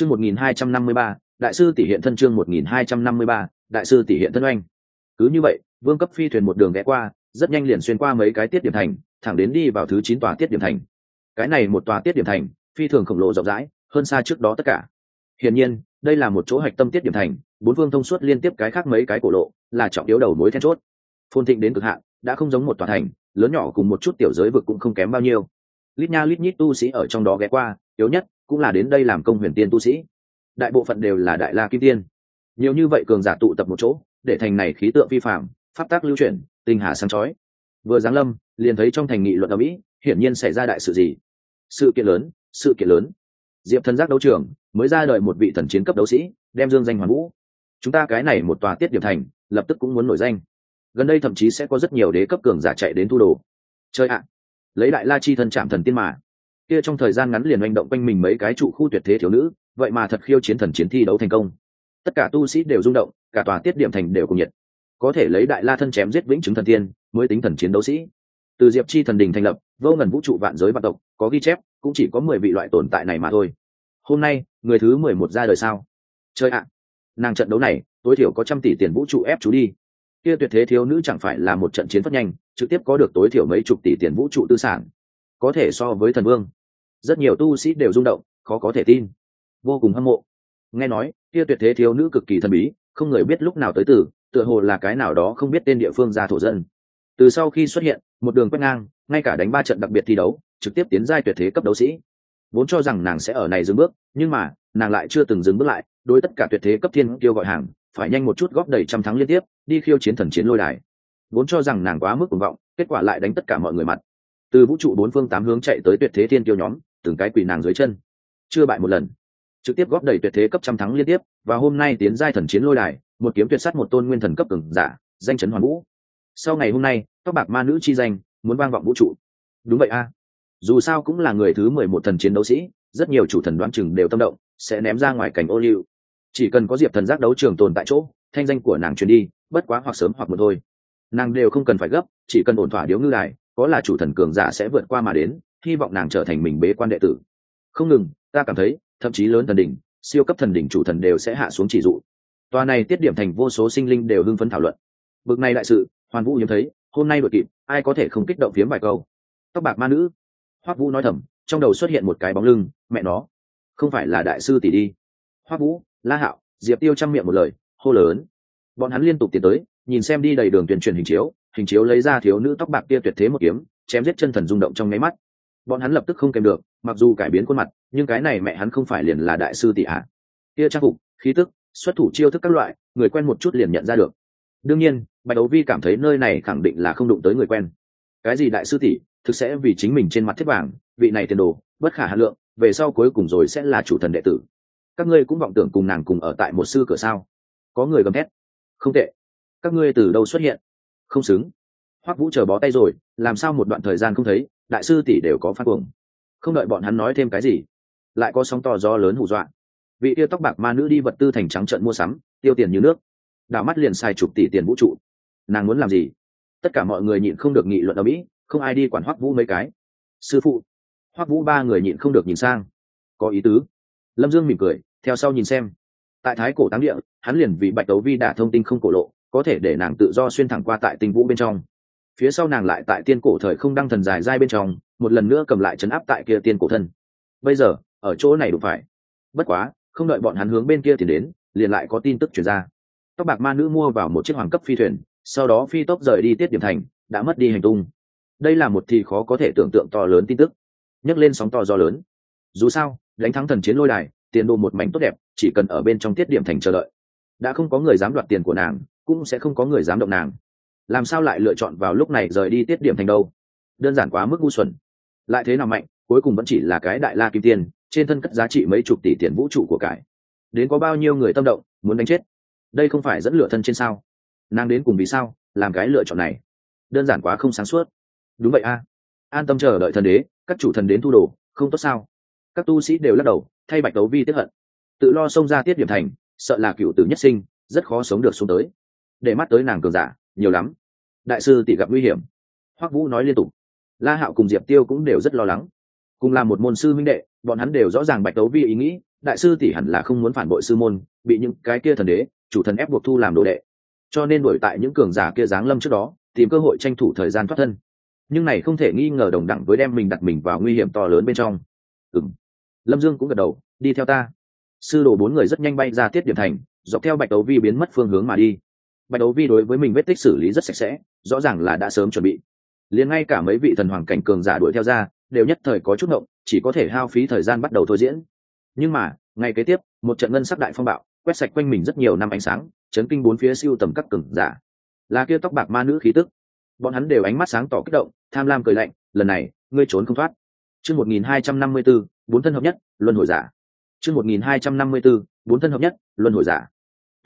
chương một nghìn hai trăm năm mươi ba, đại sư tỷ hiện thân chương một nghìn hai trăm năm mươi ba, đại sư tỷ hiện thân oanh. Cứ như vậy, vương cấp phi thuyền một đường ghé qua, rất nhanh liền xuyên qua mấy cái tiết điểm thành, thẳng đến đi vào thứ chín tòa tiết điểm thành. Cái này một tòa tiết điểm thành, phi thường khổng lồ rộng rãi, hơn xa trước đó tất cả. Hiển nhiên, đây là một chỗ hạch tâm tiết điểm thành, bốn phương thông suốt liên tiếp cái khác mấy cái cổ lộ, là trọng yếu đầu mối then chốt. Phồn thịnh đến cực hạn, đã không giống một tòa thành, lớn nhỏ cùng một chút tiểu giới vực cũng không kém bao nhiêu. Lít nha lít nhít tu sĩ ở trong đó ghé qua, yếu nhất cũng là đến đây làm công huyền tiên tu sĩ. Đại bộ phận đều là đại la kim tiên. Nhiều như vậy cường giả tụ tập một chỗ, để thành này khí tượng vi phạm, pháp tác lưu chuyển, tinh hà sáng chói. Vừa giáng lâm, liền thấy trong thành nghị luận ở mỹ, hiển nhiên xảy ra đại sự gì? Sự kiện lớn, sự kiện lớn. Diệp thần giác đấu trường, mới ra đời một vị thần chiến cấp đấu sĩ, đem dương danh hoàn vũ. Chúng ta cái này một tòa tiết điểm thành, lập tức cũng muốn nổi danh. Gần đây thậm chí sẽ có rất nhiều đế cấp cường giả chạy đến thu đồ. Chơi ạ. Lấy đại la chi thân chạm thần tiên mà kia trong thời gian ngắn liền hành động quanh mình mấy cái trụ khu tuyệt thế thiếu nữ, vậy mà thật khiêu chiến thần chiến thi đấu thành công. Tất cả tu sĩ đều rung động, cả tòa tiết điểm thành đều cùng nhiệt. Có thể lấy đại la thân chém giết vĩnh chứng thần tiên, mới tính thần chiến đấu sĩ. Từ diệp chi thần đình thành lập, vô ngần vũ trụ vạn giới vạn tộc, có ghi chép, cũng chỉ có mười vị loại tồn tại này mà thôi. Hôm nay, người thứ mười một ra đời sao? Chơi ạ! Nàng trận đấu này, tối thiểu có trăm tỷ tiền vũ trụ ép chú đi. Kia tuyệt thế thiếu nữ chẳng phải là một trận chiến phát nhanh, trực tiếp có được tối thiểu mấy chục tỷ tiền vũ trụ tư sản có thể so với thần vương. Rất nhiều tu sĩ đều rung động, khó có thể tin. Vô cùng hâm mộ. Nghe nói, kia tuyệt thế thiếu nữ cực kỳ thần bí, không người biết lúc nào tới từ tựa hồ là cái nào đó không biết tên địa phương ra thổ dân. Từ sau khi xuất hiện, một đường quét ngang, ngay cả đánh ba trận đặc biệt thi đấu, trực tiếp tiến giai tuyệt thế cấp đấu sĩ. Vốn cho rằng nàng sẽ ở này dừng bước, nhưng mà, nàng lại chưa từng dừng bước lại, đối tất cả tuyệt thế cấp thiên kêu gọi hàng, phải nhanh một chút góp đầy trăm thắng liên tiếp, đi khiêu chiến thần chiến lôi đài. Vốn cho rằng nàng quá mức cuồng vọng, kết quả lại đánh tất cả mọi người mặt từ vũ trụ bốn phương tám hướng chạy tới tuyệt thế thiên tiêu nhóm, từng cái quỳ nàng dưới chân. Chưa bại một lần. Trực tiếp góp đầy tuyệt thế cấp trăm thắng liên tiếp, và hôm nay tiến giai thần chiến lôi đài, một kiếm tuyệt sát một tôn nguyên thần cấp cường giả, danh chấn hoàn vũ. Sau ngày hôm nay tóc bạc ma nữ chi danh, muốn vang vọng vũ trụ. Đúng vậy a. Dù sao cũng là người thứ mười một thần chiến đấu sĩ, rất nhiều chủ thần đoán chừng đều tâm động, sẽ ném ra ngoài cảnh ô liu. Chỉ cần có diệp thần giác đấu trường tồn tại chỗ, thanh danh của nàng truyền đi, bất quá hoặc sớm hoặc một thôi. Nàng đều không cần phải gấp, chỉ cần ổn thỏa điếu ngư đài có là chủ thần cường giả sẽ vượt qua mà đến, hy vọng nàng trở thành mình bế quan đệ tử. Không ngừng, ta cảm thấy, thậm chí lớn thần đỉnh, siêu cấp thần đỉnh chủ thần đều sẽ hạ xuống chỉ dụ. Tòa này tiết điểm thành vô số sinh linh đều hưng phấn thảo luận. Bực này đại sự hoàn vũ hiếm thấy, hôm nay đội kịp, ai có thể không kích động phiếm vài câu. Tóc bạc ma nữ. Hoắc vũ nói thầm, trong đầu xuất hiện một cái bóng lưng, mẹ nó. Không phải là đại sư tỷ đi. Hoắc vũ, la hạo, diệp tiêu chăm miệng một lời, hô lớn. Bọn hắn liên tục tiến tới, nhìn xem đi đầy đường tuyên truyền hình chiếu hình chiếu lấy ra thiếu nữ tóc bạc kia tuyệt thế một kiếm, chém giết chân thần rung động trong nháy mắt. Bọn hắn lập tức không kèm được, mặc dù cải biến khuôn mặt, nhưng cái này mẹ hắn không phải liền là đại sư tỷ hạ kia trang phục, khí tức, xuất thủ chiêu thức các loại, người quen một chút liền nhận ra được. Đương nhiên, bạch đấu vi cảm thấy nơi này khẳng định là không đụng tới người quen. Cái gì đại sư tỷ, thực sẽ vì chính mình trên mặt thiết vàng, vị này tiền đồ, bất khả hà lượng, về sau cuối cùng rồi sẽ là chủ thần đệ tử. Các ngươi cũng vọng tưởng cùng nàng cùng ở tại một sư cửa sao? Có người gầm thét. Không tệ. Các ngươi từ đâu xuất hiện? Không xứng. Hoắc vũ chờ bó tay rồi, làm sao một đoạn thời gian không thấy, đại sư tỷ đều có phát cuồng. Không đợi bọn hắn nói thêm cái gì, lại có sóng to gió lớn hù dọa. Vị tiêu tóc bạc ma nữ đi vật tư thành trắng trận mua sắm, tiêu tiền như nước. Đảo mắt liền xài chục tỷ tiền vũ trụ. Nàng muốn làm gì? Tất cả mọi người nhịn không được nghị luận ở mỹ, không ai đi quản hoắc vũ mấy cái. Sư phụ. Hoắc vũ ba người nhịn không được nhìn sang. Có ý tứ. Lâm dương mỉm cười, theo sau nhìn xem. Tại thái cổ táng địa, hắn liền vì bạch đấu vi đả thông tin không cổ lộ có thể để nàng tự do xuyên thẳng qua tại tinh vũ bên trong. Phía sau nàng lại tại tiên cổ thời không đăng thần dài dai bên trong, một lần nữa cầm lại chấn áp tại kia tiên cổ thân. Bây giờ, ở chỗ này đủ phải. Bất quá, không đợi bọn hắn hướng bên kia thì đến, liền lại có tin tức chuyển ra. Tóc bạc ma nữ mua vào một chiếc hoàng cấp phi thuyền, sau đó phi tốc rời đi tiết điểm thành, đã mất đi hành tung. Đây là một thì khó có thể tưởng tượng to lớn tin tức. Nhấc lên sóng to do lớn. Dù sao, đánh thắng thần chiến lôi đài, tiền đồ một mảnh tốt đẹp, chỉ cần ở bên trong tiết điểm thành chờ đợi. Đã không có người dám đoạt tiền của nàng cũng sẽ không có người dám động nàng. Làm sao lại lựa chọn vào lúc này rời đi tiết điểm thành đâu? Đơn giản quá mức ngu xuẩn. Lại thế nào mạnh, cuối cùng vẫn chỉ là cái đại la kim tiền, trên thân cất giá trị mấy chục tỷ tiền vũ trụ của cải. Đến có bao nhiêu người tâm động, muốn đánh chết? Đây không phải dẫn lửa thân trên sao? Nàng đến cùng vì sao, làm cái lựa chọn này? Đơn giản quá không sáng suốt. Đúng vậy a. An tâm chờ đợi thần đế, các chủ thần đến thu đồ, không tốt sao? Các tu sĩ đều lắc đầu, thay bạch đấu vi tiếp hận. Tự lo xông ra tiết điểm thành, sợ là cựu tử nhất sinh, rất khó sống được xuống tới để mắt tới nàng cường giả, nhiều lắm. Đại sư tỷ gặp nguy hiểm. Hoắc vũ nói liên tục. La hạo cùng diệp tiêu cũng đều rất lo lắng. Cùng là một môn sư minh đệ, bọn hắn đều rõ ràng bạch tấu vi ý nghĩ, đại sư tỷ hẳn là không muốn phản bội sư môn, bị những cái kia thần đế, chủ thần ép buộc thu làm đồ đệ. Cho nên đổi tại những cường giả kia giáng lâm trước đó, tìm cơ hội tranh thủ thời gian thoát thân. Nhưng này không thể nghi ngờ đồng đẳng với đem mình đặt mình vào nguy hiểm to lớn bên trong. Ừng lâm dương cũng gật đầu, đi theo ta. Sư đồ bốn người rất nhanh bay ra tiết điểm thành, dọc theo bạch tấu vi biến mất phương hướng mà đi bạch đấu vi đối với mình vết tích xử lý rất sạch sẽ, rõ ràng là đã sớm chuẩn bị. Liền ngay cả mấy vị thần hoàng cảnh cường giả đuổi theo ra, đều nhất thời có chút ngộng, chỉ có thể hao phí thời gian bắt đầu thôi diễn. Nhưng mà, ngay kế tiếp, một trận ngân sắc đại phong bạo, quét sạch quanh mình rất nhiều năm ánh sáng, chấn kinh bốn phía siêu tầm các cường giả. Là kia tóc bạc ma nữ khí tức. Bọn hắn đều ánh mắt sáng tỏ kích động, tham lam cười lạnh, lần này, ngươi trốn không thoát. Chương một nghìn hai trăm năm mươi b bốn thân hợp nhất, luân hồi giả. Chương một nghìn hai trăm năm mươi b bốn thân hợp nhất, luân hồi giả.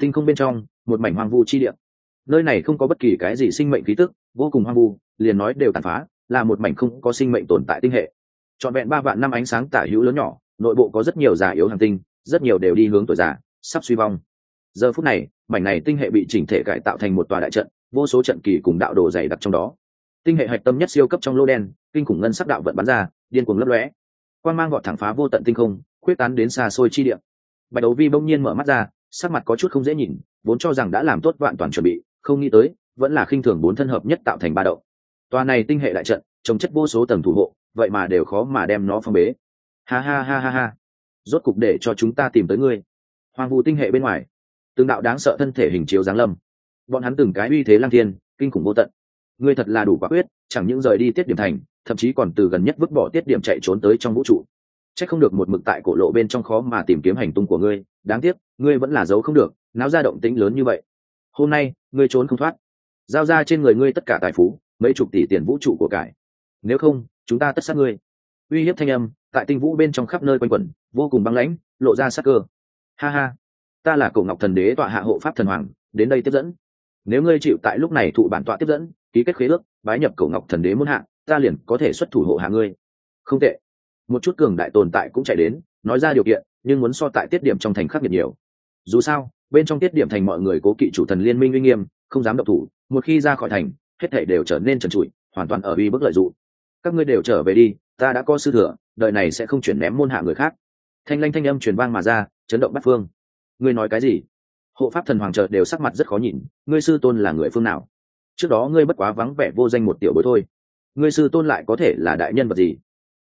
Tinh không bên trong một mảnh hoang vu chi địa. Nơi này không có bất kỳ cái gì sinh mệnh khí tức, vô cùng hoang vu, liền nói đều tàn phá, là một mảnh không có sinh mệnh tồn tại tinh hệ. Trọn vẹn ba vạn năm ánh sáng tả hữu lớn nhỏ, nội bộ có rất nhiều già yếu hàng tinh, rất nhiều đều đi hướng tuổi già, sắp suy vong. Giờ phút này, mảnh này tinh hệ bị chỉnh thể cải tạo thành một tòa đại trận, vô số trận kỳ cùng đạo đồ dày đặc trong đó. Tinh hệ hạch tâm nhất siêu cấp trong lô đen, kinh khủng ngân sắc đạo vận bắn ra, điên cuồng lấp lóe. Quan mang gọn thẳng phá vô tận tinh không, khuyết tán đến xa xôi chi địa. Bạch đấu vi bỗng nhiên mở mắt ra, sắc mặt có chút không dễ nhìn vốn cho rằng đã làm tốt vạn toàn chuẩn bị, không nghĩ tới, vẫn là khinh thường bốn thân hợp nhất tạo thành ba đậu tòa này tinh hệ đại trận, trồng chất vô số tầng thủ hộ, vậy mà đều khó mà đem nó phong bế. Ha ha ha ha ha. Rốt cục để cho chúng ta tìm tới ngươi. Hoàng vụ tinh hệ bên ngoài. Từng đạo đáng sợ thân thể hình chiếu giáng lâm. Bọn hắn từng cái uy thế lang thiên, kinh khủng vô tận. Ngươi thật là đủ quả quyết, chẳng những rời đi tiết điểm thành, thậm chí còn từ gần nhất vứt bỏ tiết điểm chạy trốn tới trong vũ trụ c h ắ c không được một mực tại cổ lộ bên trong khó mà tìm kiếm hành tung của ngươi, đáng tiếc, ngươi vẫn là giấu không được, náo ra động tĩnh lớn như vậy. Hôm nay, ngươi trốn không thoát. Giao ra trên người ngươi tất cả tài phú, mấy chục tỷ tiền vũ trụ của cải. Nếu không, chúng ta tất sát ngươi. Uy hiếp thanh âm, tại tinh vũ bên trong khắp nơi quanh quẩn, vô cùng băng lãnh, lộ ra sắc cơ. Ha ha. Ta là cổ ngọc thần đế tọa hạ hộ pháp thần hoàng, đến đây tiếp dẫn. Nếu ngươi chịu tại lúc này thụ bản tọa tiếp dẫn, ký kết khế ước, bái nhập cổ ngọc thần đế muốn hạ, ta liền có thể xuất thủ hộ hạ ngươi. Không tệ một chút cường đại tồn tại cũng chạy đến, nói ra điều kiện, nhưng muốn so tại tiết điểm trong thành khắc nghiệt nhiều. Dù sao, bên trong tiết điểm thành mọi người cố kỵ chủ thần liên minh uy nghiêm, không dám động thủ, một khi ra khỏi thành, hết thể đều trở nên trần trụi, hoàn toàn ở uy bức lợi dụng. Các ngươi đều trở về đi, ta đã có sư thừa đợi này sẽ không chuyển ném môn hạ người khác. Thanh lanh thanh âm truyền vang mà ra, chấn động bắt phương. Ngươi nói cái gì? Hộ pháp thần hoàng trợ đều sắc mặt rất khó nhìn, ngươi sư tôn là người phương nào? Trước đó ngươi bất quá vắng vẻ vô danh một tiểu bối thôi. Ngươi sư tôn lại có thể là đại nhân vật gì?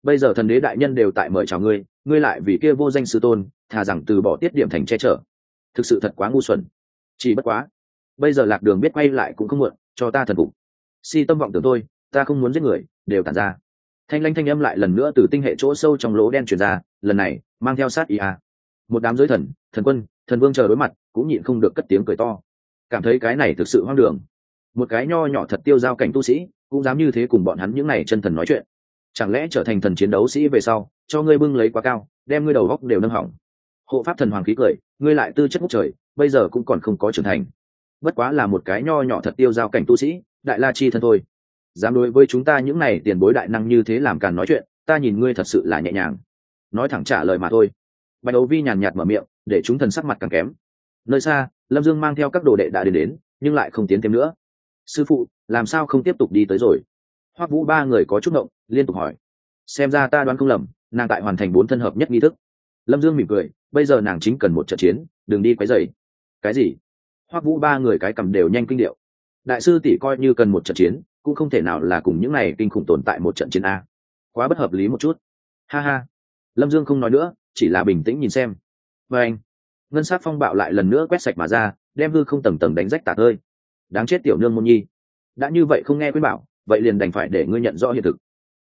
Bây giờ thần đế đại nhân đều tại mời chào ngươi ngươi lại vì kia vô danh sư tôn, thà rằng từ bỏ tiết điểm thành che chở. Thực sự thật quá ngu xuẩn. Chỉ bất quá, bây giờ lạc đường biết quay lại cũng không muộn, cho ta thần phục. Si tâm vọng tưởng tôi, ta không muốn giết người, đều tàn ra. Thanh lanh thanh âm lại lần nữa từ tinh hệ chỗ sâu trong lỗ đen truyền ra, lần này, mang theo sát ý a một đám giới thần thần quân, thần vương chờ đối mặt, cũng nhịn không được cất tiếng cười to. Cảm thấy cái này thực sự hoang đường. Một cái nho nhỏ thật tiêu giao cảnh tu sĩ, cũng dám như thế cùng bọn hắn những n à y chân thần nói chuyện chẳng lẽ trở thành thần chiến đấu sĩ về sau, cho ngươi bưng lấy quá cao, đem ngươi đầu góc đều nâng hỏng. Hộ pháp thần hoàng khí cười, ngươi lại tư chất bốc trời, bây giờ cũng còn không có trưởng thành. Bất quá là một cái nho nhỏ thật tiêu giao cảnh tu sĩ, đại la chi thân thôi. Dám đối với chúng ta những n à y tiền bối đại năng như thế làm càn nói chuyện, ta nhìn ngươi thật sự là nhẹ nhàng. Nói thẳng trả lời mà thôi. Bạch đấu vi nhàn nhạt mở miệng, để chúng thần sắc mặt càng kém. Nơi xa, lâm dương mang theo các đồ đệ đã đến đến, nhưng lại không tiến thêm nữa. Sư phụ, làm sao không tiếp tục đi tới rồi? Hoắc vũ ba người có chút ngộng, liên tục hỏi. Xem ra ta đoán không lầm, nàng tại hoàn thành bốn thân hợp nhất nghi thức. Lâm dương mỉm cười, bây giờ nàng chính cần một trận chiến, đừng đi quấy dày cái gì? Hoắc vũ ba người cái cầm đều nhanh kinh điệu. Đại sư tỷ coi như cần một trận chiến, cũng không thể nào là cùng những này kinh khủng tồn tại một trận chiến a. Quá bất hợp lý một chút. Ha ha. Lâm dương không nói nữa, chỉ là bình tĩnh nhìn xem. Và anh, ngân sát phong bạo lại lần nữa quét sạch mà ra, đem hư không tầng tầng đánh rách tạc hơi. đáng chết tiểu nương môn nhi. Đã như vậy không nghe khuyên bảo vậy liền đành phải để ngươi nhận rõ hiện thực.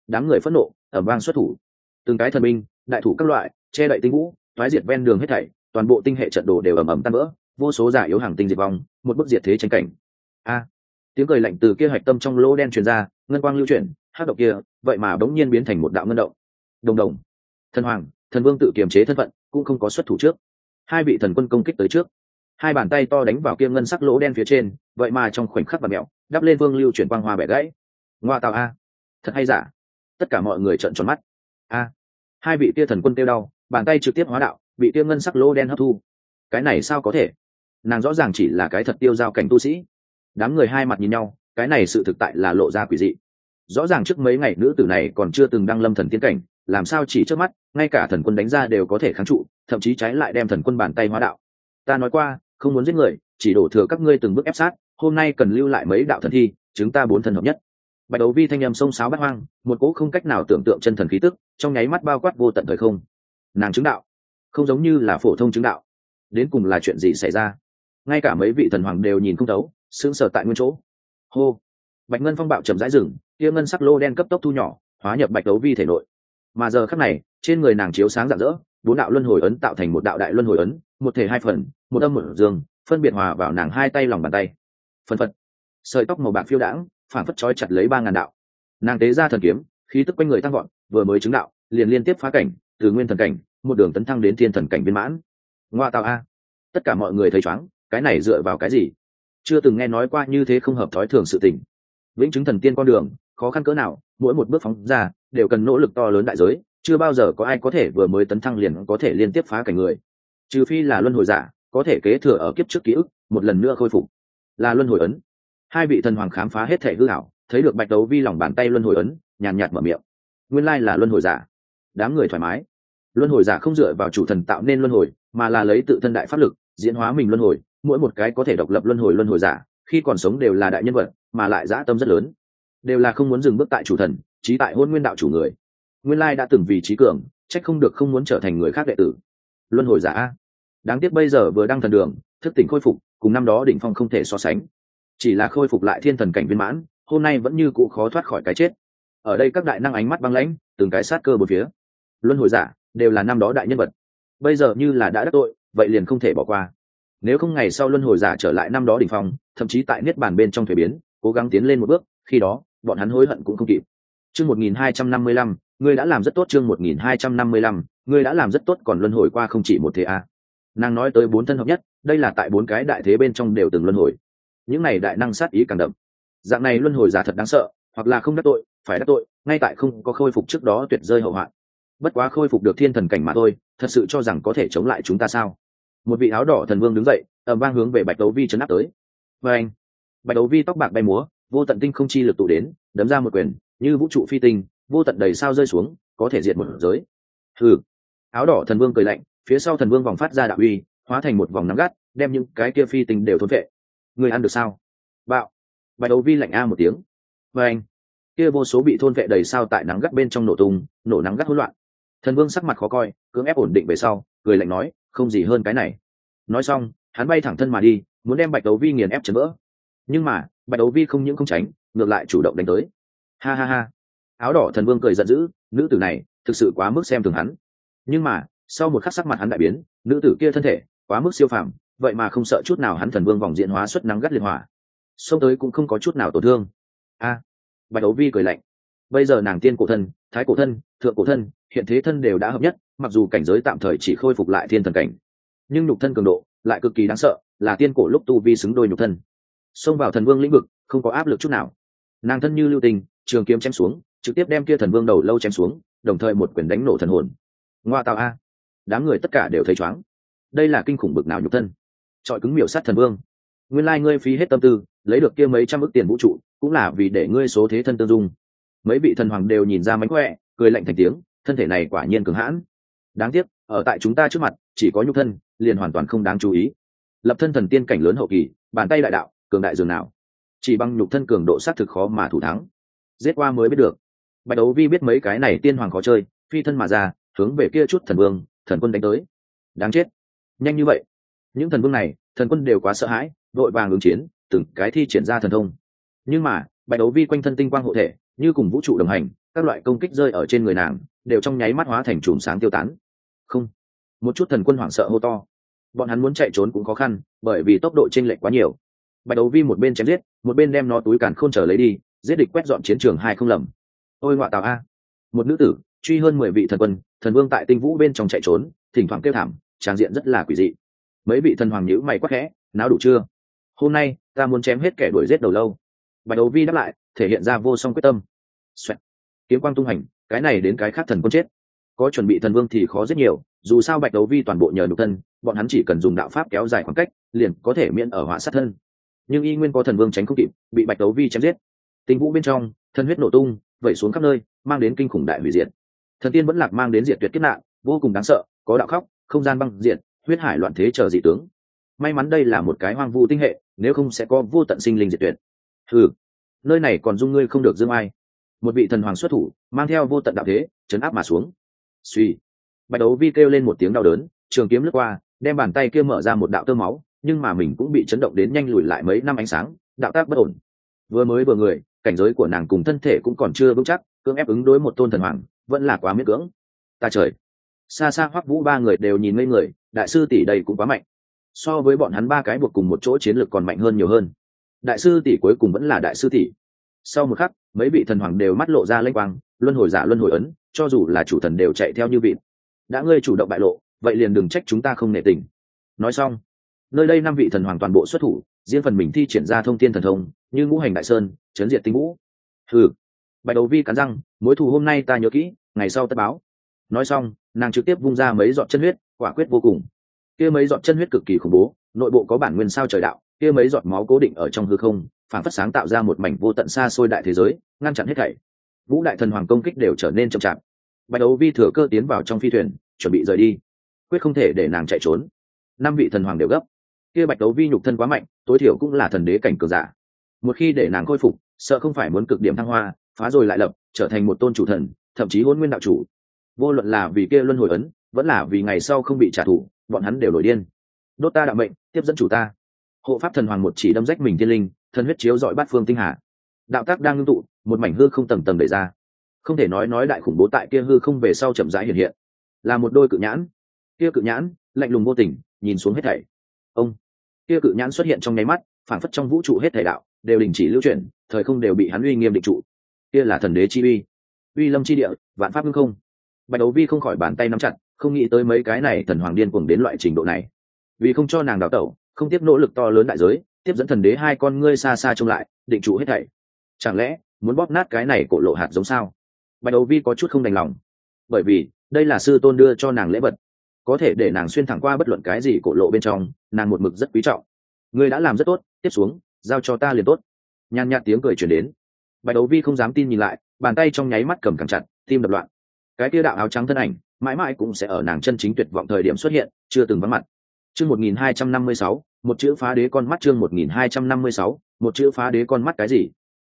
Đám người phẫn nộ ở vang xuất thủ. Từng cái thần minh, đại thủ các loại che đậy tinh vũ thoái diệt ven đường hết thảy toàn bộ tinh hệ trận đồ đều ầm ầm tan vỡ vô số giả yếu hàng tinh diệt vong một bức diệt thế tranh cảnh. A! À, tiếng cười lạnh từ kia hạch tâm trong lỗ đen truyền ra ngân quang lưu chuyển hát động kia vậy mà bỗng nhiên biến thành một đạo ngân động. Đồng đồng. Thần hoàng thần vương tự kiềm chế thân phận cũng không có xuất thủ trước. Hai vị thần quân công kích tới trước. Hai bàn tay to đánh vào kia ngân sắc lỗ đen phía trên vậy mà trong khoảnh khắc và mẹo đắp lên vương lưu chuyển quang hoa bẻ gãy ngoa tạo a. Thật hay giả? Tất cả mọi người trợn tròn mắt. A. Hai vị tia thần quân tiêu đau, bàn tay trực tiếp hóa đạo, bị tia ngân sắc lỗ đen hấp thu. Cái này sao có thể? Nàng rõ ràng chỉ là cái thật tiêu giao cảnh tu sĩ. Đám người hai mặt nhìn nhau, cái này sự thực tại là lộ ra quỷ dị. Rõ ràng trước mấy ngày nữ tử này còn chưa từng đăng lâm thần tiến cảnh, làm sao chỉ trước mắt, ngay cả thần quân đánh ra đều có thể kháng trụ, thậm chí trái lại đem thần quân bàn tay hóa đạo. Ta nói qua, không muốn giết người, chỉ đổ thừa các ngươi từng bước ép sát, hôm nay cần lưu lại mấy đạo thần thi, chúng ta bốn thần hợp nhất bạch đấu vi thanh âm sông sáo bắt hoang, một cỗ không cách nào tưởng tượng chân thần khí tức, trong nháy mắt bao quát vô tận thời không. Nàng chứng đạo, không giống như là phổ thông chứng đạo. Đến cùng là chuyện gì xảy ra? Ngay cả mấy vị thần hoàng đều nhìn không thấu, sững sờ tại nguyên chỗ. Hô! Bạch ngân phong bạo chầm rãi rừng tia ngân sắc lô đen cấp tốc thu nhỏ, hóa nhập bạch đấu vi thể nội. Mà giờ khắc này, trên người nàng chiếu sáng rạng rỡ, bốn đạo luân hồi ấn tạo thành một đạo đại luân hồi ấn, một thể hai phần, một âm một dương, phân biệt hòa vào nàng hai tay lòng bàn tay. Phân phật. Sợi tóc màu bạc phiêu đãng phản phất trói chặt lấy ba ngàn đạo. Nàng tế ra thần kiếm, khí tức quanh người tăng gọn vừa mới chứng đạo, liền liên tiếp phá cảnh, từ nguyên thần cảnh, một đường tấn thăng đến thiên thần cảnh viên mãn. Ngoa tạo a. Tất cả mọi người thấy chóng, cái này dựa vào cái gì? Chưa từng nghe nói qua như thế không hợp thói thường sự tình. Vĩnh chứng thần tiên con đường, khó khăn cỡ nào, mỗi một bước phóng ra, đều cần nỗ lực to lớn đại giới, chưa bao giờ có ai có thể vừa mới tấn thăng liền có thể liên tiếp phá cảnh người. Trừ phi là luân hồi giả, có thể kế thừa ở kiếp trước ký ức, một lần nữa khôi phục. Là luân hồi ấn hai vị thần hoàng khám phá hết thể hư hảo, thấy được bạch đấu vi lòng bàn tay luân hồi ấn, nhàn nhạt mở miệng. Nguyên lai là luân hồi giả. Đám người thoải mái. Luân hồi giả không dựa vào chủ thần tạo nên luân hồi, mà là lấy tự thân đại pháp lực, diễn hóa mình luân hồi. Mỗi một cái có thể độc lập luân hồi luân hồi giả, khi còn sống đều là đại nhân vật, mà lại dã tâm rất lớn. Đều là không muốn dừng bước tại chủ thần, trí tại hôn nguyên đạo chủ người. Nguyên lai đã từng vì trí cường trách không được không muốn trở thành người khác đệ tử. Luân hồi giả đáng tiếc bây giờ vừa đăng thần đường, thức tỉnh khôi phục, cùng năm đó đỉnh phong không thể so sánh chỉ là khôi phục lại thiên thần cảnh viên mãn, hôm nay vẫn như cụ khó thoát khỏi cái chết. Ở đây các đại năng ánh mắt băng lãnh, từng cái sát cơ một phía. Luân hồi giả, đều là năm đó đại nhân vật. Bây giờ như là đã đắc tội, vậy liền không thể bỏ qua. Nếu không ngày sau luân hồi giả trở lại năm đó đỉnh phong, thậm chí tại niết bàn bên trong thuế biến, cố gắng tiến lên một bước, khi đó, bọn hắn hối hận cũng không kịp. Chương một nghìn hai trăm năm mươi lăm, ngươi đã làm rất tốt chương một nghìn hai trăm năm mươi lăm, ngươi đã làm rất tốt còn luân hồi qua không chỉ một thế a. À. nàng nói tới bốn thân hợp nhất, đây là tại bốn cái đại thế bên trong đều từng luân hồi những này đại năng sát ý càng đậm. Dạng này luân hồi giả thật đáng sợ, hoặc là không đắc tội, phải đắc tội, ngay tại không có khôi phục trước đó tuyệt rơi hậu hoạn. Bất quá khôi phục được thiên thần cảnh mà thôi, thật sự cho rằng có thể chống lại chúng ta sao? Một vị áo đỏ thần vương đứng dậy ẩm vang hướng về bạch đấu vi chấn áp tới. Và anh, bạch đấu vi tóc bạc bay múa, vô tận tinh không chi lực tụ đến, đấm ra một quyền, như vũ trụ phi tinh, vô tận đầy sao rơi xuống, có thể diệt một giới. Hừ. Áo đỏ thần vương cười lạnh, phía sau thần vương vòng phát ra đạo uy, hóa thành một vòng nắm gắt, đem những cái kia phi tinh đều thốn vệ người ăn được sao? Bạo. Bạch đấu vi lạnh a một tiếng. Và anh. Kia vô số bị thôn vệ đầy sao tại nắng gắt bên trong nổ tung, nổ nắng gắt hỗn loạn. Thần vương sắc mặt khó coi, cưỡng ép ổn định về sau, cười lạnh nói, không gì hơn cái này. Nói xong, hắn bay thẳng thân mà đi, muốn đem bạch đấu vi nghiền ép chấn vỡ. Nhưng mà, bạch đấu vi không những không tránh, ngược lại chủ động đánh tới. Ha ha ha. Áo đỏ thần vương cười giận dữ, nữ tử này, thực sự quá mức xem thường hắn. Nhưng mà, sau một khắc sắc mặt hắn đại biến, nữ tử kia thân thể, quá mức siêu phàm vậy mà không sợ chút nào hắn thần vương vòng diện hóa xuất nắng gắt liệt hỏa. Xông tới cũng không có chút nào tổn thương. A. Bạch đấu vi cười lạnh. Bây giờ nàng tiên cổ thân, thái cổ thân, thượng cổ thân, hiện thế thân đều đã hợp nhất, mặc dù cảnh giới tạm thời chỉ khôi phục lại thiên thần cảnh. Nhưng nhục thân cường độ lại cực kỳ đáng sợ, là tiên cổ lúc tu vi xứng đôi nhục thân. Xông vào thần vương lĩnh vực, không có áp lực chút nào. Nàng thân như lưu tình, trường kiếm chém xuống, trực tiếp đem kia thần vương đầu lâu chém xuống, đồng thời một quyền đánh nổ thần hồn. Ngoa tạo a. Đám người tất cả đều thấy chóng đây là kinh khủng bực nào nhục thân trọi cứng miểu sát thần vương. Nguyên lai ngươi phí hết tâm tư, lấy được kia mấy trăm ức tiền vũ trụ, cũng là vì để ngươi số thế thân tương dung. Mấy vị thần hoàng đều nhìn ra mánh khỏe, cười lạnh thành tiếng, thân thể này quả nhiên cường hãn. Đáng tiếc, ở tại chúng ta trước mặt, chỉ có nhục thân, liền hoàn toàn không đáng chú ý. Lập thân thần tiên cảnh lớn hậu kỳ, bàn tay đại đạo, cường đại dường nào. Chỉ bằng nhục thân cường độ xác thực khó mà thủ thắng. Giết qua mới biết được. Bạch đấu vi biết mấy cái này tiên hoàng khó chơi, phi thân mà ra, hướng về kia chút thần vương, thần quân đánh tới. Đáng chết. Nhanh như vậy những thần vương này, thần quân đều quá sợ hãi đội vàng ứng chiến, từng cái thi triển ra thần thông. Nhưng mà, bạch đấu vi quanh thân tinh quang hộ thể, như cùng vũ trụ đồng hành, các loại công kích rơi ở trên người nàng, đều trong nháy mắt hóa thành chùm sáng tiêu tán. Không. Một chút thần quân hoảng sợ hô to. Bọn hắn muốn chạy trốn cũng khó khăn, bởi vì tốc độ chênh lệch quá nhiều. Bạch đấu vi một bên chém giết, một bên đem nó túi càn khôn trở lấy đi, giết địch quét dọn chiến trường hai không lầm. Ôi ngoại tào a. Một nữ tử, truy hơn mười vị thần quân, thần vương tại tinh vũ bên trong chạy trốn, thỉnh thoảng kêu thảm tràng diện rất là quỷ dị mấy vị thần hoàng nhữ mày quắc khẽ, náo đủ chưa? Hôm nay, ta muốn chém hết kẻ đuổi giết đầu lâu. Bạch đấu vi đáp lại, thể hiện ra vô song quyết tâm. Xoẹt. kiếm quang tung hành, cái này đến cái khác thần quân chết. Có chuẩn bị thần vương thì khó rất nhiều, dù sao bạch đấu vi toàn bộ nhờ nhục thân, bọn hắn chỉ cần dùng đạo pháp kéo dài khoảng cách, liền có thể miễn ở họa sát thân. Nhưng y nguyên có thần vương tránh không kịp, bị bạch đấu vi chém giết. Tình vũ bên trong, thân huyết nổ tung, vẩy xuống khắp nơi, mang đến kinh khủng đại hủy diệt. Thần tiên vẫn lạc mang đến diệt tuyệt kiếp nạn, vô cùng đáng sợ, có đạo khóc, không gian băng diện huyết hải loạn thế chờ dị tướng. May mắn đây là một cái hoang vu tinh hệ, nếu không sẽ có vô tận sinh linh diệt tuyệt. Ừ nơi này còn dung ngươi không được dương ai. Một vị thần hoàng xuất thủ, mang theo vô tận đạo thế, chấn áp mà xuống. Suy bạch đấu vi kêu lên một tiếng đau đớn, trường kiếm lướt qua, đem bàn tay kia mở ra một đạo tơ máu, nhưng mà mình cũng bị chấn động đến nhanh lùi lại mấy năm ánh sáng, đạo tác bất ổn. Vừa mới vừa người, cảnh giới của nàng cùng thân thể cũng còn chưa vững chắc, cưỡng ép ứng đối một tôn thần hoàng, vẫn là quá miễn cưỡng. Ta trời. Xa xa hoắc vũ ba người đều nhìn ngây người đại sư tỷ đây cũng quá mạnh. So với bọn hắn ba cái buộc cùng một chỗ chiến lược còn mạnh hơn nhiều hơn. Đại sư tỷ cuối cùng vẫn là đại sư tỷ. Sau một khắc, mấy vị thần hoàng đều mắt lộ ra lênh quang, luân hồi giả luân hồi ấn, cho dù là chủ thần đều chạy theo như vịt. Đã ngươi chủ động bại lộ, vậy liền đừng trách chúng ta không nể tình. Nói xong, nơi đây năm vị thần hoàng toàn bộ xuất thủ, riêng phần mình thi triển ra thông tin thần thông, như ngũ hành đại sơn, chấn diệt tinh ngũ. ừ bạch đầu vi cắn răng, mối thù hôm nay ta nhớ kỹ, ngày sau tất báo. Nói xong, nàng trực tiếp vung ra mấy giọt chân huyết quả quyết vô cùng. Kia mấy giọt chân huyết cực kỳ khủng bố, nội bộ có bản nguyên sao trời đạo, kia mấy giọt máu cố định ở trong hư không, phản phất sáng tạo ra một mảnh vô tận xa xôi đại thế giới, ngăn chặn hết thảy. Vũ đại thần hoàng công kích đều trở nên chậm chạp. Bạch đấu vi thừa cơ tiến vào trong phi thuyền, chuẩn bị rời đi. Quyết không thể để nàng chạy trốn. Năm vị thần hoàng đều gấp. Kia bạch đấu vi nhục thân quá mạnh, tối thiểu cũng là thần đế cảnh cường giả. Một khi để nàng khôi phục, sợ không phải muốn cực điểm thăng hoa, phá rồi lại lập, trở thành một tôn chủ thần, thậm chí hôn nguyên đạo chủ. Vô luận là vì kia luân hồi ấn vẫn là vì ngày sau không bị trả thù, bọn hắn đều nổi điên. Đốt ta đạo mệnh, tiếp dẫn chủ ta. Hộ pháp thần hoàng một chỉ đâm rách mình tiên linh thân huyết chiếu dọi bát phương tinh hà. Đạo tác đang ngưng tụ, một mảnh hư không tầng tầng đẩy ra. Không thể nói nói đại khủng bố tại kia hư không về sau chậm rãi hiện hiện. Là một đôi cự nhãn. Kia cự nhãn, lạnh lùng vô tình, nhìn xuống hết thảy. Ông. Kia cự nhãn xuất hiện trong nháy mắt phản phất trong vũ trụ hết thảy đạo, đều đình chỉ lưu chuyển, thời không đều bị hắn uy nghiêm định trụ. Kia là thần đế chi uy. Uy lâm chi địa, vạn pháp ngưng không. Bạch đấu vi không khỏi bàn tay nắm chặt không nghĩ tới mấy cái này thần hoàng điên cuồng đến loại trình độ này. Vì không cho nàng đào tẩu, không tiếp nỗ lực to lớn đại giới, tiếp dẫn thần đế hai con ngươi xa xa trông lại, định trụ hết thảy. Chẳng lẽ, muốn bóp nát cái này cổ lộ hạt giống sao? Bạch đấu vi có chút không đành lòng. Bởi vì, đây là sư tôn đưa cho nàng lễ vật. Có thể để nàng xuyên thẳng qua bất luận cái gì cổ lộ bên trong, nàng một mực rất quý trọng. Ngươi đã làm rất tốt, tiếp xuống, giao cho ta liền tốt. Nhàn nhạt tiếng cười chuyển đến. Bạch đấu vi không dám tin nhìn lại, bàn tay trong nháy mắt cầm càng chặt, tim đập loạn. Cái kia đạo áo trắng thân ảnh mãi mãi cũng sẽ ở nàng chân chính tuyệt vọng thời điểm xuất hiện, chưa từng vắng mặt. Chương một nghìn hai trăm năm mươi sáu, một chữ phá đế con mắt chương một nghìn hai trăm năm mươi sáu, một chữ phá đế con mắt cái gì?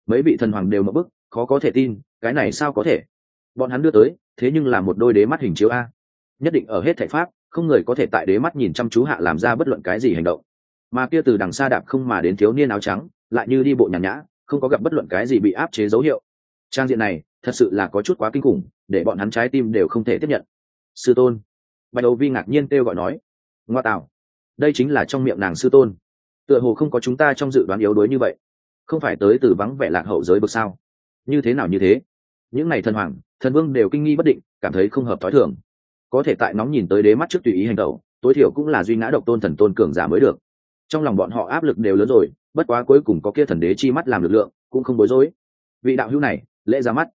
Mấy vị thần hoàng đều mở bức, khó có thể tin, cái này sao có thể? Bọn hắn đưa tới, thế nhưng là một đôi đế mắt hình chiếu a. Nhất định ở hết thảy pháp, không người có thể tại đế mắt nhìn chăm chú hạ làm ra bất luận cái gì hành động. Mà kia từ đằng xa đạp không mà đến thiếu niên áo trắng, lại như đi bộ nhàn nhã, không có gặp bất luận cái gì bị áp chế dấu hiệu. Trang diện này, thật sự là có chút quá kinh khủng, để bọn hắn trái tim đều không thể tiếp nhận sư tôn. Bạch đầu vi ngạc nhiên kêu gọi nói, ngoa tạo, đây chính là trong miệng nàng sư tôn. Tựa hồ không có chúng ta trong dự đoán yếu đuối như vậy. Không phải tới từ vắng vẻ lạc hậu giới bậc sao? Như thế nào như thế? Những ngày thần hoàng, thần vương đều kinh nghi bất định, cảm thấy không hợp t h ó i thường. Có thể tại nóng nhìn tới đế mắt trước tùy ý hành động, tối thiểu cũng là duy ngã độc tôn thần tôn cường giả mới được. Trong lòng bọn họ áp lực đều lớn rồi, bất quá cuối cùng có kia thần đế chi mắt làm lực lượng, cũng không bối rối. Vị đạo hữu này, lễ ra mắt.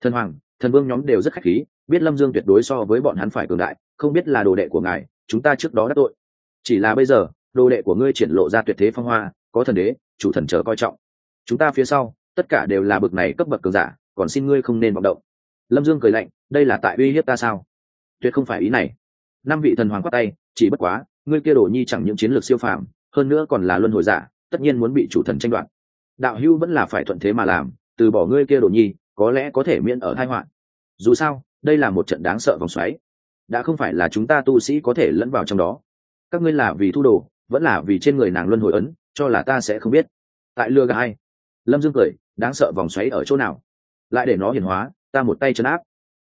Thần hoàng thần vương nhóm đều rất khách khí, biết lâm dương tuyệt đối so với bọn hắn phải cường đại, không biết là đồ đệ của ngài, chúng ta trước đó đã tội. Chỉ là bây giờ, đồ đệ của ngươi triển lộ ra tuyệt thế phong hoa, có thần đế, chủ thần chờ coi trọng. Chúng ta phía sau, tất cả đều là bực này cấp bậc cường giả, còn xin ngươi không nên vọng động. Lâm dương cười lạnh, đây là tại uy hiếp ta sao? Tuyệt không phải ý này. Năm vị thần hoàng quát tay, chỉ bất quá, ngươi kia đổ nhi chẳng những chiến lược siêu phàm, hơn nữa còn là luân hồi giả, tất nhiên muốn bị chủ thần tranh đoạt. Đạo hưu vẫn là phải thuận thế mà làm, từ bỏ ngươi kia đổ nhi có lẽ có thể miễn ở hai họa. Dù sao, đây là một trận đáng sợ vòng xoáy. Đã không phải là chúng ta tu sĩ có thể lẫn vào trong đó. Các ngươi là vì thu đồ, vẫn là vì trên người nàng luân hồi ấn, cho là ta sẽ không biết. Tại lừa gà lâm dương cười, đáng sợ vòng xoáy ở chỗ nào? Lại để nó hiển hóa, ta một tay chân áp.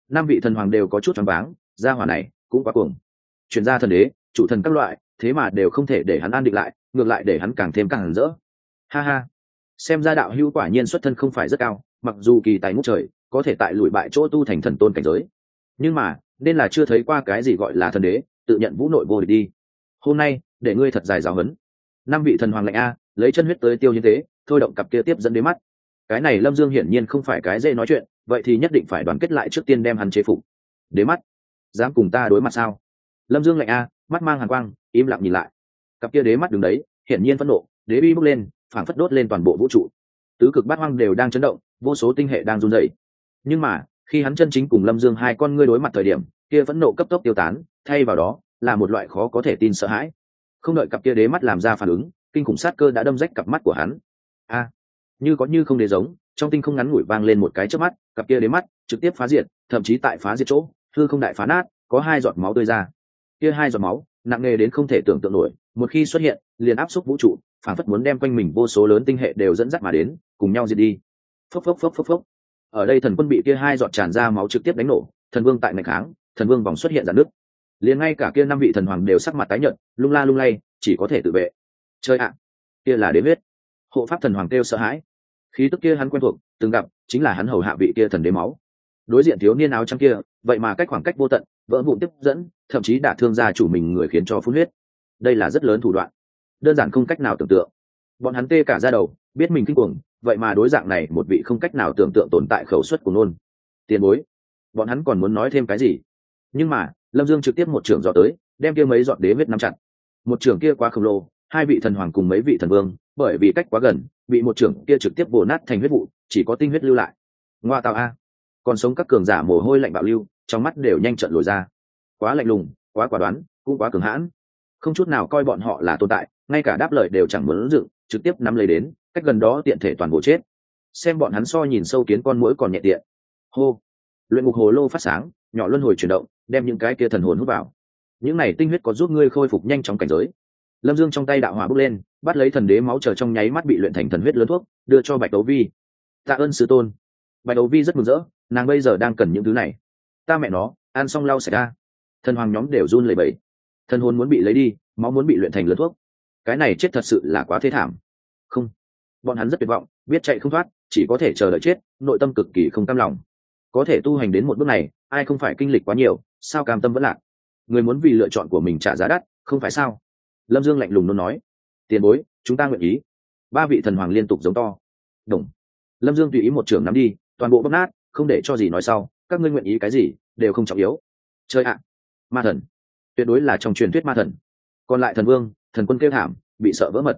Năm vị thần hoàng đều có chút choáng váng, gia hỏa này cũng quá cuồng. Chuyển gia thần đế, chủ thần các loại, thế mà đều không thể để hắn an định lại, ngược lại để hắn càng thêm càng hẳn rỡ. Ha ha. Xem ra đạo hữu quả nhiên xuất thân không phải rất cao mặc dù kỳ tài ngút trời, có thể tại lùi bại chỗ tu thành thần tôn cảnh giới. Nhưng mà, nên là chưa thấy qua cái gì gọi là thần đế, tự nhận vũ nội vô địch đi. Hôm nay, để ngươi thật dài giáo huấn. Năm vị thần hoàng lệnh a, lấy chân huyết tới tiêu như thế, thôi động cặp kia tiếp dẫn đến mắt. Cái này lâm dương hiển nhiên không phải cái dễ nói chuyện, vậy thì nhất định phải đoàn kết lại trước tiên đem hắn chế phục. Đế mắt, dám cùng ta đối mặt sao? Lâm dương lệnh a, mắt mang hàn quang, im lặng nhìn lại. Cặp kia đế mắt đứng đấy, hiển nhiên phẫn nộ, đế bi bốc lên, phảng phất đốt lên toàn bộ vũ trụ. Tứ cực bát hoang đều đang chấn động vô số tinh hệ đang run rẩy. nhưng mà, khi hắn chân chính cùng lâm dương hai con ngươi đối mặt thời điểm, kia vẫn nộ cấp tốc tiêu tán, thay vào đó, là một loại khó có thể tin sợ hãi. Không đợi cặp kia đế mắt làm ra phản ứng, kinh khủng sát cơ đã đâm rách cặp mắt của hắn. A! Như có như không đế giống, trong tinh không ngắn ngủi vang lên một cái trước mắt, cặp kia đế mắt trực tiếp phá diệt, thậm chí tại phá diệt chỗ thư không đại phá nát, có hai giọt máu tươi ra. Kia hai giọt máu, nặng nề đến không thể tưởng tượng nổi, một khi xuất hiện, liền áp suất vũ trụ, phản phất muốn đem quanh mình vô số lớn tinh hệ đều dẫn dắt mà đến, cùng nhau diệt đi phốc phốc phốc phốc phốc. Ở đây thần quân bị kia hai giọt tràn ra máu trực tiếp đánh nổ, thần vương tại ngày kháng thần vương vòng xuất hiện dạn nước. Liền ngay cả kia năm vị thần hoàng đều sắc mặt tái nhợt, lung la lung lay, chỉ có thể tự vệ. Chơi ạ, kia là đế huyết. Hộ pháp thần hoàng kêu sợ hãi. Khí tức kia hắn quen thuộc, từng gặp, chính là hắn hầu hạ vị kia thần đế máu. Đối diện thiếu niên áo trắng kia, vậy mà cách khoảng cách vô tận, vỡ vụn tiếp dẫn, thậm chí đả thương gia chủ mình người khiến cho phun huyết. Đây là rất lớn thủ đoạn. Đơn giản không cách nào tưởng tượng. Bọn hắn tê cả ra đầu biết mình kinh cuồng, vậy mà đối dạng này một vị không cách nào tưởng tượng tồn tại khẩu suất của nôn tiền bối, bọn hắn còn muốn nói thêm cái gì? Nhưng mà, lâm dương trực tiếp một trưởng dọ tới, đem kia mấy dọn đế huyết nắm chặt. Một trưởng kia quá khổng lồ, hai vị thần hoàng cùng mấy vị thần vương, bởi vì cách quá gần, bị một trưởng kia trực tiếp bổ nát thành huyết vụ, chỉ có tinh huyết lưu lại. Ngoa tạo a. Còn sống các cường giả mồ hôi lạnh bạo lưu, trong mắt đều nhanh trận lồi ra. Quá lạnh lùng, quá quả đoán, cũng quá cường hãn. Không chút nào coi bọn họ là tồn tại, ngay cả đáp lời đều chẳng muốn dựng, trực tiếp nắm lấy đến cách gần đó tiện thể toàn bộ chết. Xem bọn hắn so nhìn sâu kiến con mũi còn nhẹ tiện. Hô. Luyện ngục hồ lô phát sáng, nhỏ luân hồi chuyển động, đem những cái kia thần hồn hút vào. Những này tinh huyết có giúp ngươi khôi phục nhanh chóng cảnh giới. Lâm dương trong tay đạo hỏa bước lên, bắt lấy thần đế máu chờ trong nháy mắt bị luyện thành thần huyết lớn thuốc, đưa cho bạch đấu vi. Tạ ơn sư tôn. Bạch đấu vi rất mừng rỡ, nàng bây giờ đang cần những thứ này. Ta mẹ nó, ăn xong lau xảy ra thần hoàng nhóm đều run lẩy bẩy. Thần hồn muốn bị lấy đi, máu muốn bị luyện thành lớn thuốc. Cái này chết thật sự là quá thế thảm bọn hắn rất tuyệt vọng, biết chạy không thoát, chỉ có thể chờ đợi chết, nội tâm cực kỳ không cam lòng. Có thể tu hành đến một bước này, ai không phải kinh lịch quá nhiều, sao cam tâm vẫn lạc? Người muốn vì lựa chọn của mình trả giá đắt, không phải sao? Lâm dương lạnh lùng nôn nói. Tiền bối, chúng ta nguyện ý. Ba vị thần hoàng liên tục giống to. Đồng lâm dương tùy ý một trưởng nắm đi, toàn bộ bóc nát, không để cho gì nói sau, các ngươi nguyện ý cái gì, đều không trọng yếu. Chơi ạ. Ma thần. Tuyệt đối là trong truyền thuyết ma thần. Còn lại thần vương, thần quân kêu thảm, bị sợ vỡ mật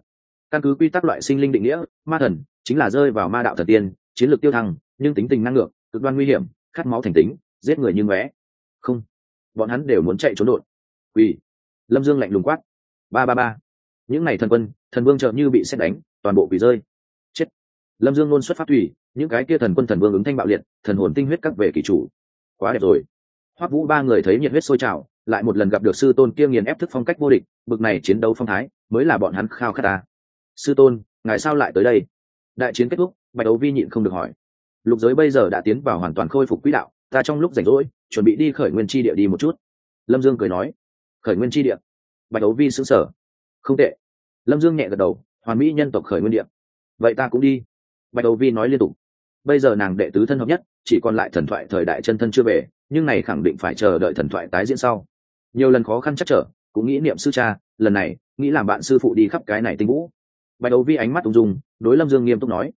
căn cứ quy tắc loại sinh linh định nghĩa, ma thần chính là rơi vào ma đạo thần tiên, chiến lược tiêu thăng, nhưng tính tình năng lượng, cực đoan nguy hiểm, khát máu thành tính, giết người như ngóe. Không. Bọn hắn đều muốn chạy trốn đột. Quỳ. Lâm dương lạnh lùng quát. Ba ba ba. Những n à y thần quân, thần vương trợ như bị xét đánh, toàn bộ quỳ rơi. Chết. Lâm dương luôn xuất phát thủy, những cái kia thần quân thần vương ứng thanh bạo liệt, thần hồn tinh huyết các về kỳ chủ. Quá đẹp rồi. Hoắc vũ ba người thấy nhiệt huyết sôi trào, lại một lần gặp được sư tôn kia nghiền ép thức phong cách vô địch, bực này chiến đấu phong thái, mới là bọn hắn khao khát ta sư tôn, ngài sao lại tới đây? Đại chiến kết thúc, bạch đấu vi nhịn không được hỏi. Lục giới bây giờ đã tiến vào hoàn toàn khôi phục quỹ đạo, ta trong lúc rảnh rỗi, chuẩn bị đi khởi nguyên tri địa đi một chút. Lâm dương cười nói. Khởi nguyên tri địa? Bạch đấu vi xứng sở không tệ. Lâm dương nhẹ gật đầu, hoàn mỹ nhân tộc khởi nguyên địa. Vậy ta cũng đi. Bạch đấu vi nói liên tục. Bây giờ nàng đệ tứ thân hợp nhất, chỉ còn lại thần thoại thời đại chân thân chưa về, nhưng này khẳng định phải chờ đợi thần thoại tái diễn sau. Nhiều lần khó khăn chắc trở, cũng nghĩ niệm sư cha, lần này, nghĩ làm bạn sư phụ đi khắp cái này tinh vũ bạch đấu vi ánh mắt ung dung, đối lâm dương nghiêm túc nói.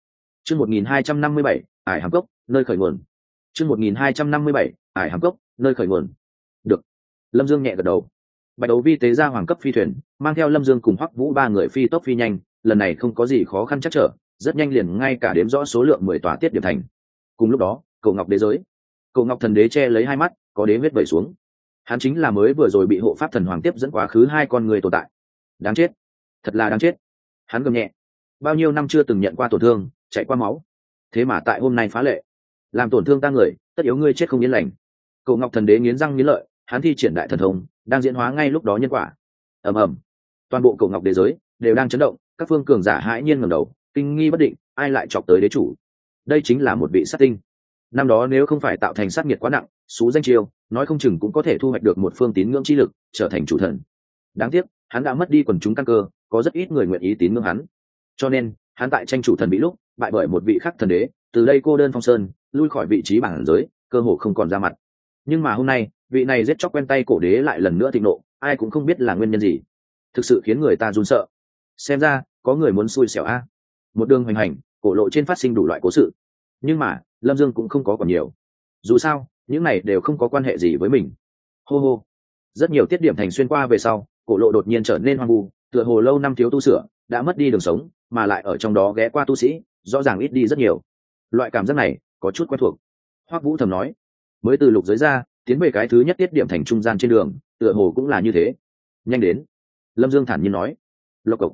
Chương một nghìn hai trăm năm mươi bảy, ải hàm cốc, nơi khởi nguồn. Chương một nghìn hai trăm năm mươi bảy, ải hàm cốc, nơi khởi nguồn. Được. Lâm dương nhẹ gật đầu. Bạch đấu vi tế ra hoàng cấp phi thuyền, mang theo lâm dương cùng hoắc vũ ba người phi tốc phi nhanh, lần này không có gì khó khăn chắc trở, rất nhanh liền ngay cả đếm rõ số lượng mười tòa tiết điểm thành. Cùng lúc đó, cầu ngọc đế giới. Cầu ngọc thần đế che lấy hai mắt, có đế huyết vẩy xuống. Hắn chính là mới vừa rồi bị hộ pháp thần hoàng tiếp dẫn quá khứ hai con người tồn tại. Đáng chết. Thật là đáng chết hắn gầm nhẹ. Bao nhiêu năm chưa từng nhận qua tổn thương chạy qua máu. Thế mà tại hôm nay phá lệ. Làm tổn thương ta người, tất yếu ngươi chết không yên lành. Cậu ngọc thần đế nghiến răng nghiến lợi, hắn thi triển đại thần thông, đang diễn hóa ngay lúc đó nhân quả. Ầm ầm. Toàn bộ cậu ngọc đế giới đều đang chấn động, các phương cường giả hãi nhiên ngầm đầu, kinh nghi bất định, ai lại chọc tới đế chủ? Đây chính là một vị sát tinh. Năm đó nếu không phải tạo thành sát nhiệt quá nặng, xú danh chiêu, nói không chừng cũng có thể thu hoạch được một phương tín ngưỡng chi lực, trở thành chủ thần. Đáng tiếc, hắn đã mất đi quần chúng căn cơ có rất ít người nguyện ý tín ngưỡng hắn. Cho nên, hắn tại tranh chủ thần bị lúc, bại bởi một vị khắc thần đế, từ đây cô đơn phong sơn, lui khỏi vị trí bản giới, cơ hồ không còn ra mặt. Nhưng mà hôm nay, vị này giết chóc quen tay cổ đế lại lần nữa thịnh nộ, ai cũng không biết là nguyên nhân gì. Thực sự khiến người ta run sợ. Xem ra, có người muốn xui xẻo a. Một đường hoành hành, cổ lộ trên phát sinh đủ loại cố sự. Nhưng mà, lâm dương cũng không có còn nhiều. Dù sao, những này đều không có quan hệ gì với mình. Hô hô. Rất nhiều tiết điểm thành xuyên qua về sau, cổ lộ đột nhiên trở nên hoang vu tựa hồ lâu năm thiếu tu sửa, đã mất đi đường sống, mà lại ở trong đó ghé qua tu sĩ, rõ ràng ít đi rất nhiều. Loại cảm giác này, có chút quen thuộc. Hoắc vũ thầm nói, mới từ lục giới ra, tiến về cái thứ nhất tiết điểm thành trung gian trên đường, tựa hồ cũng là như thế. Nhanh đến, lâm dương thản nhiên nói, lộc cộc.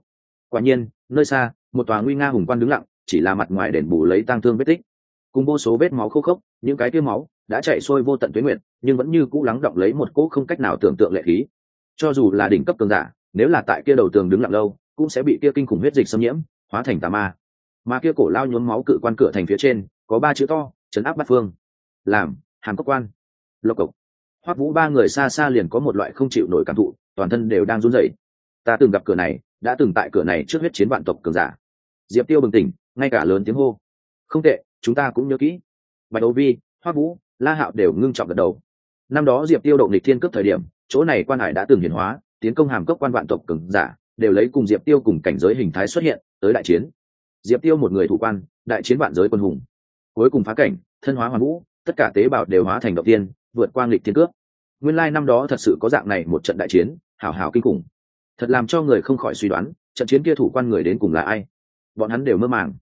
Quả nhiên, nơi xa, một tòa nguy nga hùng quan đứng lặng, chỉ là mặt ngoài đền bù lấy tang thương vết tích. Cùng vô số vết máu khô khốc, những cái tiêu máu đã chạy sôi vô tận tuyến nguyện nhưng vẫn như cũ lắng động lấy một cỗ không cách nào tưởng tượng lệ khí. Cho dù là đỉnh cấp cường giả nếu là tại kia đầu tường đứng lặng lâu, cũng sẽ bị kia kinh khủng huyết dịch xâm nhiễm, hóa thành tà ma. Mà kia cổ lao nhuốm máu cự quan cửa thành phía trên, có ba chữ to chấn áp bát phương. Làm, hàn cốc quan. Lộc cộc. Hoắc vũ ba người xa xa liền có một loại không chịu nổi cảm thụ, toàn thân đều đang run rẩy. Ta từng gặp cửa này, đã từng tại cửa này trước huyết chiến vạn tộc cường giả. Diệp tiêu bừng tỉnh, ngay cả lớn tiếng hô. Không tệ, chúng ta cũng nhớ kỹ. Bạch đấu vi, hoắc vũ, la hạo đều ngưng trọng gật đầu. Năm đó diệp tiêu động lịch thiên cấp thời điểm, chỗ này quan hải đã từng hiển hóa tiến công hàm cốc quan vạn tộc cường giả, đều lấy cùng diệp tiêu cùng cảnh giới hình thái xuất hiện, tới đại chiến. Diệp tiêu một người thủ quan, đại chiến vạn giới quân hùng. Cuối cùng phá cảnh, thân hóa hoàn vũ, tất cả tế bào đều hóa thành động tiên, vượt qua lịch thiên cước. Nguyên lai năm đó thật sự có dạng này một trận đại chiến, hảo hảo kinh khủng. Thật làm cho người không khỏi suy đoán, trận chiến kia thủ quan người đến cùng là ai? Bọn hắn đều mơ màng.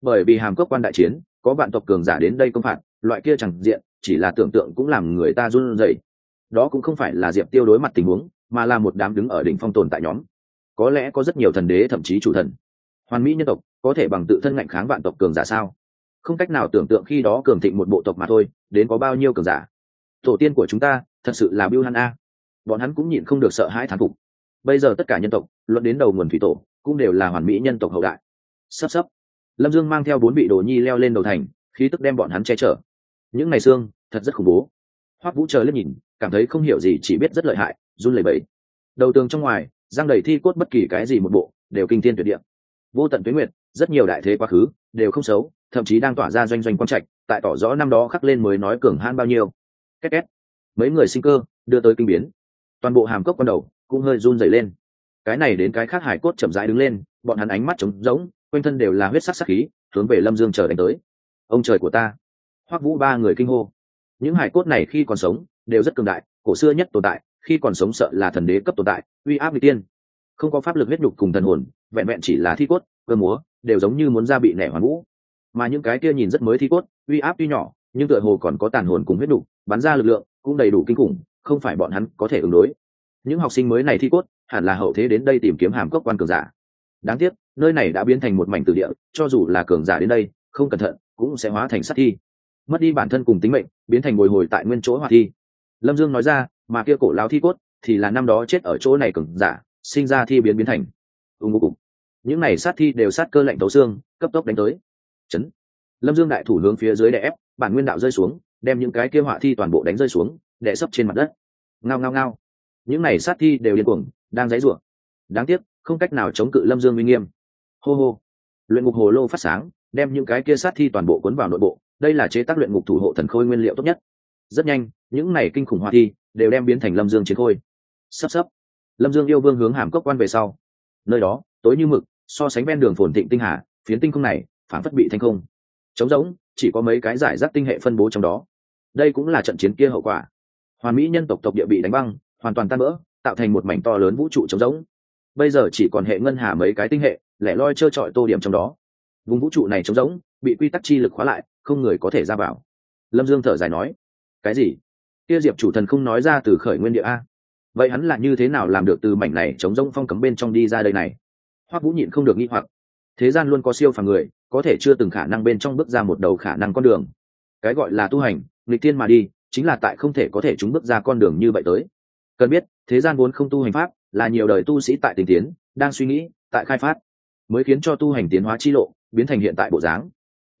Bởi vì hàm cốc quan đại chiến, có vạn tộc cường giả đến đây công phạt, loại kia chẳng diện, chỉ là tưởng tượng cũng làm người ta run rẩy. Đó cũng không phải là diệp tiêu đối mặt tình huống mà là một đám đứng ở đỉnh phong tồn tại nhóm. Có lẽ có rất nhiều thần đế, thậm chí chủ thần. Hoàn mỹ nhân tộc, có thể bằng tự thân ngạnh kháng vạn tộc cường giả sao? Không cách nào tưởng tượng khi đó cường thịnh một bộ tộc mà thôi, đến có bao nhiêu cường giả? Tổ tiên của chúng ta, thật sự là biêu hắn a. Bọn hắn cũng nhịn không được sợ hãi thán phục. Bây giờ tất cả nhân tộc, luận đến đầu nguồn thủy tổ, cũng đều là hoàn mỹ nhân tộc hậu đại. Sắp sắp. Lâm dương mang theo bốn vị đồ nhi leo lên đầu thành, khí tức đem bọn hắn che chở. Những ngày xương, thật rất khủng bố. Hoắc vũ chờ lên nhìn, cảm thấy không hiểu gì, chỉ biết rất lợi hại run lẩy bẩy. Đầu tường trong ngoài giang đầy thi cốt bất kỳ cái gì một bộ, đều kinh thiên tuyệt địa. Vô tận tuyến nguyệt, rất nhiều đại thế quá khứ, đều không xấu, thậm chí đang tỏa ra doanh doanh quang trạch, tại tỏ rõ năm đó khắc lên mới nói cường hãn bao nhiêu. Két két. Mấy người sinh cơ, đưa tới kinh biến. Toàn bộ hàm cốc ban đầu, cũng hơi run dày lên. Cái này đến cái khác hải cốt chậm rãi đứng lên, bọn hắn ánh mắt trống rỗng, quanh thân đều là huyết sắc sắc khí, hướng về lâm dương chờ đánh tới. Ông trời của ta. Hoắc vũ ba người kinh hô. Những hải cốt này khi còn sống, đều rất cường đại, cổ xưa nhất tồn tại khi còn sống sợ là thần đế cấp tồn tại, uy áp n tiên. Không có pháp lực huyết nhục cùng thần hồn, vẹn vẹn chỉ là thi cốt, cơ múa, đều giống như muốn ra bị nẻ hoàn vũ. Mà những cái kia nhìn rất mới thi cốt, uy áp tuy nhỏ, nhưng tựa hồ còn có tàn hồn cùng huyết nhục, bắn ra lực lượng cũng đầy đủ kinh khủng, không phải bọn hắn có thể ứng đối. Những học sinh mới này thi cốt, hẳn là hậu thế đến đây tìm kiếm hàm cốc quan cường giả. Đáng tiếc, nơi này đã biến thành một mảnh từ địa, cho dù là cường giả đến đây, không cẩn thận, cũng sẽ hóa thành sát thi. Mất đi bản thân cùng tính mệnh, biến thành bồi hồi tại nguyên chỗ hỏa thi. Lâm dương nói ra mà kia cổ lao thi cốt thì là năm đó chết ở chỗ này cường giả, sinh ra thi biến biến thành. Ưng ngô cục những này sát thi đều sát cơ lạnh tấu xương, cấp tốc đánh tới. Chấn. Lâm dương đại thủ hướng phía dưới đè ép, bản nguyên đạo rơi xuống, đem những cái kia họa thi toàn bộ đánh rơi xuống, đè sấp trên mặt đất. Ngao ngao ngao. Những này sát thi đều điên cuồng, đang dãy rủa đáng tiếc, không cách nào chống cự lâm dương uy nghiêm. Hô hô. Luyện ngục hồ lô phát sáng, đem những cái kia sát thi toàn bộ cuốn vào nội bộ, đây là chế tác luyện ngục thủ hộ thần khôi nguyên liệu tốt nhất. Rất nhanh, những này kinh khủng hoa thi đều đem biến thành lâm dương chiến khôi. Sắp sắp. Lâm dương yêu vương hướng hàm cốc quan về sau. Nơi đó, tối như mực, so sánh ven đường phồn thịnh tinh hà, phiến tinh không này phản phất bị thanh không. Trống rỗng, chỉ có mấy cái giải rác tinh hệ phân bố trong đó. Đây cũng là trận chiến kia hậu quả. Hoàn mỹ nhân tộc tộc địa bị đánh băng, hoàn toàn tan vỡ, tạo thành một mảnh to lớn vũ trụ trống rỗng. Bây giờ chỉ còn hệ ngân hà mấy cái tinh hệ, lẻ loi trơ trọi tô điểm trong đó. Vùng vũ trụ này trống rỗng, bị quy tắc chi lực khóa lại, không người có thể ra vào. Lâm dương thở dài nói, cái gì? Kia diệp chủ thần không nói ra từ khởi nguyên địa a. Vậy hắn là như thế nào làm được từ mảnh này chống rông phong cấm bên trong đi ra đây này? Hoắc vũ nhịn không được nghĩ hoặc. Thế gian luôn có siêu phàm người, có thể chưa từng khả năng bên trong bước ra một đầu khả năng con đường. Cái gọi là tu hành, nghịch tiên mà đi, chính là tại không thể có thể chúng bước ra con đường như vậy tới. Cần biết, thế gian vốn không tu hành pháp, là nhiều đời tu sĩ tại tình tiến, đang suy nghĩ, tại khai phát, mới khiến cho tu hành tiến hóa chi lộ, biến thành hiện tại bộ dáng.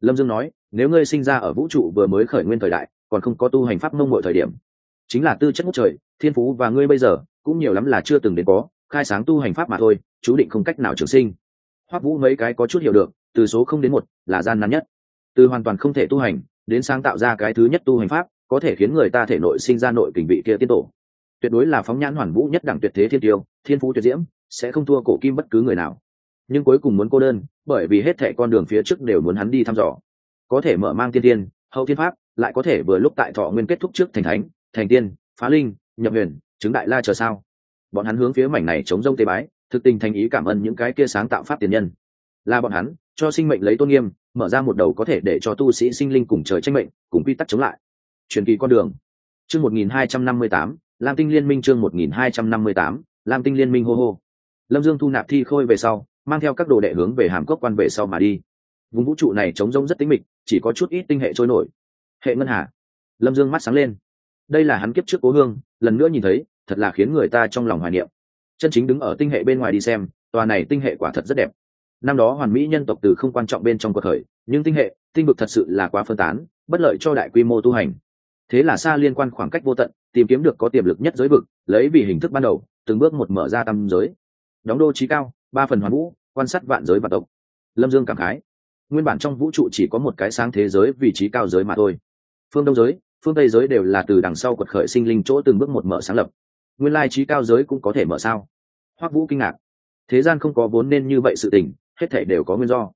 Lâm dương nói, nếu ngươi sinh ra ở vũ trụ vừa mới khởi nguyên thời đại còn không có tu hành pháp mông mọi thời điểm. Chính là tư chất ngốc trời, thiên phú và ngươi bây giờ, cũng nhiều lắm là chưa từng đến có, khai sáng tu hành pháp mà thôi, chú định không cách nào trường sinh. Hoắc vũ mấy cái có chút hiểu được, từ số không đến một là gian nan nhất. Từ hoàn toàn không thể tu hành, đến sáng tạo ra cái thứ nhất tu hành pháp, có thể khiến người ta thể nội sinh ra nội kình vị kia tiên tổ. Tuyệt đối là phóng nhãn hoàn vũ nhất đẳng tuyệt thế thiên tiêu, thiên phú tuyệt diễm, sẽ không thua cổ kim bất cứ người nào. Nhưng cuối cùng muốn cô đơn, bởi vì hết thệ con đường phía trước đều muốn hắn đi thăm dò. Có thể mở mang tiên tiên hậu thiên pháp lại có thể vừa lúc tại thọ nguyên kết thúc trước thành thánh, thành tiên, phá linh, nhập huyền, chứng đại la chờ sao? Bọn hắn hướng phía mảnh này chống rông tế bái, thực tình thành ý cảm ơn những cái kia sáng tạo pháp tiền nhân. Là bọn hắn, cho sinh mệnh lấy tôn nghiêm, mở ra một đầu có thể để cho tu sĩ sinh linh cùng trời tranh mệnh, cùng quy tắc chống lại. Truyền kỳ con đường. Chương một nghìn hai trăm năm mươi tám, lam tinh liên minh chương một nghìn hai trăm năm mươi tám, lam tinh liên minh hô hô. Lâm dương thu nạp thi khôi về sau, mang theo các đồ đệ hướng về hàm cốc quan về sau mà đi. Vùng vũ trụ này trống rỗng rất tính mịch, chỉ có chút ít tinh hệ trôi nổi hệ ngân hà. Lâm dương mắt sáng lên. Đây là hắn kiếp trước cố hương, lần nữa nhìn thấy, thật là khiến người ta trong lòng hoài niệm. Chân chính đứng ở tinh hệ bên ngoài đi xem, tòa này tinh hệ quả thật rất đẹp. Năm đó hoàn mỹ nhân tộc từ không quan trọng bên trong cuộc khởi, nhưng tinh hệ, tinh vực thật sự là quá phân tán, bất lợi cho đại quy mô tu hành. Thế là xa liên quan khoảng cách vô tận, tìm kiếm được có tiềm lực nhất giới vực, lấy vì hình thức ban đầu, từng bước một mở ra tâm giới. Đóng đô trí cao, ba phần hoàn vũ, quan sát vạn giới và tộc. Lâm dương cảm khái. Nguyên bản trong vũ trụ chỉ có một cái sáng thế giới vị trí cao giới mà thôi phương đông giới, phương tây giới đều là từ đằng sau quật khởi sinh linh chỗ từng bước một mở sáng lập. Nguyên lai trí cao giới cũng có thể mở sao? Hoắc vũ kinh ngạc. Thế gian không có vốn nên như vậy sự tình, hết thể đều có nguyên do.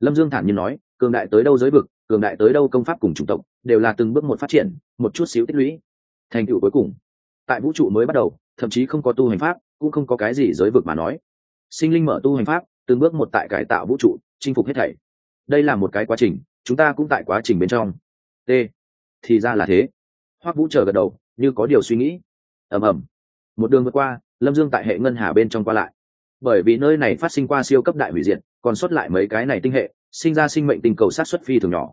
Lâm dương thản nhiên nói, cường đại tới đâu giới vực, cường đại tới đâu công pháp cùng chủng tộc, đều là từng bước một phát triển, một chút xíu tích lũy. Thành tựu cuối cùng. Tại vũ trụ mới bắt đầu, thậm chí không có tu hành pháp, cũng không có cái gì giới vực mà nói. Sinh linh mở tu hành pháp, từng bước một tại cải tạo vũ trụ, chinh phục hết thảy. Đây là một cái quá trình, chúng ta cũng tại quá trình bên trong. T thì ra là thế. Hoắc vũ chờ gật đầu, như có điều suy nghĩ. Ầm ầm. Một đường vượt qua, lâm dương tại hệ ngân hà bên trong qua lại. Bởi vì nơi này phát sinh qua siêu cấp đại hủy diệt, còn sót lại mấy cái này tinh hệ, sinh ra sinh mệnh tinh cầu sát xuất phi thường nhỏ.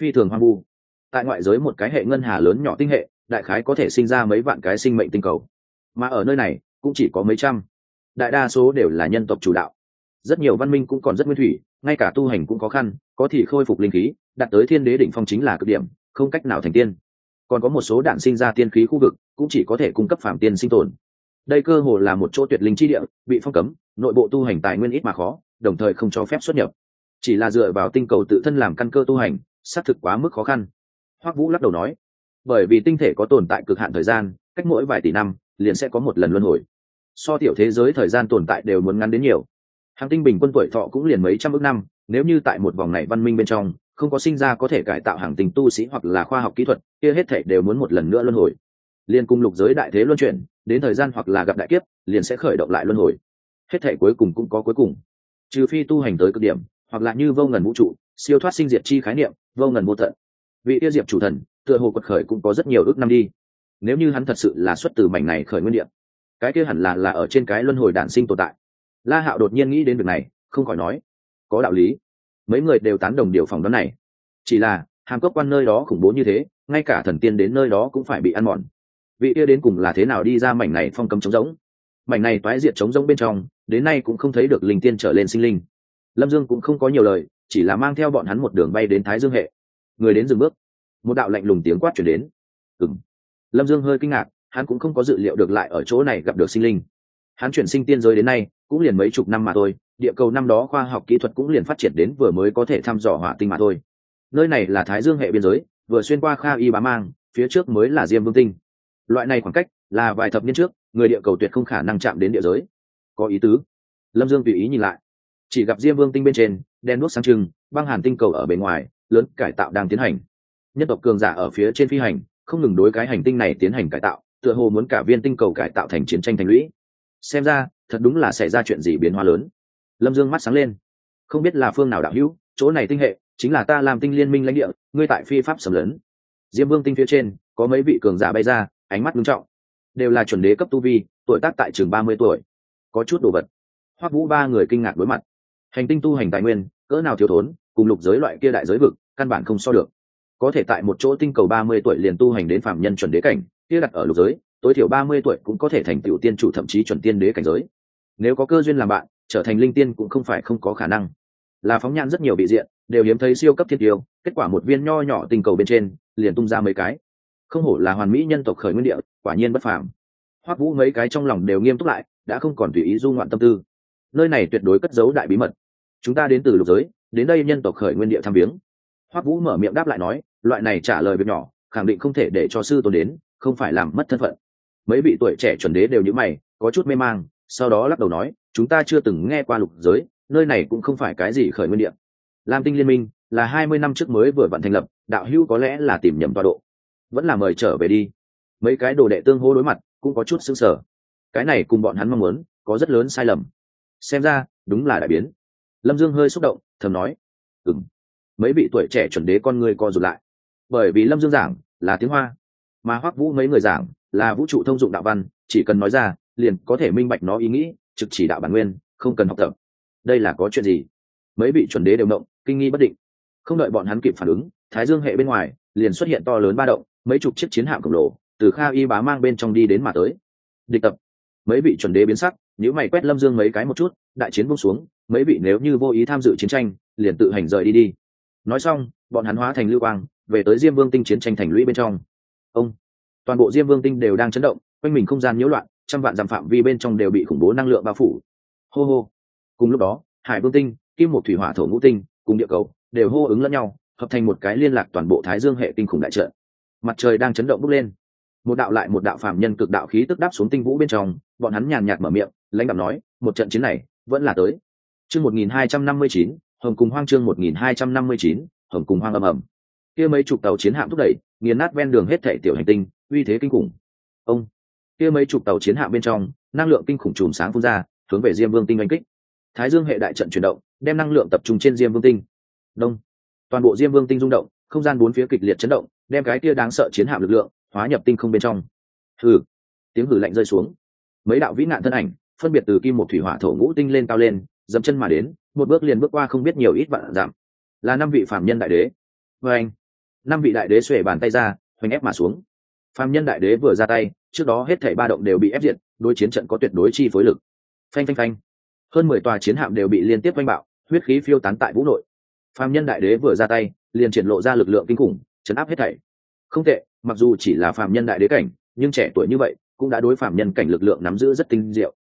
Phi thường hoang vu. Tại ngoại giới một cái hệ ngân hà lớn nhỏ tinh hệ, đại khái có thể sinh ra mấy vạn cái sinh mệnh tinh cầu. Mà ở nơi này, cũng chỉ có mấy trăm. Đại đa số đều là nhân tộc chủ đạo. Rất nhiều văn minh cũng còn rất nguyên thủy, ngay cả tu hành cũng khó khăn, có thì khôi phục linh khí, đạt tới thiên đế đỉnh phong chính là cực điểm không cách nào thành tiên. Còn có một số đạn sinh ra tiên khí khu vực, cũng chỉ có thể cung cấp phạm tiên sinh tồn. Đây cơ hồ là một chỗ tuyệt linh chi địa, bị phong cấm, nội bộ tu hành tài nguyên ít mà khó, đồng thời không cho phép xuất nhập. Chỉ là dựa vào tinh cầu tự thân làm căn cơ tu hành, xác thực quá mức khó khăn. Hoắc vũ lắc đầu nói, bởi vì tinh thể có tồn tại cực hạn thời gian, cách mỗi vài tỷ năm, liền sẽ có một lần luân hồi. So tiểu thế giới thời gian tồn tại đều muốn ngắn đến nhiều. Hàng tinh bình quân tuổi thọ cũng liền mấy trăm ước năm, nếu như tại một vòng này văn minh bên trong không có sinh ra có thể cải tạo hàng tình tu sĩ hoặc là khoa học kỹ thuật, kia hết thể đều muốn một lần nữa luân hồi. Liên cung lục giới đại thế luân chuyển, đến thời gian hoặc là gặp đại kiếp, liền sẽ khởi động lại luân hồi. Hết thể cuối cùng cũng có cuối cùng. Trừ phi tu hành tới cực điểm, hoặc là như vô ngần vũ trụ, siêu thoát sinh diệt chi khái niệm, vô ngần vô tận. Vị tiêu diệp chủ thần, tựa hồ quật khởi cũng có rất nhiều ước năm đi. Nếu như hắn thật sự là xuất từ mảnh này khởi nguyên điện, cái kia hẳn là là ở trên cái luân hồi đản sinh tồn tại. La hạo đột nhiên nghĩ đến việc này, không khỏi nói, có đạo lý mấy người đều tán đồng điều phòng đoán này. Chỉ là, hàm cốc quan nơi đó khủng bố như thế, ngay cả thần tiên đến nơi đó cũng phải bị ăn mòn. Vị kia đến cùng là thế nào đi ra mảnh này phong cấm trống giống mảnh này toái diệt trống giống bên trong, đến nay cũng không thấy được linh tiên trở lên sinh linh. Lâm dương cũng không có nhiều lời, chỉ là mang theo bọn hắn một đường bay đến thái dương hệ. Người đến dừng bước. Một đạo lạnh lùng tiếng quát chuyển đến. Ừng lâm dương hơi kinh ngạc, hắn cũng không có dự liệu được lại ở chỗ này gặp được sinh linh. Hắn chuyển sinh tiên giới đến nay, cũng liền mấy chục năm mà thôi địa cầu năm đó khoa học kỹ thuật cũng liền phát triển đến vừa mới có thể thăm dò hỏa tinh mà thôi. Nơi này là thái dương hệ biên giới, vừa xuyên qua kha y bá mang, phía trước mới là diêm vương tinh. Loại này khoảng cách là vài thập niên trước, người địa cầu tuyệt không khả năng chạm đến địa giới. Có ý tứ. Lâm dương tùy ý nhìn lại. Chỉ gặp diêm vương tinh bên trên, đen đuốc sáng trưng, băng hàn tinh cầu ở bên ngoài, lớn cải tạo đang tiến hành. Nhân tộc cường giả ở phía trên phi hành, không ngừng đối cái hành tinh này tiến hành cải tạo, tựa hồ muốn cả viên tinh cầu cải tạo thành chiến tranh thành lũy. Xem ra, thật đúng là xảy ra chuyện gì biến hóa lớn lâm dương mắt sáng lên. Không biết là phương nào đạo hữu, chỗ này tinh hệ, chính là ta làm tinh liên minh lãnh địa, ngươi tại phi pháp sầm lớn. Diêm vương tinh phía trên, có mấy vị cường giả bay ra, ánh mắt nghiêm trọng. Đều là chuẩn đế cấp tu vi, tuổi tác tại trường ba mươi tuổi. Có chút đồ vật. Hoắc vũ ba người kinh ngạc đối mặt. Hành tinh tu hành tài nguyên, cỡ nào thiếu thốn, cùng lục giới loại kia đại giới vực, căn bản không so được. Có thể tại một chỗ tinh cầu ba mươi tuổi liền tu hành đến phạm nhân chuẩn đế cảnh, kia đặt ở lục giới, tối thiểu ba mươi tuổi cũng có thể thành tiểu tiên chủ thậm chí chuẩn tiên đế cảnh giới. Nếu có cơ duyên làm bạn trở thành linh tiên cũng không phải không có khả năng. Là phóng nhãn rất nhiều bị diện, đều hiếm thấy siêu cấp thiên tiêu, kết quả một viên nho nhỏ tình cầu bên trên, liền tung ra mấy cái. Không hổ là hoàn mỹ nhân tộc khởi nguyên địa, quả nhiên bất phàm. Hoắc vũ mấy cái trong lòng đều nghiêm túc lại, đã không còn tùy ý du ngoạn tâm tư. Nơi này tuyệt đối cất giấu đại bí mật. Chúng ta đến từ lục giới, đến đây nhân tộc khởi nguyên địa tham viếng. Hoắc vũ mở miệng đáp lại nói, loại này trả lời việc nhỏ, khẳng định không thể để cho sư tôn đến, không phải làm mất thân phận. Mấy vị tuổi trẻ chuẩn đế đều như mày, có chút mê mang sau đó lắc đầu nói, chúng ta chưa từng nghe qua lục giới, nơi này cũng không phải cái gì khởi nguyên địa. Lam tinh liên minh là hai mươi năm trước mới vừa vặn thành lập, đạo hữu có lẽ là tìm nhầm tọa độ. Vẫn là mời trở về đi. Mấy cái đồ đệ tương hô đối mặt, cũng có chút xứng sở cái này cùng bọn hắn mong muốn, có rất lớn sai lầm. Xem ra, đúng là đại biến. Lâm dương hơi xúc động, thầm nói ừng mấy vị tuổi trẻ chuẩn đế con người co rụt lại. Bởi vì lâm dương giảng là tiếng hoa, mà hoắc vũ mấy người giảng là vũ trụ thông dụng đạo văn, chỉ cần nói ra liền có thể minh bạch nó ý nghĩ, trực chỉ đạo bản nguyên, không cần học tập. Đây là có chuyện gì? Mấy vị chuẩn đế đều động, kinh nghi bất định. Không đợi bọn hắn kịp phản ứng, thái dương hệ bên ngoài liền xuất hiện to lớn ba động, mấy chục chiếc chiến hạm khổng lồ từ kha y bá mang bên trong đi đến mà tới. Địch tập. Mấy vị chuẩn đế biến sắc nếu mày quét lâm dương mấy cái một chút, đại chiến bung xuống, mấy vị nếu như vô ý tham dự chiến tranh, liền tự hành rời đi đi. Nói xong, bọn hắn hóa thành lưu quang, về tới diêm vương tinh chiến tranh thành lũy bên trong. Ông, toàn bộ diêm vương tinh đều đang chấn động, quanh mình không gian nhiễu loạn trăm vạn dặm phạm vi bên trong đều bị khủng bố năng lượng bao phủ. Hô hô. Cùng lúc đó, hải vương tinh, kim một thủy hỏa thổ ngũ tinh cùng địa cầu đều hô ứng lẫn nhau, hợp thành một cái liên lạc toàn bộ thái dương hệ kinh khủng đại trợ mặt trời đang chấn động bốc lên. Một đạo lại một đạo phạm nhân cực đạo khí tức đáp xuống tinh vũ bên trong, bọn hắn nhàn nhạt mở miệng, lãnh đạo nói, một trận chiến này vẫn là tới. Chương một nghìn hai trăm năm mươi chín, hồng cùng hoang chương một nghìn hai trăm năm mươi chín, hồng cùng hoang ầm ầm. Kia mấy chục tàu chiến hạm thúc đẩy, nghiền nát ven đường hết thảy tiểu hành tinh, uy thế kinh khủng. Ông kia mấy chục tàu chiến hạm bên trong, năng lượng kinh khủng chùm sáng phun ra, hướng về diêm vương tinh oanh kích. Thái dương hệ đại trận chuyển động, đem năng lượng tập trung trên diêm vương tinh. Đông. Toàn bộ diêm vương tinh rung động, không gian bốn phía kịch liệt chấn động, đem cái kia đáng sợ chiến hạm lực lượng hóa nhập tinh không bên trong. Hừ. Tiếng hử lạnh rơi xuống. Mấy đạo vĩ nạn thân ảnh, phân biệt từ kim một thủy hỏa thổ ngũ tinh lên cao lên dẫm chân mà đến, một bước liền bước qua không biết nhiều ít vạn giảm là năm vị phạm nhân đại đế. Vê anh, năm vị đại đế xuể bàn tay ra, hoành ép mà xuống. Phạm nhân đại đế vừa ra tay trước đó hết thảy ba động đều bị ép diện đối chiến trận có tuyệt đối chi phối lực. Phanh phanh phanh. Hơn mười tòa chiến hạm đều bị liên tiếp oanh bạo, huyết khí phiêu tán tại vũ nội. Phạm nhân đại đế vừa ra tay, liền triển lộ ra lực lượng kinh khủng, chấn áp hết thảy. Không tệ, mặc dù chỉ là phạm nhân đại đế cảnh, nhưng trẻ tuổi như vậy cũng đã đối phạm nhân cảnh lực lượng nắm giữ rất tinh diệu.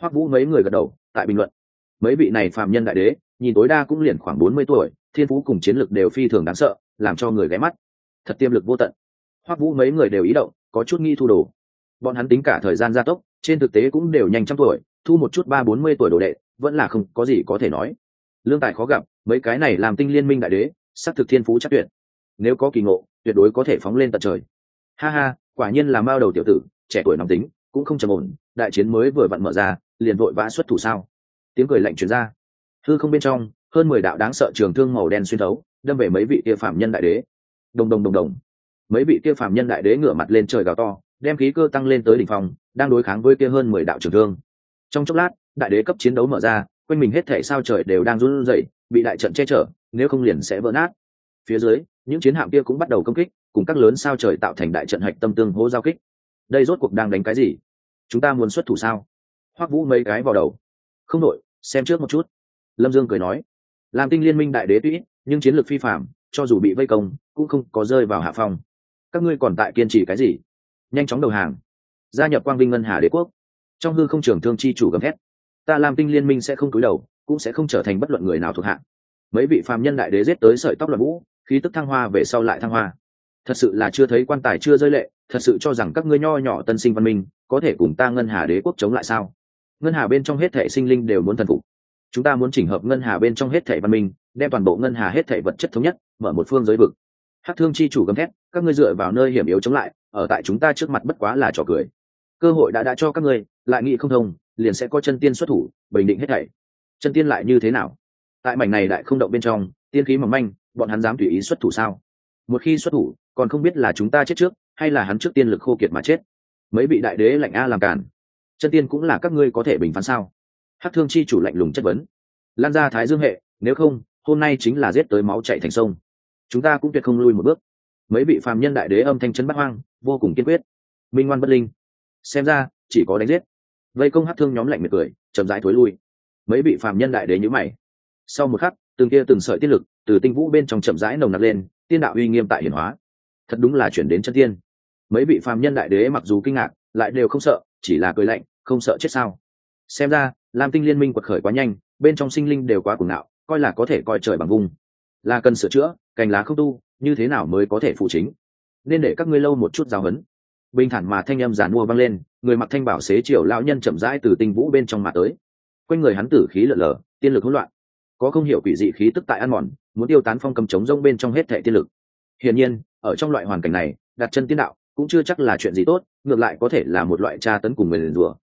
Hoắc vũ mấy người gật đầu, tại bình luận. Mấy vị này phạm nhân đại đế, nhìn tối đa cũng liền khoảng bốn mươi tuổi, thiên phú cùng chiến lực đều phi thường đáng sợ, làm cho người ghé mắt. Thật tiêm lực vô tận. Hoắc vũ mấy người đều ý động, có chút nghi thu đồ bọn hắn tính cả thời gian gia tốc, trên thực tế cũng đều nhanh trăm tuổi, thu một chút ba bốn mươi tuổi đồ đệ, vẫn là không có gì có thể nói. Lương tài khó gặp, mấy cái này làm tinh liên minh đại đế s thực thiên phú chắc tuyệt. Nếu có kỳ ngộ, tuyệt đối có thể phóng lên tận trời. Ha ha, quả nhiên là mao đầu tiểu tử, trẻ tuổi nóng tính, cũng không trầm ổn, đại chiến mới vừa vặn mở ra, liền vội vã xuất thủ sao? Tiếng cười lạnh truyền ra. Thư không bên trong, hơn mười đạo đáng sợ trường thương màu đen xuyên thấu, đâm về mấy vị kia phạm nhân đại đế. Đồng đồng đồng đồng. Mấy vị kia phạm nhân đại đế ngửa mặt lên trời gào to đem khí cơ tăng lên tới đỉnh phòng đang đối kháng với kia hơn mười đạo trường thương. Trong chốc lát, đại đế cấp chiến đấu mở ra, quanh mình hết thể sao trời đều đang run rẩy, bị đại trận che chở, nếu không liền sẽ vỡ nát. Phía dưới, những chiến hạm kia cũng bắt đầu công kích, cùng các lớn sao trời tạo thành đại trận hạch tâm tương hỗ giao kích. Đây rốt cuộc đang đánh cái gì? Chúng ta muốn xuất thủ sao? Hoắc vũ mấy cái vào đầu. Không đội xem trước một chút. Lâm dương cười nói. Làm tinh liên minh đại đế tuy nhưng chiến lược phi phạm cho dù bị vây công, cũng không có rơi vào hạ phong. Các ngươi còn tại kiên trì cái gì? Nhanh chóng đầu hàng. Gia nhập quang vinh ngân hà đế quốc. Trong hư không trường thương chi chủ gầm hét ta làm tinh liên minh sẽ không cúi đầu, cũng sẽ không trở thành bất luận người nào thuộc hạng mấy vị phàm nhân đại đế giết tới sợi tóc loạn vũ, khí tức thăng hoa về sau lại thăng hoa. Thật sự là chưa thấy quan tài chưa rơi lệ, thật sự cho rằng các ngươi nho nhỏ tân sinh văn minh có thể cùng ta ngân hà đế quốc chống lại sao? Ngân hà bên trong hết thể sinh linh đều muốn thần phục. Chúng ta muốn chỉnh hợp ngân hà bên trong hết thể văn minh, đem toàn bộ ngân hà hết thể vật chất thống nhất, mở một phương giới vực hát thương chi chủ gầm thét, các ngươi dựa vào nơi hiểm yếu chống lại, ở tại chúng ta trước mặt bất quá là trò cười. Cơ hội đã đã cho các ngươi, lại nghĩ không thông, liền sẽ có chân tiên xuất thủ, bình định hết thảy. Chân tiên lại như thế nào? Tại mảnh này lại không động bên trong, tiên khí mỏng manh, bọn hắn dám tùy ý xuất thủ sao? Một khi xuất thủ, còn không biết là chúng ta chết trước, hay là hắn trước tiên lực khô kiệt mà chết. Mấy vị đại đế lạnh a làm cản chân tiên cũng là các ngươi có thể bình phán sao? Hắc thương chi chủ lạnh lùng chất vấn. Lan ra thái dương hệ, nếu không, hôm nay chính là giết tới máu chạy thành sông chúng ta cũng tuyệt không lui một bước. Mấy vị phàm nhân đại đế âm thanh chân bắt hoang, vô cùng kiên quyết. Minh ngoan bất linh. Xem ra, chỉ có đánh giết. Vây công hát thương nhóm lạnh miệt cười, chậm rãi thối lui. Mấy vị phàm nhân đại đế nhữ mày. Sau một khắc, từng kia từng sợi tiết lực từ tinh vũ bên trong chậm rãi nồng nặc lên, tiên đạo uy nghiêm tại hiển hóa. Thật đúng là chuyển đến chân tiên. Mấy vị phàm nhân đại đế mặc dù kinh ngạc, lại đều không sợ, chỉ là cười lạnh, không sợ chết sao. Xem ra, lam tinh liên minh quật khởi quá nhanh, bên trong sinh linh đều quá cuồng ngạo, coi là có thể coi trời bằng vùng là cần sửa chữa, cành lá không tu, như thế nào mới có thể phụ chính? Nên để các ngươi lâu một chút giáo huấn. Bình thản mà thanh âm giàn mua vang lên, người mặc thanh bảo xế chiều lão nhân chậm rãi từ tinh vũ bên trong mà tới. Quanh người hắn tử khí lở lở, tiên lực hỗn loạn. Có không hiểu quỷ dị khí tức tại ăn mòn, muốn tiêu tán phong cầm chống rông bên trong hết thệ tiên lực. Hiển nhiên, ở trong loại hoàn cảnh này, đặt chân tiên đạo cũng chưa chắc là chuyện gì tốt, ngược lại có thể là một loại tra tấn cùng người liền rùa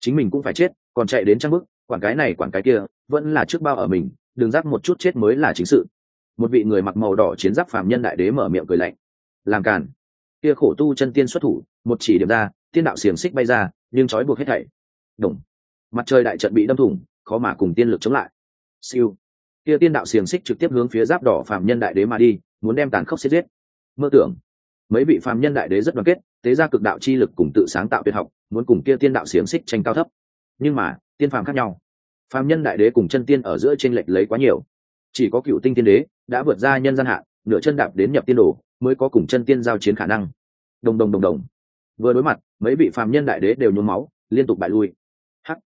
chính mình cũng phải chết, còn chạy đến trang bức quản cái này quản cái kia, vẫn là trước bao ở mình, đừng rắc một chút chết mới là chính sự một vị người mặc màu đỏ chiến giáp phàm nhân đại đế mở miệng cười lạnh. Làm càn. Kia khổ tu chân tiên xuất thủ, một chỉ điểm ra, tiên đạo xiềng xích bay ra, nhưng trói buộc hết thảy. Đồng mặt trời đại trận bị đâm thủng, khó mà cùng tiên lực chống lại. Siêu. Kia tiên đạo xiềng xích trực tiếp hướng phía giáp đỏ phàm nhân đại đế mà đi, muốn đem tàn khốc xếp giết. Mơ tưởng. Mấy vị phàm nhân đại đế rất đoàn kết, tế ra cực đạo chi lực cùng tự sáng tạo tuyệt học, muốn cùng kia tiên đạo xiềng xích tranh cao thấp. Nhưng mà, tiên phàm khác nhau. Phàm nhân đại đế cùng chân tiên ở giữa tranh lệch lấy quá nhiều. Chỉ có cựu tinh tiên đế đã vượt ra nhân gian hạn, nửa chân đạp đến nhập tiên đồ, mới có cùng chân tiên giao chiến khả năng. Đồng đồng đồng đồng. Vừa đối mặt, mấy vị phàm nhân đại đế đều nhuốm máu, liên tục bại lui. Hắc.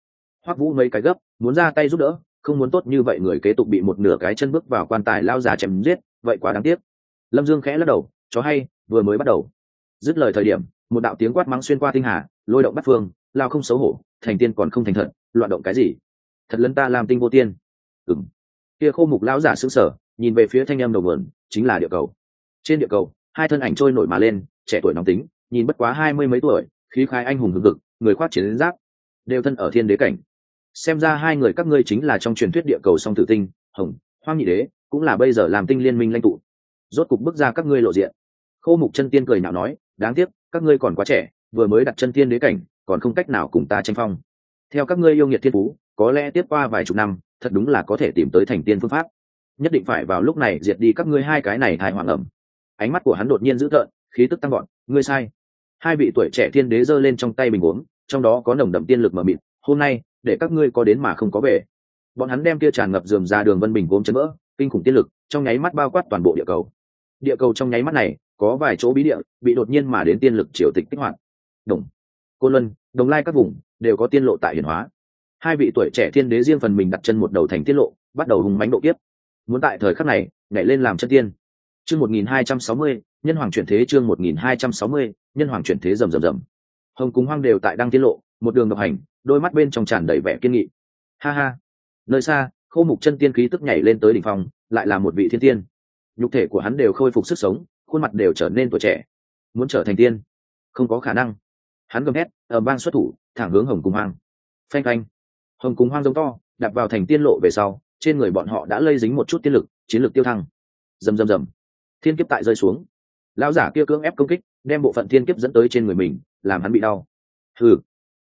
Hoắc vũ mấy cái gấp, muốn ra tay giúp đỡ, không muốn tốt như vậy người kế tục bị một nửa cái chân bước vào quan tài lao già chém giết, vậy quá đáng tiếc. Lâm dương khẽ lắc đầu, chó hay, vừa mới bắt đầu. Dứt lời thời điểm, một đạo tiếng quát mắng xuyên qua tinh hà, lôi động bắt phương, lao không xấu hổ, thành tiên còn không thành thật, loạn động cái gì? Thật lân ta làm tinh vô tiên. Ừng kia khô mục lão giả xứng sở nhìn về phía thanh em đầu vườn chính là địa cầu. Trên địa cầu, hai thân ảnh trôi nổi mà lên, trẻ tuổi nóng tính, nhìn bất quá hai mươi mấy tuổi, khí khai anh hùng hực hực, người khoác chiến giáp, đều thân ở thiên đế cảnh. Xem ra hai người các ngươi chính là trong truyền thuyết địa cầu song tử tinh, hồng, hoang nhị đế, cũng là bây giờ làm tinh liên minh lãnh tụ. Rốt cục bước ra các ngươi lộ diện. Khô mục chân tiên cười nhạo nói, đáng tiếc, các ngươi còn quá trẻ, vừa mới đặt chân tiên đế cảnh, còn không cách nào cùng ta tranh phong. Theo các ngươi yêu nghiệt thiên phú, có lẽ tiếp qua vài chục năm, thật đúng là có thể tìm tới thành tiên phương pháp nhất định phải vào lúc này diệt đi các ngươi hai cái này hài hoàng ẩm. Ánh mắt của hắn đột nhiên dữ tợn, khí tức tăng gọn ngươi sai. Hai vị tuổi trẻ thiên đế giơ lên trong tay bình uống, trong đó có nồng đậm tiên lực mờ mịt, hôm nay, để các ngươi có đến mà không có về. Bọn hắn đem kia tràn ngập dườm ra đường vân bình gốm chấn vỡ, kinh khủng tiên lực, trong nháy mắt bao quát toàn bộ địa cầu. Địa cầu trong nháy mắt này, có vài chỗ bí địa, bị đột nhiên mà đến tiên lực triều tịch kích hoạt. Đồng côn luân, đồng lai các vùng, đều có tiên lộ tại hiển hóa. Hai vị tuổi trẻ thiên đế riêng phần mình đặt chân một đầu thành tiết lộ, bắt đầu hùng mánh độ kiếp muốn tại thời khắc này, nhảy lên làm chân tiên. Chương một nghìn hai trăm sáu mươi, nhân hoàng chuyển thế chương một nghìn hai trăm sáu mươi, nhân hoàng chuyển thế rầm rầm rầm. Hồng cung hoang đều tại đang tiết lộ, một đường độc hành, đôi mắt bên trong tràn đầy vẻ kiên nghị. Ha ha. Nơi xa, khô mục chân tiên khí tức nhảy lên tới đỉnh phòng lại là một vị thiên tiên. Nhục thể của hắn đều khôi phục sức sống, khuôn mặt đều trở nên tuổi trẻ. Muốn trở thành tiên? Không có khả năng. Hắn gầm hét ở bang xuất thủ, thẳng hướng hồng cung hoang. Phanh phanh. Hồng cung hoang giống to đặt vào thành tiên lộ về sau trên người bọn họ đã lây dính một chút tiên lực, chiến lược tiêu thăng. Rầm rầm rầm thiên kiếp tại rơi xuống. Lão giả kia cưỡng ép công kích, đem bộ phận thiên kiếp dẫn tới trên người mình, làm hắn bị đau. Hừ.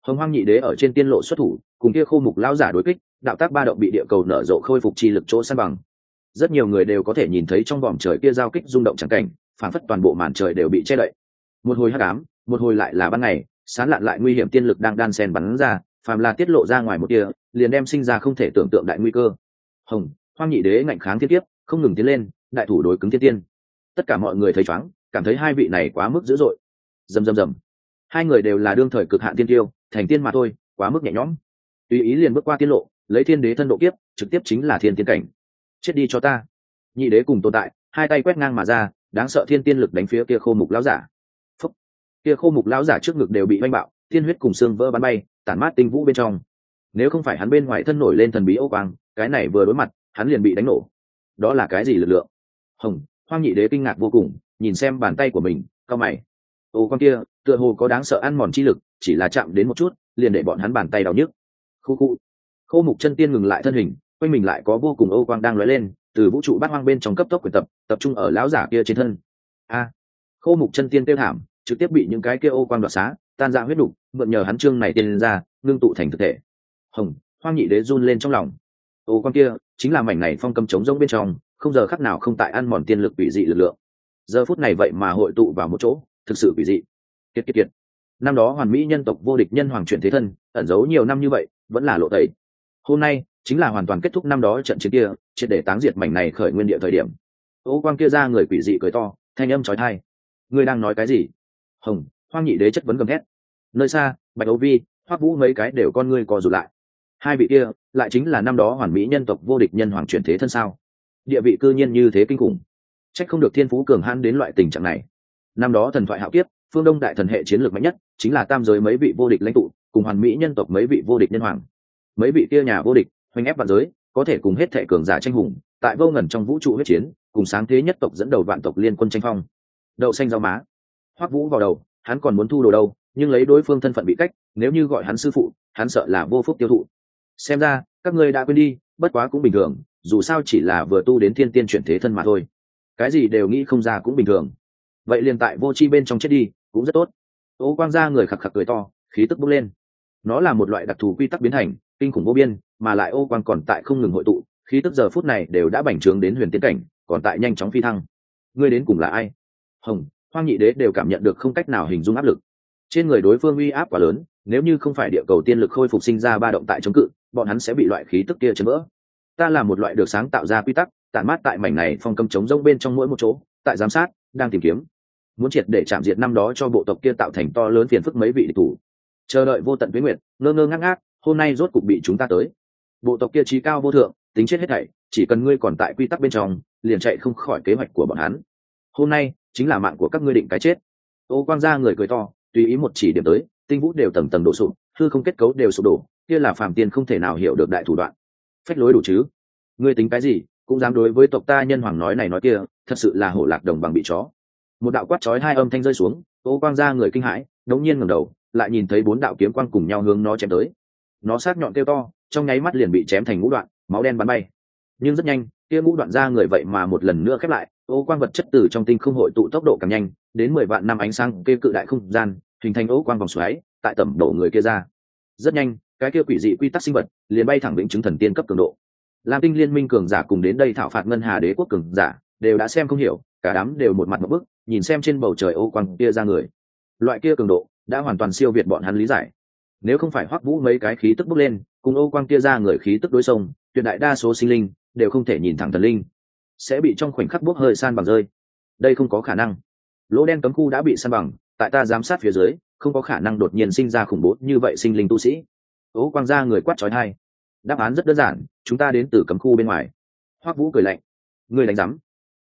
Hồng hoang nhị đế ở trên tiên lộ xuất thủ, cùng kia khô mục lão giả đối kích, đạo tác ba động bị địa cầu nở rộ khôi phục chi lực chỗ san bằng. Rất nhiều người đều có thể nhìn thấy trong vòm trời kia giao kích rung động chẳng cảnh, phản phất toàn bộ màn trời đều bị che đậy. Một hồi hắc ám, một hồi lại là ban ngày, sán lạn lại nguy hiểm tiên lực đang đan sen bắn ra, phàm là tiết lộ ra ngoài một kia liền đem sinh ra không thể tưởng tượng đại nguy cơ hồng, hoang nhị đế ngạnh kháng thiên tiếp không ngừng tiến lên, đại thủ đối cứng thiên tiên. Tất cả mọi người thấy chóng, cảm thấy hai vị này quá mức dữ dội. Rầm rầm rầm. Hai người đều là đương thời cực hạn tiên tiêu, thành tiên mà thôi, quá mức nhẹ nhõm. Tùy ý liền bước qua tiên lộ, lấy thiên đế thân độ kiếp, trực tiếp chính là thiên tiên cảnh. Chết đi cho ta. Nhị đế cùng tồn tại, hai tay quét ngang mà ra, đáng sợ thiên tiên lực đánh phía kia khô mục lão giả. Phúc. kia khô mục lão giả trước ngực đều bị oanh bạo, thiên huyết cùng xương vỡ bắn bay, tản mát tinh vũ bên trong. Nếu không phải hắn bên ngoài thân nổi lên thần bí ô quang cái này vừa đối mặt, hắn liền bị đánh nổ. Đó là cái gì lực lượng? Hồng, hoang nhị đế kinh ngạc vô cùng, nhìn xem bàn tay của mình, cao mày. Ô, con kia, tựa hồ có đáng sợ ăn mòn chi lực, chỉ là chạm đến một chút, liền để bọn hắn bàn tay đau nhức. Khu khu. Khô mục chân tiên ngừng lại thân hình, quanh mình lại có vô cùng ô quang đang lóe lên, từ vũ trụ bát hoang bên trong cấp tốc quyền tập tập trung ở lão giả kia trên thân. A. Khô mục chân tiên tiêu thảm, trực tiếp bị những cái kia ô quang đoạt xá, tan ra huyết đục, mượn nhờ hắn trương này tiên ra, ngưng tụ thành thực thể. Hồng, hoang nhị đế run lên trong lòng ô quan kia, chính là mảnh này phong cầm trống rỗng bên trong, không giờ khắc nào không tại ăn mòn tiên lực bị dị lực lượng. Giờ phút này vậy mà hội tụ vào một chỗ, thực sự bị dị. Kiệt kiệt kiệt. Năm đó hoàn mỹ nhân tộc vô địch nhân hoàng chuyển thế thân, ẩn giấu nhiều năm như vậy, vẫn là lộ tẩy. Hôm nay, chính là hoàn toàn kết thúc năm đó trận chiến kia, triệt để táng diệt mảnh này khởi nguyên địa thời điểm. Ô quan kia ra người quỷ dị cười to, thanh âm trói thai ngươi đang nói cái gì? Hồng, hoang nhị đế chất vấn gầm thét. Nơi xa, bạch Âu vi hoắc vũ mấy cái đều con ngươi co rụt lại. Hai vị kia lại chính là năm đó hoàn mỹ nhân tộc vô địch nhân hoàng chuyển thế thân sao? Địa vị cư nhiên như thế kinh khủng. Trách không được thiên phú cường hãn đến loại tình trạng này. Năm đó thần thoại hạo kiếp, phương đông đại thần hệ chiến lược mạnh nhất chính là tam giới mấy vị vô địch lãnh tụ, cùng hoàn mỹ nhân tộc mấy vị vô địch nhân hoàng. Mấy vị kia nhà vô địch, hoành ép vạn giới, có thể cùng hết thệ cường giả tranh hùng, tại vô ngần trong vũ trụ huyết chiến, cùng sáng thế nhất tộc dẫn đầu vạn tộc liên quân tranh phong. Đậu xanh rau má. Hoắc vũ vào đầu, hắn còn muốn thu đồ đâu, nhưng lấy đối phương thân phận bị cách, nếu như gọi hắn sư phụ, hắn sợ là vô phúc tiêu thụ xem ra, các ngươi đã quên đi, bất quá cũng bình thường, dù sao chỉ là vừa tu đến thiên tiên chuyển thế thân mà thôi. Cái gì đều nghĩ không ra cũng bình thường. Vậy liền tại vô chi bên trong chết đi, cũng rất tốt. Ô quang gia người khạc khạc cười to, khí tức bốc lên. Nó là một loại đặc thù quy tắc biến hành kinh khủng vô biên, mà lại ô quang còn tại không ngừng hội tụ, khí tức giờ phút này đều đã bành trướng đến huyền tiến cảnh, còn tại nhanh chóng phi thăng. Ngươi đến cùng là ai? Hồng, hoang nhị đế đều cảm nhận được không cách nào hình dung áp lực. Trên người đối phương uy áp quá lớn, nếu như không phải địa cầu tiên lực khôi phục sinh ra ba động tại chống cự bọn hắn sẽ bị loại khí tức kia chấn vỡ. Ta là một loại được sáng tạo ra quy tắc, tản mát tại mảnh này phong cầm chống rông bên trong mỗi một chỗ, tại giám sát, đang tìm kiếm. Muốn triệt để chạm diệt năm đó cho bộ tộc kia tạo thành to lớn phiền phức mấy vị địch thủ. Chờ đợi vô tận với nguyện ngơ ngơ ngác ngác, hôm nay rốt cục bị chúng ta tới. Bộ tộc kia trí cao vô thượng, tính chết hết thảy, chỉ cần ngươi còn tại quy tắc bên trong, liền chạy không khỏi kế hoạch của bọn hắn. Hôm nay, chính là mạng của các ngươi định cái chết. Ô quang gia người cười to, tùy ý một chỉ điểm tới, tinh vũ đều tầng tầng đổ sụp, hư không kết cấu đều sụp đổ kia là phàm tiên không thể nào hiểu được đại thủ đoạn. Phách lối đủ chứ? Ngươi tính cái gì, cũng dám đối với tộc ta nhân hoàng nói này nói kia, thật sự là hổ lạc đồng bằng bị chó. Một đạo quát chói hai âm thanh rơi xuống, ô quang ra người kinh hãi, đống nhiên ngẩng đầu, lại nhìn thấy bốn đạo kiếm quang cùng nhau hướng nó chém tới. Nó sát nhọn kêu to, trong nháy mắt liền bị chém thành ngũ đoạn, máu đen bắn bay. Nhưng rất nhanh, kia ngũ đoạn ra người vậy mà một lần nữa khép lại, ô quang vật chất từ trong tinh không hội tụ tốc độ càng nhanh, đến mười vạn năm ánh sáng kê cự đại không gian, hình thành ô quang vòng xoáy, tại tầm đổ người kia ra. Rất nhanh cái kia quỷ dị quy tắc sinh vật, liền bay thẳng vĩnh chứng thần tiên cấp cường độ. Lam tinh liên minh cường giả cùng đến đây thảo phạt ngân hà đế quốc cường giả, đều đã xem không hiểu, cả đám đều một mặt một bức, nhìn xem trên bầu trời ô quang kia ra người. Loại kia cường độ, đã hoàn toàn siêu việt bọn hắn lý giải. Nếu không phải hoắc vũ mấy cái khí tức bốc lên, cùng ô quang kia ra người khí tức đối sông tuyệt đại đa số sinh linh đều không thể nhìn thẳng thần linh, sẽ bị trong khoảnh khắc bốc hơi san bằng rơi. Đây không có khả năng. Lỗ đen cấm khu đã bị san bằng, tại ta giám sát phía dưới, không có khả năng đột nhiên sinh ra khủng bố như vậy sinh linh tu sĩ ố quang gia người quát trói thai đáp án rất đơn giản, chúng ta đến từ cấm khu bên ngoài. Hoắc vũ cười lạnh. Người đánh rắm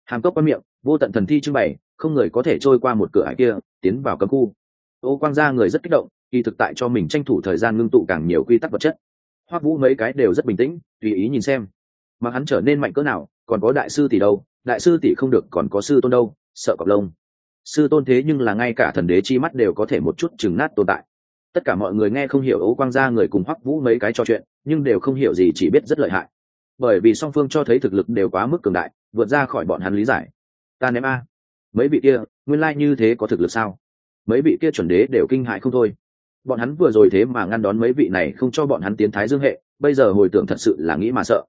hàm cốc qua miệng, vô tận thần thi trưng bày, không người có thể trôi qua một cửa hải kia, tiến vào cấm khu. Ô quang gia người rất kích động, kỳ thực tại cho mình tranh thủ thời gian ngưng tụ càng nhiều quy tắc vật chất. Hoắc vũ mấy cái đều rất bình tĩnh, tùy ý nhìn xem. Mà hắn trở nên mạnh cỡ nào, còn có đại sư tỷ đâu, đại sư tỷ không được, còn có sư tôn đâu, sợ cọp lông. Sư tôn thế nhưng là ngay cả thần đế chi mắt đều có thể một chút chừng nát tồn tại tất cả mọi người nghe không hiểu ấu quang gia người cùng hoắc vũ mấy cái trò chuyện, nhưng đều không hiểu gì, chỉ biết rất lợi hại. Bởi vì song phương cho thấy thực lực đều quá mức cường đại, vượt ra khỏi bọn hắn lý giải. Ta ném a. Mấy vị kia, nguyên lai như thế có thực lực sao? Mấy vị kia chuẩn đế đều kinh hại không thôi. Bọn hắn vừa rồi thế mà ngăn đón mấy vị này không cho bọn hắn tiến thái dương hệ, bây giờ hồi tưởng thật sự là nghĩ mà sợ.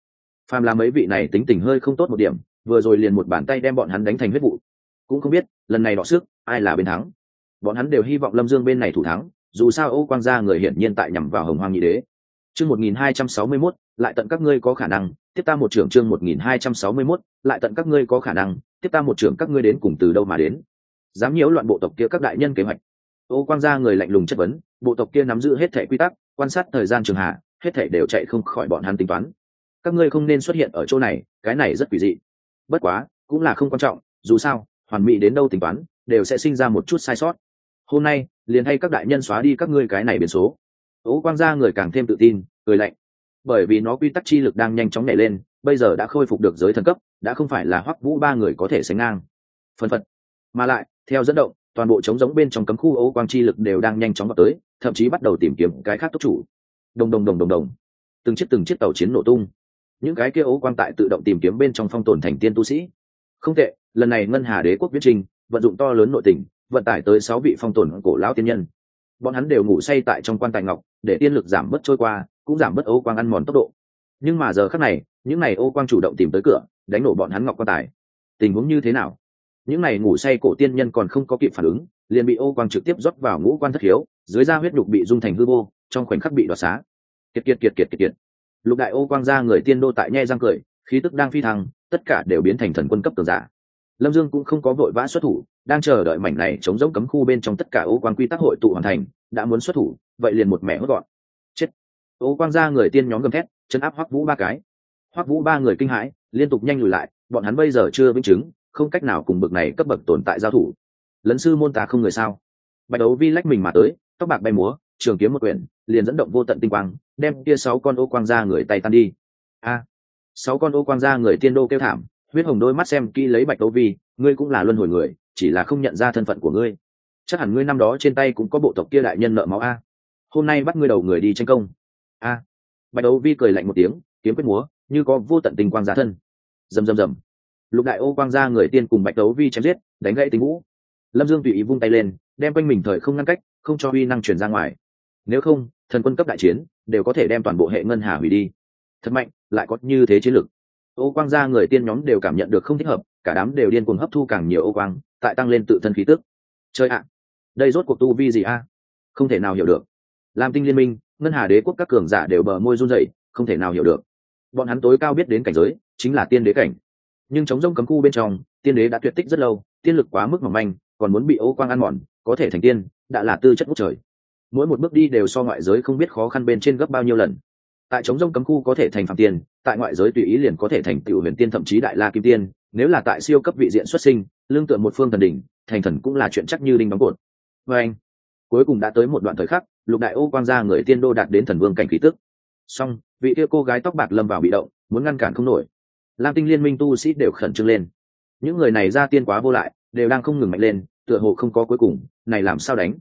Phàm là mấy vị này tính tình hơi không tốt một điểm, vừa rồi liền một bàn tay đem bọn hắn đánh thành huyết vụ. Cũng không biết, lần này đọ sức, ai là bên thắng. Bọn hắn đều hy vọng lâm dương bên này thủ thắng dù sao ô quang gia người hiển nhiên tại nhằm vào hồng hoang nhị đế. Chương một nghìn hai trăm sáu mươi mốt, lại tận các ngươi có khả năng, tiếp ta một trưởng chương một nghìn hai trăm sáu mươi mốt, lại tận các ngươi có khả năng, tiếp ta một trưởng các ngươi đến cùng từ đâu mà đến. Dám nhiễu loạn bộ tộc kia các đại nhân kế hoạch. Ô quang gia người lạnh lùng chất vấn, bộ tộc kia nắm giữ hết thể quy tắc, quan sát thời gian trường hạ, hết thể đều chạy không khỏi bọn hắn tính toán. Các ngươi không nên xuất hiện ở chỗ này, cái này rất quỷ dị. Bất quá, cũng là không quan trọng, dù sao, hoàn mỹ đến đâu tính toán, đều sẽ sinh ra một chút sai sót hôm nay, liền hay các đại nhân xóa đi các ngươi cái này biến số. Ố quang gia người càng thêm tự tin, cười lạnh. Bởi vì nó quy tắc chi lực đang nhanh chóng nhảy lên, bây giờ đã khôi phục được giới thần cấp, đã không phải là hoắc vũ ba người có thể sánh ngang. Phân phật. Mà lại, theo dẫn động, toàn bộ trống giống bên trong cấm khu ố quang chi lực đều đang nhanh chóng vào tới, thậm chí bắt đầu tìm kiếm cái khác tốc chủ. Đồng đồng đồng đồng đồng. Từng chiếc từng chiếc tàu chiến nổ tung. Những cái kia ố quang tại tự động tìm kiếm bên trong phong tồn thành tiên tu sĩ. Không tệ, lần này ngân hà đế quốc viết trình, vận dụng to lớn nội tình vận tải tới sáu vị phong tồn cổ lão tiên nhân. Bọn hắn đều ngủ say tại trong quan tài ngọc, để tiên lực giảm bớt trôi qua, cũng giảm bớt ô quang ăn mòn tốc độ. Nhưng mà giờ khắc này, những n à y ô quang chủ động tìm tới cửa, đánh nổ bọn hắn ngọc quan tài. Tình huống như thế nào? Những n à y ngủ say cổ tiên nhân còn không có kịp phản ứng, liền bị ô quang trực tiếp rót vào ngũ quan thất hiếu, dưới da huyết nhục bị dung thành hư vô, trong khoảnh khắc bị đoạt xá. Kiệt kiệt kiệt kiệt kiệt kiệt. Lục đại ô quang ra người tiên đô tại nhe răng cười, khí tức đang phi thăng, tất cả đều biến thành thần quân cấp tường giả lâm dương cũng không có vội vã xuất thủ, đang chờ đợi mảnh này chống giống cấm khu bên trong tất cả ô quang quy tắc hội tụ hoàn thành, đã muốn xuất thủ, vậy liền một mẻ hốt gọn. Chết. Ô quang ra người tiên nhóm gầm thét, chấn áp hoắc vũ ba cái. Hoắc vũ ba người kinh hãi, liên tục nhanh lùi lại, bọn hắn bây giờ chưa vĩnh chứng, không cách nào cùng bực này cấp bậc tồn tại giao thủ. Lấn sư môn tà không người sao? Bạch đấu vi lách mình mà tới, tóc bạc bay múa, trường kiếm một quyển, liền dẫn động vô tận tinh quang, đem kia sáu con ô quang ra người tay tan đi. A. Sáu con ô quang ra người tiên đô kêu thảm huyết hồng đôi mắt xem kỹ lấy bạch đấu vi, ngươi cũng là luân hồi người, chỉ là không nhận ra thân phận của ngươi. Chắc hẳn ngươi năm đó trên tay cũng có bộ tộc kia đại nhân nợ máu a. Hôm nay bắt ngươi đầu người đi tranh công. A. Bạch đấu vi cười lạnh một tiếng, kiếm quyết múa, như có vô tận tình quang giá thân. Rầm rầm rầm. Lục đại ô quang ra người tiên cùng bạch đấu vi chém giết, đánh gãy tình vũ. Lâm dương tùy ý vung tay lên, đem quanh mình thời không ngăn cách, không cho uy năng truyền ra ngoài. Nếu không, thần quân cấp đại chiến đều có thể đem toàn bộ hệ ngân hà hủy đi. Thật mạnh, lại có như thế chiến lược ô quang ra người tiên nhóm đều cảm nhận được không thích hợp, cả đám đều điên cuồng hấp thu càng nhiều ô quang, tại tăng lên tự thân khí tức. Chơi ạ, đây rốt cuộc tu vi gì a? Không thể nào hiểu được. Làm tinh liên minh, ngân hà đế quốc các cường giả đều bờ môi run rẩy, không thể nào hiểu được. Bọn hắn tối cao biết đến cảnh giới, chính là tiên đế cảnh. Nhưng chống rông cấm khu bên trong, tiên đế đã tuyệt tích rất lâu, tiên lực quá mức mỏng manh, còn muốn bị ô quang ăn mòn, có thể thành tiên, đã là tư chất ngút trời. Mỗi một bước đi đều so ngoại giới không biết khó khăn bên trên gấp bao nhiêu lần tại chống rông cấm khu có thể thành phạm tiên tại ngoại giới tùy ý liền có thể thành tựu huyền tiên thậm chí đại la kim tiên, nếu là tại siêu cấp vị diện xuất sinh, lương tựa một phương thần đỉnh, thành thần cũng là chuyện chắc như đinh đóng cột. Và anh, cuối cùng đã tới một đoạn thời khắc, lục đại ô quang gia người tiên đô đạt đến thần vương cảnh khí tức. Song vị kia cô gái tóc bạc lâm vào bị động, muốn ngăn cản không nổi. Lam tinh liên minh tu sĩ đều khẩn trương lên. Những người này ra tiên quá vô lại, đều đang không ngừng mạnh lên, tựa hồ không có cuối cùng, này làm sao đánh?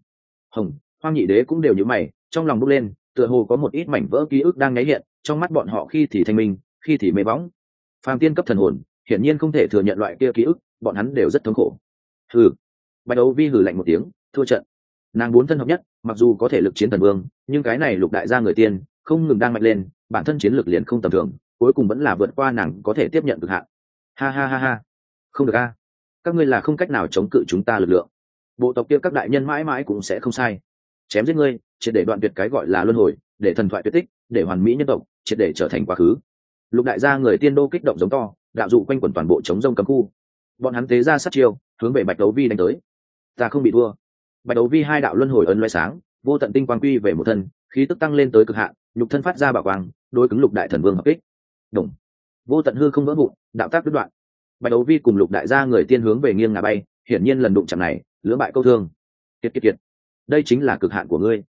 Hồng, hoang nhị đế cũng đều như mày, trong lòng bốc lên tựa hồ có một ít mảnh vỡ ký ức đang nháy hiện, trong mắt bọn họ khi thì thanh minh, khi thì mê bóng. Phàm tiên cấp thần hồn, hiển nhiên không thể thừa nhận loại kia ký ức, bọn hắn đều rất thống khổ. Hừ. Bạch đấu vi hừ lạnh một tiếng, thua trận. Nàng bốn thân hợp nhất, mặc dù có thể lực chiến thần vương, nhưng cái này lục đại gia người tiên, không ngừng đang mạnh lên, bản thân chiến lược liền không tầm thường, cuối cùng vẫn là vượt qua nàng có thể tiếp nhận cực hạn. Ha ha ha ha. Không được a. Các ngươi là không cách nào chống cự chúng ta lực lượng. Bộ tộc kia các đại nhân mãi mãi cũng sẽ không sai chém giết ngươi, triệt để đoạn tuyệt cái gọi là luân hồi, để thần thoại tuyệt tích, để hoàn mỹ nhân tộc, triệt để trở thành quá khứ. Lục đại gia người tiên đô kích động giống to, đạo dụ quanh quẩn toàn bộ chống rông cấm khu. Bọn hắn tế ra sát chiêu, hướng về bạch đấu vi đánh tới. Ta không bị thua. Bạch đấu vi hai đạo luân hồi ấn loại sáng, vô tận tinh quang quy về một thân, khí tức tăng lên tới cực hạn, nhục thân phát ra bảo quang, đối cứng lục đại thần vương hợp kích. Đồng vô tận hư không vỡ vụn, đạo tác đứt đoạn. Bạch đấu vi cùng lục đại gia người tiên hướng về nghiêng ngả bay, hiển nhiên lần đụng chạm này, lưỡng bại câu thương. Kiệt kiệt kiệt đây chính là cực hạn của ngươi.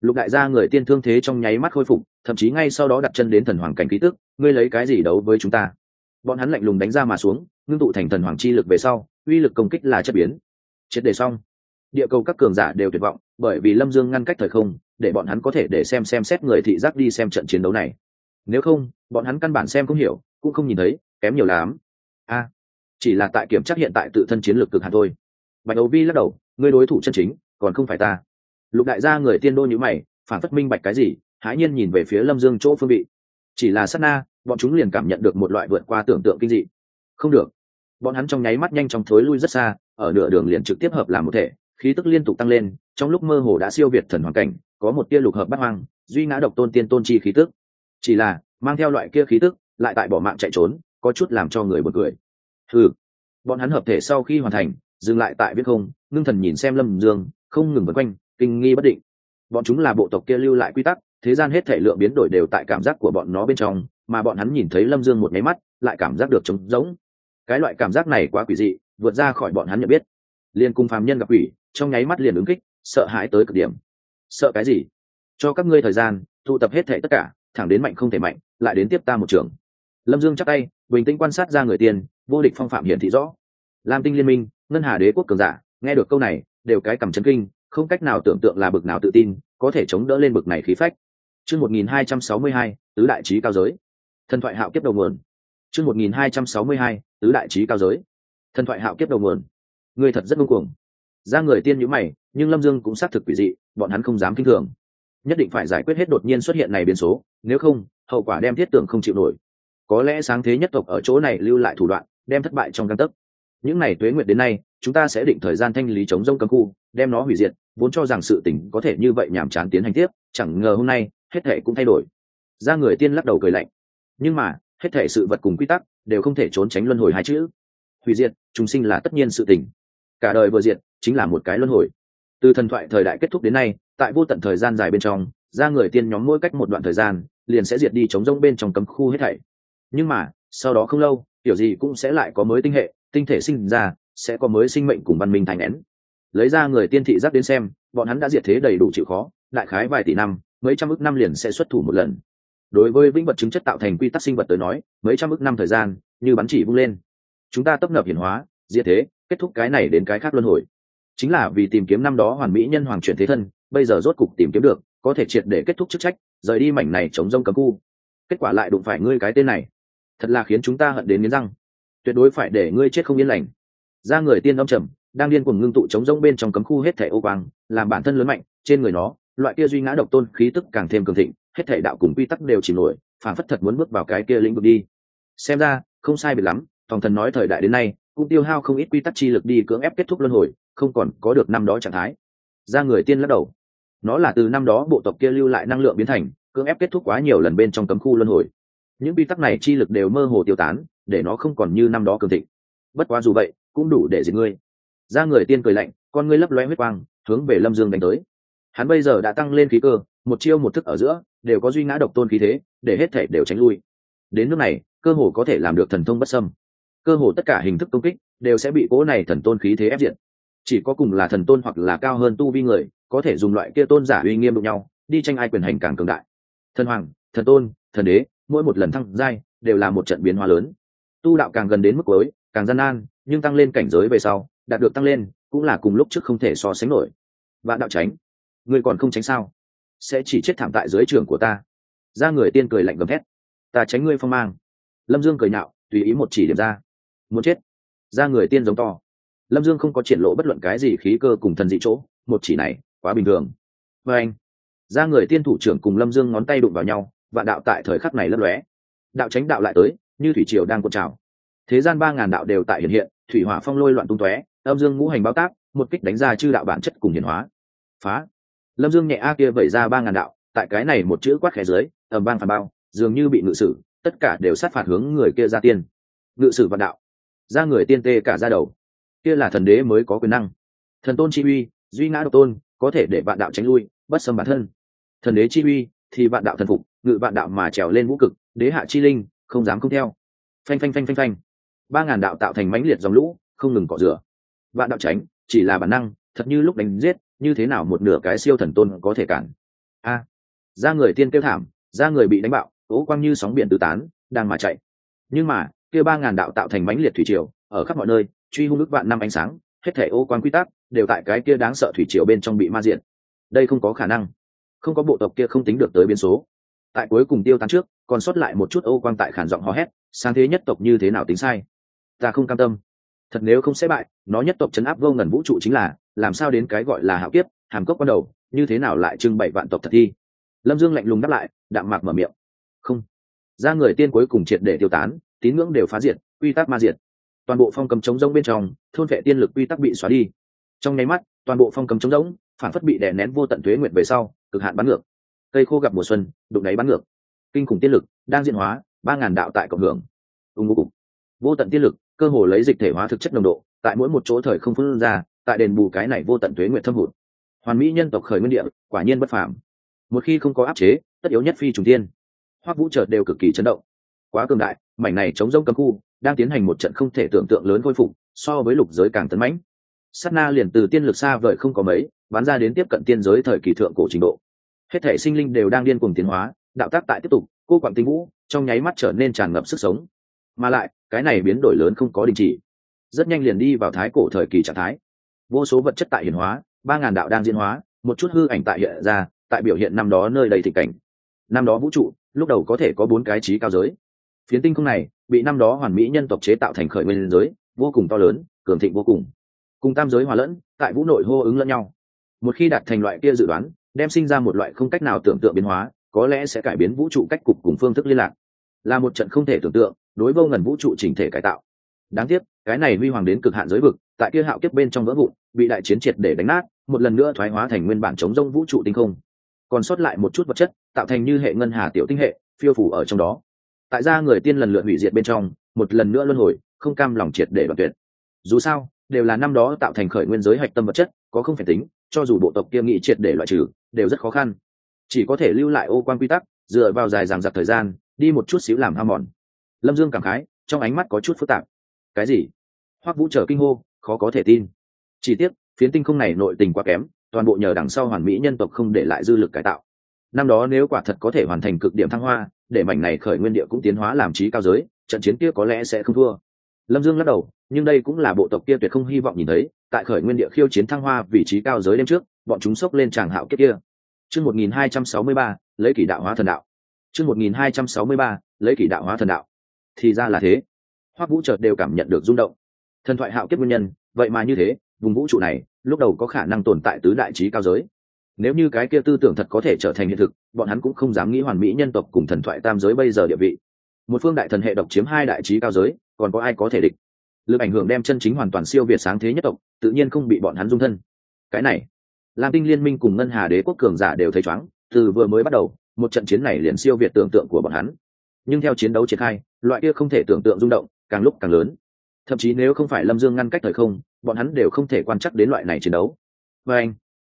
Lục đại gia người tiên thương thế trong nháy mắt khôi phục, thậm chí ngay sau đó đặt chân đến thần hoàng cảnh ký tức, ngươi lấy cái gì đấu với chúng ta? Bọn hắn lạnh lùng đánh ra mà xuống, ngưng tụ thành thần hoàng chi lực về sau, uy lực công kích là chất biến. Triệt đề xong. Địa cầu các cường giả đều tuyệt vọng, bởi vì lâm dương ngăn cách thời không, để bọn hắn có thể để xem xem xét người thị giác đi xem trận chiến đấu này. Nếu không, bọn hắn căn bản xem không hiểu, cũng không nhìn thấy, kém nhiều lắm. A, chỉ là tại kiểm tra hiện tại tự thân chiến lược cực hạn thôi. Bạch ấu vi lắc đầu, ngươi đối thủ chân chính còn không phải ta. Lục đại gia người tiên đô nhữ mày, phản phất minh bạch cái gì, hãi nhiên nhìn về phía lâm dương chỗ phương vị. Chỉ là sát na, bọn chúng liền cảm nhận được một loại vượt qua tưởng tượng kinh dị. Không được. Bọn hắn trong nháy mắt nhanh chóng thối lui rất xa, ở nửa đường liền trực tiếp hợp làm một thể, khí tức liên tục tăng lên, trong lúc mơ hồ đã siêu việt thần hoàn cảnh, có một tia lục hợp bắt hoang, duy ngã độc tôn tiên tôn chi khí tức. Chỉ là, mang theo loại kia khí tức, lại tại bỏ mạng chạy trốn, có chút làm cho người bật cười. Ừ bọn hắn hợp thể sau khi hoàn thành, dừng lại tại biết không, ngưng thần nhìn xem lâm dương không ngừng vân quanh, kinh nghi bất định. Bọn chúng là bộ tộc kia lưu lại quy tắc, thế gian hết thể lượng biến đổi đều tại cảm giác của bọn nó bên trong, mà bọn hắn nhìn thấy lâm dương một nháy mắt, lại cảm giác được trống rỗng. Cái loại cảm giác này quá quỷ dị, vượt ra khỏi bọn hắn nhận biết. Liền cùng phàm nhân gặp quỷ, trong nháy mắt liền ứng kích, sợ hãi tới cực điểm. Sợ cái gì? Cho các ngươi thời gian, thu tập hết thể tất cả, thẳng đến mạnh không thể mạnh, lại đến tiếp ta một trường. Lâm dương chắc tay, bình tĩnh quan sát ra người tiền vô địch phong phạm hiển thị rõ. Lam tinh liên minh, ngân hà đế quốc cường giả, nghe được câu này đều cái cầm chấn kinh, không cách nào tưởng tượng là bực nào tự tin, có thể chống đỡ lên bực này khí phách. Chương một nghìn hai trăm sáu mươi hai, tứ đại trí cao giới. Thần thoại hạo kiếp đầu nguồn. Chương một nghìn hai trăm sáu mươi hai, tứ đại trí cao giới. Thần thoại hạo kiếp đầu nguồn. Người thật rất ngông cuồng. Ra người tiên nhữ mày, nhưng lâm dương cũng xác thực quỷ dị, bọn hắn không dám k i n h thường. Nhất định phải giải quyết hết đột nhiên xuất hiện này biến số, nếu không, hậu quả đem thiết tưởng không chịu nổi. Có lẽ sáng thế nhất tộc ở chỗ này lưu lại thủ đoạn, đem thất bại trong căn tấc những ngày tuế nguyệt đến nay, chúng ta sẽ định thời gian thanh lý chống rông cấm khu, đem nó hủy diệt, vốn cho rằng sự tỉnh có thể như vậy nhàm chán tiến hành tiếp, chẳng ngờ hôm nay, hết thể cũng thay đổi. Ra người tiên lắc đầu cười lạnh. Nhưng mà, hết thể sự vật cùng quy tắc, đều không thể trốn tránh luân hồi hai chữ. Hủy diệt chúng sinh là tất nhiên sự tỉnh cả đời vừa diệt, chính là một cái luân hồi. Từ thần thoại thời đại kết thúc đến nay, tại vô tận thời gian dài bên trong, ra người tiên nhóm mỗi cách một đoạn thời gian, liền sẽ diệt đi chống rông bên trong cấm khu hết thảy. Nhưng mà, sau đó không lâu kiểu gì cũng sẽ lại có mới tinh hệ tinh thể sinh ra, sẽ có mới sinh mệnh cùng văn minh thành nén. Lấy ra người tiên thị giác đến xem, bọn hắn đã diệt thế đầy đủ chịu khó, đại khái vài tỷ năm, mấy trăm ước năm liền sẽ xuất thủ một lần. Đối với vĩnh vật chứng chất tạo thành quy tắc sinh vật tới nói, mấy trăm ước năm thời gian, như bắn chỉ vung lên. Chúng ta tấp nập hiển hóa, diệt thế, kết thúc cái này đến cái khác luân hồi. Chính là vì tìm kiếm năm đó hoàn mỹ nhân hoàng chuyển thế thân, bây giờ rốt cục tìm kiếm được, có thể triệt để kết thúc chức trách, rời đi mảnh này chống rông cấm khu. Kết quả lại đụng phải ngươi cái tên này. Thật là khiến chúng ta hận đến nghiến răng tuyệt đối phải để ngươi chết không yên lành. Ra người tiên âm trầm, đang điên cuồng ngưng tụ chống rỗng bên trong cấm khu hết thể ô quang, làm bản thân lớn mạnh, trên người nó, loại kia duy ngã độc tôn khí tức càng thêm cường thịnh, hết thể đạo cùng quy tắc đều chìm nổi, phản phất thật muốn bước vào cái kia lĩnh vực đi. Xem ra, không sai biệt lắm thòng thần nói thời đại đến nay, cũng tiêu hao không ít quy tắc chi lực đi cưỡng ép kết thúc luân hồi, không còn có được năm đó trạng thái. Ra người tiên lắc đầu. Nó là từ năm đó bộ tộc kia lưu lại năng lượng biến thành, cưỡng ép kết thúc quá nhiều lần bên trong cấm khu luân hồi. Những quy tắc này chi lực đều mơ hồ tiêu tán để nó không còn như năm đó cường thịnh. Bất quá dù vậy, cũng đủ để diệt ngươi. Ra người tiên cười lạnh, con ngươi lấp loe huyết quang, hướng về lâm dương đánh tới. Hắn bây giờ đã tăng lên khí cơ, một chiêu một thức ở giữa, đều có duy ngã độc tôn khí thế, để hết thể đều tránh lui. Đến nước này, cơ hồ có thể làm được thần thông bất sâm cơ hồ tất cả hình thức công kích, đều sẽ bị cố này thần tôn khí thế ép diện chỉ có cùng là thần tôn hoặc là cao hơn tu vi người, có thể dùng loại kia tôn giả uy nghiêm đụng nhau, đi tranh ai quyền hành càng cường đại. Thần hoàng, thần tôn, thần đế, mỗi một lần thăng giai, đều là một trận biến hóa lớn tu đạo càng gần đến mức cuối, càng gian nan, nhưng tăng lên cảnh giới về sau, đạt được tăng lên, cũng là cùng lúc trước không thể so sánh nổi. Vạn đạo tránh người còn không tránh sao? Sẽ chỉ chết thảm tại dưới trường của ta. Ra người tiên cười lạnh gầm thét. Ta tránh ngươi phong mang. Lâm dương cười nhạo, tùy ý một chỉ điểm ra. Muốn chết. Ra người tiên giống to. Lâm dương không có triển lộ bất luận cái gì khí cơ cùng thần dị chỗ, một chỉ này, quá bình thường. Và anh, ra người tiên thủ trưởng cùng lâm dương ngón tay đụng vào nhau và đạo tại thời khắc này lấp lóe. Đạo tránh đạo lại tới như thủy triều đang cuộn trào. Thế gian ba ngàn đạo đều tại hiện hiện, thủy hỏa phong lôi loạn tung tóe, âm dương ngũ hành báo tác, một kích đánh ra chư đạo bản chất cùng hiển hóa. Phá. Lâm dương nhẹ a kia vẩy ra ba ngàn đạo, tại cái này một chữ quát khẽ dưới ẩm bang phản bao, dường như bị ngự sử, tất cả đều sát phạt hướng người kia ra tiên. Ngự sử vạn đạo. Ra người tiên tê cả ra đầu. Kia là thần đế mới có quyền năng. Thần tôn chi uy, duy ngã độc tôn, có thể để vạn đạo tránh lui, bất xâm bản thân. Thần đế chi uy, thì vạn đạo thần phục, ngự vạn đạo mà trèo lên vũ cực, đế hạ chi linh không dám không theo. Phanh phanh phanh phanh phanh. Ba ngàn đạo tạo thành mãnh liệt dòng lũ, không ngừng cọ rửa. Vạn đạo tránh, chỉ là bản năng, thật như lúc đánh giết, như thế nào một nửa cái siêu thần tôn có thể cản. A. Ra người tiên kêu thảm, ra người bị đánh bạo, ố quang như sóng biển tứ tán, đang mà chạy. Nhưng mà, kia ba ngàn đạo tạo thành mãnh liệt thủy triều, ở khắp mọi nơi, truy hung ước vạn năm ánh sáng, hết thể ô quang quy tắc, đều tại cái kia đáng sợ thủy triều bên trong bị ma diện. Đây không có khả năng. Không có bộ tộc kia không tính được tới biến số tại cuối cùng tiêu tán trước, còn sót lại một chút ô quang tại khản giọng hò hét, sáng thế nhất tộc như thế nào tính sai? Ta không cam tâm. Thật nếu không sẽ bại, nó nhất tộc chấn áp vô ngần vũ trụ chính là, làm sao đến cái gọi là hạo kiếp, hàm cốc ban đầu, như thế nào lại trưng bày vạn tộc thật thi? Lâm dương lạnh lùng đáp lại, đạm mạc mở miệng. Không. Ra người tiên cuối cùng triệt để tiêu tán, tín ngưỡng đều phá diệt, quy tắc ma diệt. Toàn bộ phong cầm chống rỗng bên trong, thôn vệ tiên lực quy tắc bị xóa đi. Trong nháy mắt, toàn bộ phong cầm chống rỗng, phản phất bị đè nén vô tận thuế nguyện về sau, cực hạn bắn ngược cây khô gặp mùa xuân, đụng đáy bắn ngược. Kinh khủng tiên lực, đang diễn hóa, ba ngàn đạo tại cộng hưởng. Ưng ngô vô tận tiên lực, cơ hồ lấy dịch thể hóa thực chất nồng độ, tại mỗi một chỗ thời không phân ra, tại đền bù cái này vô tận thuế nguyện thâm hụt. Hoàn mỹ nhân tộc khởi nguyên địa, quả nhiên bất phàm. Một khi không có áp chế, tất yếu nhất phi trùng tiên hoắc vũ chợt đều cực kỳ chấn động. Quá cường đại, mảnh này chống rông cấm khu, đang tiến hành một trận không thể tưởng tượng lớn khôi phục, so với lục giới càng tấn mãnh. Sát na liền từ tiên lực xa vời không có mấy bán ra đến tiếp cận tiên giới thời kỳ thượng cổ trình độ hết thể sinh linh đều đang điên cuồng tiến hóa, đạo tác tại tiếp tục, cô quặng tinh vũ trong nháy mắt trở nên tràn ngập sức sống. Mà lại, cái này biến đổi lớn không có đình chỉ. Rất nhanh liền đi vào thái cổ thời kỳ trạng thái. Vô số vật chất tại hiển hóa, ba ngàn đạo đang diễn hóa, một chút hư ảnh tại hiện ra, tại biểu hiện năm đó nơi đầy thịnh cảnh. Năm đó vũ trụ, lúc đầu có thể có bốn cái trí cao giới. Phiến tinh không này, bị năm đó hoàn mỹ nhân tộc chế tạo thành khởi nguyên giới, vô cùng to lớn, cường thịnh vô cùng. Cùng tam giới hòa lẫn, tại vũ nội hô ứng lẫn nhau. Một khi đạt thành loại kia dự đoán đem sinh ra một loại không cách nào tưởng tượng biến hóa, có lẽ sẽ cải biến vũ trụ cách cục cùng phương thức liên lạc. Là một trận không thể tưởng tượng, đối vô ngần vũ trụ chỉnh thể cải tạo. Đáng tiếc, cái này huy hoàng đến cực hạn giới vực, tại kia hạo kiếp bên trong vỡ vụn, bị đại chiến triệt để đánh nát, một lần nữa thoái hóa thành nguyên bản chống rông vũ trụ tinh không. Còn sót lại một chút vật chất, tạo thành như hệ ngân hà tiểu tinh hệ, phiêu phủ ở trong đó. Tại ra người tiên lần lượt hủy diệt bên trong, một lần nữa luân hồi, không cam lòng triệt để đoạn tuyệt. Dù sao, đều là năm đó tạo thành khởi nguyên giới hạch tâm vật chất, có không phải tính, cho dù bộ tộc kia nghị triệt để loại trừ đều rất khó khăn. Chỉ có thể lưu lại ô quan quy tắc, dựa vào dài dằng dặc thời gian, đi một chút xíu làm ham mòn. Lâm dương cảm khái, trong ánh mắt có chút phức tạp. Cái gì? Hoắc vũ trở kinh hô, khó có thể tin. Chỉ tiếc, phiến tinh không này nội tình quá kém, toàn bộ nhờ đằng sau hoàn mỹ nhân tộc không để lại dư lực cải tạo. Năm đó nếu quả thật có thể hoàn thành cực điểm thăng hoa, để mảnh này khởi nguyên địa cũng tiến hóa làm trí cao giới, trận chiến kia có lẽ sẽ không thua. Lâm dương lắc đầu, nhưng đây cũng là bộ tộc kia tuyệt không hy vọng nhìn thấy, tại khởi nguyên địa khiêu chiến thăng hoa vị trí cao giới đêm trước, bọn chúng sốc lên tràng hạo kiếp kia chương một nghìn hai trăm sáu mươi ba, lấy kỷ đạo hóa thần đạo. Chương một nghìn hai trăm sáu mươi ba, lấy kỷ đạo hóa thần đạo. Thì ra là thế. Hoắc vũ chợt đều cảm nhận được rung động. Thần thoại hạo kiếp nguyên nhân, vậy mà như thế, vùng vũ trụ này, lúc đầu có khả năng tồn tại tứ đại trí cao giới. Nếu như cái kia tư tưởng thật có thể trở thành hiện thực, bọn hắn cũng không dám nghĩ hoàn mỹ nhân tộc cùng thần thoại tam giới bây giờ địa vị. Một phương đại thần hệ độc chiếm hai đại trí cao giới, còn có ai có thể địch? Lực ảnh hưởng đem chân chính hoàn toàn siêu việt sáng thế nhất tộc, tự nhiên không bị bọn hắn dung thân. Cái này lam tinh liên minh cùng ngân hà đế quốc cường giả đều thấy chóng, từ vừa mới bắt đầu, một trận chiến này liền siêu việt tưởng tượng của bọn hắn. Nhưng theo chiến đấu triển khai, loại kia không thể tưởng tượng rung động càng lúc càng lớn. Thậm chí nếu không phải lâm dương ngăn cách thời không, bọn hắn đều không thể quan chắc đến loại này chiến đấu. Và anh,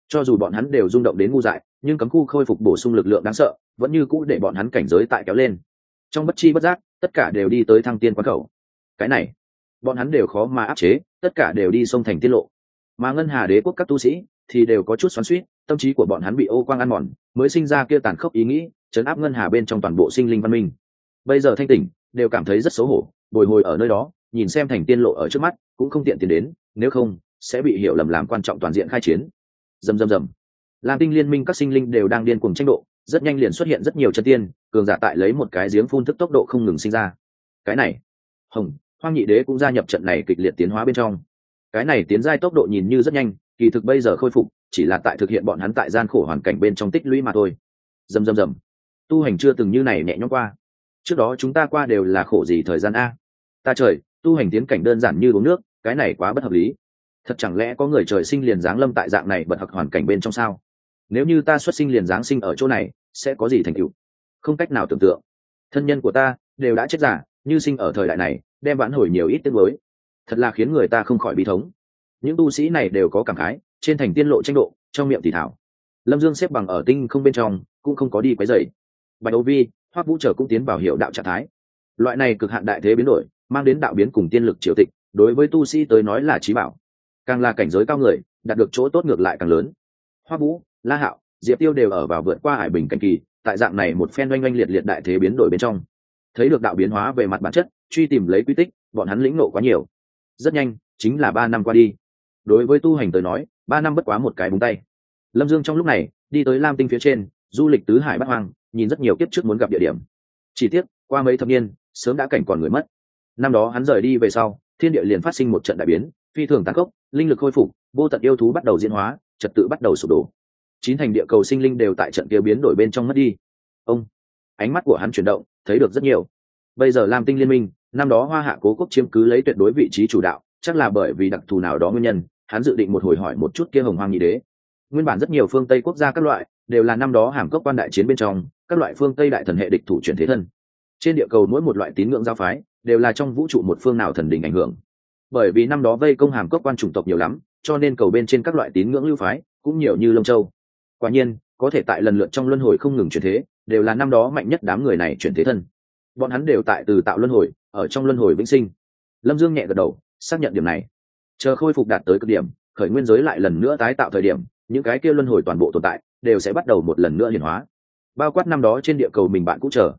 cho dù bọn hắn đều rung động đến ngu dại, nhưng cấm khu khôi phục bổ sung lực lượng đáng sợ, vẫn như cũ để bọn hắn cảnh giới tại kéo lên. Trong bất chi bất giác, tất cả đều đi tới thăng tiên quán khẩu. Cái này, bọn hắn đều khó mà áp chế, tất cả đều đi sông thành tiết lộ. Mà ngân hà đế quốc các tu sĩ thì đều có chút xoắn suýt tâm trí của bọn hắn bị ô quang ăn mòn, mới sinh ra kia tàn khốc ý nghĩ chấn áp ngân hà bên trong toàn bộ sinh linh văn minh. Bây giờ thanh tỉnh, đều cảm thấy rất xấu hổ, bồi hồi ở nơi đó, nhìn xem thành tiên lộ ở trước mắt, cũng không tiện tiến đến, nếu không, sẽ bị hiểu lầm làm quan trọng toàn diện khai chiến. Dầm dầm dầm lam tinh liên minh các sinh linh đều đang điên cuồng tranh độ, rất nhanh liền xuất hiện rất nhiều chân tiên, cường giả tại lấy một cái giếng phun thức tốc độ không ngừng sinh ra. Cái này, hồng, hoang nhị đế cũng gia nhập trận này kịch liệt tiến hóa bên trong. Cái này tiến giai tốc độ nhìn như rất nhanh kỳ thực bây giờ khôi phục, chỉ là tại thực hiện bọn hắn tại gian khổ hoàn cảnh bên trong tích lũy mà thôi. Dầm dầm dầm tu hành chưa từng như này nhẹ nhõm qua. Trước đó chúng ta qua đều là khổ gì thời gian a. Ta trời, tu hành tiến cảnh đơn giản như uống nước, cái này quá bất hợp lý. Thật chẳng lẽ có người trời sinh liền giáng lâm tại dạng này bật hợp hoàn cảnh bên trong sao? Nếu như ta xuất sinh liền giáng sinh ở chỗ này, sẽ có gì thành tựu? Không cách nào tưởng tượng. Thân nhân của ta đều đã chết giả, như sinh ở thời đại này, đem vãn hồi nhiều ít tiếng mới thật là khiến người ta không khỏi bi thống những tu sĩ này đều có cảm khái, trên thành tiên lộ tranh độ, trong miệng thì thảo. Lâm dương xếp bằng ở tinh không bên trong, cũng không có đi quấy dày bạch âu vi hoác vũ trở cũng tiến vào hiệu đạo trạng thái. Loại này cực hạn đại thế biến đổi, mang đến đạo biến cùng tiên lực triều tịch, đối với tu sĩ tới nói là trí bảo. Càng là cảnh giới cao người, đạt được chỗ tốt ngược lại càng lớn. Hoa vũ, la hạo, diệp tiêu đều ở vào vượt qua hải bình cảnh kỳ, tại dạng này một phen oanh oanh liệt liệt đại thế biến đổi bên trong. Thấy được đạo biến hóa về mặt bản chất, truy tìm lấy quy tích, bọn hắn lĩnh nộ quá nhiều. Rất nhanh, chính là ba năm qua đi đối với tu hành tới nói, ba năm bất quá một cái búng tay. Lâm dương trong lúc này, đi tới lam tinh phía trên, du lịch tứ hải bắc hoang, nhìn rất nhiều kiếp trước muốn gặp địa điểm. Chỉ tiếc, qua mấy thập niên, sớm đã cảnh còn người mất. Năm đó hắn rời đi về sau, thiên địa liền phát sinh một trận đại biến, phi thường tàn khốc, linh lực khôi phục, vô tận yêu thú bắt đầu diễn hóa, trật tự bắt đầu sụp đổ. Chín thành địa cầu sinh linh đều tại trận kia biến đổi bên trong mất đi. Ông, ánh mắt của hắn chuyển động, thấy được rất nhiều. Bây giờ lam tinh liên minh, năm đó hoa hạ cố quốc chiếm cứ lấy tuyệt đối vị trí chủ đạo, chắc là bởi vì đặc thù nào đó nguyên nhân hắn dự định một hồi hỏi một chút kia hồng hoang nhị đế. Nguyên bản rất nhiều phương tây quốc gia các loại, đều là năm đó hàm cốc quan đại chiến bên trong, các loại phương tây đại thần hệ địch thủ chuyển thế thân. Trên địa cầu mỗi một loại tín ngưỡng giao phái, đều là trong vũ trụ một phương nào thần đình ảnh hưởng. Bởi vì năm đó vây công hàm cốc quan chủng tộc nhiều lắm, cho nên cầu bên trên các loại tín ngưỡng lưu phái, cũng nhiều như lông châu. Quả nhiên, có thể tại lần lượt trong luân hồi không ngừng chuyển thế, đều là năm đó mạnh nhất đám người này chuyển thế thân. Bọn hắn đều tại từ tạo luân hồi, ở trong luân hồi vĩnh sinh. Lâm dương nhẹ gật đầu, xác nhận điểm này chờ khôi phục đạt tới cực điểm, khởi nguyên giới lại lần nữa tái tạo thời điểm, những cái kia luân hồi toàn bộ tồn tại, đều sẽ bắt đầu một lần nữa hiển hóa. Bao quát năm đó trên địa cầu mình bạn cũng chờ.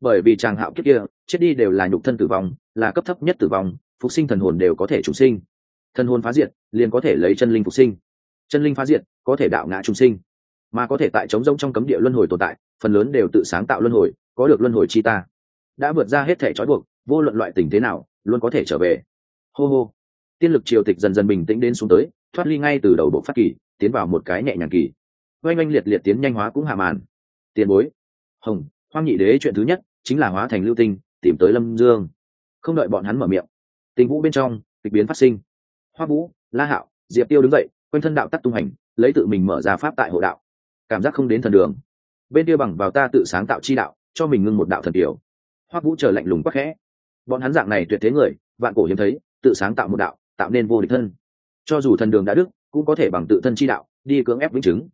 Bởi vì chàng hạo kiếp kia, chết đi đều là nhục thân tử vong, là cấp thấp nhất tử vong, phục sinh thần hồn đều có thể trùng sinh. Thần hồn phá diệt, liền có thể lấy chân linh phục sinh. Chân linh phá diệt, có thể đạo ngã trùng sinh. Mà có thể tại chống rông trong cấm địa luân hồi tồn tại, phần lớn đều tự sáng tạo luân hồi, có được luân hồi chi ta. Đã vượt ra hết thể trói buộc, vô luận loại tình thế nào, luôn có thể trở về. Hô hô tiên lực triều tịch dần dần bình tĩnh đến xuống tới, thoát ly ngay từ đầu bộ phát kỳ, tiến vào một cái nhẹ nhàng kỳ. Oanh oanh liệt liệt tiến nhanh hóa cũng hạ màn. Tiền bối. Hồng, hoang nhị đế chuyện thứ nhất, chính là hóa thành lưu tinh, tìm tới lâm dương. Không đợi bọn hắn mở miệng, tình vũ bên trong, kịch biến phát sinh. Hoa vũ, la hạo, diệp tiêu đứng dậy, quanh thân đạo tắc tung hành, lấy tự mình mở ra pháp tại hộ đạo. Cảm giác không đến thần đường. Bên kia bằng vào ta tự sáng tạo chi đạo, cho mình ngưng một đạo thần tiểu. Hoa vũ chờ lạnh lùng quắc khẽ. Bọn hắn dạng này tuyệt thế người, vạn cổ hiếm thấy, tự sáng tạo một đạo tạo nên vô địch thân. Cho dù thần đường đã đức, cũng có thể bằng tự thân chi đạo, đi cưỡng ép vĩnh chứng.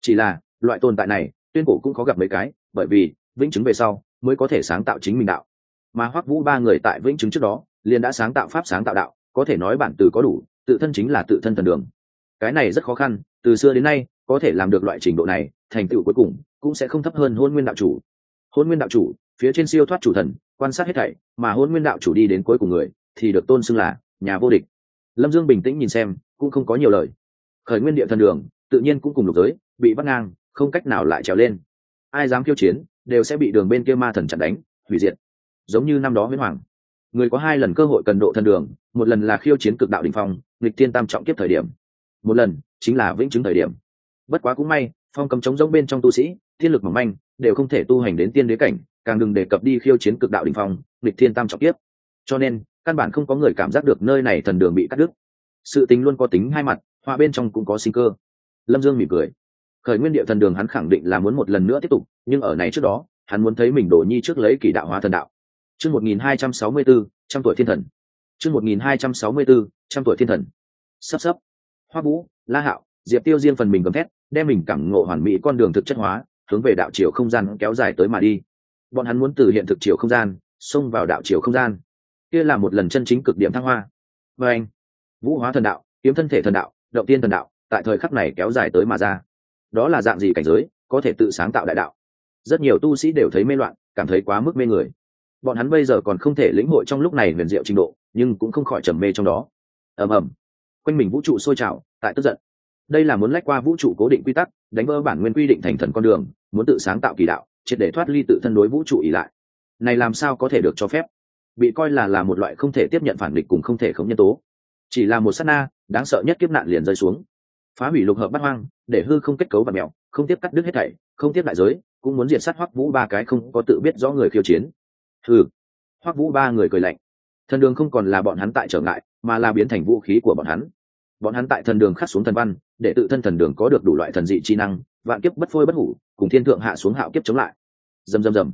Chỉ là, loại tồn tại này, tuyên cổ cũng có gặp mấy cái, bởi vì, vĩnh chứng về sau, mới có thể sáng tạo chính mình đạo. Mà hoắc vũ ba người tại vĩnh chứng trước đó, liền đã sáng tạo pháp sáng tạo đạo, có thể nói bản từ có đủ, tự thân chính là tự thân thần đường. Cái này rất khó khăn, từ xưa đến nay, có thể làm được loại trình độ này, thành tựu cuối cùng, cũng sẽ không thấp hơn hôn nguyên đạo chủ. Hôn nguyên đạo chủ, phía trên siêu thoát chủ thần, quan sát hết thảy, mà hôn nguyên đạo chủ đi đến cuối cùng người, thì được tôn xưng là nhà vô địch lâm dương bình tĩnh nhìn xem, cũng không có nhiều lời. Khởi nguyên địa thần đường, tự nhiên cũng cùng lục giới, bị bắt ngang, không cách nào lại trèo lên. Ai dám khiêu chiến, đều sẽ bị đường bên kia ma thần chặn đánh, hủy diệt. Giống như năm đó huyết hoàng. Người có hai lần cơ hội cần độ thần đường, một lần là khiêu chiến cực đạo đình phong, nghịch thiên tam trọng kiếp thời điểm. Một lần, chính là vĩnh chứng thời điểm. Bất quá cũng may, phong cầm chống giống bên trong tu sĩ, thiên lực mỏng manh, đều không thể tu hành đến tiên đế cảnh, càng đừng đề cập đi khiêu chiến cực đạo đình phong, nghịch thiên tam trọng kiếp. Cho nên căn bản không có người cảm giác được nơi này thần đường bị cắt đứt. Sự tính luôn có tính hai mặt hoa bên trong cũng có sinh cơ. Lâm dương mỉm cười. Khởi nguyên địa thần đường hắn khẳng định là muốn một lần nữa tiếp tục, nhưng ở này trước đó, hắn muốn thấy mình đổ nhi trước lấy kỷ đạo hóa thần đạo. Chương một nghìn hai trăm sáu mươi bốn trăm tuổi thiên thần. Chương một nghìn hai trăm sáu mươi bốn trăm tuổi thiên thần. Sắp sắp. Hoa vũ, la hạo, diệp tiêu riêng phần mình gầm thét, đem mình cảm ngộ hoàn mỹ con đường thực chất hóa, hướng về đạo chiều không gian kéo dài tới mà đi. Bọn hắn muốn từ hiện thực chiều không gian, xông vào đạo chiều không gian kia là một lần chân chính cực điểm thăng hoa. Và anh, vũ hóa thần đạo, kiếm thân thể thần đạo, động tiên thần đạo, tại thời khắc này kéo dài tới mà ra. Đó là dạng gì cảnh giới, có thể tự sáng tạo đại đạo? Rất nhiều tu sĩ đều thấy mê loạn, cảm thấy quá mức mê người. Bọn hắn bây giờ còn không thể lĩnh hội trong lúc này huyền diệu trình độ, nhưng cũng không khỏi trầm mê trong đó. Ầm ầm. Quanh mình vũ trụ sôi trào, tại tức giận. Đây là muốn lách qua vũ trụ cố định quy tắc, đánh vỡ bản nguyên quy định thành thần con đường, muốn tự sáng tạo kỳ đạo, triệt để thoát ly tự thân đối vũ trụ ỉ lại. Này làm sao có thể được cho phép? Bị coi là là một loại không thể tiếp nhận phản địch cùng không thể khống nhân tố. Chỉ là một sát na, đáng sợ nhất kiếp nạn liền rơi xuống. Phá hủy lục hợp bắt hoang, để hư không kết cấu và mèo, không tiếp cắt đứt hết thảy, không tiếp đại giới, cũng muốn diệt sát hoắc vũ ba cái không có tự biết rõ người khiêu chiến. Hừ. Hoắc vũ ba người cười lạnh. Thần đường không còn là bọn hắn tại trở ngại, mà là biến thành vũ khí của bọn hắn. Bọn hắn tại thần đường khắc xuống thần văn, để tự thân thần đường có được đủ loại thần dị chi năng, vạn kiếp bất phôi bất hủ, cùng thiên thượng hạ xuống hạo kiếp chống lại. Dầm dầm dầm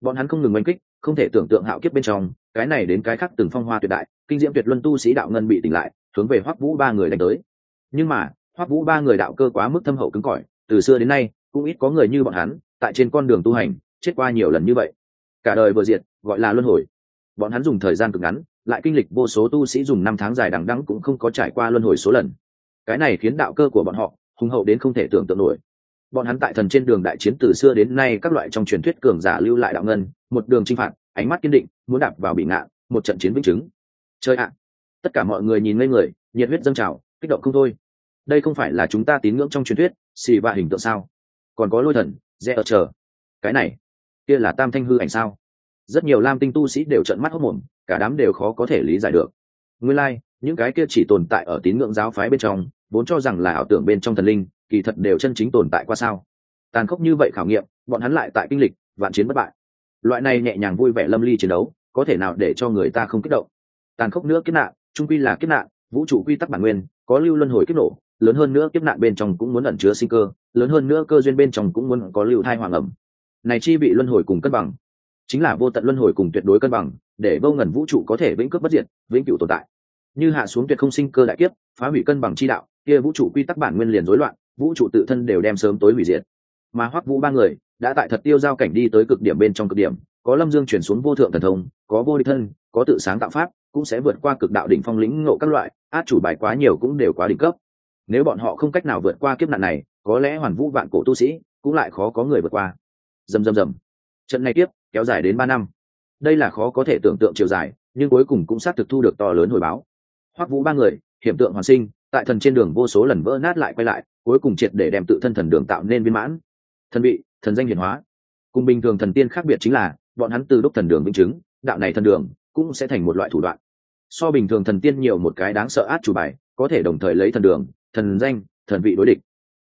bọn hắn không ngừng oanh kích không thể tưởng tượng hạo kiếp bên trong, cái này đến cái khác từng phong hoa tuyệt đại, kinh diễm tuyệt luân tu sĩ đạo ngân bị tỉnh lại, hướng về hoắc vũ ba người đánh tới. Nhưng mà, hoắc vũ ba người đạo cơ quá mức thâm hậu cứng cỏi, từ xưa đến nay, cũng ít có người như bọn hắn, tại trên con đường tu hành, chết qua nhiều lần như vậy. Cả đời vừa diệt, gọi là luân hồi. Bọn hắn dùng thời gian cực ngắn, lại kinh lịch vô số tu sĩ dùng năm tháng dài đằng đẵng cũng không có trải qua luân hồi số lần. Cái này khiến đạo cơ của bọn họ hùng hậu đến không thể tưởng tượng nổi bọn hắn tại thần trên đường đại chiến từ xưa đến nay các loại trong truyền thuyết cường giả lưu lại đạo ngân một đường chinh phạt ánh mắt kiên định muốn đạp vào bị ngạn một trận chiến vĩnh chứng. Chơi ạ! Tất cả mọi người nhìn ngây người nhiệt huyết dâng trào kích động không thôi. Đây không phải là chúng ta tín ngưỡng trong truyền thuyết xì và hình tượng sao? Còn có lôi thần dễ ở chờ. Cái này kia là tam thanh hư ảnh sao? Rất nhiều lam tinh tu sĩ đều trận mắt hốc mồm cả đám đều khó có thể lý giải được. Nguyên lai、like, những cái kia chỉ tồn tại ở tín ngưỡng giáo phái bên trong vốn cho rằng là ảo tưởng bên trong thần linh kỳ thật đều chân chính tồn tại qua sao? Tàn khốc như vậy khảo nghiệm, bọn hắn lại tại kinh lịch, vạn chiến bất bại. Loại này nhẹ nhàng vui vẻ lâm ly chiến đấu, có thể nào để cho người ta không kích động? Tàn khốc nữa kiếp nạn, trung quy là kiếp nạn, vũ trụ quy tắc bản nguyên, có lưu luân hồi kiếp nổ, lớn hơn nữa kiếp nạn bên trong cũng muốn ẩn chứa sinh cơ, lớn hơn nữa cơ duyên bên trong cũng muốn có lưu thai hoàng ẩm. Này chi bị luân hồi cùng cân bằng, chính là vô tận luân hồi cùng tuyệt đối cân bằng, để vô ngần vũ trụ có thể vĩnh cướp bất diệt, vĩnh cửu tồn tại. Như hạ xuống tuyệt không sinh cơ đại kiếp, phá hủy cân bằng chi đạo, kia vũ trụ quy tắc bản nguyên liền rối loạn vũ trụ tự thân đều đem sớm tối hủy diệt. Mà hoắc vũ ba người đã tại thật tiêu giao cảnh đi tới cực điểm bên trong cực điểm, có lâm dương chuyển xuống vô thượng thần thông, có vô địch thân, có tự sáng tạo pháp, cũng sẽ vượt qua cực đạo đỉnh phong lĩnh ngộ các loại, át chủ bài quá nhiều cũng đều quá đỉnh cấp. Nếu bọn họ không cách nào vượt qua kiếp nạn này, có lẽ hoàn vũ vạn cổ tu sĩ cũng lại khó có người vượt qua. Dầm dầm dầm trận này tiếp kéo dài đến ba năm. Đây là khó có thể tưởng tượng chiều dài, nhưng cuối cùng cũng xác thực thu được to lớn hồi báo. Hoắc vũ ba người, hiểm tượng hoàn sinh, tại thần trên đường vô số lần vỡ nát lại quay lại cuối cùng triệt để đem tự thân thần đường tạo nên viên mãn. Thần vị, thần danh hiển hóa. Cùng bình thường thần tiên khác biệt chính là, bọn hắn từ đúc thần đường minh chứng, đạo này thần đường cũng sẽ thành một loại thủ đoạn. So bình thường thần tiên nhiều một cái đáng sợ át chủ bài, có thể đồng thời lấy thần đường, thần danh, thần vị đối địch.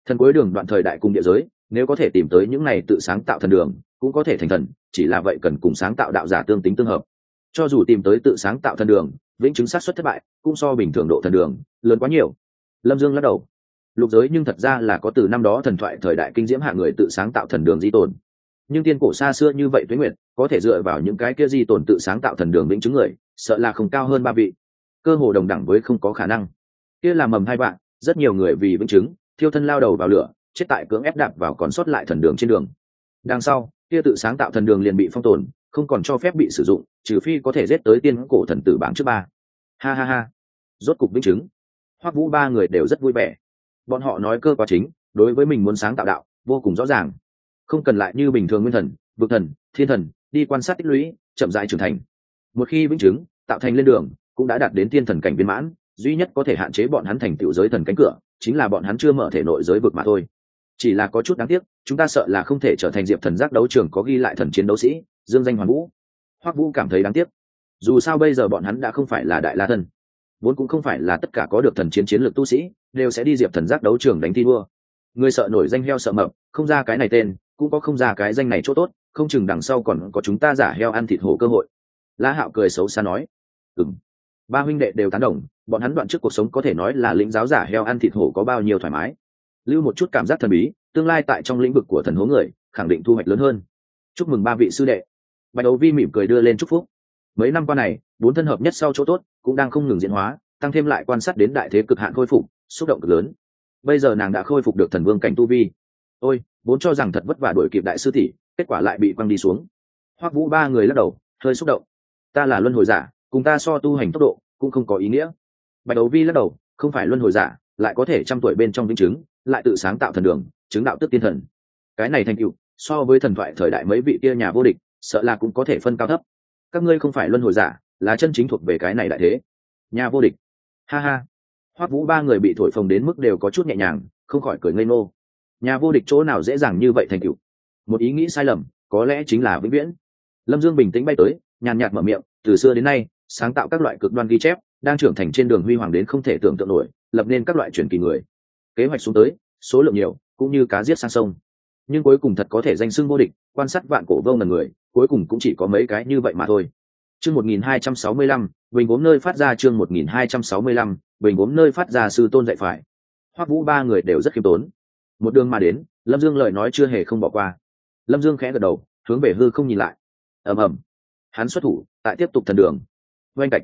Thần cuối đường đoạn thời đại cùng địa giới, nếu có thể tìm tới những này tự sáng tạo thần đường, cũng có thể thành thần, chỉ là vậy cần cùng sáng tạo đạo giả tương tính tương hợp. Cho dù tìm tới tự sáng tạo thần đường, vĩnh chứng sát xuất thất bại, cũng so bình thường độ thần đường, lớn quá nhiều. Lâm dương lắc đầu lục giới nhưng thật ra là có từ năm đó thần thoại thời đại kinh diễm hạ người tự sáng tạo thần đường di tồn. Nhưng tiên cổ xa xưa như vậy tuế nguyệt, có thể dựa vào những cái kia di tồn tự sáng tạo thần đường vĩnh chứng người, sợ là không cao hơn ba vị. Cơ hồ đồng đẳng với không có khả năng. Kia là mầm hai bạn, rất nhiều người vì vĩnh chứng, thiêu thân lao đầu vào lửa, chết tại cưỡng ép đạp vào còn sót lại thần đường trên đường. Đằng sau, kia tự sáng tạo thần đường liền bị phong tồn, không còn cho phép bị sử dụng, trừ phi có thể giết tới tiên cổ thần tử bảng trước ba. Ha ha ha. Rốt cục vĩnh chứng. Hoắc vũ ba người đều rất vui vẻ bọn họ nói cơ quá chính, đối với mình muốn sáng tạo đạo, vô cùng rõ ràng. Không cần lại như bình thường nguyên thần, vực thần, thiên thần, đi quan sát tích lũy, chậm dại trưởng thành. Một khi vĩnh chứng, tạo thành lên đường, cũng đã đạt đến tiên thần cảnh viên mãn, duy nhất có thể hạn chế bọn hắn thành tựu giới thần cánh cửa, chính là bọn hắn chưa mở thể nội giới vực mà thôi. Chỉ là có chút đáng tiếc, chúng ta sợ là không thể trở thành diệp thần giác đấu trường có ghi lại thần chiến đấu sĩ, dương danh hoàn vũ. Hoắc vũ cảm thấy đáng tiếc. Dù sao bây giờ bọn hắn đã không phải là đại la thân vốn cũng không phải là tất cả có được thần chiến chiến lược tu sĩ, đều sẽ đi diệp thần giác đấu trường đánh thi đua. Người sợ nổi danh heo sợ mập, không ra cái này tên, cũng có không ra cái danh này chỗ tốt, không chừng đằng sau còn có chúng ta giả heo ăn thịt hổ cơ hội. La hạo cười xấu xa nói ừng ba huynh đệ đều tán đồng, bọn hắn đoạn trước cuộc sống có thể nói là lĩnh giáo giả heo ăn thịt hổ có bao nhiêu thoải mái. Lưu một chút cảm giác thần bí, tương lai tại trong lĩnh vực của thần hố người, khẳng định thu hoạch lớn hơn. Chúc mừng ba vị sư đệ. Bạch đấu vi mỉm cười đưa lên chúc phúc. Mấy năm qua này, bốn thân hợp nhất sau chỗ tốt cũng đang không ngừng diễn hóa, tăng thêm lại quan sát đến đại thế cực hạn khôi phục, xúc động cực lớn. Bây giờ nàng đã khôi phục được thần vương cảnh tu vi. Ôi, vốn cho rằng thật vất vả đuổi kịp đại sư tỷ, kết quả lại bị quăng đi xuống. Hoắc vũ ba người lắc đầu, hơi xúc động. Ta là luân hồi giả, cùng ta so tu hành tốc độ, cũng không có ý nghĩa. Bạch đấu vi lắc đầu, không phải luân hồi giả, lại có thể trăm tuổi bên trong vĩnh chứng, lại tự sáng tạo thần đường, chứng đạo tức tiên thần. Cái này thành tựu, so với thần thoại thời đại mấy vị kia nhà vô địch, sợ là cũng có thể phân cao thấp. Các ngươi không phải luân hồi giả là chân chính thuộc về cái này đại thế. Nhà vô địch. Ha ha. Hoắc vũ ba người bị thổi phồng đến mức đều có chút nhẹ nhàng, không khỏi cười ngây ngô. Nhà vô địch chỗ nào dễ dàng như vậy thành cựu một ý nghĩ sai lầm, có lẽ chính là vĩnh viễn. Lâm dương bình tĩnh bay tới, nhàn nhạt mở miệng, từ xưa đến nay, sáng tạo các loại cực đoan ghi chép, đang trưởng thành trên đường huy hoàng đến không thể tưởng tượng nổi, lập nên các loại truyền kỳ người. Kế hoạch xuống tới, số lượng nhiều, cũng như cá giết sang sông. Nhưng cuối cùng thật có thể danh xưng vô địch, quan sát vạn cổ vô ngần người, cuối cùng cũng chỉ có mấy cái như vậy mà thôi chương một nghìn hai trăm sáu mươi lăm, bình gốm nơi phát ra chương một nghìn hai trăm sáu mươi lăm, bình gốm nơi phát ra sư tôn dạy phải. Hoắc vũ ba người đều rất khiêm tốn. Một đường mà đến, lâm dương lời nói chưa hề không bỏ qua. Lâm dương khẽ gật đầu, hướng về hư không nhìn lại. Ầm ầm. Hắn xuất thủ, tại tiếp tục thần đường. Oanh cạnh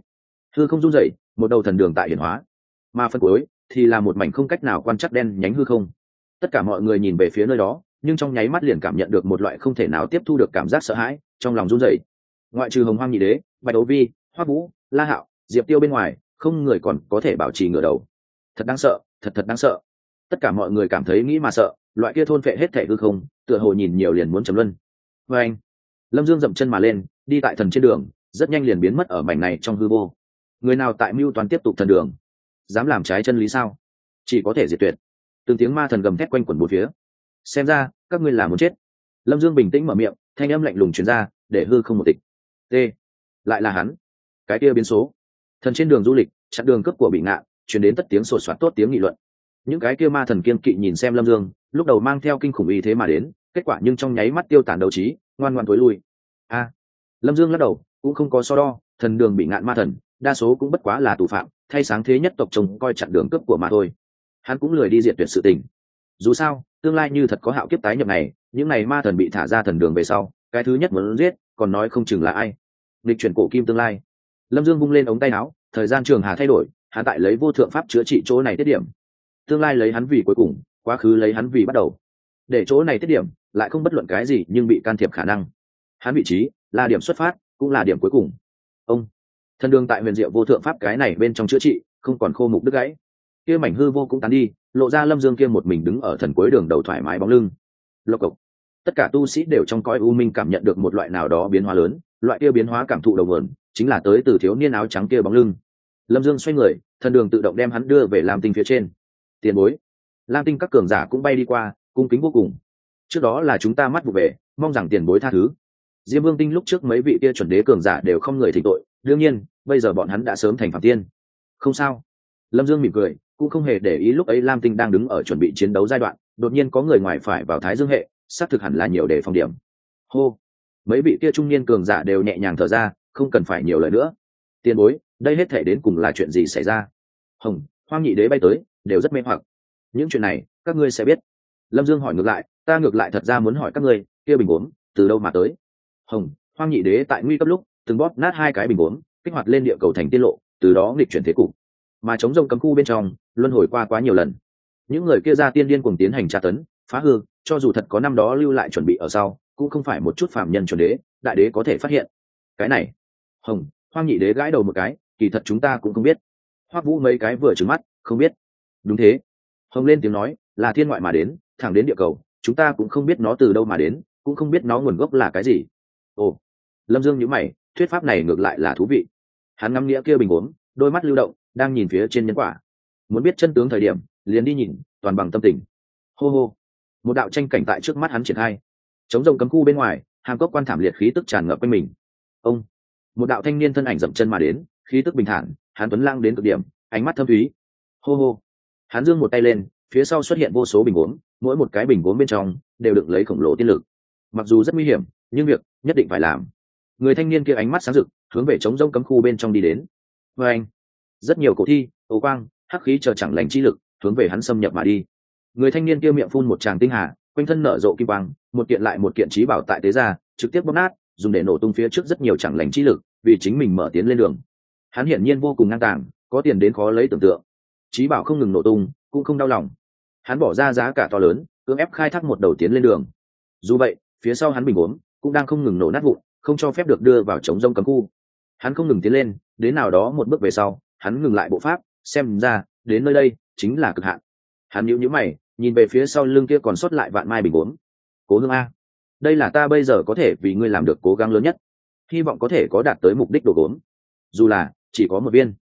hư không run rẩy, một đầu thần đường tại hiển hóa. Mà phân cuối, thì là một mảnh không cách nào quan chắc đen nhánh hư không. Tất cả mọi người nhìn về phía nơi đó, nhưng trong nháy mắt liền cảm nhận được một loại không thể nào tiếp thu được cảm giác sợ hãi, trong lòng run rẩy ngoại trừ hồng hoang nhị đế, bạch đấu vi hoa vũ, la hạo, diệp tiêu bên ngoài, không người còn có thể bảo trì ngựa đầu. Thật đáng sợ, thật thật đáng sợ. Tất cả mọi người cảm thấy nghĩ mà sợ, loại kia thôn phệ hết thẻ hư không, tựa hồ nhìn nhiều liền muốn chấm luân. Vê anh, lâm dương dậm chân mà lên, đi tại thần trên đường, rất nhanh liền biến mất ở mảnh này trong hư vô. Người nào tại mưu toán tiếp tục thần đường? Dám làm trái chân lý sao? Chỉ có thể diệt tuyệt. Từng tiếng ma thần gầm thét quanh quẩn bốn phía. Xem ra, các ngươi là muốn chết. Lâm dương bình tĩnh mở miệng, thanh âm lạnh lùng truyền ra, để hư không một tịch t. Lại là hắn. Cái kia biến số. Thần trên đường du lịch, chặn đường cấp của bị ngạn, chuyển đến tất tiếng sột soạt tốt tiếng nghị luận. Những cái kia ma thần kiên kỵ nhìn xem lâm dương, lúc đầu mang theo kinh khủng y thế mà đến, kết quả nhưng trong nháy mắt tiêu tản đầu trí, ngoan ngoan tối lui. A. Lâm dương lắc đầu, cũng không có so đo, thần đường bị ngạn ma thần, đa số cũng bất quá là tù phạm, thay sáng thế nhất tộc chồng coi chặn đường cướp của mà thôi. Hắn cũng lười đi diệt tuyệt sự tình. Dù sao, tương lai như thật có hạo kiếp tái nhập này, những này ma thần bị thả ra thần đường về sau, cái thứ nhất muốn giết còn nói không chừng là ai. Lịch chuyển cổ kim tương lai. Lâm dương vung lên ống tay áo, thời gian trường hà thay đổi, hắn tại lấy vô thượng pháp chữa trị chỗ này tiết điểm. Tương lai lấy hắn vì cuối cùng, quá khứ lấy hắn vì bắt đầu. Để chỗ này tiết điểm, lại không bất luận cái gì nhưng bị can thiệp khả năng. Hắn vị trí, là điểm xuất phát, cũng là điểm cuối cùng. Ông thần đường tại huyền diệu vô thượng pháp cái này bên trong chữa trị, không còn khô mục đứt gãy. Kia mảnh hư vô cũng tán đi, lộ ra lâm dương kia một mình đứng ở thần cuối đường đầu thoải mái bóng lưng. Lộc cộc tất cả tu sĩ đều trong cõi u minh cảm nhận được một loại nào đó biến hóa lớn, loại kia biến hóa cảm thụ đầu nguồn, chính là tới từ thiếu niên áo trắng kia bóng lưng. Lâm dương xoay người thần đường tự động đem hắn đưa về làm tinh phía trên. Tiền bối. Lam tinh các cường giả cũng bay đi qua, cung kính vô cùng. Trước đó là chúng ta mắt vụ về, mong rằng tiền bối tha thứ. Diêm vương tinh lúc trước mấy vị kia chuẩn đế cường giả đều không người thỉnh tội, đương nhiên, bây giờ bọn hắn đã sớm thành phạm tiên. Không sao. Lâm dương mỉm cười, cũng không hề để ý lúc ấy lam tinh đang đứng ở chuẩn bị chiến đấu giai đoạn, đột nhiên có người ngoài phải vào thái dương hệ xác thực hẳn là nhiều để phòng điểm. Hô. Mấy vị kia trung niên cường giả đều nhẹ nhàng thở ra, không cần phải nhiều lời nữa. Tiền bối, đây hết thể đến cùng là chuyện gì xảy ra? Hồng, hoang nhị đế bay tới, đều rất mê hoặc. Những chuyện này, các ngươi sẽ biết. Lâm dương hỏi ngược lại, ta ngược lại thật ra muốn hỏi các ngươi, kia bình uống, từ đâu mà tới? Hồng, hoang nhị đế tại nguy cấp lúc, từng bóp nát hai cái bình uống, kích hoạt lên địa cầu thành tiết lộ, từ đó nghịch chuyển thế cục. Mà chống rông cấm khu bên trong, luân hồi qua quá nhiều lần. Những người kia ra tiên điên cùng tiến hành tra tấn, phá hư cho dù thật có năm đó lưu lại chuẩn bị ở sau, cũng không phải một chút phạm nhân chuẩn đế, đại đế có thể phát hiện. Cái này, hồng, hoang nhị đế gãi đầu một cái, kỳ thật chúng ta cũng không biết. Hoắc vũ mấy cái vừa trứng mắt, không biết. Đúng thế. Hồng lên tiếng nói, là thiên ngoại mà đến, thẳng đến địa cầu, chúng ta cũng không biết nó từ đâu mà đến, cũng không biết nó nguồn gốc là cái gì. Ồ. Lâm dương nhữ mày, thuyết pháp này ngược lại là thú vị. Hắn ngắm nghĩa kia bình uống đôi mắt lưu động, đang nhìn phía trên nhân quả. Muốn biết chân tướng thời điểm, liền đi nhìn, toàn bằng tâm tình. Hô hô một đạo tranh cảnh tại trước mắt hắn triển khai. Chống rồng cấm khu bên ngoài, hàm cốc quan thảm liệt khí tức tràn ngập quanh mình. Ông! Một đạo thanh niên thân ảnh dậm chân mà đến, khí tức bình thản hắn tuấn lang đến cực điểm, ánh mắt thâm thúy. Hô hô! Hắn giương một tay lên, phía sau xuất hiện vô số bình uống mỗi một cái bình uống bên trong đều được lấy khổng lồ tiên lực. Mặc dù rất nguy hiểm, nhưng việc nhất định phải làm. Người thanh niên kia ánh mắt sáng rực, hướng về chống rông cấm khu bên trong đi đến. Vê anh, rất nhiều cổ thi ấu quang, hắc khí chờ chẳng lành chi lực hướng về hắn xâm nhập mà đi người thanh niên kia miệng phun một tràng tinh hà, quanh thân nở rộ kim quang, một kiện lại một kiện trí bảo tại tế gia, trực tiếp bóp nát, dùng để nổ tung phía trước rất nhiều chẳng lành chi lực, vì chính mình mở tiến lên đường. Hắn hiển nhiên vô cùng ngang tàng, có tiền đến khó lấy tưởng tượng. Trí bảo không ngừng nổ tung, cũng không đau lòng. Hắn bỏ ra giá cả to lớn, cưỡng ép khai thác một đầu tiến lên đường. Dù vậy, phía sau hắn bình uống cũng đang không ngừng nổ nát vụn, không cho phép được đưa vào chống rông cấm khu. Hắn không ngừng tiến lên, đến nào đó một bước về sau, hắn ngừng lại bộ pháp, xem ra, đến nơi đây, chính là cực hạn. Hắn nhíu nhíu mày nhìn về phía sau lưng kia còn sót lại vạn mai bình uống cố hương a, đây là ta bây giờ có thể vì ngươi làm được cố gắng lớn nhất. Hy vọng có thể có đạt tới mục đích đồ gốm. Dù là, chỉ có một viên.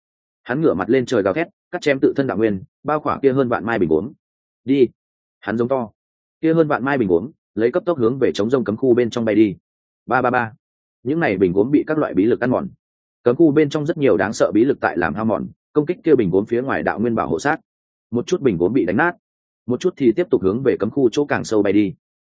Hắn ngửa mặt lên trời gào thét, cắt chém tự thân đạo nguyên, bao khỏa kia hơn vạn mai bình uống đi. Hắn giống to. Kia hơn vạn mai bình uống lấy cấp tốc hướng về chống rông cấm khu bên trong bay đi. Ba ba ba. Những này bình uống bị các loại bí lực ăn mòn. Cấm khu bên trong rất nhiều đáng sợ bí lực tại làm hao mòn, công kích kia bình uống phía ngoài đạo nguyên bảo hộ sát. Một chút bình uống bị đánh nát một chút thì tiếp tục hướng về cấm khu chỗ càng sâu bay đi.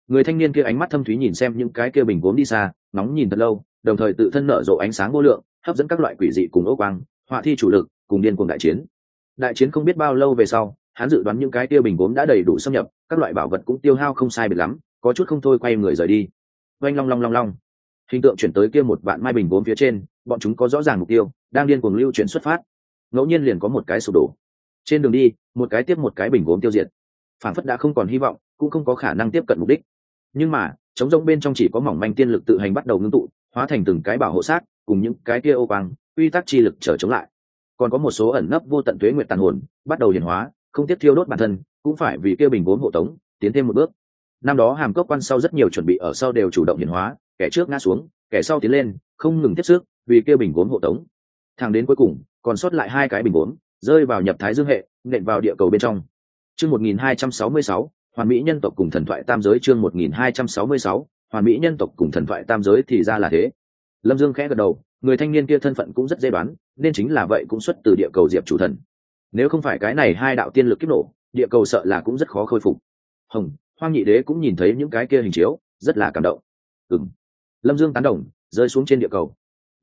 Người thanh niên kia ánh mắt thâm thúy nhìn xem những cái kia bình gốm đi xa nóng nhìn thật lâu, đồng thời tự thân nở rộ ánh sáng vô lượng, hấp dẫn các loại quỷ dị cùng ô quang, họa thi chủ lực, cùng điên cuồng đại chiến. Đại chiến không biết bao lâu về sau, hắn dự đoán những cái tiêu bình gốm đã đầy đủ xâm nhập, các loại bảo vật cũng tiêu hao không sai biệt lắm, có chút không thôi quay người rời đi. Oanh long long long long. Hình tượng chuyển tới kia một vạn mai bình gốm phía trên, bọn chúng có rõ ràng mục tiêu, đang điên cuồng lưu chuyển xuất phát. Ngẫu nhiên liền có một cái sụp đổ. Trên đường đi, một cái tiếp một cái bình gốm tiêu diệt phản phất đã không còn hy vọng, cũng không có khả năng tiếp cận mục đích. Nhưng mà chống rông bên trong chỉ có mỏng manh tiên lực tự hành bắt đầu ngưng tụ, hóa thành từng cái bảo hộ sát cùng những cái kia ô quang uy tắc chi lực trở chống lại. Còn có một số ẩn nấp vô tận tuế nguyện tàn hồn, bắt đầu hiển hóa, không tiếp thiêu đốt bản thân, cũng phải vì kia bình vốn hộ tống, tiến thêm một bước. Năm đó hàm cốc quan sau rất nhiều chuẩn bị ở sau đều chủ động hiển hóa, kẻ trước ngã xuống, kẻ sau tiến lên, không ngừng tiếp sức, vì kia bình vốn hộ tống. Thẳng đến cuối cùng, còn sót lại hai cái bình vốn, rơi vào nhập thái dương hệ, nện vào địa cầu bên trong chương một nghìn hai trăm sáu mươi sáu hoàn mỹ nhân tộc cùng thần thoại tam giới chương một nghìn hai trăm sáu mươi sáu hoàn mỹ nhân tộc cùng thần thoại tam giới thì ra là thế. Lâm dương khẽ gật đầu người thanh niên kia thân phận cũng rất dễ đoán nên chính là vậy cũng xuất từ địa cầu diệp chủ thần. Nếu không phải cái này hai đạo tiên lực kích nổ địa cầu sợ là cũng rất khó khôi phục. Hồng hoang nhị đế cũng nhìn thấy những cái kia hình chiếu rất là cảm động. Ừm, lâm dương tán đồng rơi xuống trên địa cầu.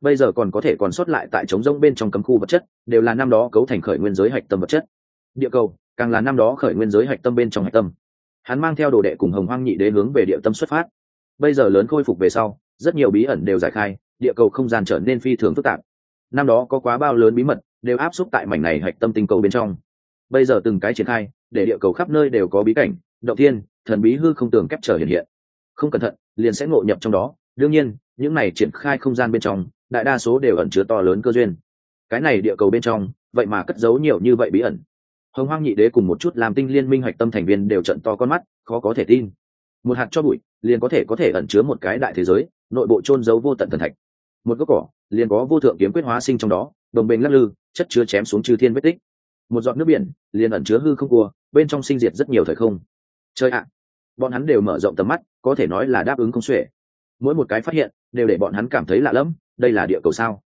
Bây giờ còn có thể còn sót lại tại trống rông bên trong cấm khu vật chất đều là năm đó cấu thành khởi nguyên giới hạch tâm vật chất. Địa cầu càng là năm đó khởi nguyên giới hạch tâm bên trong hạch tâm. Hắn mang theo đồ đệ cùng hồng hoang nhị đế hướng về địa tâm xuất phát. Bây giờ lớn khôi phục về sau, rất nhiều bí ẩn đều giải khai, địa cầu không gian trở nên phi thường phức tạp. Năm đó có quá bao lớn bí mật, đều áp xúc tại mảnh này hạch tâm tinh cầu bên trong. Bây giờ từng cái triển khai, để địa cầu khắp nơi đều có bí cảnh, động thiên, thần bí hư không tường kép trở hiện hiện. Không cẩn thận, liền sẽ ngộ nhập trong đó. Đương nhiên, những này triển khai không gian bên trong, đại đa số đều ẩn chứa to lớn cơ duyên. Cái này địa cầu bên trong, vậy mà cất giấu nhiều như vậy bí ẩn hồng hoang nhị đế cùng một chút làm tinh liên minh hạch tâm thành viên đều trận to con mắt, khó có thể tin. Một hạt cho bụi, liền có thể có thể ẩn chứa một cái đại thế giới, nội bộ trôn giấu vô tận thần thạch. Một gốc cỏ, liền có vô thượng kiếm quyết hóa sinh trong đó, đồng bền lắc lư, chất chứa chém xuống chư thiên vết tích. Một giọt nước biển, liền ẩn chứa hư không cua, bên trong sinh diệt rất nhiều thời không. Chơi ạ! Bọn hắn đều mở rộng tầm mắt, có thể nói là đáp ứng không xuể. Mỗi một cái phát hiện, đều để bọn hắn cảm thấy lạ lẫm, đây là địa cầu sao?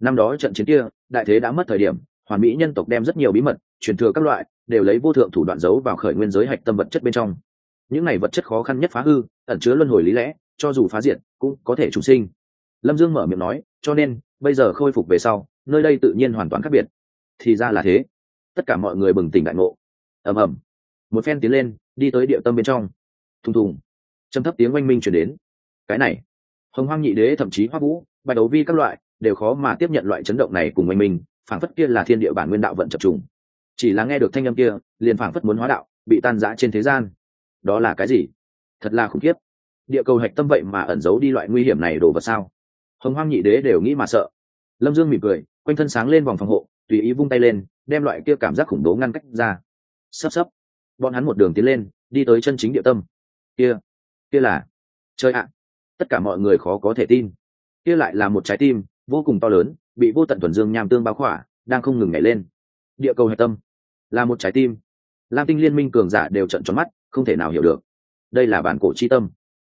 Năm đó trận chiến kia, đại thế đã mất thời điểm hoàn mỹ nhân tộc đem rất nhiều bí mật, truyền thừa các loại, đều lấy vô thượng thủ đoạn giấu vào khởi nguyên giới hạch tâm vật chất bên trong. Những này vật chất khó khăn nhất phá hư, ẩn chứa luân hồi lý lẽ, cho dù phá diệt, cũng có thể trùng sinh. Lâm dương mở miệng nói, cho nên, bây giờ khôi phục về sau, nơi đây tự nhiên hoàn toàn khác biệt. Thì ra là thế. Tất cả mọi người bừng tỉnh đại ngộ. Ầm ầm. Một phen tiến lên, đi tới địa tâm bên trong. Thùng thùng. Châm thấp tiếng oanh minh chuyển đến. Cái này. Hồng hoang nhị đế thậm chí hoa vũ, bạch đấu vi các loại, đều khó mà tiếp nhận loại chấn động này cùng oanh minh phảng phất kia là thiên địa bản nguyên đạo vận chập trùng. Chỉ là nghe được thanh âm kia, liền phảng phất muốn hóa đạo, bị tan rã trên thế gian. Đó là cái gì? Thật là khủng khiếp. Địa cầu hạch tâm vậy mà ẩn giấu đi loại nguy hiểm này đồ vật sao? Hồng hoang nhị đế đều nghĩ mà sợ. Lâm dương mỉm cười, quanh thân sáng lên vòng phòng hộ, tùy ý vung tay lên, đem loại kia cảm giác khủng bố ngăn cách ra. Sắp sắp bọn hắn một đường tiến lên, đi tới chân chính địa tâm. Kia kia là. Chơi ạ. Tất cả mọi người khó có thể tin. Kia lại là một trái tim vô cùng to lớn, bị vô tận thuần dương nham tương bao khỏa, đang không ngừng nhảy lên. Địa cầu hạch tâm, là một trái tim. Lam tinh liên minh cường giả đều trận tròn mắt, không thể nào hiểu được. Đây là bản cổ chi tâm.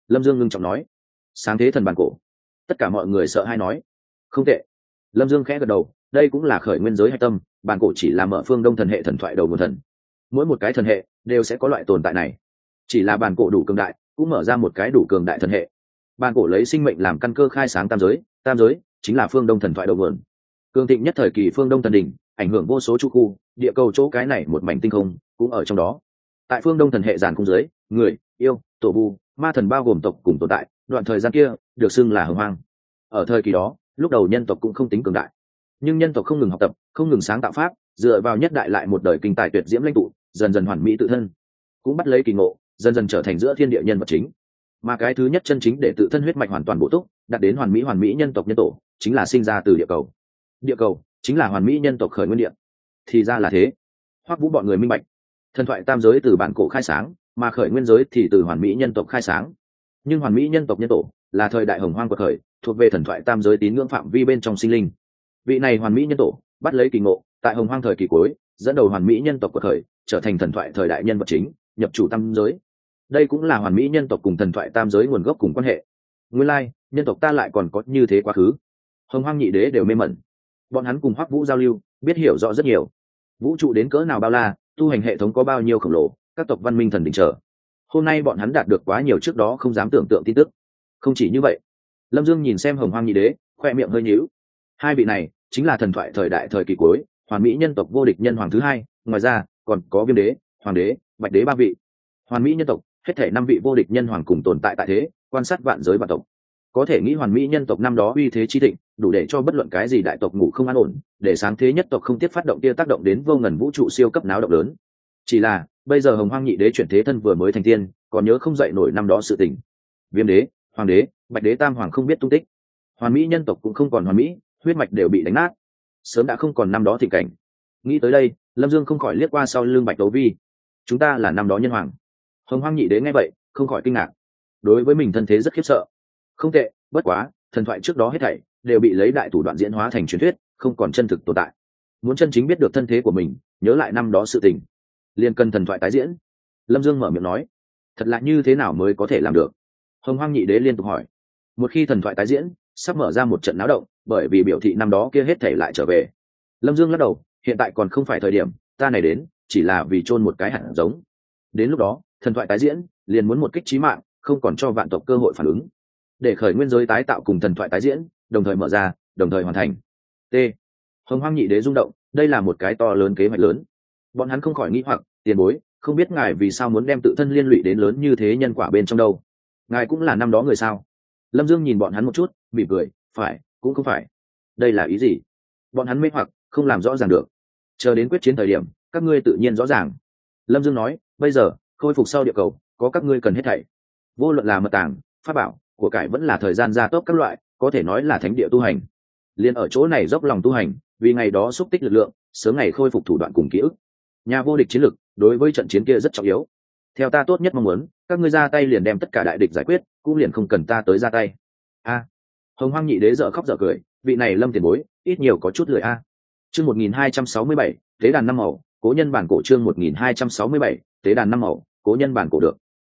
Lâm dương ngưng trọng nói. Sáng thế thần bản cổ. Tất cả mọi người sợ hay nói. Không tệ. Lâm dương khẽ gật đầu, đây cũng là khởi nguyên giới hạch tâm, bản cổ chỉ là mở phương đông thần hệ thần thoại đầu nguồn thần. Mỗi một cái thần hệ đều sẽ có loại tồn tại này. Chỉ là bản cổ đủ cường đại, cũng mở ra một cái đủ cường đại thần hệ. Bản cổ lấy sinh mệnh làm căn cơ khai sáng tam giới tam giới chính là phương đông thần thoại đầu nguồn. Cường thịnh nhất thời kỳ phương đông thần đỉnh, ảnh hưởng vô số chu khu, địa cầu chỗ cái này một mảnh tinh không cũng ở trong đó. Tại phương đông thần hệ giàn cung giới người, yêu, tổ bu ma thần bao gồm tộc cùng tồn tại, đoạn thời gian kia được xưng là hồng hoang. Ở thời kỳ đó, lúc đầu nhân tộc cũng không tính cường đại. Nhưng nhân tộc không ngừng học tập, không ngừng sáng tạo pháp, dựa vào nhất đại lại một đời kinh tài tuyệt diễm lãnh tụ, dần dần hoàn mỹ tự thân. Cũng bắt lấy kỳ ngộ, dần dần trở thành giữa thiên địa nhân vật chính. Mà cái thứ nhất chân chính để tự thân huyết mạch hoàn toàn bổ túc, đạt đến hoàn mỹ hoàn mỹ nhân tộc nhân tổ chính là sinh ra từ địa cầu. Địa cầu chính là hoàn mỹ nhân tộc khởi nguyên địa. Thì ra là thế. Hoắc vũ bọn người minh bạch. Thần thoại tam giới từ bản cổ khai sáng mà khởi nguyên giới thì từ hoàn mỹ nhân tộc khai sáng. Nhưng hoàn mỹ nhân tộc nhân tổ là thời đại hồng hoang quật khởi thuộc về thần thoại tam giới tín ngưỡng phạm vi bên trong sinh linh. Vị này hoàn mỹ nhân tổ bắt lấy kỳ ngộ tại hồng hoang thời kỳ cuối dẫn đầu hoàn mỹ nhân tộc quật khởi trở thành thần thoại thời đại nhân vật chính nhập chủ tam giới. Đây cũng là hoàn mỹ nhân tộc cùng thần thoại tam giới nguồn gốc cùng quan hệ. Nguyên lai、like, nhân tộc ta lại còn có như thế quá khứ hồng hoang nhị đế đều mê mẩn. Bọn hắn cùng hoắc vũ giao lưu, biết hiểu rõ rất nhiều. Vũ trụ đến cỡ nào bao la, tu hành hệ thống có bao nhiêu khổng lồ, các tộc văn minh thần đình trở. Hôm nay bọn hắn đạt được quá nhiều trước đó không dám tưởng tượng tin tức. Không chỉ như vậy, lâm dương nhìn xem hồng hoang nhị đế, khoe miệng hơi nhíu. Hai vị này, chính là thần thoại thời đại thời kỳ cuối, hoàn mỹ nhân tộc vô địch nhân hoàng thứ hai, ngoài ra, còn có viêm đế, hoàng đế, bạch đế ba vị. Hoàn mỹ nhân tộc, hết thể năm vị vô địch nhân hoàng cùng tồn tại tại thế, quan sát vạn giới vạn tộc có thể nghĩ hoàn mỹ nhân tộc năm đó uy thế chi thịnh, đủ để cho bất luận cái gì đại tộc ngủ không an ổn, để sáng thế nhất tộc không tiếp phát động kia tác động đến vô ngần vũ trụ siêu cấp náo động lớn. Chỉ là, bây giờ hồng hoang nhị đế chuyển thế thân vừa mới thành tiên, còn nhớ không dậy nổi năm đó sự tình. Viêm đế, hoàng đế, bạch đế tam hoàng không biết tung tích. Hoàn mỹ nhân tộc cũng không còn hoàn mỹ, huyết mạch đều bị đánh nát. Sớm đã không còn năm đó tình cảnh. Nghĩ tới đây, lâm dương không khỏi liếc qua sau lưng bạch đấu vi. Chúng ta là năm đó nhân hoàng. Hồng hoang nhị đế nghe vậy, không khỏi kinh ngạc. Đối với mình thân thế rất khiếp sợ không tệ, bất quá, thần thoại trước đó hết thảy đều bị lấy đại thủ đoạn diễn hóa thành truyền thuyết, không còn chân thực tồn tại. Muốn chân chính biết được thân thế của mình, nhớ lại năm đó sự tình, liền cần thần thoại tái diễn. Lâm dương mở miệng nói. Thật lạ như thế nào mới có thể làm được? Hồng hoang nhị đế liên tục hỏi. Một khi thần thoại tái diễn, sắp mở ra một trận náo động, bởi vì biểu thị năm đó kia hết thể lại trở về. Lâm dương lắc đầu, hiện tại còn không phải thời điểm, ta này đến, chỉ là vì chôn một cái hạt giống. Đến lúc đó, thần thoại tái diễn, liền muốn một kích trí mạng, không còn cho vạn tộc cơ hội phản ứng để khởi nguyên giới tái tạo cùng thần thoại tái diễn, đồng thời mở ra, đồng thời hoàn thành. T. Hồng hoang nhị đế rung động, đây là một cái to lớn kế hoạch lớn. Bọn hắn không khỏi nghĩ hoặc, tiền bối, không biết ngài vì sao muốn đem tự thân liên lụy đến lớn như thế nhân quả bên trong đâu? Ngài cũng là năm đó người sao? Lâm dương nhìn bọn hắn một chút, mỉm cười, phải, cũng không phải. Đây là ý gì? Bọn hắn mê hoặc, không làm rõ ràng được. Chờ đến quyết chiến thời điểm, các ngươi tự nhiên rõ ràng. Lâm dương nói, bây giờ, khôi phục sau địa cầu, có các ngươi cần hết thảy. Vô luận là mật tàng, pháp bảo của cải vẫn là thời gian gia tốc các loại, có thể nói là thánh địa tu hành. Liền ở chỗ này dốc lòng tu hành, vì ngày đó xúc tích lực lượng, sớm ngày khôi phục thủ đoạn cùng ký ức. Nhà vô địch chiến lực đối với trận chiến kia rất trọng yếu. Theo ta tốt nhất mong muốn, các ngươi ra tay liền đem tất cả đại địch giải quyết, cũng liền không cần ta tới ra tay. A. Hồng hoang nhị đế dợ khóc dợ cười, vị này lâm tiền bối, ít nhiều có chút lười a. Chương một nghìn hai trăm sáu mươi bảy, tế đàn năm màu, cố nhân bản cổ chương một nghìn hai trăm sáu mươi bảy, tế đàn năm màu, cố nhân bản cổ được.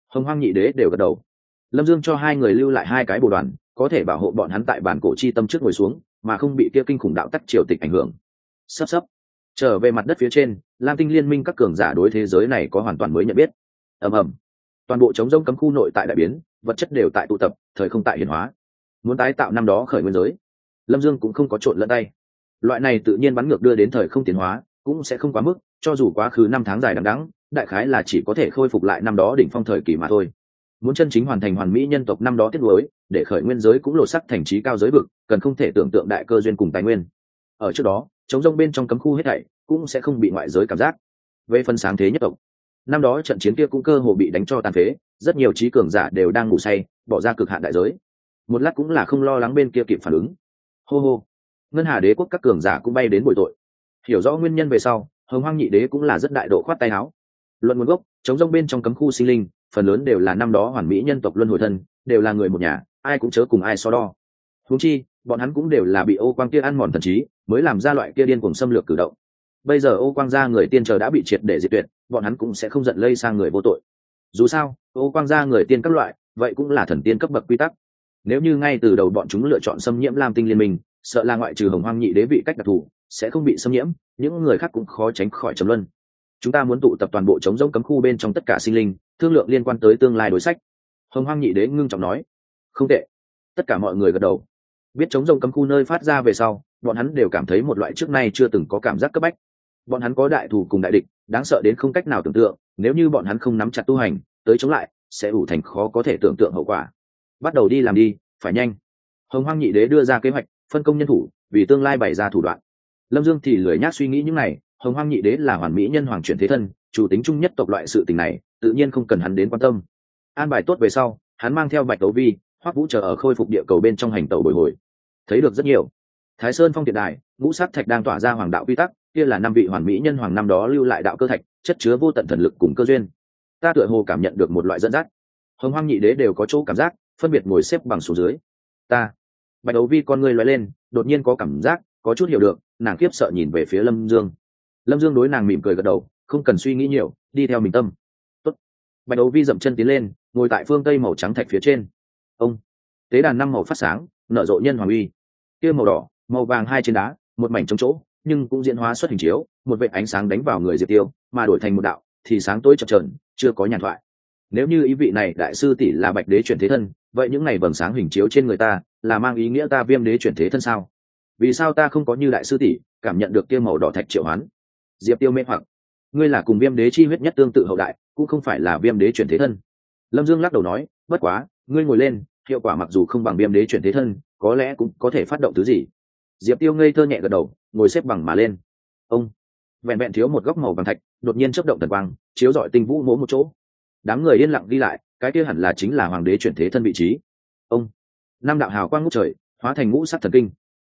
Hồng hoang nhị đế đều gật đầu lâm dương cho hai người lưu lại hai cái bồ đoàn, có thể bảo hộ bọn hắn tại bản cổ chi tâm trước ngồi xuống, mà không bị kia kinh khủng đạo tắc triều tịch ảnh hưởng. Sắp sắp. Trở về mặt đất phía trên, lam tinh liên minh các cường giả đối thế giới này có hoàn toàn mới nhận biết. Ầm ầm. Toàn bộ chống rông cấm khu nội tại đại biến, vật chất đều tại tụ tập, thời không tại hiển hóa. Muốn tái tạo năm đó khởi nguyên giới, lâm dương cũng không có trộn lẫn tay. Loại này tự nhiên bắn ngược đưa đến thời không tiến hóa, cũng sẽ không quá mức, cho dù quá khứ năm tháng dài đằng đắng đại khái là chỉ có thể khôi phục lại năm đó đỉnh phong thời kỳ mà thôi muốn chân chính hoàn thành hoàn mỹ nhân tộc năm đó tiết lối để khởi nguyên giới cũng lộ sắc thành trí cao giới vực, cần không thể tưởng tượng đại cơ duyên cùng tài nguyên. Ở trước đó chống rông bên trong cấm khu hết thảy cũng sẽ không bị ngoại giới cảm giác. Về phần sáng thế nhất tộc, năm đó trận chiến kia cũng cơ hồ bị đánh cho tàn phế, rất nhiều trí cường giả đều đang ngủ say, bỏ ra cực hạn đại giới. Một lát cũng là không lo lắng bên kia kịp phản ứng. Hô hô. Ngân hà đế quốc các cường giả cũng bay đến bồi tội. Hiểu rõ nguyên nhân về sau, hồng hoang nhị đế cũng là rất đại độ khoát tay áo. Luận nguồn gốc chống rông bên trong cấm khu sinh linh phần lớn đều là năm đó hoàn mỹ nhân tộc luân hồi thân, đều là người một nhà, ai cũng chớ cùng ai so đo. Húng chi, bọn hắn cũng đều là bị ô quang kia ăn mòn thần trí, mới làm ra loại kia điên cùng xâm lược cử động. Bây giờ ô quang gia người tiên chờ đã bị triệt để diệt tuyệt, bọn hắn cũng sẽ không giận lây sang người vô tội. Dù sao, ô quang gia người tiên các loại, vậy cũng là thần tiên cấp bậc quy tắc. Nếu như ngay từ đầu bọn chúng lựa chọn xâm nhiễm lam tinh liên minh, sợ là ngoại trừ hồng hoang nhị đế vị cách đặc thù, sẽ không bị xâm nhiễm, những người khác cũng khó tránh khỏi trầm luân. Chúng ta muốn tụ tập toàn bộ chống giống cấm khu bên trong tất cả sinh linh thương lượng liên quan tới tương lai đối sách. Hồng hoang nhị đế ngưng trọng nói, không tệ. Tất cả mọi người gật đầu. Biết chống rông cấm khu nơi phát ra về sau, bọn hắn đều cảm thấy một loại trước nay chưa từng có cảm giác cấp bách. Bọn hắn có đại thù cùng đại địch, đáng sợ đến không cách nào tưởng tượng, nếu như bọn hắn không nắm chặt tu hành, tới chống lại, sẽ ủ thành khó có thể tưởng tượng hậu quả. Bắt đầu đi làm đi, phải nhanh. Hồng hoang nhị đế đưa ra kế hoạch, phân công nhân thủ, vì tương lai bày ra thủ đoạn. Lâm dương thì lười nhác suy nghĩ những này, hồng hoang nhị đế là hoàn mỹ nhân hoàng chuyển thế thân, chủ tính chung nhất tộc loại sự tình này tự nhiên không cần hắn đến quan tâm. An bài tốt về sau, hắn mang theo bạch đấu vi, hoắc vũ chờ ở khôi phục địa cầu bên trong hành tàu bồi hồi. Thấy được rất nhiều. Thái sơn phong điện đài, ngũ sát thạch đang tỏa ra hoàng đạo quy tắc, kia là năm vị hoàn mỹ nhân hoàng năm đó lưu lại đạo cơ thạch, chất chứa vô tận thần lực cùng cơ duyên. Ta tựa hồ cảm nhận được một loại dẫn dắt. Hồng hoang nhị đế đều có chỗ cảm giác, phân biệt ngồi xếp bằng xuống dưới. Ta. Bạch đấu vi con ngươi loay lên, đột nhiên có cảm giác, có chút hiểu được, nàng kiếp sợ nhìn về phía lâm dương. Lâm dương đối nàng mỉm cười gật đầu, không cần suy nghĩ nhiều, đi theo mình tâm bạch đấu vi dậm chân tiến lên, ngồi tại phương tây màu trắng thạch phía trên. Ông, tế đàn năm màu phát sáng, nở rộ nhân hoàng uy. Kia màu đỏ, màu vàng hai trên đá, một mảnh trong chỗ, nhưng cũng diễn hóa xuất hình chiếu, một vệ ánh sáng đánh vào người diệp tiêu, mà đổi thành một đạo, thì sáng tối chập trờn chưa có nhàn thoại. Nếu như ý vị này đại sư tỷ là bạch đế chuyển thế thân, vậy những ngày vầng sáng hình chiếu trên người ta là mang ý nghĩa ta viêm đế chuyển thế thân sao? Vì sao ta không có như đại sư tỷ cảm nhận được kia màu đỏ thạch triệu hoán? Diệp tiêu mê hoặc ngươi là cùng viêm đế chi huyết nhất tương tự hậu đại, cũng không phải là viêm đế chuyển thế thân. Lâm dương lắc đầu nói, bất quá, ngươi ngồi lên, hiệu quả mặc dù không bằng viêm đế chuyển thế thân, có lẽ cũng có thể phát động thứ gì. Diệp tiêu ngây thơ nhẹ gật đầu, ngồi xếp bằng mà lên. Ông, vẹn vẹn thiếu một góc màu vàng thạch, đột nhiên chấp động tần quang, chiếu dọi tinh vũ mỗ một chỗ. Đám người yên lặng đi lại, cái kia hẳn là chính là hoàng đế chuyển thế thân vị trí. Ông, năm đạo hào quang ngút trời, hóa thành ngũ sắc thần kinh.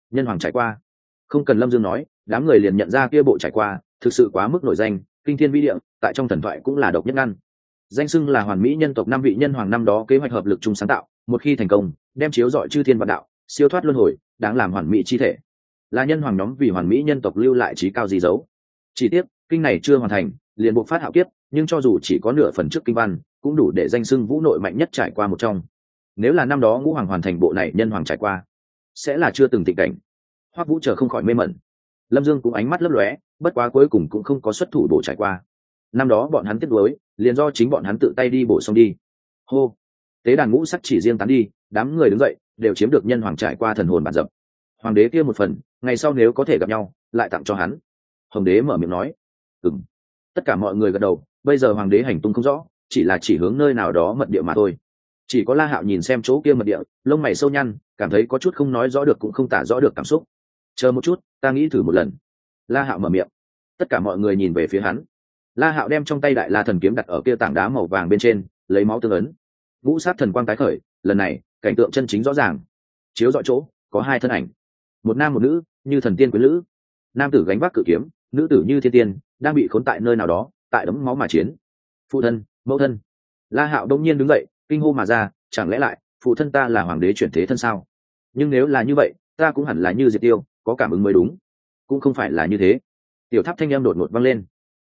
Nhân hoàng trải qua. Không cần lâm dương nói đám người liền nhận ra kia bộ trải qua, thực sự quá mức nổi danh, kinh thiên vi địa, tại trong thần thoại cũng là độc nhất ngăn. Danh xưng là hoàn mỹ nhân tộc năm vị nhân hoàng năm đó kế hoạch hợp lực chung sáng tạo, một khi thành công, đem chiếu dọi chư thiên vạn đạo, siêu thoát luân hồi, đáng làm hoàn mỹ chi thể. Là nhân hoàng nhóm vì hoàn mỹ nhân tộc lưu lại trí cao gì dấu. Chỉ tiếc, kinh này chưa hoàn thành, liền buộc phát hạo kiếp, nhưng cho dù chỉ có nửa phần trước kinh văn, cũng đủ để danh xưng vũ nội mạnh nhất trải qua một trong. Nếu là năm đó ngũ hoàng hoàn thành bộ này nhân hoàng trải qua, sẽ là chưa từng tình cảnh. Hoắc vũ chờ không khỏi mê mẩn lâm dương cũng ánh mắt lấp lóe, bất quá cuối cùng cũng không có xuất thủ bổ trải qua. Năm đó bọn hắn tiếp nối, liền do chính bọn hắn tự tay đi bổ xong đi. Hô! Tế đàn ngũ sắc chỉ riêng tán đi, đám người đứng dậy, đều chiếm được nhân hoàng trải qua thần hồn bản dập. Hoàng đế kia một phần, ngày sau nếu có thể gặp nhau, lại tặng cho hắn. Hồng đế mở miệng nói. Ừng tất cả mọi người gật đầu, bây giờ hoàng đế hành tung không rõ, chỉ là chỉ hướng nơi nào đó mật địa mà thôi. Chỉ có la hạo nhìn xem chỗ kia mật địa, lông mày sâu nhăn, cảm thấy có chút không nói rõ được cũng không tả rõ được cảm xúc chờ một chút, ta nghĩ thử một lần. La hạo mở miệng. Tất cả mọi người nhìn về phía hắn. La hạo đem trong tay đại la thần kiếm đặt ở kia tảng đá màu vàng bên trên, lấy máu tương ấn. Ngũ sát thần quang tái khởi, lần này, cảnh tượng chân chính rõ ràng. Chiếu dọi chỗ, có hai thân ảnh. Một nam một nữ, như thần tiên quyến lữ. Nam tử gánh vác cự kiếm, nữ tử như thiên tiên, đang bị khốn tại nơi nào đó, tại đấm máu mà chiến. Phụ thân, mẫu thân. La hạo đông nhiên đứng dậy, kinh hô mà ra, chẳng lẽ lại, phụ thân ta là hoàng đế chuyển thế thân sao? Nhưng nếu là như vậy, ta cũng hẳn là như diệt tiêu có cảm ứng mới đúng. Cũng không phải là như thế. Tiểu tháp thanh em đột ngột văng lên.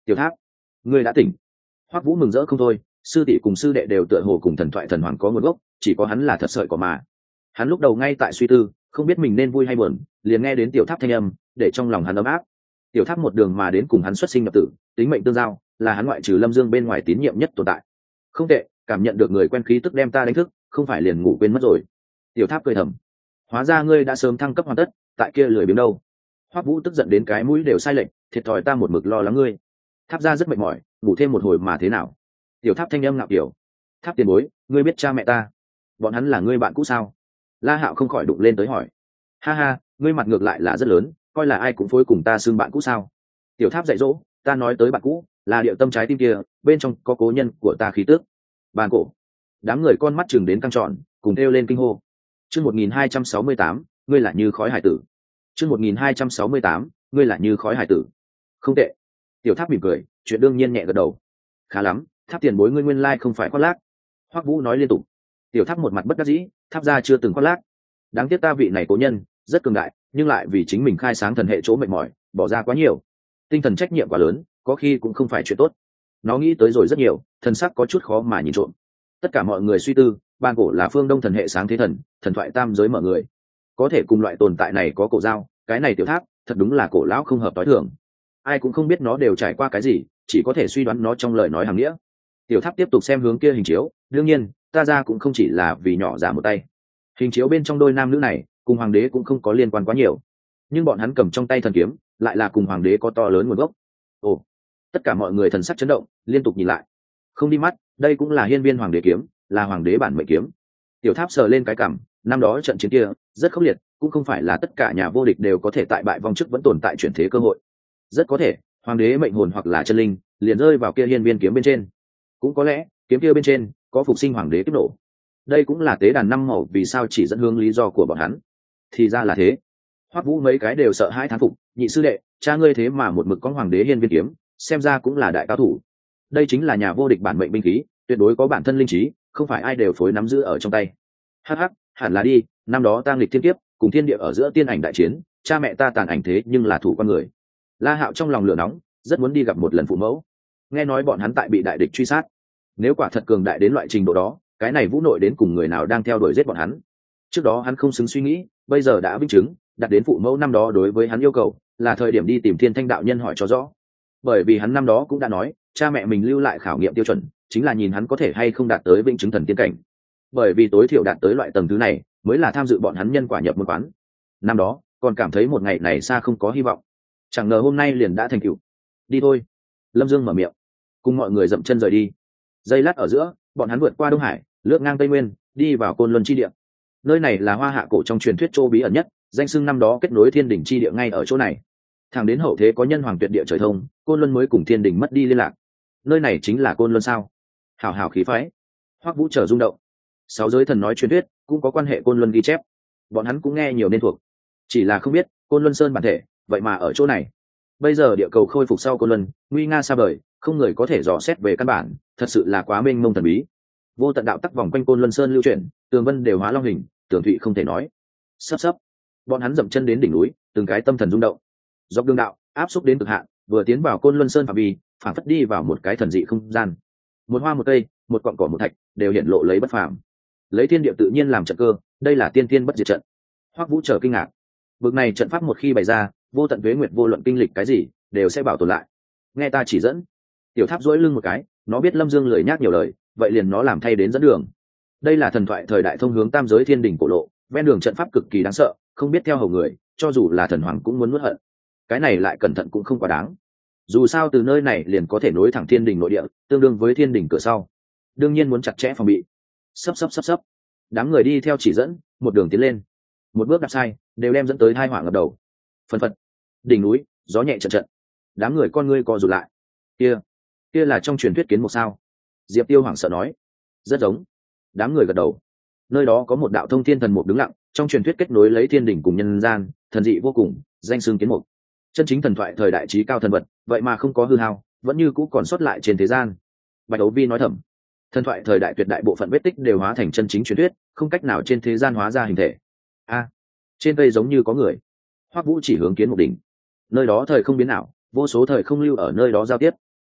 Tiểu tháp, ngươi đã tỉnh. Hoắc vũ mừng rỡ không thôi, sư tỷ cùng sư đệ đều tựa hồ cùng thần thoại thần hoàng có nguồn gốc, chỉ có hắn là thật sợi của mà. Hắn lúc đầu ngay tại suy tư, không biết mình nên vui hay buồn, liền nghe đến tiểu tháp thanh âm, để trong lòng hắn ấm áp. Tiểu tháp một đường mà đến cùng hắn xuất sinh nhập tử, tính mệnh tương giao, là hắn ngoại trừ lâm dương bên ngoài tín nhiệm nhất tồn tại. Không tệ, cảm nhận được người quen khí tức đem ta đánh thức, không phải liền ngủ quên mất rồi. Tiểu tháp cười thầm. Hóa ra ngươi đã sớm thăng cấp hoàn tất tại kia lười biếng đâu? Hoắc vũ tức giận đến cái mũi đều sai lệch, thiệt thòi ta một mực lo lắng ngươi. Tháp ra rất mệt mỏi, ngủ thêm một hồi mà thế nào? Tiểu tháp thanh âm ngạo kiểu. Tháp tiền bối, ngươi biết cha mẹ ta? Bọn hắn là ngươi bạn cũ sao? La hạo không khỏi đụng lên tới hỏi. Ha ha, ngươi mặt ngược lại là rất lớn, coi là ai cũng phối cùng ta xưng bạn cũ sao? Tiểu tháp dạy dỗ, ta nói tới bạn cũ, là điệu tâm trái tim kia, bên trong có cố nhân của ta khí tước bàn cổ. Đám người con mắt chừng đến căng trọn cùng theo lên kinh hô. Chương một nghìn hai trăm sáu mươi tám ngươi là như khói hải tử. Chương một nghìn hai trăm sáu mươi tám, ngươi là như khói hải tử. Không tệ. Tiểu tháp mỉm cười, chuyện đương nhiên nhẹ gật đầu. Khá lắm, tháp tiền bối ngươi nguyên lai không phải khoác lác. Hoắc vũ nói liên tục. Tiểu tháp một mặt bất đắc dĩ, tháp ra chưa từng khoác lác. Đáng tiếc ta vị này cố nhân, rất cường đại, nhưng lại vì chính mình khai sáng thần hệ chỗ mệt mỏi, bỏ ra quá nhiều. Tinh thần trách nhiệm quá lớn, có khi cũng không phải chuyện tốt. Nó nghĩ tới rồi rất nhiều, thần sắc có chút khó mà nhìn trộm. Tất cả mọi người suy tư, ban cổ là phương đông thần hệ sáng thế thần thần thoại tam giới mở người có thể cùng loại tồn tại này có cổ dao cái này tiểu tháp, thật đúng là cổ lão không hợp t ố i thường. Ai cũng không biết nó đều trải qua cái gì, chỉ có thể suy đoán nó trong lời nói hàng nghĩa. Tiểu tháp tiếp tục xem hướng kia hình chiếu, đương nhiên, ta ra cũng không chỉ là vì nhỏ giả một tay. Hình chiếu bên trong đôi nam nữ này, cùng hoàng đế cũng không có liên quan quá nhiều. Nhưng bọn hắn cầm trong tay thần kiếm, lại là cùng hoàng đế có to lớn nguồn gốc. Ồ, tất cả mọi người thần sắc chấn động, liên tục nhìn lại. Không đi mắt, đây cũng là hiên viên hoàng đế kiếm, là hoàng đế bản mệnh kiếm. Tiểu tháp sờ lên cái cảm năm đó trận chiến kia, rất khốc liệt, cũng không phải là tất cả nhà vô địch đều có thể tại bại vong chức vẫn tồn tại chuyển thế cơ hội. Rất có thể, hoàng đế mệnh hồn hoặc là chân linh, liền rơi vào kia hiên viên kiếm bên trên. Cũng có lẽ, kiếm kia bên trên, có phục sinh hoàng đế kích nổ. Đây cũng là tế đàn năm màu vì sao chỉ dẫn hướng lý do của bọn hắn. Thì ra là thế. Hoắc vũ mấy cái đều sợ hai thán phục, nhị sư đệ, cha ngươi thế mà một mực con hoàng đế hiên viên kiếm, xem ra cũng là đại cao thủ. Đây chính là nhà vô địch bản mệnh binh khí, tuyệt đối có bản thân linh trí, không phải ai đều phối nắm giữ ở trong tay. Hh hẳn là đi, năm đó ta nghịch thiên kiếp, cùng thiên địa ở giữa tiên ảnh đại chiến, cha mẹ ta tàn ảnh thế nhưng là thủ con người. La hạo trong lòng lửa nóng, rất muốn đi gặp một lần phụ mẫu. Nghe nói bọn hắn tại bị đại địch truy sát. Nếu quả thật cường đại đến loại trình độ đó, cái này vũ nội đến cùng người nào đang theo đuổi giết bọn hắn? Trước đó hắn không xứng suy nghĩ, bây giờ đã vinh chứng, đặt đến phụ mẫu năm đó đối với hắn yêu cầu, là thời điểm đi tìm thiên thanh đạo nhân hỏi cho rõ. Bởi vì hắn năm đó cũng đã nói, cha mẹ mình lưu lại khảo nghiệm tiêu chuẩn, chính là nhìn hắn có thể hay không đạt tới vĩnh chứng thần tiên cảnh bởi vì tối thiểu đạt tới loại tầng thứ này mới là tham dự bọn hắn nhân quả nhập môn quán. Năm đó, còn cảm thấy một ngày này xa không có hy vọng. Chẳng ngờ hôm nay liền đã thành cựu đi thôi. Lâm dương mở miệng. Cùng mọi người dậm chân rời đi. Dây lát ở giữa, bọn hắn vượt qua đông hải, lướt ngang tây nguyên, đi vào côn luân chi địa. Nơi này là hoa hạ cổ trong truyền thuyết châu bí ẩn nhất, danh sưng năm đó kết nối thiên đình chi địa ngay ở chỗ này. Thẳng đến hậu thế có nhân hoàng tuyệt địa trời thông, côn luân mới cùng thiên đình mất đi liên lạc. Nơi này chính là côn luân sao? Hào hào khí phái. Hoắc vũ trở rung động sáu giới thần nói truyền thuyết, cũng có quan hệ côn luân ghi chép. Bọn hắn cũng nghe nhiều nên thuộc. Chỉ là không biết, côn luân sơn bản thể, vậy mà ở chỗ này. Bây giờ địa cầu khôi phục sau côn luân, nguy nga xa vời, không người có thể dò xét về căn bản, thật sự là quá mênh mông thần bí. Vô tận đạo tắc vòng quanh côn luân sơn lưu chuyển, tường vân đều hóa long hình, tường thụy không thể nói. Sắp sắp, bọn hắn dậm chân đến đỉnh núi, từng cái tâm thần rung động. Dọc đường đạo, áp xúc đến cực hạn, vừa tiến vào côn luân sơn phạm vi, phản phất đi vào một cái thần dị không gian. Một hoa một cây, một cọn cỏ một thạch, đều hiện lộ lấy bất phàm lấy thiên địa tự nhiên làm trận cơ, đây là tiên tiên bất diệt trận. Hoắc vũ chờ kinh ngạc. Bực này trận pháp một khi bày ra, vô tận tuế nguyệt vô luận kinh lịch cái gì, đều sẽ bảo tồn lại. Nghe ta chỉ dẫn. Tiểu tháp dỗi lưng một cái, nó biết lâm dương lười nhác nhiều lời, vậy liền nó làm thay đến dẫn đường. Đây là thần thoại thời đại thông hướng tam giới thiên đình cổ lộ, ven đường trận pháp cực kỳ đáng sợ, không biết theo hầu người, cho dù là thần hoàng cũng muốn nuốt hận. Cái này lại cẩn thận cũng không quá đáng. Dù sao từ nơi này liền có thể nối thẳng thiên đình nội địa, tương đương với thiên đình cửa sau. Đương nhiên muốn chặt chẽ phòng bị sấp sấp sấp sấp, đám người đi theo chỉ dẫn một đường tiến lên. Một bước đạp sai đều đem dẫn tới hai hỏa ngập đầu. Phần phật. Đỉnh núi gió nhẹ trận trận đám người con ngươi co rụt lại. Kia kia là trong truyền thuyết kiến một sao? Diệp tiêu hoảng sợ nói. Rất giống. Đám người gật đầu. Nơi đó có một đạo thông thiên thần mục đứng lặng trong truyền thuyết kết nối lấy thiên đỉnh cùng nhân gian thần dị vô cùng danh xương kiến mục. Chân chính thần thoại thời đại trí cao thần vật vậy mà không có hư hao vẫn như cũ còn sót lại trên thế gian. Bạch đấu vi nói thầm thần thoại thời đại tuyệt đại bộ phận vết tích đều hóa thành chân chính truyền thuyết, không cách nào trên thế gian hóa ra hình thể. A, trên cây giống như có người. Hoắc vũ chỉ hướng kiến một đỉnh. Nơi đó thời không biến ảo, vô số thời không lưu ở nơi đó giao tiếp.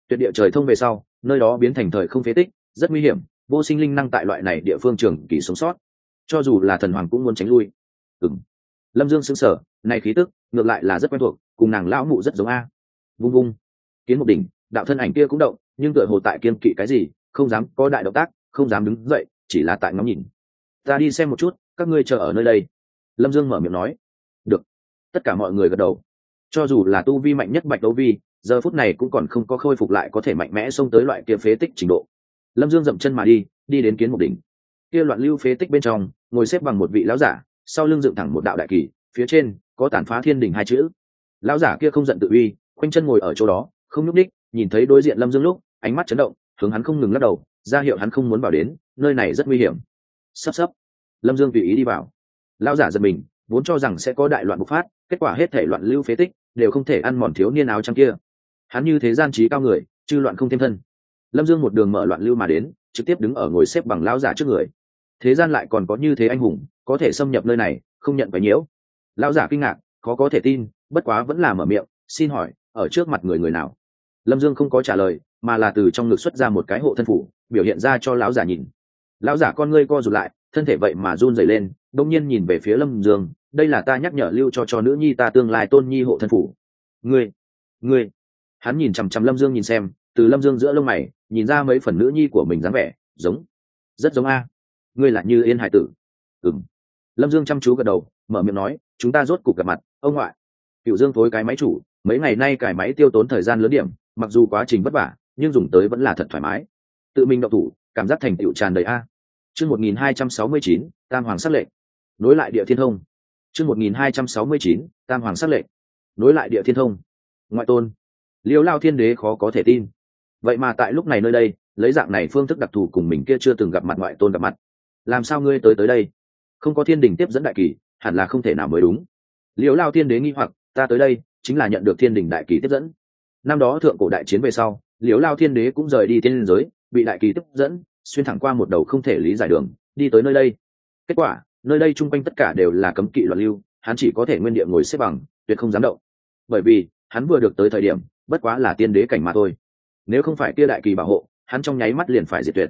Tuyệt địa trời thông về sau, nơi đó biến thành thời không phế tích, rất nguy hiểm, vô sinh linh năng tại loại này địa phương trường kỳ sống sót. Cho dù là thần hoàng cũng muốn tránh lui. Ừng lâm dương xứng sở này khí tức, ngược lại là rất quen thuộc, cùng nàng lão mụ rất giống a. Vung vung. Kiến một đỉnh, đạo thân ảnh kia cũng động, nhưng tựa hồ tại kiên kỵ cái gì? Không dám có đại động tác, không dám đứng dậy, chỉ là tại ngắm nhìn. Ta đi xem một chút, các ngươi chờ ở nơi đây. Lâm dương mở miệng nói. Được. Tất cả mọi người gật đầu. Cho dù là tu vi mạnh nhất bạch đấu vi, giờ phút này cũng còn không có khôi phục lại có thể mạnh mẽ xông tới loại kia phế tích trình độ. Lâm dương dậm chân mà đi đi đến kiến một đỉnh. Kia loạn lưu phế tích bên trong, ngồi xếp bằng một vị lão giả, sau lưng dựng thẳng một đạo đại kỳ, phía trên có tàn phá thiên đỉnh hai chữ. Lão giả kia không giận tự uy, khoanh chân ngồi ở chỗ đó, không nhúc ních nhìn thấy đối diện lâm dương lúc, ánh mắt chấn động hướng hắn không ngừng lắc đầu, ra hiệu hắn không muốn vào đến, nơi này rất nguy hiểm. Sắp sắp. Lâm dương tùy ý đi vào. Lão giả giật mình, vốn cho rằng sẽ có đại loạn bộc phát, kết quả hết thể loạn lưu phế tích, đều không thể ăn mòn thiếu niên áo trắng kia. Hắn như thế gian trí cao người, chư loạn không thêm thân. Lâm dương một đường mở loạn lưu mà đến, trực tiếp đứng ở ngồi xếp bằng lão giả trước người. Thế gian lại còn có như thế anh hùng, có thể xâm nhập nơi này, không nhận phải nhiễu. Lão giả kinh ngạc, khó có thể tin, bất quá vẫn là mở miệng, xin hỏi, ở trước mặt người người nào? Lâm dương không có trả lời mà là từ trong ngực xuất ra một cái hộ thân phủ, biểu hiện ra cho lão giả nhìn. Lão giả con ngươi co rụt lại, thân thể vậy mà run rẩy lên, đông nhiên nhìn về phía lâm dương, đây là ta nhắc nhở lưu cho cho nữ nhi ta tương lai tôn nhi hộ thân phủ. Ngươi ngươi? Hắn nhìn chằm chằm lâm dương nhìn xem, từ lâm dương giữa lông mày, nhìn ra mấy phần nữ nhi của mình dáng vẻ, giống, rất giống a. Ngươi là như yên hải tử. Ừng lâm dương chăm chú gật đầu, mở miệng nói, chúng ta rốt cuộc gặp mặt, ông ngoại. Cựu dương thối cái máy chủ, mấy ngày nay cải máy tiêu tốn thời gian lớn điểm, mặc dù quá trình vất vả nhưng dùng tới vẫn là thật thoải mái. Tự mình động thủ, cảm giác thành tựu tràn đầy a. Chương một nghìn hai trăm sáu mươi chín, tam hoàng sắc lệnh. Nối lại địa thiên thông. Chương một nghìn hai trăm sáu mươi chín, tam hoàng sắc lệnh. Nối lại địa thiên thông. Ngoại tôn. Liêu lao thiên đế khó có thể tin. Vậy mà tại lúc này nơi đây, lấy dạng này phương thức đặc thù cùng mình kia chưa từng gặp mặt ngoại tôn gặp mặt. Làm sao ngươi tới tới đây? Không có thiên đình tiếp dẫn đại kỳ, hẳn là không thể nào mới đúng. Liêu lao thiên đế nghi hoặc, ta tới đây, chính là nhận được thiên đình đại kỳ tiếp dẫn. Năm đó thượng cổ đại chiến về sau liễu lao thiên đế cũng rời đi thiên giới, bị đại kỳ tức dẫn, xuyên thẳng qua một đầu không thể lý giải đường, đi tới nơi đây. Kết quả, nơi đây chung quanh tất cả đều là cấm kỵ loạn lưu, hắn chỉ có thể nguyên địa ngồi xếp bằng, tuyệt không dám động. Bởi vì, hắn vừa được tới thời điểm, bất quá là tiên đế cảnh mà thôi. Nếu không phải kia đại kỳ bảo hộ, hắn trong nháy mắt liền phải diệt tuyệt.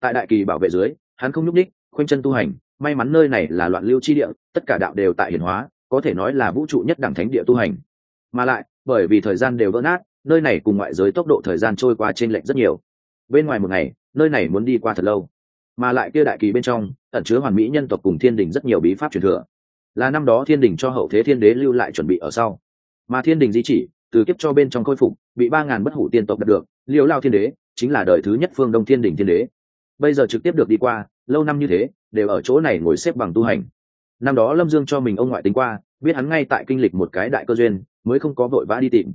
Tại đại kỳ bảo vệ dưới, hắn không nhúc ních khoanh chân tu hành, may mắn nơi này là loạn lưu chi địa, tất cả đạo đều tại hiển hóa, có thể nói là vũ trụ nhất đẳng thánh địa tu hành. Mà lại, bởi vì thời gian đều vỡ nát nơi này cùng ngoại giới tốc độ thời gian trôi qua trên lệnh rất nhiều. Bên ngoài một ngày, nơi này muốn đi qua thật lâu. Mà lại kia đại kỳ bên trong, ẩn chứa hoàn mỹ nhân tộc cùng thiên đình rất nhiều bí pháp truyền thừa. Là năm đó thiên đình cho hậu thế thiên đế lưu lại chuẩn bị ở sau. Mà thiên đình di chỉ, từ kiếp cho bên trong khôi phục, bị ba ngàn bất hủ tiên tộc đạt được liều lao thiên đế, chính là đời thứ nhất phương đông thiên đình thiên đế. Bây giờ trực tiếp được đi qua, lâu năm như thế, đều ở chỗ này ngồi xếp bằng tu hành. Năm đó lâm dương cho mình ông ngoại tính qua, biết hắn ngay tại kinh lịch một cái đại cơ duyên, mới không có vội vã đi tìm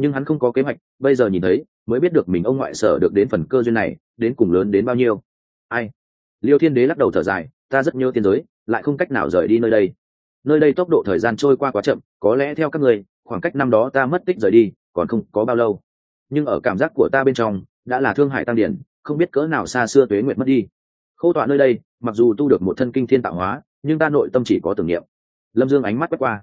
nhưng hắn không có kế hoạch, bây giờ nhìn thấy, mới biết được mình ông ngoại sở được đến phần cơ duyên này, đến cùng lớn đến bao nhiêu. Ai? Liêu thiên đế lắc đầu thở dài, ta rất nhớ tiên giới, lại không cách nào rời đi nơi đây. Nơi đây tốc độ thời gian trôi qua quá chậm, có lẽ theo các người, khoảng cách năm đó ta mất tích rời đi, còn không có bao lâu. Nhưng ở cảm giác của ta bên trong, đã là thương hại tăng điển, không biết cỡ nào xa xưa tuế nguyện mất đi. Khô tọa nơi đây, mặc dù tu được một thân kinh thiên tạo hóa, nhưng ta nội tâm chỉ có tưởng niệm. Lâm dương ánh mắt quét qua,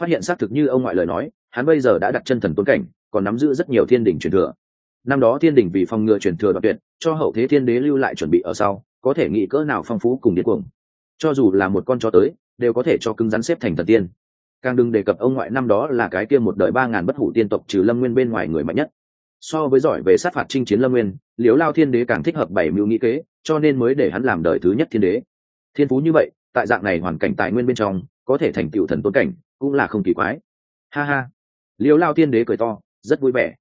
phát hiện xác thực như ông ngoại lời nói hắn bây giờ đã đặt chân thần tuấn cảnh, còn nắm giữ rất nhiều thiên đình truyền thừa. Năm đó thiên đình vì phòng ngừa truyền thừa đoạn tuyệt, cho hậu thế thiên đế lưu lại chuẩn bị ở sau, có thể nghĩ cỡ nào phong phú cùng điên cuồng. Cho dù là một con chó tới, đều có thể cho cứng rắn xếp thành thần tiên. Càng đừng đề cập ông ngoại năm đó là cái kia một đời ba ngàn bất hủ tiên tộc trừ lâm nguyên bên ngoài người mạnh nhất. So với giỏi về sát phạt chinh chiến lâm nguyên liếu lao thiên đế càng thích hợp bảy mưu nghĩ kế, cho nên mới để hắn làm đời thứ nhất thiên đế. Thiên phú như vậy, tại dạng này hoàn cảnh tài nguyên bên trong, có thể thành tựu thần tuấn cảnh, cũng là không kỳ quái. Ha ha liêu lao tiên đế cười to, rất vui vẻ.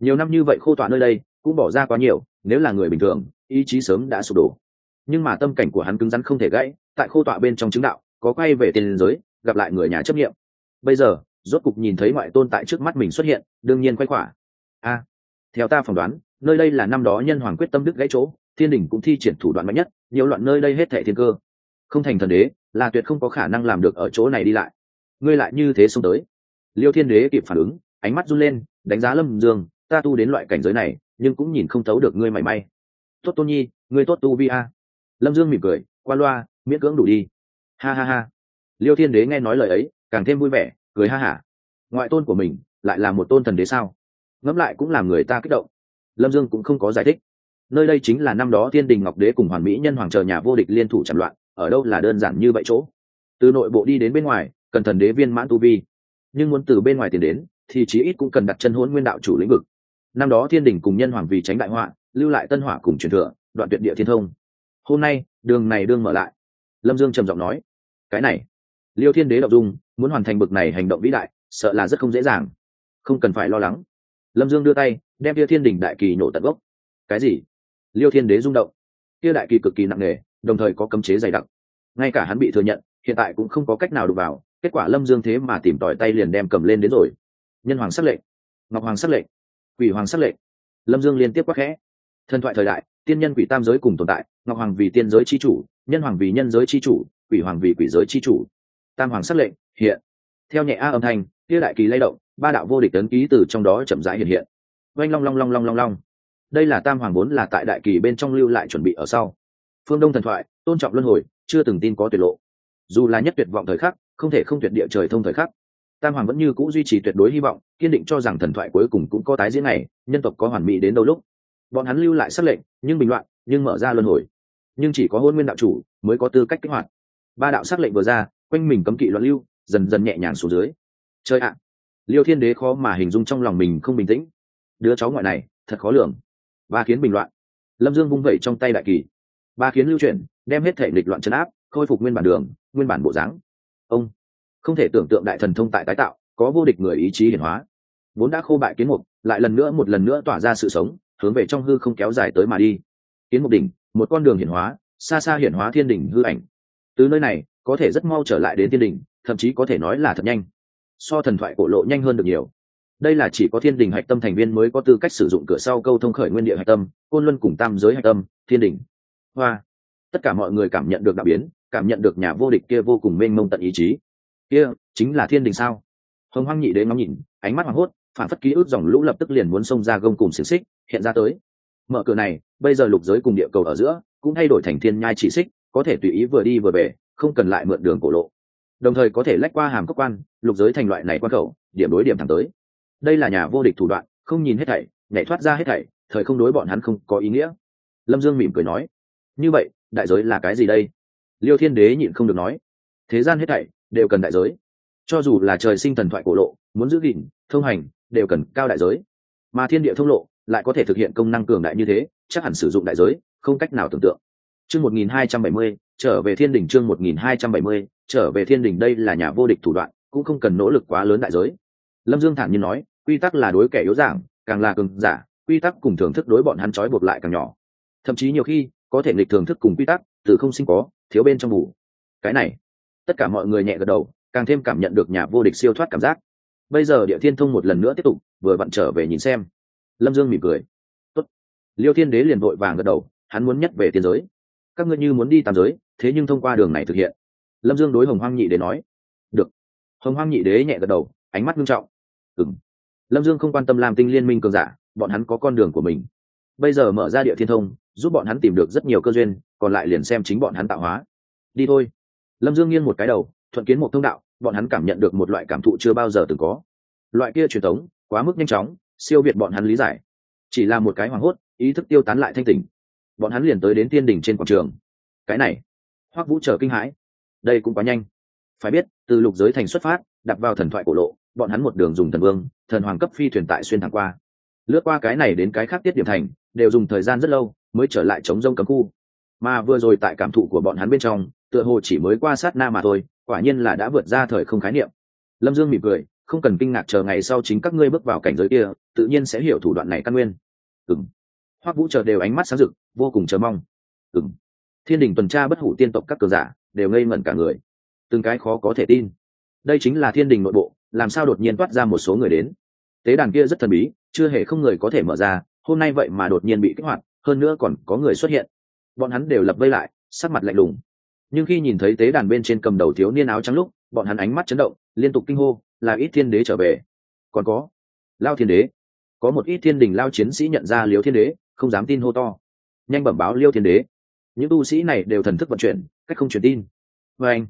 Nhiều năm như vậy khô tọa nơi đây, cũng bỏ ra quá nhiều, nếu là người bình thường, ý chí sớm đã sụp đổ. Nhưng mà tâm cảnh của hắn cứng rắn không thể gãy, tại khô tọa bên trong chứng đạo, có quay về tiền giới, gặp lại người nhà chấp nghiệm bây giờ, rốt cục nhìn thấy ngoại tôn tại trước mắt mình xuất hiện, đương nhiên quay khỏa. A, theo ta phỏng đoán, nơi đây là năm đó nhân hoàng quyết tâm đức gãy chỗ, thiên đình cũng thi triển thủ đoạn mạnh nhất nhiều loạn nơi đây hết thẻ thiên cơ. Không thành thần đế, là tuyệt không có khả năng làm được ở chỗ này đi lại. Ngươi lại như thế xông tới liêu thiên đế kịp phản ứng, ánh mắt run lên, đánh giá lâm dương, ta tu đến loại cảnh giới này, nhưng cũng nhìn không thấu được ngươi mảy may. Tốt tôn nhi, ngươi tốt tu vi a. Lâm dương mỉm cười, qua loa, miễn cưỡng đủ đi. Ha ha ha. Liêu thiên đế nghe nói lời ấy, càng thêm vui vẻ, cười ha hả. Ngoại tôn của mình lại là một tôn thần đế sao? Ngẫm lại cũng làm người ta kích động. Lâm dương cũng không có giải thích. Nơi đây chính là năm đó thiên đình ngọc đế cùng hoàn mỹ nhân hoàng chờ nhà vô địch liên thủ chặn loạn, ở đâu là đơn giản như vậy chỗ? Từ nội bộ đi đến bên ngoài, cần thần đế viên mãn tu vi nhưng muốn từ bên ngoài tiền đến, thì chí ít cũng cần đặt chân hôn nguyên đạo chủ lĩnh vực. Năm đó thiên đình cùng nhân hoàng vì tránh đại họa, lưu lại tân hỏa cùng truyền thừa, đoạn tuyệt địa thiên thông. Hôm nay, đường này đương mở lại. Lâm dương trầm giọng nói, cái này, liêu thiên đế đọc dung, muốn hoàn thành bực này hành động vĩ đại, sợ là rất không dễ dàng. Không cần phải lo lắng. Lâm dương đưa tay, đem tia thiên đình đại kỳ nổ tận gốc. Cái gì? Liêu thiên đế rung động. Tia đại kỳ cực kỳ nặng nề, đồng thời có cấm chế dày đặc. Ngay cả hắn bị thừa nhận, hiện tại cũng không có cách nào đụng vào kết quả lâm dương thế mà tìm tỏi tay liền đem cầm lên đến rồi. Nhân hoàng sắc lệnh, ngọc hoàng sắc lệnh, quỷ hoàng sắc lệnh. Lâm dương liên tiếp quắc khẽ. Thần thoại thời đại, tiên nhân quỷ tam giới cùng tồn tại, ngọc hoàng vì tiên giới c h i chủ, nhân hoàng vì nhân giới c h i chủ, quỷ hoàng vì quỷ giới c h i chủ. Tam hoàng sắc lệnh, hiện. Theo nhẹ a âm thanh, tia đại kỳ lay động, ba đạo vô địch tấn ký từ trong đó chậm rãi hiện hiện. Oanh long long long long long long. Đây là tam hoàng vốn là tại đại kỳ bên trong lưu lại chuẩn bị ở sau. Phương đông thần thoại, tôn trọng luân hồi, chưa từng tin có tuyệt lộ. Dù là nhất tuyệt vọng thời khắc không thể không tuyệt địa trời thông thời khắc. Tam hoàng vẫn như c ũ duy trì tuyệt đối hy vọng, kiên định cho rằng thần thoại cuối cùng cũng có tái diễn này nhân tộc có hoàn mỹ đến đâu lúc. Bọn hắn lưu lại s lệnh, nhưng bình loạn, nhưng mở ra luân hồi. Nhưng chỉ có hôn nguyên đạo chủ mới có tư cách kích hoạt. Ba đạo s lệnh vừa ra, quanh mình cấm kỵ loạn lưu, dần dần nhẹ nhàng xuống dưới. Chơi ạ! Liêu thiên đế khó mà hình dung trong lòng mình không bình tĩnh. Đứa cháu ngoại này, thật khó lường. Ba khiến bình loạn. Lâm dương vung vẩy trong tay đại kỳ. Ba khiến lưu chuyển, đem hết thể lịch loạn chấn áp, khôi phục nguyên bản đường, nguyên bản bộ dáng ông, không thể tưởng tượng đại thần thông tại tái tạo, có vô địch người ý chí hiển hóa. Vốn đã khô bại kiến mục, lại lần nữa một lần nữa tỏa ra sự sống, hướng về trong hư không kéo dài tới mà đi. Kiến mục đỉnh, một con đường hiển hóa, xa xa hiển hóa thiên đỉnh hư ảnh. Từ nơi này, có thể rất mau trở lại đến thiên đỉnh, thậm chí có thể nói là thật nhanh. So thần thoại cổ lộ nhanh hơn được nhiều. Đây là chỉ có thiên đình hạch tâm thành viên mới có tư cách sử dụng cửa sau câu thông khởi nguyên địa hạch tâm, côn luân cùng tam giới hạch tâm, thiên đình hoa. Tất cả mọi người cảm nhận được đạo biến cảm nhận được nhà vô địch kia vô cùng mênh mông tận ý chí. Kia, chính là thiên đình sao? Hồng hoang nhị đế ngắm nhìn, ánh mắt hoảng hốt, phản phất ký ức dòng lũ lập tức liền muốn xông ra gông cùng xiềng xích, hiện ra tới. Mở cửa này, bây giờ lục giới cùng địa cầu ở giữa, cũng thay đổi thành thiên nhai chỉ xích, có thể tùy ý vừa đi vừa về, không cần lại mượn đường cổ lộ. Đồng thời có thể lách qua hàm cốc quan, lục giới thành loại này quan khẩu, điểm đối điểm thẳng tới. Đây là nhà vô địch thủ đoạn, không nhìn hết thảy, nhảy thoát ra hết thảy, thời không đối bọn hắn không có ý nghĩa. Lâm dương mỉm cười nói, như vậy, đại giới là cái gì đây? Liêu thiên đế nhịn không được nói, thế gian hết thảy đều cần đại giới. Cho dù là trời sinh thần thoại cổ lộ, muốn giữ gìn, thông hành, đều cần cao đại giới. Mà thiên địa thông lộ lại có thể thực hiện công năng cường đại như thế, chắc hẳn sử dụng đại giới, không cách nào tưởng tượng. Chương một nghìn hai trăm bảy mươi, trở về thiên đình chương một nghìn hai trăm bảy mươi, trở về thiên đình đây là nhà vô địch thủ đoạn, cũng không cần nỗ lực quá lớn đại giới. Lâm dương thản nhiên nói, quy tắc là đối kẻ yếu giảng, càng là cường giả, quy tắc cùng thưởng thức đối bọn hắn trói buộc lại càng nhỏ. Thậm chí nhiều khi, có thể nghịch thưởng thức cùng quy tắc từ không sinh có, thiếu bên trong bù. Cái này, tất cả mọi người nhẹ gật đầu, càng thêm cảm nhận được nhà vô địch siêu thoát cảm giác. Bây giờ địa thiên thông một lần nữa tiếp tục, vừa vặn trở về nhìn xem. Lâm dương mỉm cười. Tốt. liêu thiên đế liền vội vàng gật đầu, hắn muốn nhất về tiên giới. Các ngươi như muốn đi tam giới, thế nhưng thông qua đường này thực hiện. Lâm dương đối hồng hoang nhị đế nói. Được. Hồng hoang nhị đế nhẹ gật đầu, ánh mắt nghiêm trọng. Ừng lâm dương không quan tâm làm tinh liên minh cường giả, bọn hắn có con đường của mình. Bây giờ mở ra địa thiên thông giúp bọn hắn tìm được rất nhiều cơ duyên, còn lại liền xem chính bọn hắn tạo hóa. Đi thôi. Lâm dương nghiêng một cái đầu, thuận kiến một thông đạo, bọn hắn cảm nhận được một loại cảm thụ chưa bao giờ từng có. Loại kia truyền thống, quá mức nhanh chóng, siêu việt bọn hắn lý giải. Chỉ là một cái hoảng hốt, ý thức tiêu tán lại thanh tỉnh. Bọn hắn liền tới đến tiên đỉnh trên quảng trường. Cái này, hoắc vũ chờ kinh hãi. Đây cũng quá nhanh. Phải biết, từ lục giới thành xuất phát, đặt vào thần thoại cổ lộ, bọn hắn một đường dùng thần vương, thần hoàng cấp phi thuyền tại xuyên thẳng qua lướt qua cái này đến cái khác tiết điểm thành, đều dùng thời gian rất lâu mới trở lại chống rông cấm khu. Mà vừa rồi tại cảm thụ của bọn hắn bên trong, tựa hồ chỉ mới qua sát na mà thôi, quả nhiên là đã vượt ra thời không khái niệm. Lâm dương mỉm cười, không cần kinh ngạc chờ ngày sau chính các ngươi bước vào cảnh giới kia, tự nhiên sẽ hiểu thủ đoạn này căn nguyên. Ừng hoắc vũ chờ đều ánh mắt sáng rực, vô cùng chờ mong. Ừng thiên đình tuần tra bất hủ tiên tộc các cường giả đều ngây ngẩn cả người. Từng cái khó có thể tin. Đây chính là thiên đình nội bộ, làm sao đột nhiên toát ra một số người đến? Tế đàn kia rất thần bí, chưa hề không người có thể mở ra, hôm nay vậy mà đột nhiên bị kích hoạt, hơn nữa còn có người xuất hiện. Bọn hắn đều lập vây lại, sắc mặt lạnh lùng. Nhưng khi nhìn thấy tế đàn bên trên cầm đầu thiếu niên áo trắng lúc, bọn hắn ánh mắt chấn động, liên tục kinh hô, là ít thiên đế trở về. Còn có, lao thiên đế. Có một ít thiên đình lao chiến sĩ nhận ra liêu thiên đế, không dám tin hô to. Nhanh bẩm báo liêu thiên đế. Những tu sĩ này đều thần thức vận chuyển, cách không truyền tin. Và anh,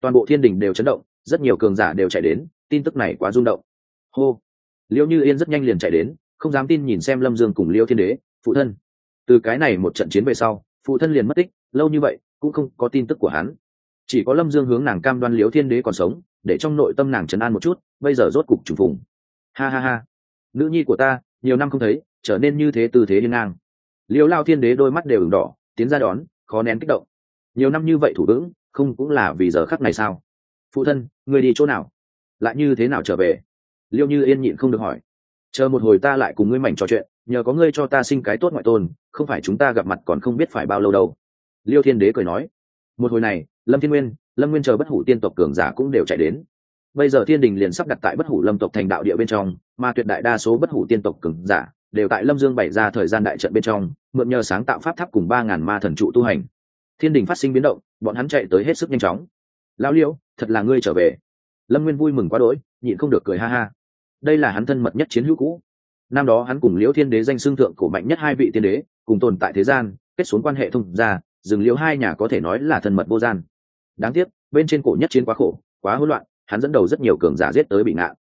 toàn bộ thiên đình đều chấn động, rất nhiều cường giả đều chạy đến, tin tức này quá rung động. Hô liêu như yên rất nhanh liền chạy đến, không dám tin nhìn xem lâm dương cùng liêu thiên đế, phụ thân. Từ cái này một trận chiến về sau, phụ thân liền mất tích, lâu như vậy, cũng không có tin tức của hắn. Chỉ có lâm dương hướng nàng cam đoan liêu thiên đế còn sống, để trong nội tâm nàng trấn an một chút, bây giờ rốt cục trùng phùng. Ha ha ha. Nữ nhi của ta, nhiều năm không thấy, trở nên như thế tư thế hiên ngang. Liêu lao thiên đế đôi mắt đều ửng đỏ, tiến ra đón, khó nén kích động. Nhiều năm như vậy thủ vững, không cũng là vì giờ khắc này sao? Phụ thân người đi chỗ nào? Lại như thế nào trở về? Liêu như yên nhịn không được hỏi. Chờ một hồi ta lại cùng ngươi mảnh trò chuyện nhờ có ngươi cho ta sinh cái tốt ngoại tôn không phải chúng ta gặp mặt còn không biết phải bao lâu đâu. Liêu thiên đế cười nói. Một hồi này lâm thiên nguyên lâm nguyên chờ bất hủ tiên tộc cường giả cũng đều chạy đến. Bây giờ thiên đình liền sắp đặt tại bất hủ lâm tộc thành đạo địa bên trong mà tuyệt đại đa số bất hủ tiên tộc cường giả đều tại lâm dương bày ra thời gian đại trận bên trong mượn nhờ sáng tạo pháp tháp cùng ba ngàn ma thần trụ tu hành. Thiên đình phát sinh biến động bọn hắn chạy tới hết sức nhanh chóng. Lão Liêu, thật là ngươi trở về lâm nguyên vui mừng quá đỗi nhịn không được cười ha ha đây là hắn thân mật nhất chiến hữu cũ năm đó hắn cùng liễu thiên đế danh xương thượng cổ mạnh nhất hai vị tiên đế cùng tồn tại thế gian kết xuống quan hệ thông gia dừng liễu hai nhà có thể nói là thân mật vô gian đáng tiếc bên trên cổ nhất chiến quá khổ quá hỗn loạn hắn dẫn đầu rất nhiều cường giả giết tới bị ngạn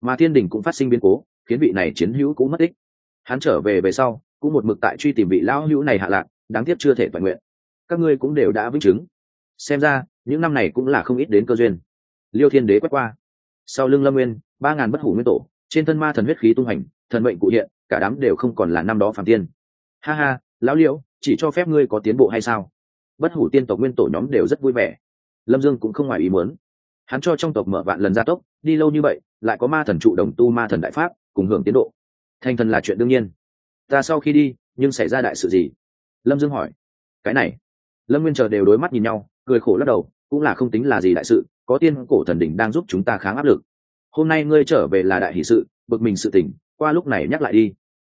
mà thiên đình cũng phát sinh biến cố khiến vị này chiến hữu cũng mất tích hắn trở về về sau cũng một mực tại truy tìm vị lão hữu này hạ lạc đáng tiếc chưa thể toàn nguyện các ngươi cũng đều đã vĩnh chứng xem ra những năm này cũng là không ít đến cơ duyên liêu thiên đế quét qua. Sau lưng lâm nguyên, ba ngàn bất hủ nguyên tổ, trên thân ma thần huyết khí tung hành, thần mệnh cụ hiện, cả đám đều không còn là năm đó phạm tiên. Ha ha, lão liễu, chỉ cho phép ngươi có tiến bộ hay sao? Bất hủ tiên tộc nguyên tổ nhóm đều rất vui vẻ. Lâm dương cũng không ngoài ý muốn. Hắn cho trong tộc mở vạn lần gia tốc, đi lâu như vậy, lại có ma thần trụ đồng tu ma thần đại pháp, cùng hưởng tiến độ. Thành thần là chuyện đương nhiên. Ta sau khi đi, nhưng xảy ra đại sự gì? Lâm dương hỏi. Cái này. Lâm nguyên chờ đều đối mắt nhìn nhau, cười khổ lắc đầu, cũng là không tính là gì đại sự có tiên cổ thần đỉnh đang giúp chúng ta kháng áp lực. Hôm nay ngươi trở về là đại hỷ sự, bực mình sự tỉnh, qua lúc này nhắc lại đi.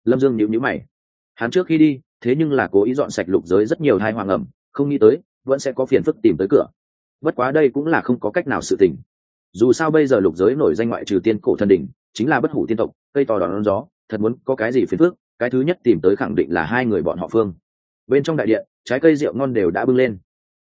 Lâm dương nhịu nhữ mày. Hắn trước khi đi, thế nhưng là cố ý dọn sạch lục giới rất nhiều thai hoàng ẩm, không nghĩ tới, vẫn sẽ có phiền phức tìm tới cửa. Bất quá đây cũng là không có cách nào sự tình dù sao bây giờ lục giới nổi danh ngoại trừ tiên cổ thần đỉnh, chính là bất hủ tiên tộc, cây to đón gió, thật muốn có cái gì phiền phức, cái thứ nhất tìm tới khẳng định là hai người bọn họ phương. Bên trong đại điện, trái cây rượu ngon đều đã bưng lên.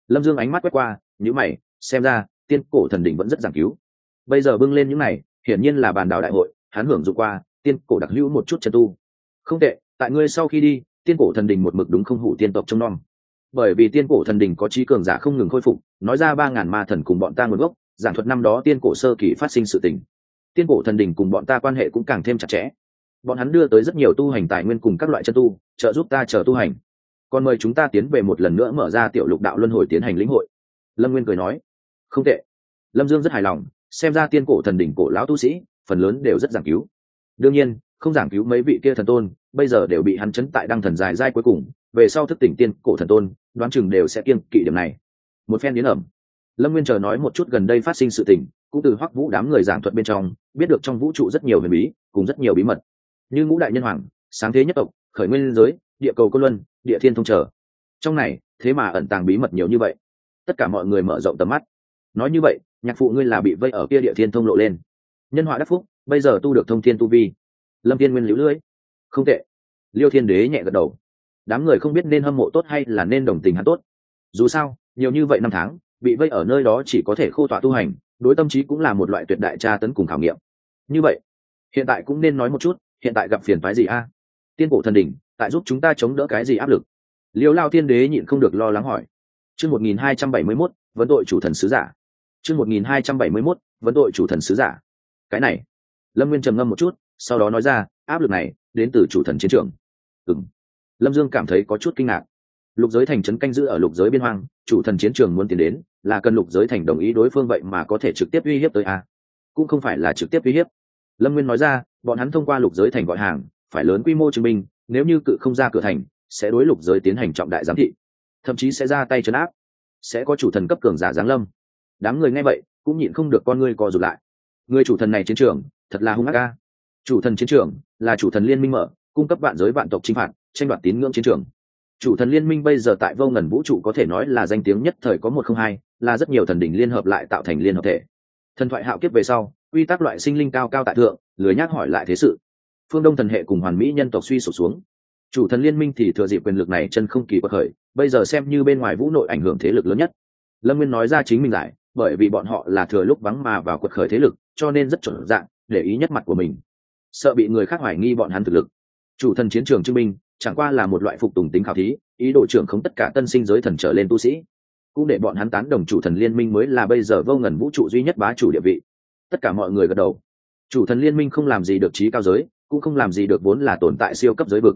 Lâm dương ánh mắt quét qua nhữ mày, xem ra tiên cổ thần đỉnh vẫn rất giảng cứu. Bây giờ bưng lên những này, hiển nhiên là bàn đảo đại hội, hắn hưởng dụng qua, tiên cổ đặc hữu một chút chân tu. Không tệ, tại ngươi sau khi đi, tiên cổ thần đình một mực đúng không hủ tiên tộc trong non bởi vì tiên cổ thần đình có trí cường giả không ngừng khôi phục, nói ra ba ngàn ma thần cùng bọn ta nguồn gốc, giảng thuật năm đó tiên cổ sơ kỳ phát sinh sự tình. Tiên cổ thần đình cùng bọn ta quan hệ cũng càng thêm chặt chẽ. Bọn hắn đưa tới rất nhiều tu hành tài nguyên cùng các loại chân tu, trợ giúp ta chờ tu hành. Còn mời chúng ta tiến về một lần nữa mở ra tiểu lục đạo luân hồi tiến hành lĩnh hội. Lâm nguyên cười nói không tệ. Lâm dương rất hài lòng, xem ra tiên cổ thần đỉnh cổ lão tu sĩ, phần lớn đều rất giảng cứu. Đương nhiên, không giảng cứu mấy vị kia thần tôn, bây giờ đều bị hắn chấn tại đăng thần dài dai cuối cùng, về sau thức tỉnh tiên cổ thần tôn, đoán chừng đều sẽ kiêng kỵ điểm này. Một phen đến ẩm. Lâm nguyên chờ nói một chút gần đây phát sinh sự tình, cũng từ hoắc vũ đám người giảng thuật bên trong, biết được trong vũ trụ rất nhiều huyền bí, cùng rất nhiều bí mật. Như ngũ đại nhân hoàng, sáng thế nhất tộc, khởi nguyên giới, địa cầu côn luân, địa thiên thông trở. Trong này, thế mà ẩn tàng bí mật nhiều như vậy. Tất cả mọi người mở rộng tầm mắt nói như vậy, nhạc phụ ngươi là bị vây ở kia địa thiên thông lộ lên. Nhân họa đắc phúc, bây giờ tu được thông thiên tu vi. Lâm thiên nguyên liễu lưỡi không tệ. Liêu thiên đế nhẹ gật đầu. Đám người không biết nên hâm mộ tốt hay là nên đồng tình hắn tốt. Dù sao, nhiều như vậy năm tháng, bị vây ở nơi đó chỉ có thể khô tọa tu hành, đối tâm trí cũng là một loại tuyệt đại tra tấn cùng khảo nghiệm. Như vậy, hiện tại cũng nên nói một chút, hiện tại gặp phiền phái gì a? Tiên cổ thần đình tại giúp chúng ta chống đỡ cái gì áp lực? Liêu lao tiên đế nhịn không được lo lắng hỏi. Chương một nghìn hai trăm bảy mươi mốt, vấn tội chủ thần sứ giả chương một nghìn hai trăm bảy mươi mốt, vấn tội chủ thần sứ giả. Cái này. Lâm nguyên trầm ngâm một chút, sau đó nói ra, áp lực này, đến từ chủ thần chiến trường. Ừng lâm dương cảm thấy có chút kinh ngạc. Lục giới thành trấn canh giữ ở lục giới biên hoang, chủ thần chiến trường muốn tiến đến, là cần lục giới thành đồng ý đối phương vậy mà có thể trực tiếp uy hiếp tới a? Cũng không phải là trực tiếp uy hiếp. Lâm nguyên nói ra, bọn hắn thông qua lục giới thành gọi hàng, phải lớn quy mô chứng minh, nếu như cự không ra cửa thành, sẽ đối lục giới tiến hành trọng đại giám thị, thậm chí sẽ ra tay chấn áp, sẽ có chủ thần cấp cường giả giáng lâm đám người nghe vậy, cũng nhịn không được con ngươi co rụt lại. Người chủ thần này chiến trường, thật là hung ác ca chủ thần chiến trường, là chủ thần liên minh mở, cung cấp vạn giới vạn tộc chinh phạt, tranh đoạt tín ngưỡng chiến trường. Chủ thần liên minh bây giờ tại vô ngần vũ trụ có thể nói là danh tiếng nhất thời có một không hai, là rất nhiều thần đỉnh liên hợp lại tạo thành liên hợp thể. Thần thoại hạo kiếp về sau, quy tắc loại sinh linh cao cao tại thượng, lười nhác hỏi lại thế sự. Phương đông thần hệ cùng hoàn mỹ nhân tộc suy sụp xuống. Chủ thần liên minh thì thừa dịp quyền lực này chân không kỳ bất khởi, bây giờ xem như bên ngoài vũ nội ảnh hưởng thế lực lớn nhất. Lâm nguyên nói ra chính mình lại bởi vì bọn họ là thừa lúc vắng mà vào quật khởi thế lực, cho nên rất chuẩn dạng, để ý nhất mặt của mình. Sợ bị người khác hoài nghi bọn hắn thực lực. Chủ thần chiến trường chứng minh chẳng qua là một loại phục tùng tính khảo thí, ý đồ trưởng không tất cả tân sinh giới thần trở lên tu sĩ. Cũng để bọn hắn tán đồng chủ thần liên minh mới là bây giờ vô ngần vũ trụ duy nhất bá chủ địa vị. Tất cả mọi người gật đầu. Chủ thần liên minh không làm gì được trí cao giới, cũng không làm gì được vốn là tồn tại siêu cấp giới vực.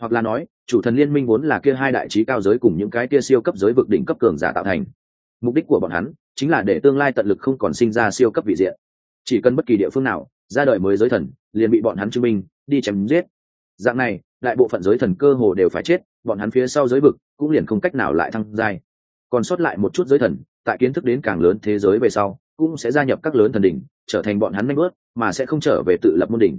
Hoặc là nói, chủ thần liên minh vốn là kia hai đại trí cao giới cùng những cái kia siêu cấp giới vực đỉnh cấp cường giả tạo thành mục đích của bọn hắn chính là để tương lai tận lực không còn sinh ra siêu cấp vị diện. Chỉ cần bất kỳ địa phương nào, ra đời mới giới thần, liền bị bọn hắn chứng minh, đi chém giết. Dạng này, đại bộ phận giới thần cơ hồ đều phải chết, bọn hắn phía sau giới vực cũng liền không cách nào lại thăng giai. Còn sót lại một chút giới thần, tại kiến thức đến càng lớn thế giới về sau, cũng sẽ gia nhập các lớn thần đỉnh, trở thành bọn hắn nanh bớt mà sẽ không trở về tự lập môn đỉnh.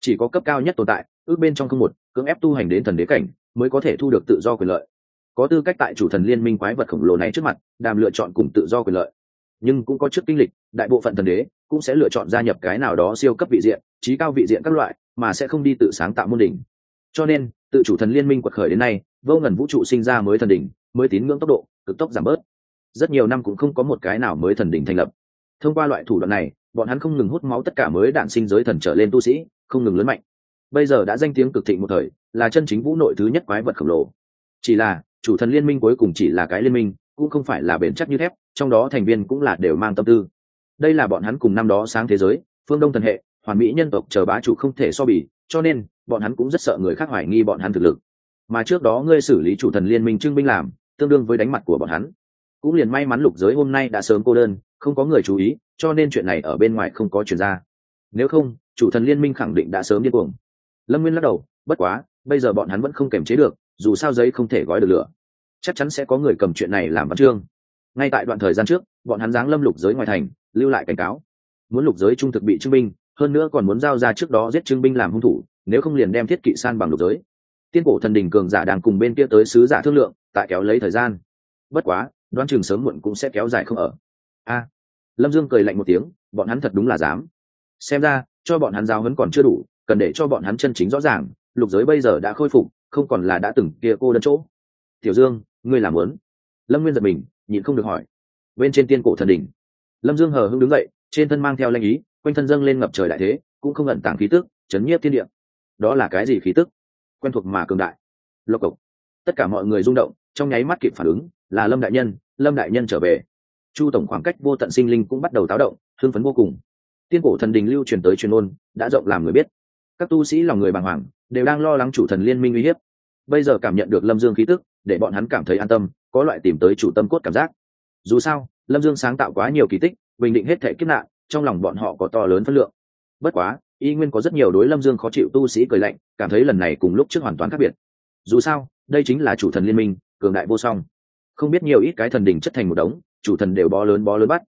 Chỉ có cấp cao nhất tồn tại, ước bên trong không một, cưỡng ép tu hành đến thần đế cảnh, mới có thể thu được tự do quyền lợi có tư cách tại chủ thần liên minh quái vật khổng lồ này trước mặt, đàm lựa chọn cùng tự do quyền lợi. Nhưng cũng có trước kinh lịch, đại bộ phận thần đế cũng sẽ lựa chọn gia nhập cái nào đó siêu cấp vị diện, trí cao vị diện các loại, mà sẽ không đi tự sáng tạo môn đỉnh. Cho nên, tự chủ thần liên minh quật khởi đến nay, vô ngần vũ trụ sinh ra mới thần đỉnh, mới tín ngưỡng tốc độ, cực tốc giảm bớt. Rất nhiều năm cũng không có một cái nào mới thần đỉnh thành lập. Thông qua loại thủ đoạn này, bọn hắn không ngừng hút máu tất cả mới đạn sinh giới thần trở lên tu sĩ, không ngừng lớn mạnh. Bây giờ đã danh tiếng cực thịnh một thời, là chân chính vũ nội thứ nhất quái vật khổng lồ. Chỉ là chủ thần liên minh cuối cùng chỉ là cái liên minh, cũng không phải là bền chắc như thép, trong đó thành viên cũng là đều mang tâm tư. Đây là bọn hắn cùng năm đó sáng thế giới, phương đông thần hệ, hoàn mỹ nhân tộc chờ bá chủ không thể so bì, cho nên, bọn hắn cũng rất sợ người khác hoài nghi bọn hắn thực lực. Mà trước đó ngươi xử lý chủ thần liên minh trưng binh làm, tương đương với đánh mặt của bọn hắn. Cũng liền may mắn lục giới hôm nay đã sớm cô đơn, không có người chú ý, cho nên chuyện này ở bên ngoài không có chuyển ra. Nếu không, chủ thần liên minh khẳng định đã sớm điên cuồng. Lâm nguyên lắc đầu, bất quá, bây giờ bọn hắn vẫn không kềm chế được dù sao giấy không thể gói được lửa. Chắc chắn sẽ có người cầm chuyện này làm văn chương. Ngay tại đoạn thời gian trước, bọn hắn giáng lâm lục giới ngoài thành, lưu lại cảnh cáo. Muốn lục giới trung thực bị trưng binh, hơn nữa còn muốn giao ra trước đó giết trưng binh làm hung thủ, nếu không liền đem thiết kỵ san bằng lục giới. Tiên cổ thần đình cường giả đang cùng bên kia tới sứ giả thương lượng, tại kéo lấy thời gian. Bất quá, đoán chừng sớm muộn cũng sẽ kéo dài không ở. A. Lâm dương cười lạnh một tiếng, bọn hắn thật đúng là dám. Xem ra, cho bọn hắn giao hấn còn chưa đủ, cần để cho bọn hắn chân chính rõ ràng, lục giới bây giờ đã khôi phục không còn là đã từng kia cô đơn chỗ. Tiểu dương, ngươi làm lớn. Lâm nguyên giật mình, nhịn không được hỏi. Bên trên tiên cổ thần đỉnh. Lâm dương hờ hưng đứng dậy, trên thân mang theo lanh ý, quanh thân dâng lên ngập trời đại thế, cũng không ẩn tàng khí tức, chấn nhiếp thiên địa. Đó là cái gì khí tức? Quen thuộc mà cường đại. Lộc cộc. Tất cả mọi người rung động, trong nháy mắt kịp phản ứng, là lâm đại nhân, lâm đại nhân trở về. Chu tổng khoảng cách vô tận sinh linh cũng bắt đầu táo động, hưng phấn vô cùng. Tiên cổ thần đình lưu truyền tới truyền ôn, đã rộng làm người biết các tu sĩ lòng người bàng hoàng, đều đang lo lắng chủ thần liên minh uy hiếp. Bây giờ cảm nhận được lâm dương khí tức, để bọn hắn cảm thấy an tâm, có loại tìm tới chủ tâm cốt cảm giác. Dù sao, lâm dương sáng tạo quá nhiều kỳ tích, bình định hết thể kiếp nạn, trong lòng bọn họ có to lớn phân lượng. Bất quá, y nguyên có rất nhiều đối lâm dương khó chịu tu sĩ cười lạnh, cảm thấy lần này cùng lúc trước hoàn toàn khác biệt. Dù sao, đây chính là chủ thần liên minh, cường đại vô song. Không biết nhiều ít cái thần đình chất thành một đống, chủ thần đều bó lớn bó lớn bắt.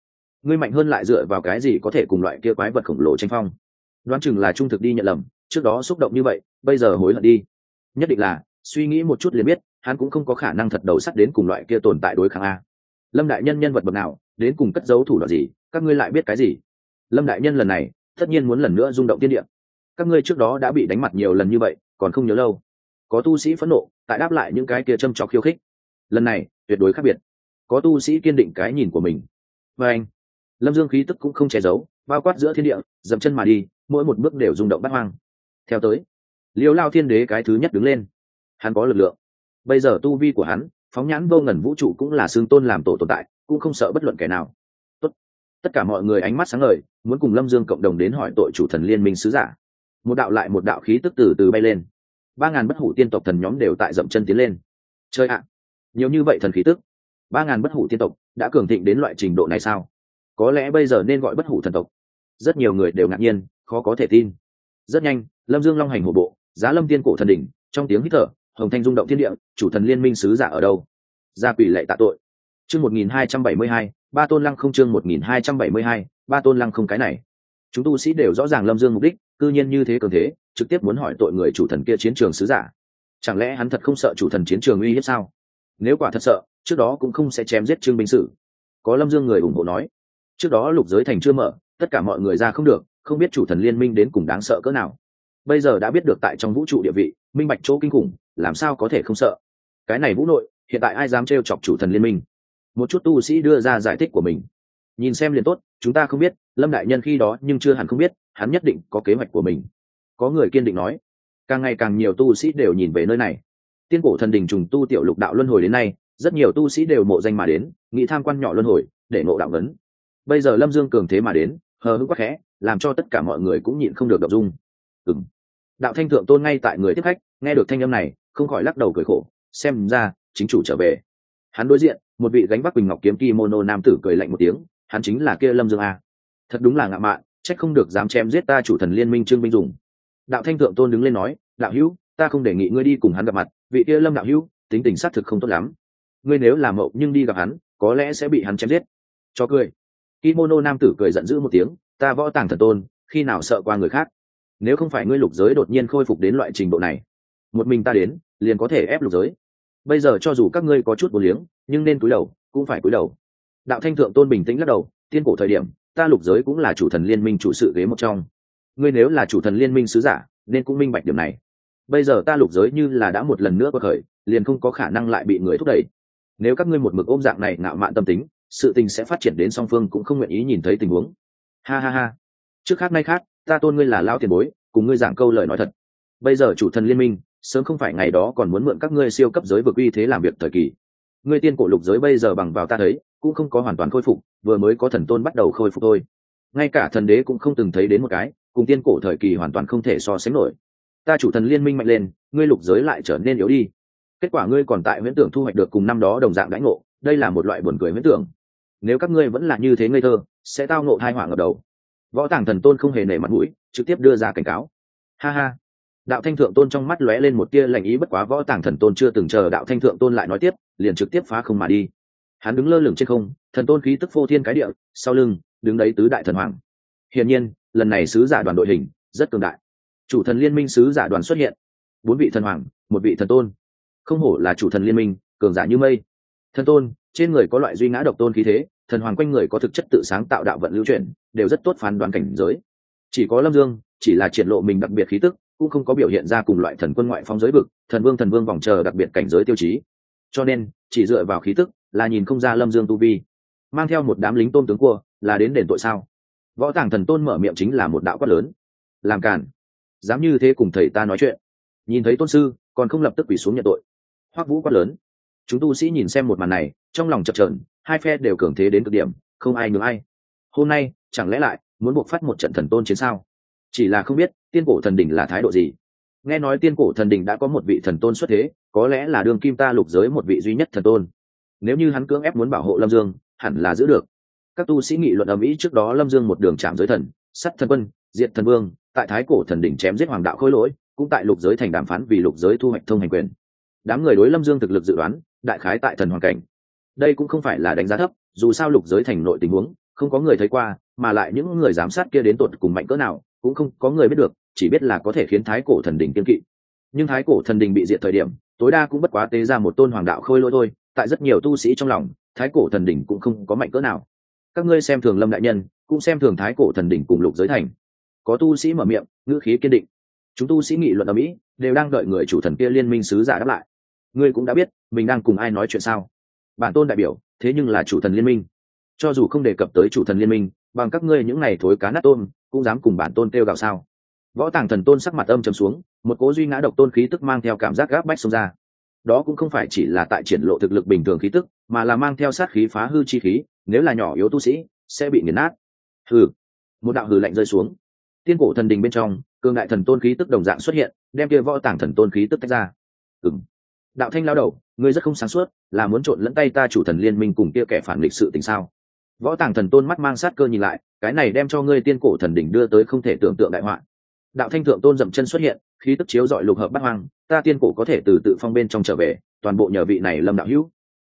Ngươi mạnh hơn lại dựa vào cái gì có thể cùng loại kia quái vật khổng lồ tranh phong? Đoán chừng là trung thực đi nhận lầm, trước đó xúc động như vậy, bây giờ hối hận đi. Nhất định là, suy nghĩ một chút liền biết, hắn cũng không có khả năng thật đầu sắt đến cùng loại kia tồn tại đối kháng a. Lâm đại nhân nhân vật bậc nào, đến cùng cất giấu thủ đoạn gì, các ngươi lại biết cái gì? Lâm đại nhân lần này, tất nhiên muốn lần nữa rung động tiên địa. Các ngươi trước đó đã bị đánh mặt nhiều lần như vậy, còn không nhớ lâu. Có tu sĩ phẫn nộ, tại đáp lại những cái kia châm trọc khiêu khích. Lần này, tuyệt đối khác biệt. Có tu sĩ kiên định cái nhìn của mình. Và anh, lâm dương khí tức cũng không che giấu, bao quát giữa thiên địa, dậm chân mà đi mỗi một bước đều rung động bắt hoang. Theo tới, liêu lao thiên đế cái thứ nhất đứng lên. Hắn có lực lượng. Bây giờ tu vi của hắn, phóng nhãn vô ngần vũ trụ cũng là xương tôn làm tổ tồn tại, cũng không sợ bất luận kẻ nào. Tốt. tất cả mọi người ánh mắt sáng ngời, muốn cùng lâm dương cộng đồng đến hỏi tội chủ thần liên minh sứ giả. Một đạo lại một đạo khí tức từ từ bay lên. Ba ngàn bất hủ tiên tộc thần nhóm đều tại dậm chân tiến lên. Chơi ạ. Nhiều như vậy thần khí tức. Ba ngàn bất hủ tiên tộc đã cường thịnh đến loại trình độ này sao? Có lẽ bây giờ nên gọi bất hủ thần tộc. Rất nhiều người đều ngạc nhiên khó có thể tin. Rất nhanh, lâm dương long hành hổ bộ, giá lâm tiên cổ thần đỉnh, trong tiếng hít thở, hồng thanh rung động thiên địa, chủ thần liên minh sứ giả ở đâu? Gia quỷ lệ tạ tội. Chương một nghìn hai trăm bảy mươi hai, ba tôn lăng không chương một nghìn hai trăm bảy mươi hai, ba tôn lăng không cái này. Chúng tu sĩ đều rõ ràng lâm dương mục đích, cư nhiên như thế cường thế, trực tiếp muốn hỏi tội người chủ thần kia chiến trường sứ giả. Chẳng lẽ hắn thật không sợ chủ thần chiến trường uy hiếp sao? Nếu quả thật sợ, trước đó cũng không sẽ chém giết trương binh sử. Có lâm dương người ủng hộ nói. Trước đó lục giới thành chưa mở, tất cả mọi người ra không được không biết chủ thần liên minh đến cùng đáng sợ cỡ nào. Bây giờ đã biết được tại trong vũ trụ địa vị, minh bạch chỗ kinh khủng, làm sao có thể không sợ? Cái này vũ nội, hiện tại ai dám trêu chọc chủ thần liên minh? Một chút tu sĩ đưa ra giải thích của mình. Nhìn xem liền tốt, chúng ta không biết, lâm đại nhân khi đó nhưng chưa hẳn không biết, hắn nhất định có kế hoạch của mình. Có người kiên định nói, càng ngày càng nhiều tu sĩ đều nhìn về nơi này. Tiên cổ thần đình trùng tu tiểu lục đạo luân hồi đến nay, rất nhiều tu sĩ đều mộ danh mà đến nghĩ tham quan nhỏ luân hồi, để ngộ đạo vấn bây giờ lâm dương cường thế mà đến, hờ hững quá khẽ làm cho tất cả mọi người cũng nhịn không được đọc dung. Ừng đạo thanh thượng tôn ngay tại người tiếp khách, nghe được thanh âm này, không khỏi lắc đầu cười khổ, xem ra, chính chủ trở về. Hắn đối diện, một vị gánh bắc bình ngọc kiếm kimono nam tử cười lạnh một tiếng, hắn chính là kia lâm dương a. Thật đúng là ngạo mạn trách không được dám chém giết ta chủ thần liên minh trương minh dùng. Đạo thanh thượng tôn đứng lên nói, đạo hữu, ta không đề nghị ngươi đi cùng hắn gặp mặt, vị kia lâm đạo hữu, tính tình xác thực không tốt lắm. Ngươi nếu làm mậu nhưng đi gặp hắn, có lẽ sẽ bị hắn chém giết. Cho cười. Kimono nam tử cười giận dữ một tiếng ta võ tàng thần tôn, khi nào sợ qua người khác? Nếu không phải ngươi lục giới đột nhiên khôi phục đến loại trình độ này, một mình ta đến, liền có thể ép lục giới. Bây giờ cho dù các ngươi có chút vô liếng, nhưng nên cúi đầu, cũng phải cúi đầu. Đạo thanh thượng tôn bình tĩnh lắc đầu, tiên cổ thời điểm, ta lục giới cũng là chủ thần liên minh chủ sự ghế một trong. Ngươi nếu là chủ thần liên minh sứ giả, nên cũng minh bạch điểm này. Bây giờ ta lục giới như là đã một lần nữa có khởi, liền không có khả năng lại bị người thúc đẩy. Nếu các ngươi một mực ôm dạng này ngạo mạn tâm tính, sự tình sẽ phát triển đến song phương cũng không nguyện ý nhìn thấy tình huống ha ha ha. Trước khác nay khác, ta tôn ngươi là lão tiền bối, cùng ngươi giảng câu lời nói thật. Bây giờ chủ thần liên minh, sớm không phải ngày đó còn muốn mượn các ngươi siêu cấp giới vực uy thế làm việc thời kỳ. Ngươi tiên cổ lục giới bây giờ bằng vào ta thấy, cũng không có hoàn toàn khôi phục, vừa mới có thần tôn bắt đầu khôi phục thôi. Ngay cả thần đế cũng không từng thấy đến một cái, cùng tiên cổ thời kỳ hoàn toàn không thể so sánh nổi. Ta chủ thần liên minh mạnh lên, ngươi lục giới lại trở nên yếu đi. Kết quả ngươi còn tại huyễn tưởng thu hoạch được cùng năm đó đồng dạng đãi ngộ, đây là một loại buồn cười huyễn tưởng. Nếu các ngươi vẫn là như thế ngây thơ sẽ tao ngộ hai hỏa ngập đầu. Võ tàng thần tôn không hề nể mặt mũi, trực tiếp đưa ra cảnh cáo. Ha ha. Đạo thanh thượng tôn trong mắt lóe lên một tia lạnh ý bất quá võ tàng thần tôn chưa từng chờ đạo thanh thượng tôn lại nói tiếp, liền trực tiếp phá không mà đi. Hắn đứng lơ lửng trên không, thần tôn khí tức phô thiên cái địa, sau lưng, đứng đấy tứ đại thần hoàng. Hiển nhiên, lần này sứ giả đoàn đội hình, rất cường đại. Chủ thần liên minh sứ giả đoàn xuất hiện. Bốn vị thần hoàng, một vị thần tôn. Không hổ là chủ thần liên minh, cường giả như mây. Thần tôn trên người có loại duy ngã độc tôn khí thế, thần hoàng quanh người có thực chất tự sáng tạo đạo vận lưu chuyển, đều rất tốt phán đoán cảnh giới. Chỉ có lâm dương, chỉ là triển lộ mình đặc biệt khí tức, cũng không có biểu hiện ra cùng loại thần quân ngoại phong giới vực, thần vương thần vương vòng chờ đặc biệt cảnh giới tiêu chí. Cho nên, chỉ dựa vào khí tức là nhìn không ra lâm dương tu vi. Mang theo một đám lính tôn tướng cua, là đến đền tội sao? Võ tàng thần tôn mở miệng chính là một đạo quát lớn. Làm cản dám như thế cùng thầy ta nói chuyện. Nhìn thấy tôn sư, còn không lập tức quỳ xuống nhận tội. Hoắc vũ quát lớn chúng tu sĩ nhìn xem một màn này, trong lòng chập trờn hai phe đều cường thế đến cực điểm, không ai nhường ai. Hôm nay, chẳng lẽ lại muốn buộc phát một trận thần tôn chiến sao? Chỉ là không biết, tiên cổ thần đỉnh là thái độ gì? Nghe nói tiên cổ thần đỉnh đã có một vị thần tôn xuất thế, có lẽ là đường kim ta lục giới một vị duy nhất thần tôn. Nếu như hắn cưỡng ép muốn bảo hộ lâm dương, hẳn là giữ được. Các tu sĩ nghị luận ầm ĩ trước đó lâm dương một đường chạm giới thần sắt thần quân, diệt thần vương, tại thái cổ thần đỉnh chém giết hoàng đạo khôi lỗi, cũng tại lục giới thành đàm phán vì lục giới thu hoạch thông hành quyền. Đám người đối lâm dương thực lực dự đoán đại khái tại thần hoàn cảnh. Đây cũng không phải là đánh giá thấp, dù sao lục giới thành nội tình huống, không có người thấy qua, mà lại những người giám sát kia đến tột cùng mạnh cỡ nào, cũng không có người biết được, chỉ biết là có thể khiến thái cổ thần đình kiên kỵ. Nhưng thái cổ thần đình bị diệt thời điểm, tối đa cũng bất quá tế ra một tôn hoàng đạo khôi lỗi thôi, tại rất nhiều tu sĩ trong lòng, thái cổ thần đình cũng không có mạnh cỡ nào. Các ngươi xem thường lâm đại nhân, cũng xem thường thái cổ thần đình cùng lục giới thành. Có tu sĩ mở miệng, ngữ khí kiên định. Chúng tu sĩ nghị luận ở mỹ, đều đang đợi người chủ thần kia liên minh sứ giả đáp lại ngươi cũng đã biết mình đang cùng ai nói chuyện sao? Bản tôn đại biểu, thế nhưng là chủ thần liên minh. Cho dù không đề cập tới chủ thần liên minh, bằng các ngươi những này thối cá nát tôn, cũng dám cùng bản tôn kêu gào sao? Võ tàng thần tôn sắc mặt âm trầm xuống, một cố duy ngã độc tôn khí tức mang theo cảm giác gáp bách xông ra. Đó cũng không phải chỉ là tại triển lộ thực lực bình thường khí tức, mà là mang theo sát khí phá hư chi khí, nếu là nhỏ yếu tu sĩ, sẽ bị nghiền nát. Hừ. Một đạo hừ lạnh rơi xuống. Tiên cổ thần đình bên trong, cường đại thần tôn khí tức đồng dạng xuất hiện, đem kia võ tàng thần tôn khí tức tách ra. Ừng đạo thanh lao đầu, ngươi rất không sáng suốt, là muốn trộn lẫn tay ta chủ thần liên minh cùng kia kẻ phản lịch sự tình sao? Võ tàng thần tôn mắt mang sát cơ nhìn lại, cái này đem cho ngươi tiên cổ thần đỉnh đưa tới không thể tưởng tượng đại họa. Đạo thanh thượng tôn dậm chân xuất hiện, khí tức chiếu dọi lục hợp bắt hoang, ta tiên cổ có thể từ tự phong bên trong trở về, toàn bộ nhờ vị này lâm đạo hữu.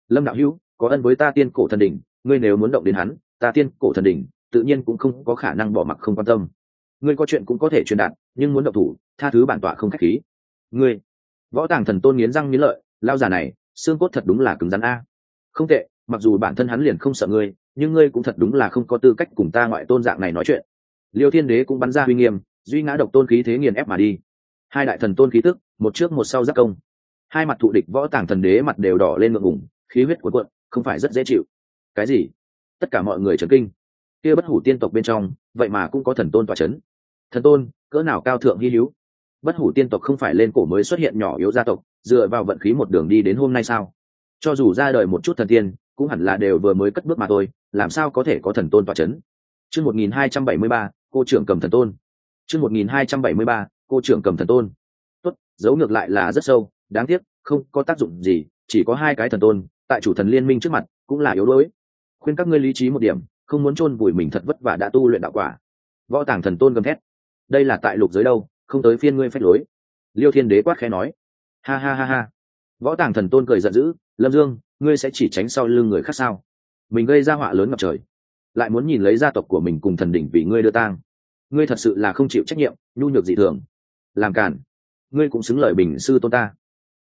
Lâm đạo hữu, có ân với ta tiên cổ thần đỉnh, ngươi nếu muốn động đến hắn, ta tiên cổ thần đỉnh, tự nhiên cũng không có khả năng bỏ mặc không quan tâm. Ngươi có chuyện cũng có thể truyền đạt, nhưng muốn động thủ, tha thứ bản tọa không khách khí. Ngươi võ tàng thần tôn nghiến răng nghiến lợi lao già này, xương cốt thật đúng là cứng rắn a. Không tệ, mặc dù bản thân hắn liền không sợ ngươi, nhưng ngươi cũng thật đúng là không có tư cách cùng ta ngoại tôn dạng này nói chuyện. Liêu thiên đế cũng bắn ra uy nghiêm, duy ngã độc tôn khí thế nghiền ép mà đi. Hai đại thần tôn khí tức, một trước một sau giác công. Hai mặt thụ địch võ tàng thần đế mặt đều đỏ lên ngượng ngủng khí huyết cuộn cuộn, không phải rất dễ chịu. Cái gì? Tất cả mọi người trấn kinh. Kia bất hủ tiên tộc bên trong, vậy mà cũng có thần tôn tòa chấn. thần tôn, cỡ nào cao thượng hy hữu? Bất hủ tiên tộc không phải lên cổ mới xuất hiện nhỏ yếu gia tộc, dựa vào vận khí một đường đi đến hôm nay sao? Cho dù ra đời một chút thần tiên, cũng hẳn là đều vừa mới cất bước mà thôi, làm sao có thể có thần tôn tọa c h ấ n chương một nghìn hai trăm bảy mươi ba, cô trưởng cầm thần tôn. Chương một nghìn hai trăm bảy mươi ba, cô trưởng cầm thần tôn. Tốt, giấu ngược lại là rất sâu, đáng tiếc, không có tác dụng gì, chỉ có hai cái thần tôn, tại chủ thần liên minh trước mặt, cũng là yếu đuối. Khuyên các ngươi lý trí một điểm, không muốn chôn vùi mình thật vất vả đã tu luyện đạo quả. Võ tàng thần tôn gầm thét. Đây là tại lục giới đâu? Không tới phiên ngươi phách lối. Liêu thiên đế quát khẽ nói. Ha ha ha ha. Võ tàng thần tôn cười giận dữ, lâm dương, ngươi sẽ chỉ tránh sau lưng người khác sao? Mình gây ra họa lớn ngập trời, lại muốn nhìn lấy gia tộc của mình cùng thần đỉnh vì ngươi đưa tang. Ngươi thật sự là không chịu trách nhiệm, nhu nhược dị thường. Làm cản ngươi cũng xứng lời bình sư tôn ta.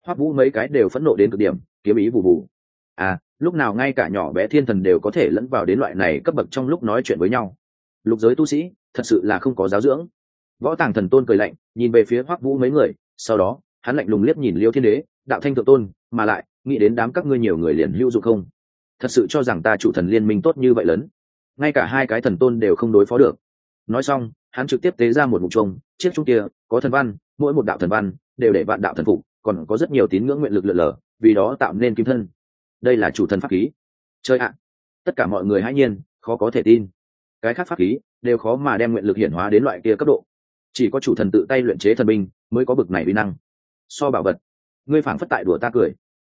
Hoắc vũ mấy cái đều phẫn nộ đến cực điểm, kiếm ý vụ vụ à lúc nào ngay cả nhỏ bé thiên thần đều có thể lẫn vào đến loại này cấp bậc trong lúc nói chuyện với nhau. Lục giới tu sĩ, thật sự là không có giáo dưỡng võ tàng thần tôn cười lạnh, nhìn về phía hoắc vũ mấy người, sau đó, hắn lạnh lùng liếc nhìn liêu thiên đế, đạo thanh thượng tôn, mà lại, nghĩ đến đám các ngươi nhiều người liền hữu dụng không? Thật sự cho rằng ta chủ thần liên minh tốt như vậy lớn. Ngay cả hai cái thần tôn đều không đối phó được. Nói xong, hắn trực tiếp tế ra một mục trông chiếc trung kia, có thần văn, mỗi một đạo thần văn, đều để vạn đạo thần phục, còn có rất nhiều tín ngưỡng nguyện lực lượn lờ, vì đó tạo nên kim thân. Đây là chủ thần pháp khí. Chơi ạ! Tất cả mọi người hãy nhiên, khó có thể tin. Cái khác pháp khí, đều khó mà đem nguyện lực hiển hóa đến loại kia cấp độ chỉ có chủ thần tự tay luyện chế thần binh mới có bực này uy năng. So bảo vật, ngươi phảng phất tại đùa ta cười.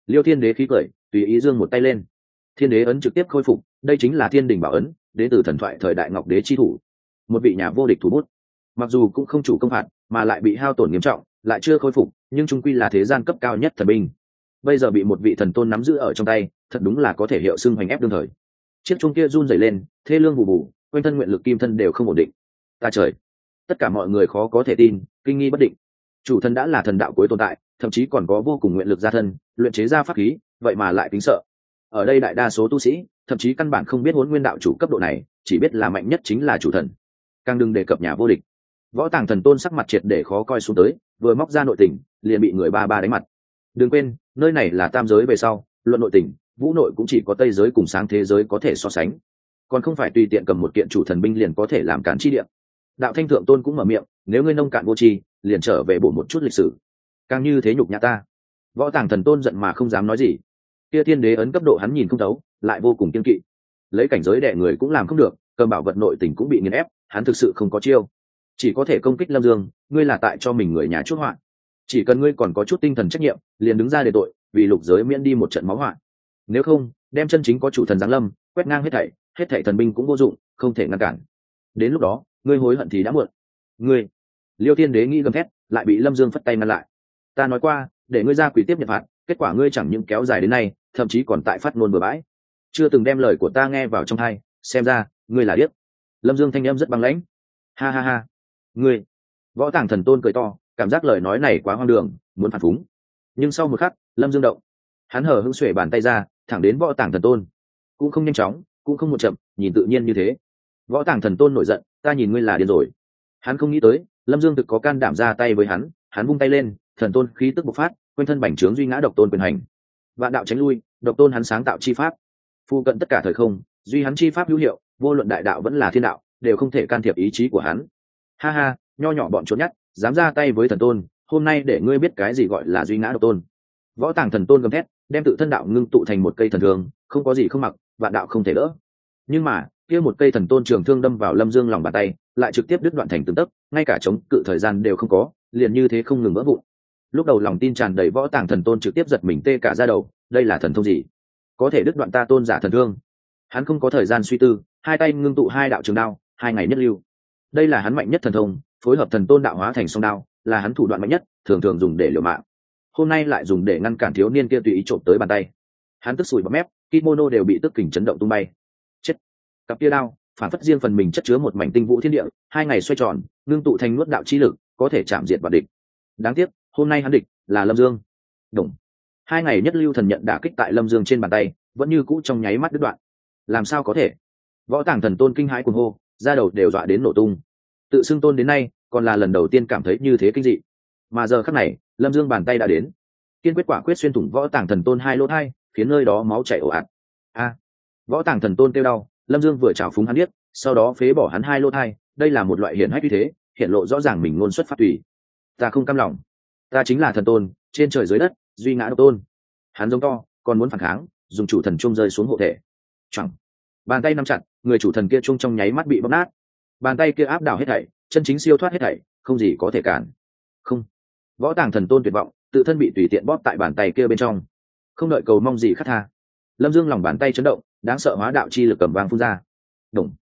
Liêu thiên đế khí cười, tùy ý dương một tay lên. Thiên đế ấn trực tiếp khôi phục, đây chính là thiên đình bảo ấn, đến từ thần thoại thời đại ngọc đế chi thủ. Một vị nhà vô địch thủ bút. Mặc dù cũng không chủ công phạt, mà lại bị hao tổn nghiêm trọng, lại chưa khôi phục, nhưng trung quy là thế gian cấp cao nhất thần binh. Bây giờ bị một vị thần tôn nắm giữ ở trong tay, thật đúng là có thể hiệu xưng hoành ép đương thời. Chiếc chung kia run dày lên, thê lương bù bù, quanh thân nguyện lực kim thân đều không ổn định. Ta trời! Tất cả mọi người khó có thể tin, kinh nghi bất định. Chủ thần đã là thần đạo cuối tồn tại, thậm chí còn có vô cùng nguyện lực gia thân, luyện chế ra pháp khí, vậy mà lại tính sợ. Ở đây đại đa số tu sĩ, thậm chí căn bản không biết huấn nguyên đạo chủ cấp độ này, chỉ biết là mạnh nhất chính là chủ thần. Càng đừng đề cập nhà vô địch. Võ tàng thần tôn sắc mặt triệt để khó coi xuống tới, vừa móc ra nội tình, liền bị người ba ba đánh mặt. Đừng quên, nơi này là tam giới về sau, luận nội tình, vũ nội cũng chỉ có tây giới cùng sáng thế giới có thể so sánh. Còn không phải tùy tiện cầm một kiện chủ thần binh liền có thể làm cản chi điện đạo thanh thượng tôn cũng mở miệng, nếu ngươi nông cạn vô tri, liền trở về bổ một chút lịch sử. Càng như thế nhục nhã ta. Võ tàng thần tôn giận mà không dám nói gì. Kia thiên đế ấn cấp độ hắn nhìn không thấu, lại vô cùng kiên kỵ. Lấy cảnh giới đệ người cũng làm không được cầm bảo vật nội tình cũng bị nghiền ép, hắn thực sự không có chiêu. Chỉ có thể công kích lâm dương, ngươi là tại cho mình người nhà chút hoạn chỉ cần ngươi còn có chút tinh thần trách nhiệm, liền đứng ra để tội, vì lục giới miễn đi một trận máu hoạn nếu không, đem chân chính có chủ thần giáng lâm, quét ngang hết thảy hết thảy thần binh cũng vô dụng, không thể ngăn cản. Đến lúc đó ngươi hối hận thì đã muộn. Ngươi, liêu thiên đế nghĩ gầm thét, lại bị lâm dương phất tay ngăn lại. Ta nói qua, để ngươi ra quỷ tiếp nhận phạt, kết quả ngươi chẳng những kéo dài đến nay, thậm chí còn tại phát ngôn bừa bãi. Chưa từng đem lời của ta nghe vào trong thai, xem ra, ngươi là điếc. Lâm dương thanh em rất băng lãnh. Ha ha ha. Ngươi, võ tàng thần tôn cười to, cảm giác lời nói này quá hoang đường, muốn phản phúng. Nhưng sau một khắc, lâm dương động. Hắn hở hưng xuể bàn tay ra, thẳng đến võ tàng thần tôn. Cũng không nhanh chóng, cũng không một chậm, nhìn tự nhiên như thế võ tàng thần tôn nổi giận ta nhìn ngươi là điên rồi. Hắn không nghĩ tới lâm dương thực có can đảm ra tay với hắn hắn vung tay lên thần tôn khí tức bộc phát quanh thân bành trướng duy ngã độc tôn quyền hành. Vạn đạo tránh lui độc tôn hắn sáng tạo chi pháp. Phu cận tất cả thời không duy hắn chi pháp hữu hiệu vô luận đại đạo vẫn là thiên đạo đều không thể can thiệp ý chí của hắn. Ha ha nho nhỏ bọn trốn nhát, dám ra tay với thần tôn hôm nay để ngươi biết cái gì gọi là duy ngã độc tôn. Võ tàng thần tôn gầm thét đem tự thân đạo ngưng tụ thành một cây thần thường không có gì không mặc vạn đạo không thể đỡ. Nhưng mà kia một cây thần tôn trường thương đâm vào lâm dương lòng bàn tay, lại trực tiếp đứt đoạn thành từng tấc, ngay cả chống cự thời gian đều không có, liền như thế không ngừng vỡ vụn. Lúc đầu lòng tin tràn đầy võ tàng thần tôn trực tiếp giật mình tê cả ra đầu, đây là thần thông gì? Có thể đứt đoạn ta tôn giả thần thương. Hắn không có thời gian suy tư, hai tay ngưng tụ hai đạo trường đao, hai ngày nhất lưu. Đây là hắn mạnh nhất thần thông, phối hợp thần tôn đạo hóa thành song đao, là hắn thủ đoạn mạnh nhất, thường thường dùng để liều mạng. Hôm nay lại dùng để ngăn cản thiếu niên kia tùy ý trộm tới bàn tay. Hắn tức sùi bắp mép, kimono đều bị tức kình chấn động tung bay cặp kia đao, phản phất riêng phần mình chất chứa một mảnh tinh vũ thiên địa, hai ngày xoay tròn, ngưng tụ thành nuốt đạo chi lực, có thể chạm diệt vào địch. Đáng tiếc, hôm nay hắn địch là lâm dương. Đúng. hai ngày nhất lưu thần nhận đả kích tại lâm dương trên bàn tay, vẫn như cũ trong nháy mắt đứt đoạn. Làm sao có thể? Võ tàng thần tôn kinh hãi cuồng hô ra đầu đều dọa đến nổ tung. Tự xưng tôn đến nay, còn là lần đầu tiên cảm thấy như thế kinh dị. Mà giờ khắc này, lâm dương bàn tay đã đến. Kiên quyết quả quyết xuyên thủng võ tàng thần tôn hai lỗ thai, khiến nơi đó máu chảy ồ ạt. A. Võ tàng thần tôn kêu đau lâm dương vừa trào phúng hắn biết sau đó phế bỏ hắn hai lô thai, đây là một loại hiển hách như thế, hiện lộ rõ ràng mình ngôn xuất phát tùy. Ta không cam lòng. Ta chính là thần tôn, trên trời dưới đất, duy ngã độc tôn. Hắn giống to, còn muốn phản kháng, dùng chủ thần chung rơi xuống hộ thể. Chẳng bàn tay nắm chặt, người chủ thần kia chung trong nháy mắt bị bóp nát. Bàn tay kia áp đảo hết thảy, chân chính siêu thoát hết thảy, không gì có thể cản. Không. Võ tàng thần tôn tuyệt vọng, tự thân bị tùy tiện bóp tại bàn tay kia bên trong. Không đợi cầu mong gì khát tha. Lâm dương lòng bàn tay chấn động đáng sợ hóa đạo chi lực cầm vang phun ra. Đúng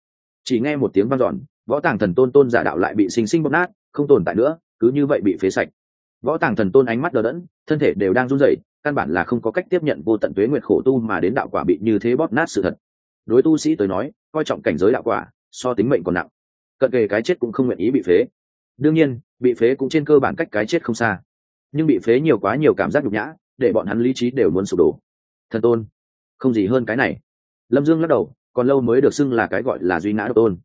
chỉ nghe một tiếng vang dọn, võ tàng thần tôn tôn giả đạo lại bị sinh sinh bóp nát, không tồn tại nữa, cứ như vậy bị phế sạch. Võ tàng thần tôn ánh mắt đờ đẫn, thân thể đều đang run rẩy, căn bản là không có cách tiếp nhận vô tận tuế nguyệt khổ tu mà đến đạo quả bị như thế bóp nát sự thật. Đối tu sĩ tới nói, coi trọng cảnh giới đạo quả, so tính mệnh còn nặng. Cận kề cái chết cũng không nguyện ý bị phế. Đương nhiên, bị phế cũng trên cơ bản cách cái chết không xa. Nhưng bị phế nhiều quá nhiều cảm giác nhục nhã, để bọn hắn lý trí đều muốn sụp đổ. Thần tôn, không gì hơn cái này lâm dương lắc đầu, còn lâu mới được xưng là cái gọi là duy ngã độc tôn.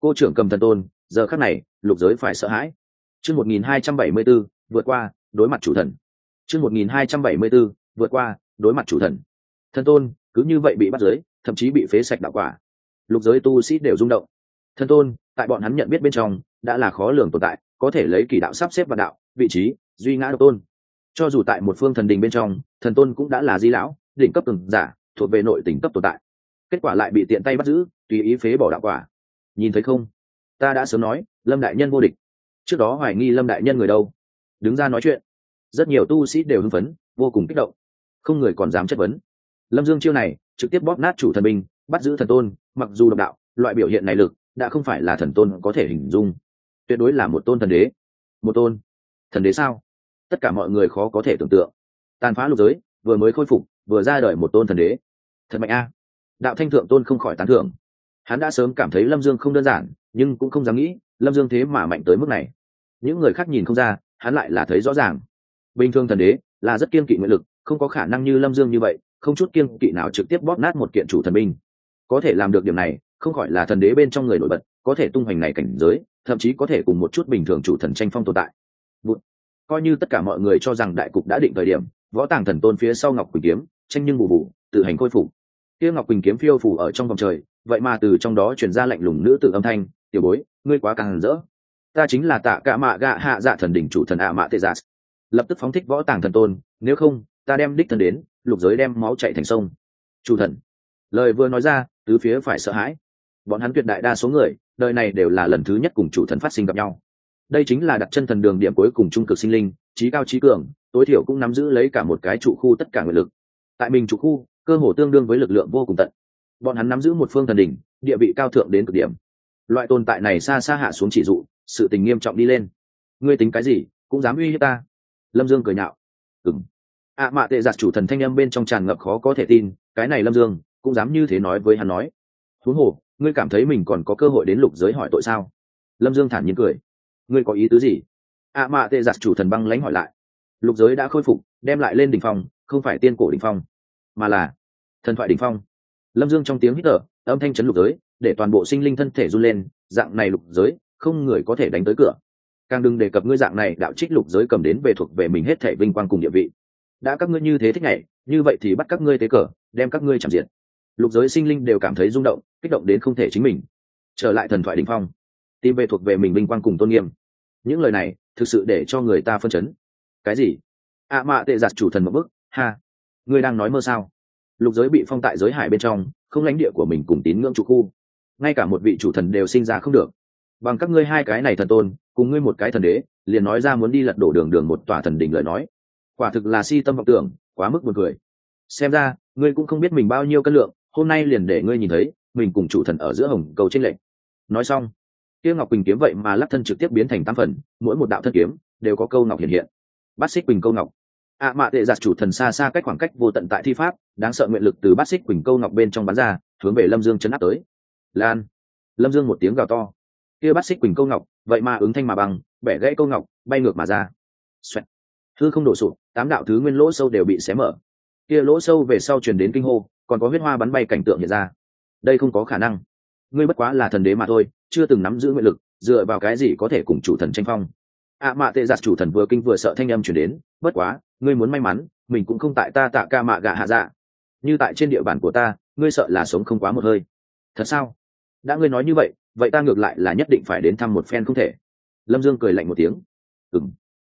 Cô trưởng cầm thần tôn, giờ khắc này, lục giới phải sợ hãi. Chương một nghìn hai trăm bảy mươi b ố vượt qua, đối mặt chủ thần. Chương một nghìn hai trăm bảy mươi b ố vượt qua, đối mặt chủ thần. Thần tôn, cứ như vậy bị bắt giới, thậm chí bị phế sạch đạo quả. Lục giới tu sĩ đều rung động. Thần tôn, tại bọn hắn nhận biết bên trong, đã là khó lường tồn tại, có thể lấy kỳ đạo sắp xếp vào đạo, vị trí, duy ngã độc tôn. Cho dù tại một phương thần đình bên trong, thần tôn cũng đã là di lão, đỉnh cấp từng giả, thuộc về nội tỉnh cấp tồn tại kết quả lại bị tiện tay bắt giữ, tùy ý phế bỏ đạo quả. Nhìn thấy không? Ta đã sớm nói, lâm đại nhân vô địch. Trước đó hoài nghi lâm đại nhân người đâu? Đứng ra nói chuyện. Rất nhiều tu sĩ đều hưng phấn, vô cùng kích động. Không người còn dám chất vấn. Lâm dương chiêu này, trực tiếp bóp nát chủ thần binh, bắt giữ thần tôn, mặc dù độc đạo, loại biểu hiện này lực, đã không phải là thần tôn có thể hình dung. Tuyệt đối là một tôn thần đế. Một tôn. Thần đế sao? Tất cả mọi người khó có thể tưởng tượng. Tàn phá lục giới, vừa mới khôi phục, vừa ra đời một tôn thần đế. Thật mạnh a đạo thanh thượng tôn không khỏi tán thưởng. Hắn đã sớm cảm thấy lâm dương không đơn giản, nhưng cũng không dám nghĩ, lâm dương thế mà mạnh tới mức này. Những người khác nhìn không ra, hắn lại là thấy rõ ràng. Bình thường thần đế là rất kiên kỵ nguyện lực, không có khả năng như lâm dương như vậy, không chút kiên kỵ nào trực tiếp bóp nát một kiện chủ thần binh. Có thể làm được điểm này, không khỏi là thần đế bên trong người nổi bật, có thể tung hoành này cảnh giới, thậm chí có thể cùng một chút bình thường chủ thần tranh phong tồn tại. Bụt. coi như tất cả mọi người cho rằng đại cục đã định thời điểm, võ tàng thần tôn phía sau ngọc quỳnh kiếm, tranh nhưng bù bù, tự hành khôi phục kia ngọc quỳnh kiếm phiêu phủ ở trong vòng trời, vậy mà từ trong đó chuyển ra lạnh lùng nữ tự âm thanh, tiểu bối, ngươi quá càng rỡ. Ta chính là tạ cả mạ gạ hạ dạ thần đỉnh chủ thần ạ mạ tê giả dạ. lập tức phóng thích võ tàng thần tôn, nếu không, ta đem đích thần đến, lục giới đem máu chạy thành sông. Chủ thần. Lời vừa nói ra, tứ phía phải sợ hãi. Bọn hắn tuyệt đại đa số người, đời này đều là lần thứ nhất cùng chủ thần phát sinh gặp nhau. Đây chính là đặt chân thần đường điểm cuối cùng trung cực sinh linh, trí cao trí cường, tối thiểu cũng nắm giữ lấy cả một cái trụ khu tất cả nguyện lực. Tại mình trụ khu cơ hồ tương đương với lực lượng vô cùng tận. Bọn hắn nắm giữ một phương thần đỉnh địa vị cao thượng đến cực điểm. Loại tồn tại này xa xa hạ xuống chỉ dụ sự tình nghiêm trọng đi lên. Ngươi tính cái gì cũng dám uy hiếp ta? Lâm dương cười nhạo. Ừng ạ à, mạ tệ giặt chủ thần thanh âm bên trong tràn ngập khó có thể tin cái này lâm dương cũng dám như thế nói với hắn nói. Huống hồ ngươi cảm thấy mình còn có cơ hội đến lục giới hỏi tội sao? Lâm dương thản nhiên cười. Ngươi có ý tứ gì? Ạ à, mạ tệ giặt chủ thần băng lãnh hỏi lại. Lục giới đã khôi phục đem lại lên đ ỉ n h phong không phải tiên cổ đ ỉ n h phong mà là thần thoại đỉnh phong. Lâm dương trong tiếng hít thở, âm thanh chấn lục giới, để toàn bộ sinh linh thân thể run lên, dạng này lục giới, không người có thể đánh tới cửa. Càng đừng đề cập ngươi dạng này đạo trích lục giới cầm đến về thuộc về mình hết thể vinh quang cùng địa vị. Đã các ngươi như thế thích này như vậy thì bắt các ngươi tế cờ, đem các ngươi chạm diện. Lục giới sinh linh đều cảm thấy rung động, kích động đến không thể chính mình. Trở lại thần thoại đỉnh phong, tìm về thuộc về mình vinh quang cùng tôn nghiêm. Những lời này, thực sự để cho người ta phân chấn. Cái gì? Ạ mạ tệ giặt chủ thần một bức ha, ngươi đang nói mơ sao? Lục giới bị phong tại giới hải bên trong, không lãnh địa của mình cùng tín ngưỡng chủ khu. Ngay cả một vị chủ thần đều sinh ra không được. Bằng các ngươi hai cái này thần tôn, cùng ngươi một cái thần đế, liền nói ra muốn đi lật đổ đường đường một tòa thần đỉnh lời nói. Quả thực là si tâm vọng tưởng, quá mức buồn cười. Xem ra, ngươi cũng không biết mình bao nhiêu cân lượng, hôm nay liền để ngươi nhìn thấy, mình cùng chủ thần ở giữa hồng cầu trên lệnh. nói xong, tiêu ngọc quỳnh kiếm vậy mà lắc thân trực tiếp biến thành tam phần, mỗi một đạo thân kiếm đều có câu ngọc hiện hiện. Bát xích quỳnh câu ngọc ạ à mạ tệ giặt chủ thần xa xa cách khoảng cách vô tận tại thi pháp, đáng sợ nguyện lực từ bát xích quỳnh câu ngọc bên trong bắn ra, hướng về lâm dương chấn áp tới. Lan. Lâm dương một tiếng gào to. Kia bát xích quỳnh câu ngọc, vậy mà ứng thanh mà bằng, bẻ gãy câu ngọc, bay ngược mà ra. Xoẹt. hư không đổ sụp, tám đạo thứ nguyên lỗ sâu đều bị xé mở. Kia lỗ sâu về sau truyền đến kinh hô, còn có huyết hoa bắn bay cảnh tượng hiện ra. Đây không có khả năng. Ngươi bất quá là thần đế mà thôi, chưa từng nắm giữ nguyện lực, dựa vào cái gì có thể cùng chủ thần tranh phong? Ạ mạ tệ giặt chủ thần vừa kinh vừa sợ thanh âm chuyển đến, bất quá ngươi muốn may mắn, mình cũng không tại ta tạ ca mạ gạ hạ dạ. Như tại trên địa bàn của ta, ngươi sợ là sống không quá một hơi. Thật sao? Đã ngươi nói như vậy vậy ta ngược lại là nhất định phải đến thăm một phen không thể. Lâm dương cười lạnh một tiếng. Ừng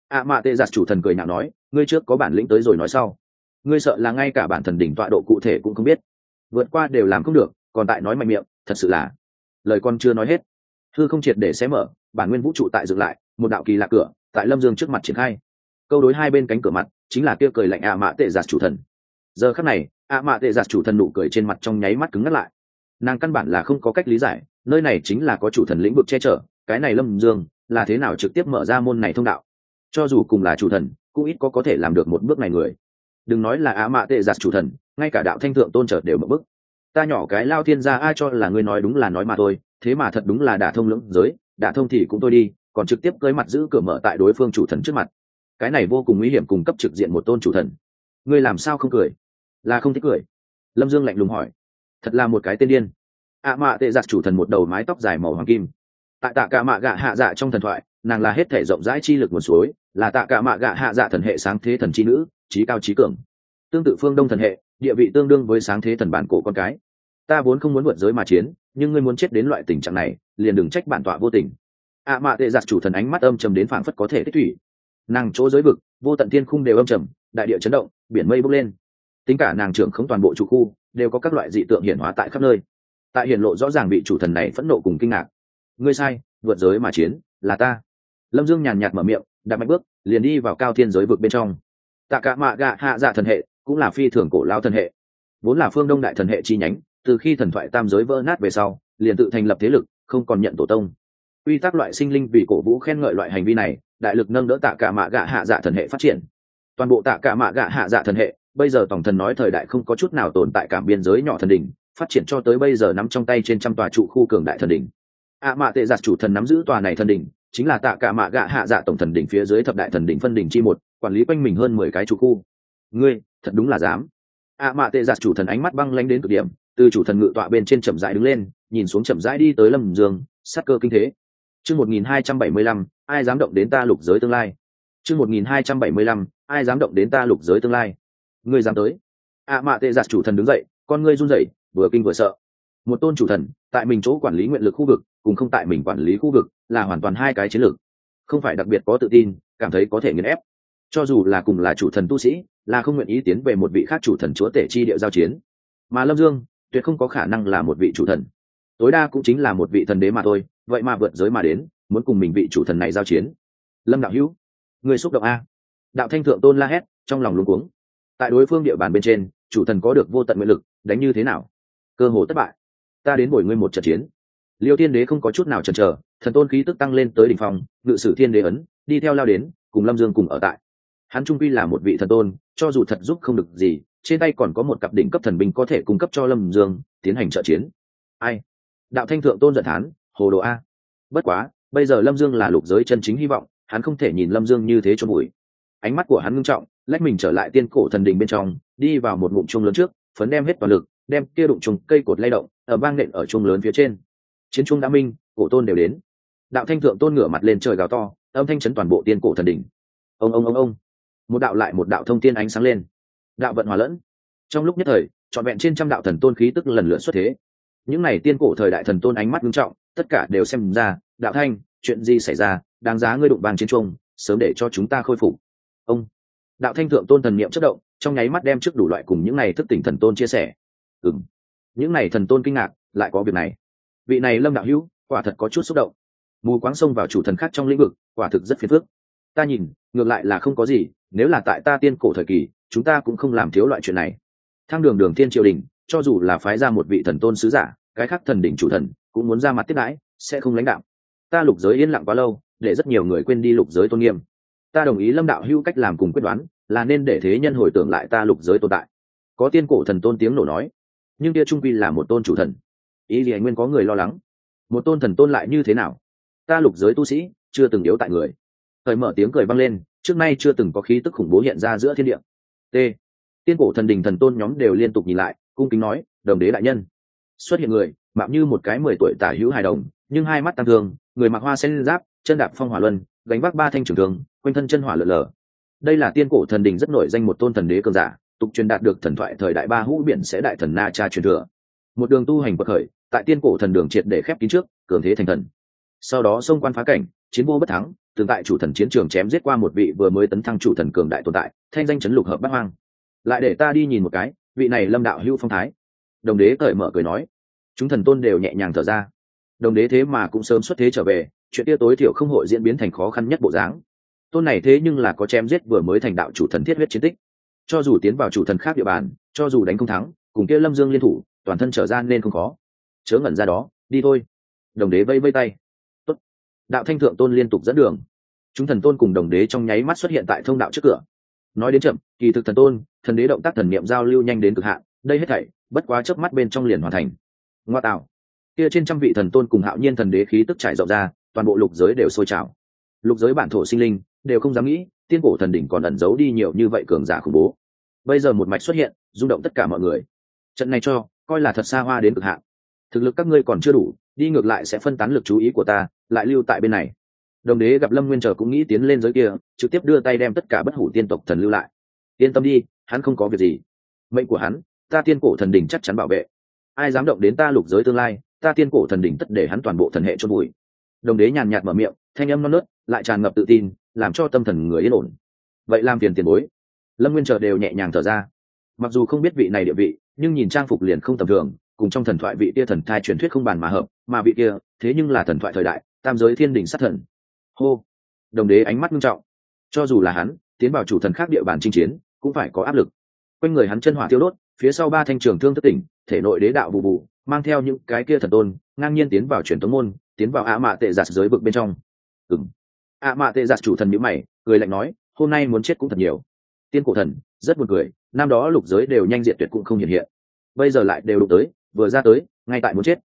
ạ mạ tệ giặt chủ thần cười nhạo nói, ngươi trước có bản lĩnh tới rồi nói sau. Ngươi sợ là ngay cả bản thần đỉnh tọa độ cụ thể cũng không biết. Vượt qua đều làm không được, còn tại nói mạnh miệng, thật sự là. Lời con chưa nói hết. Thư không triệt để xé mở, bản nguyên vũ trụ tại dựng lại, một đạo kỳ lạ cửa, tại lâm dương trước mặt triển khai câu đối hai bên cánh cửa mặt, chính là kia cười lạnh ạ mạ tệ giạt chủ thần. Giờ khắc này, ạ mạ tệ giạt chủ thần nụ cười trên mặt trong nháy mắt cứng ngắt lại. Nàng căn bản là không có cách lý giải, nơi này chính là có chủ thần lĩnh vực che chở, cái này lâm dương là thế nào trực tiếp mở ra môn này thông đạo? Cho dù cùng là chủ thần, cũng ít có có thể làm được một bước này người. Đừng nói là ạ mạ tệ giạt chủ thần, ngay cả đạo thanh thượng tôn trở đều mở bước. Ta nhỏ cái lao thiên gia ai cho là ngươi nói đúng là nói mà thôi, thế mà thật đúng là đả thông lưỡng giới, đả thông thì cũng thôi đi, còn trực tiếp cưới mặt giữ cửa mở tại đối phương chủ thần trước mặt cái này vô cùng nguy hiểm cùng cấp trực diện một tôn chủ thần. Ngươi làm sao không cười? Là không thích cười. Lâm dương lạnh lùng hỏi. Thật là một cái tên điên. Ạ mạ tệ giặt chủ thần một đầu mái tóc dài màu hoàng kim. Tại tạ cả mạ gạ hạ dạ trong thần thoại, nàng là hết thể rộng rãi chi lực nguồn suối, là tạ cả mạ gạ hạ dạ thần hệ sáng thế thần chi nữ, trí cao trí cường. Tương tự phương đông thần hệ, địa vị tương đương với sáng thế thần bản cổ con cái. Ta vốn không muốn vượt giới mà chiến, nhưng ngươi muốn chết đến loại tình trạng này, liền đừng trách bản tọa vô tình. Ạ mạ tệ giặt chủ thần ánh mắt âm trầm đến phảng phất có thể tích thủy nàng chỗ giới vực, vô tận thiên khung đều âm trầm, đại địa chấn động, biển mây bốc lên. Tính cả nàng trưởng không toàn bộ chủ khu, đều có các loại dị tượng hiển hóa tại khắp nơi. Tại hiển lộ rõ ràng bị chủ thần này phẫn nộ cùng kinh ngạc. Ngươi sai, vượt giới mà chiến, là ta. Lâm dương nhàn nhạt mở miệng đặt mạnh bước, liền đi vào cao thiên giới vực bên trong. Tạ cả mạ gạ hạ dạ thần hệ, cũng là phi thường cổ lao thần hệ. Vốn là phương đông đại thần hệ chi nhánh, từ khi thần thoại tam giới vỡ nát về sau, liền tự thành lập thế lực, không còn nhận tổ tông quy tắc loại sinh linh vì cổ vũ khen ngợi loại hành vi này, đại lực nâng đỡ tạ cả mạ gạ hạ dạ thần hệ phát triển. Toàn bộ tạ cả mạ gạ hạ dạ thần hệ, bây giờ tổng thần nói thời đại không có chút nào tồn tại cảm biên giới nhỏ thần đỉnh, phát triển cho tới bây giờ nắm trong tay trên trăm tòa trụ khu cường đại thần đỉnh. Ạ mạ tệ giặt chủ thần nắm giữ tòa này thần đỉnh, chính là tạ cả mạ gạ hạ dạ tổng thần đỉnh phía dưới thập đại thần đỉnh phân đỉnh chi một, quản lý quanh mình hơn mười cái trụ khu. Ngươi, thật đúng là dám. Ạ mạ tệ giặt chủ thần ánh mắt băng lanh đến cực điểm, từ chủ thần ngự tọa bên trên chậm rãi đứng lên, nhìn xuống chậm rãi đi tới lâm dương sát cơ kinh thế chương một nghìn hai trăm bảy mươi lăm, ai dám động đến ta lục giới tương lai? Chương một nghìn hai trăm bảy mươi lăm, ai dám động đến ta lục giới tương lai? Ngươi dám tới. Ạ mạ tệ giặc chủ thần đứng dậy, con ngươi run rẩy, vừa kinh vừa sợ. Một tôn chủ thần, tại mình chỗ quản lý nguyện lực khu vực, cùng không tại mình quản lý khu vực, là hoàn toàn hai cái chiến lược. Không phải đặc biệt có tự tin, cảm thấy có thể nghiền ép. Cho dù là cùng là chủ thần tu sĩ, là không nguyện ý tiến về một vị khác chủ thần chúa tể chi địa giao chiến. Mà lâm dương, tuyệt không có khả năng là một vị chủ thần tối đa cũng chính là một vị thần đế mà thôi, vậy mà vượt giới mà đến, muốn cùng mình vị chủ thần này giao chiến. Lâm đạo hữu người xúc động a. Đạo thanh thượng tôn la hét, trong lòng luống cuống. Tại đối phương địa bàn bên trên, chủ thần có được vô tận nguyện lực, đánh như thế nào? Cơ hồ thất bại. Ta đến bồi ngươi một trận chiến. Liêu tiên đế không có chút nào chần chờ, thần tôn khí tức tăng lên tới đỉnh phòng ngự sử thiên đế ấn, đi theo lao đến, cùng lâm dương cùng ở tại. Hắn trung quy là một vị thần tôn, cho dù thật giúp không được gì, trên tay còn có một cặp đỉnh cấp thần binh có thể cung cấp cho lâm dương, tiến hành trợ chiến. Ai? Đạo thanh thượng tôn giận thán, hồ đồ a, bất quá, bây giờ lâm dương là lục giới chân chính hy vọng, hắn không thể nhìn lâm dương như thế cho bụi. Ánh mắt của hắn ngưng trọng, lách mình trở lại tiên cổ thần đình bên trong, đi vào một ngụm chung lớn trước, phấn đem hết toàn lực, đem kia đụng trùng cây cột lay động, ở vang nện ở chung lớn phía trên. Chiến trung đã minh, cổ tôn đều đến. Đạo thanh thượng tôn ngửa mặt lên trời gào to, âm thanh chấn toàn bộ tiên cổ thần đình. ông ông ông ông. Một đạo lại một đạo thông tiên ánh sáng lên. Đạo vận hòa lẫn. Trong lúc nhất thời, trọn vẹn trên trăm đạo thần tôn khí tức lần lượt xuất thế những n à y tiên cổ thời đại thần tôn ánh mắt nghiêm trọng, tất cả đều xem ra, đạo thanh, chuyện gì xảy ra, đáng giá ngươi đụng bàn chiến trung sớm để cho chúng ta khôi phục. Ông, đạo thanh thượng tôn thần niệm chất động, trong nháy mắt đem trước đủ loại cùng những n à y thức tỉnh thần tôn chia sẻ. Ừm. Những n à y thần tôn kinh ngạc, lại có việc này. Vị này lâm đạo hữu, quả thật có chút xúc động. Mù quáng xông vào chủ thần khác trong lĩnh vực, quả thực rất phiền phức. Ta nhìn, ngược lại là không có gì, nếu là tại ta tiên cổ thời kỳ, chúng ta cũng không làm thiếu loại chuyện này. Thang đường đường tiên triều đình cho dù là phái ra một vị thần tôn sứ giả, cái khác thần đỉnh chủ thần cũng muốn ra mặt tiếp đãi, sẽ không lãnh đạo. Ta lục giới yên lặng quá lâu, để rất nhiều người quên đi lục giới tôn nghiêm. Ta đồng ý lâm đạo hưu cách làm cùng quyết đoán, là nên để thế nhân hồi tưởng lại ta lục giới tồn tại. Có tiên cổ thần tôn tiếng nổ nói, nhưng kia trung quy là một tôn chủ thần. Ý gì anh nguyên có người lo lắng? Một tôn thần tôn lại như thế nào? Ta lục giới tu sĩ chưa từng yếu tại người. Thời mở tiếng cười vang lên, trước nay chưa từng có khí tức khủng bố hiện ra giữa thiên địa. T. Tiên cổ thần đình thần tôn nhóm đều liên tục nhìn lại cung kính nói, đồng đế đại nhân. Xuất hiện người, mạo như một cái mười tuổi tả hữu hài đồng, nhưng hai mắt tăng thương, người mặc hoa sen giáp, chân đạp phong hỏa luân, gánh vác ba thanh trường thường quanh thân chân hỏa lở lở đây là tiên cổ thần đình rất nổi danh một tôn thần đế cường giả, tục truyền đạt được thần thoại thời đại ba hũ biển sẽ đại thần na cha truyền thừa. Một đường tu hành bậc khởi, tại tiên cổ thần đường triệt để khép kín trước, cường thế thành thần. Sau đó xông quan phá cảnh, chiến vô bất thắng từng tại chủ thần chiến trường chém giết qua một vị vừa mới tấn thăng chủ thần cường đại tồn tại, thanh danh chấn lục hợp bát hoang. Lại để ta đi nhìn một cái vị này lâm đạo hữu phong thái. Đồng đế cởi mở cười nói. Chúng thần tôn đều nhẹ nhàng thở ra. Đồng đế thế mà cũng sớm xuất thế trở về, chuyện kia tối thiểu không hội diễn biến thành khó khăn nhất bộ dáng. Tôn này thế nhưng là có chém giết vừa mới thành đạo chủ thần thiết huyết chiến tích. Cho dù tiến vào chủ thần khác địa bàn, cho dù đánh không thắng, cùng kia lâm dương liên thủ, toàn thân trở ra nên không khó. Chớ ngẩn ra đó, đi thôi. Đồng đế vây vây tay. Tốt. đạo thanh thượng tôn liên tục dẫn đường. Chúng thần tôn cùng đồng đế trong nháy mắt xuất hiện tại thông đạo trước cửa. Nói đến chậm, kỳ thực thần tôn thần đế động tác thần niệm giao lưu nhanh đến cực hạn, đây hết thảy, bất quá chớp mắt bên trong liền hoàn thành. Ngoa tạo. Kia trên trăm vị thần tôn cùng hạo nhiên thần đế khí tức trải rộng ra, toàn bộ lục giới đều sôi trào. Lục giới bản thổ sinh linh, đều không dám nghĩ, tiên cổ thần đỉnh còn ẩn giấu đi nhiều như vậy cường giả khủng bố. Bây giờ một mạch xuất hiện, rung động tất cả mọi người. Trận này cho, coi là thật xa hoa đến cực hạn. Thực lực các ngươi còn chưa đủ, đi ngược lại sẽ phân tán lực chú ý của ta, lại lưu tại bên này. Đồng đế gặp lâm nguyên chờ cũng nghĩ tiến lên giới kia, trực tiếp đưa tay đem tất cả bất hủ tiên tộc thần lưu lại. Yên tâm đi hắn không có việc gì. Mệnh của hắn, ta tiên cổ thần đình chắc chắn bảo vệ. Ai dám động đến ta lục giới tương lai, ta tiên cổ thần đình tất để hắn toàn bộ thần hệ cho bụi đồng đế nhàn nhạt mở miệng, thanh âm non nớt, lại tràn ngập tự tin, làm cho tâm thần người yên ổn. Vậy làm tiền tiền bối. Lâm nguyên chờ đều nhẹ nhàng thở ra. Mặc dù không biết vị này địa vị, nhưng nhìn trang phục liền không tầm thường, cùng trong thần thoại vị kia thần thai truyền thuyết không bàn mà hợp, mà vị kia, thế nhưng là thần thoại thời đại, tam giới thiên đình sát thần. Hô. Đồng đế ánh mắt nghiêm trọng. Cho dù là hắn, tiến vào chủ thần khác địa bàn chinh chiến cũng phải có áp lực. Quanh người hắn chân hỏa tiêu đốt, phía sau ba thanh trường thương thất tỉnh, thể nội đế đạo bù bù, mang theo những cái kia thần tôn, ngang nhiên tiến vào truyền tống môn, tiến vào ạ mạ tệ giặt dưới vực bên trong. Ừng ạ mạ tệ giặt chủ thần nhữ mày, cười lạnh nói, hôm nay muốn chết cũng thật nhiều. Tiên cổ thần, rất buồn cười, năm đó lục giới đều nhanh diện tuyệt cũng không hiện hiện. Bây giờ lại đều đụng tới, vừa ra tới, ngay tại muốn chết.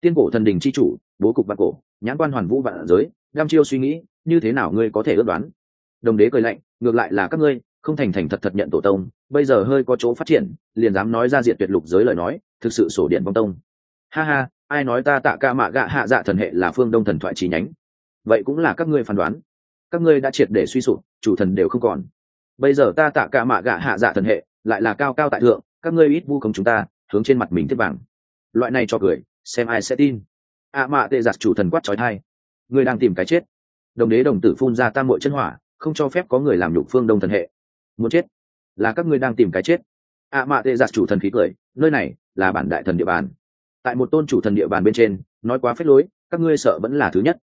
Tiên cổ thần đình c h i chủ, bố cục vạn cổ, nhãn quan hoàn vũ vạn giới đam chiêu suy nghĩ, như thế nào ngươi có thể ước đoán? Đồng đế cười lạnh, ngược lại là các ngươi không thành thành thật thật nhận tổ tông, bây giờ hơi có chỗ phát triển, liền dám nói ra diện tuyệt lục giới lời nói, thực sự sổ điện vong tông. Ha ha, ai nói ta tạ ca mạ gạ hạ dạ thần hệ là phương đông thần thoại trí nhánh. Vậy cũng là các ngươi phán đoán. Các ngươi đã triệt để suy sụp, chủ thần đều không còn. Bây giờ ta tạ ca mạ gạ hạ dạ thần hệ lại là cao cao tại thượng, các ngươi ít vu không chúng ta, hướng trên mặt mình thiết vàng. Loại này cho cười, xem ai sẽ tin. Ạ mạ tệ giặt chủ thần quát trói thai ngươi đang tìm cái chết. Đồng đế đồng tử phun ra tam mội chân hỏa, không cho phép có người làm nhục phương đông thần hệ muốn chết? Là các ngươi đang tìm cái chết? Ạ mạ tệ giặt chủ thần khí cười, nơi này là bản đại thần địa bàn. Tại một tôn chủ thần địa bàn bên trên, nói quá phép lối, các ngươi sợ vẫn là thứ nhất.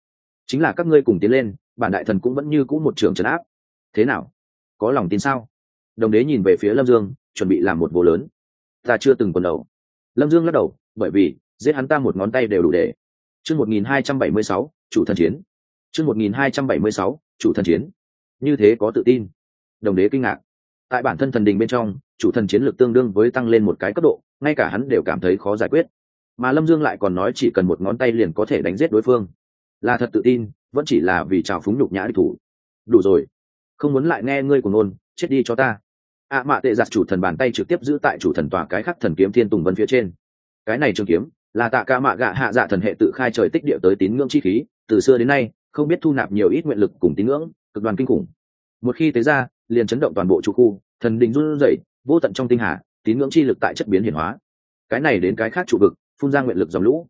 Chính là các ngươi cùng tiến lên, bản đại thần cũng vẫn như cũ một trường trấn áp. Thế nào? Có lòng tin sao? Đồng đế nhìn về phía lâm dương, chuẩn bị làm một vô lớn. Ta chưa từng quần đầu. Lâm dương lắc đầu, bởi vì, giết hắn ta một ngón tay đều đủ để. Chương một nghìn hai trăm bảy mươi sáu, chủ thần chiến. Chương một nghìn hai trăm bảy mươi sáu, chủ thần chiến. Như thế có tự tin đồng đế kinh ngạc. Tại bản thân thần đình bên trong, chủ thần chiến lược tương đương với tăng lên một cái cấp độ, ngay cả hắn đều cảm thấy khó giải quyết. Mà lâm dương lại còn nói chỉ cần một ngón tay liền có thể đánh giết đối phương. Là thật tự tin, vẫn chỉ là vì trào phúng nhục nhã địch thủ. Đủ rồi. Không muốn lại nghe ngươi của nôn chết đi cho ta. Ạ à mạ tệ giặt chủ thần bàn tay trực tiếp giữ tại chủ thần tòa cái khắc thần kiếm thiên tùng vân phía trên. Cái này trường kiếm, là tạ ca mạ gạ hạ dạ thần hệ tự khai trời tích địa tới tín ngưỡng chi khí, từ xưa đến nay, không biết thu nạp nhiều ít nguyện lực cùng tín ngưỡng, cực đoàn kinh khủng. Một khi tế ra liền chấn động toàn bộ trụ khu, thần đình run rẩy, vô tận trong tinh hà, tín ngưỡng chi lực tại chất biến hiển hóa. Cái này đến cái khác trụ vực, phun ra nguyện lực dòng lũ.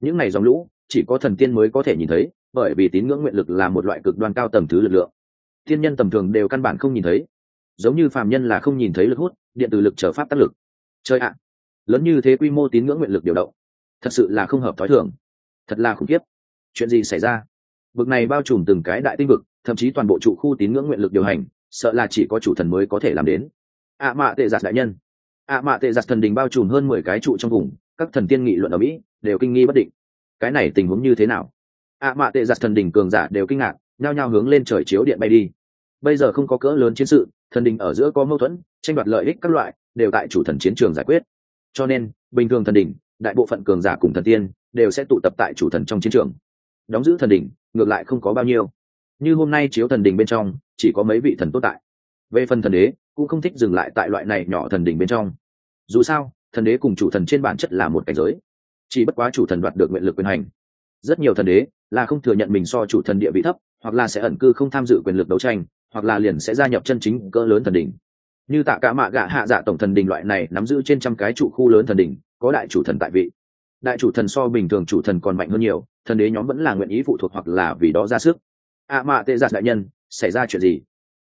Những này dòng lũ, chỉ có thần tiên mới có thể nhìn thấy, bởi vì tín ngưỡng nguyện lực là một loại cực đoan cao tầm thứ lực lượng. Thiên nhân tầm thường đều căn bản không nhìn thấy. Giống như phàm nhân là không nhìn thấy lực hút, điện từ lực trở pháp tác lực. Chơi ạ! Lớn như thế quy mô tín ngưỡng nguyện lực điều động, thật sự là không hợp thói thường. Thật là khủng khiếp. Chuyện gì xảy ra? Vực này bao trùm từng cái đại tinh vực, thậm chí toàn bộ trụ khu tín ngưỡng nguyện lực điều hành sợ là chỉ có chủ thần mới có thể làm đến. Ạ mạ tệ giặt đại nhân. Ạ mạ tệ giặt thần đình bao trùm hơn mười cái trụ trong vùng, các thần tiên nghị luận ở mỹ đều kinh nghi bất định. Cái này tình huống như thế nào? Ạ mạ tệ giặt thần đình cường giả đều kinh ngạc, nhao nhao hướng lên trời chiếu điện bay đi. Bây giờ không có cỡ lớn chiến sự, thần đình ở giữa có mâu thuẫn, tranh đoạt lợi ích các loại, đều tại chủ thần chiến trường giải quyết. Cho nên, bình thường thần đình, đại bộ phận cường giả cùng thần tiên, đều sẽ tụ tập tại chủ thần trong chiến trường. Đóng giữ thần đình, ngược lại không có bao nhiêu như hôm nay chiếu thần đình bên trong, chỉ có mấy vị thần tốt tại. Về phần thần đế, cũng không thích dừng lại tại loại này nhỏ thần đình bên trong. Dù sao, thần đế cùng chủ thần trên bản chất là một cảnh giới. Chỉ bất quá chủ thần đoạt được nguyện lực quyền hành. Rất nhiều thần đế là không thừa nhận mình so chủ thần địa vị thấp, hoặc là sẽ ẩn cư không tham dự quyền lực đấu tranh, hoặc là liền sẽ gia nhập chân chính cỡ lớn thần đỉnh như tạ cả mạ gạ hạ dạ tổng thần đình loại này nắm giữ trên trăm cái trụ khu lớn thần đỉnh có đại chủ thần tại vị. Đại chủ thần so bình thường chủ thần còn mạnh hơn nhiều, thần đế nhóm vẫn là nguyện ý phụ thuộc hoặc là vì đó ra sức ạ mạ tệ giạt đại nhân, xảy ra chuyện gì?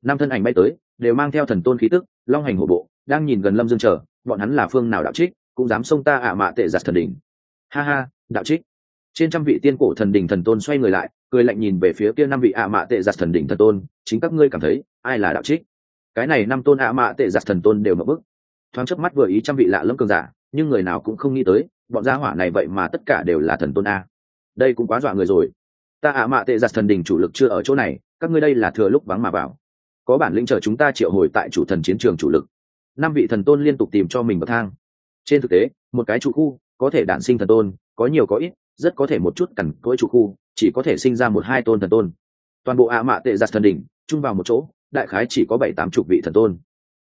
Năm thân ảnh bay tới, đều mang theo thần tôn khí tức, long hành hổ bộ, đang nhìn gần lâm dương chờ, bọn hắn là phương nào đạo trích, cũng dám xông ta ạ mạ tệ giặt thần đỉnh. Ha ha, đạo trích. Trên trăm vị tiên cổ thần đỉnh thần tôn xoay người lại, cười lạnh nhìn về phía kia năm vị ạ mạ tệ giặt thần đỉnh thần tôn, chính các ngươi cảm thấy, ai là đạo trích? Cái này năm tôn ạ mạ tệ giặt thần tôn đều mở bức. Thoáng chớp mắt vừa ý trăm vị lạ lẫm cường giả, nhưng người nào cũng không nghĩ tới, bọn gia hỏa này vậy mà tất cả đều là thần tôn a. Đây cũng quá dọa người rồi ta ạ mạ tệ giặt thần đỉnh chủ lực chưa ở chỗ này, các ngươi đây là thừa lúc vắng mà vào. Có bản lĩnh chờ chúng ta triệu hồi tại chủ thần chiến trường chủ lực. Năm vị thần tôn liên tục tìm cho mình bậc thang. Trên thực tế, một cái trụ khu, có thể đản sinh thần tôn, có nhiều có ít, rất có thể một chút cằn cỗi trụ khu, chỉ có thể sinh ra một hai tôn thần tôn. Toàn bộ ạ mạ tệ giặt thần đỉnh chung vào một chỗ, đại khái chỉ có bảy tám chục vị thần tôn.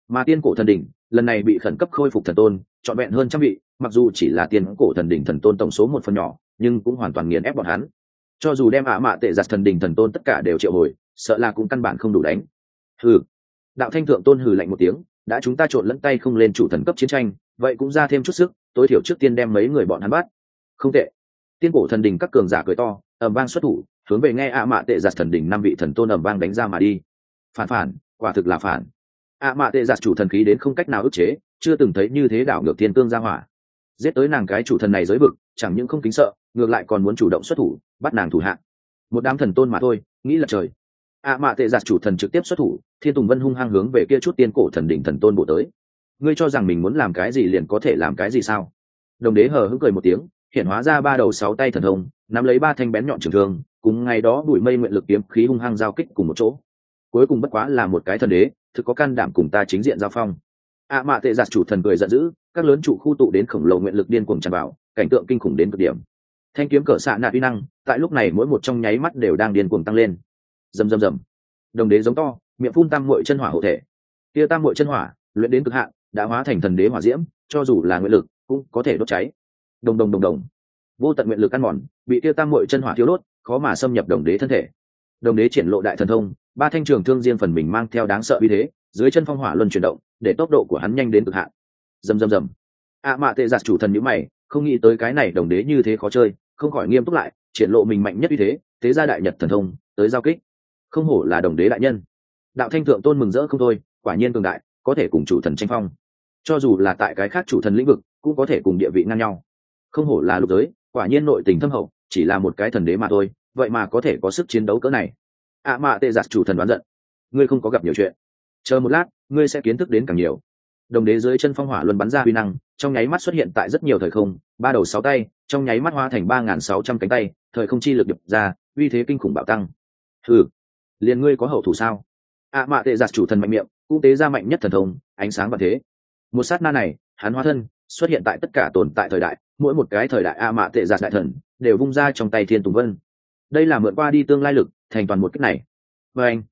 Mà tiên cổ thần đỉnh lần này bị khẩn cấp khôi phục thần tôn, trọn vẹn hơn trăm vị, mặc dù chỉ là tiên cổ thần đỉnh thần tôn tổng số một phần nhỏ, nhưng cũng hoàn toàn nghiền ép bọn hắn cho dù đem ạ mạ tệ giặt thần đình thần tôn tất cả đều triệu hồi, sợ là cũng căn bản không đủ đánh. Hừ. Đạo thanh thượng tôn hừ lạnh một tiếng, đã chúng ta trộn lẫn tay không lên chủ thần cấp chiến tranh, vậy cũng ra thêm chút sức, tối thiểu trước tiên đem mấy người bọn hắn bắt. Không tệ. Tiên cổ thần đình các cường giả cười to ẩm vang xuất thủ, hướng về nghe ạ mạ tệ giặt thần đình năm vị thần tôn ẩm vang đánh ra mà đi. Phản phản, quả thực là phản. Ạ mạ tệ giặt chủ thần khí đến không cách nào ức chế, chưa từng thấy như thế đảo ngược thiên cương ra hỏa. Giết tới nàng cái chủ thần này giới vực chẳng những không kính sợ, ngược lại còn muốn chủ động xuất thủ, bắt nàng thủ hạ. một đám thần tôn mà thôi, nghĩ là trời. Ạ à mạ tệ giặt chủ thần trực tiếp xuất thủ, thiên tùng vân hung hăng hướng về kia chút tiên cổ thần đỉnh thần tôn bộ tới. Ngươi cho rằng mình muốn làm cái gì liền có thể làm cái gì sao? Đồng đế hờ hững cười một tiếng, hiện hóa ra ba đầu sáu tay thần thông, nắm lấy ba thanh bén nhọn trường thương, cùng ngày đó bụi mây nguyện lực kiếm khí hung hăng giao kích cùng một chỗ. Cuối cùng bất quá là một cái thần đế, thực có can đảm cùng ta chính diện giao phong ạ à mạ tệ giặt chủ thần cười giận dữ, các lớn trụ khu tụ đến khổng lồ nguyện lực điên cuồng tràn vào, cảnh tượng kinh khủng đến cực điểm. Thanh kiếm cỡ xạ nạ uy năng, tại lúc này mỗi một trong nháy mắt đều đang điên cuồng tăng lên. Rầm rầm rầm. Đồng đế giống to, miệng phun tam muội chân hỏa hộ thể. Kia tam muội chân hỏa, luyện đến cực hạn, đã hóa thành thần đế hỏa diễm, cho dù là nguyện lực, cũng có thể đốt cháy. Đồng đồng đồng đồng. Vô tận nguyện lực ăn mòn, bị kia tam muội chân hỏa thiếu đốt, khó mà xâm nhập đồng đế thân thể. Đồng đế triển lộ đại thần thông, ba thanh trường thương riêng phần mình mang theo đáng sợ uy thế dưới chân phong hỏa luân chuyển động, để tốc độ của hắn nhanh đến cực hạn. Rầm rầm rầm. Ạ mạ tệ giặt chủ thần nhữ mày, không nghĩ tới cái này đồng đế như thế khó chơi, không khỏi nghiêm túc lại, triển lộ mình mạnh nhất như thế thế gia đại nhật thần thông, tới giao kích. Không hổ là đồng đế đại nhân. Đạo thanh thượng tôn mừng rỡ không thôi, quả nhiên cường đại, có thể cùng chủ thần tranh phong. Cho dù là tại cái khác chủ thần lĩnh vực, cũng có thể cùng địa vị ngang nhau. Không hổ là lục giới, quả nhiên nội tình thâm hậu, chỉ là một cái thần đế mà thôi, vậy mà có thể có sức chiến đấu cỡ này. Ạ à mạ tệ giặt chủ thần đoán giận. Ngươi không có gặp nhiều chuyện chờ một lát, ngươi sẽ kiến thức đến càng nhiều. Đồng đế dưới chân phong hỏa luân bắn ra huy năng, trong nháy mắt xuất hiện tại rất nhiều thời không, ba đầu sáu tay, trong nháy mắt hoa thành ba n g h n sáu trăm cánh tay, thời không chi lực đập ra, uy thế kinh khủng bạo tăng. Ừ liền ngươi có hậu thủ sao? Ạ à mạ tệ giặt chủ thần mạnh miệng, cũng tế ra mạnh nhất thần thông, ánh sáng và thế. Một sát na này, hắn hóa thân, xuất hiện tại tất cả tồn tại thời đại, mỗi một cái thời đại a mạ tệ giặt đại thần, đều vung ra trong tay thiên tùng vân. Đây là mượn qua đi tương lai lực, thành toàn một cách này. Và anh,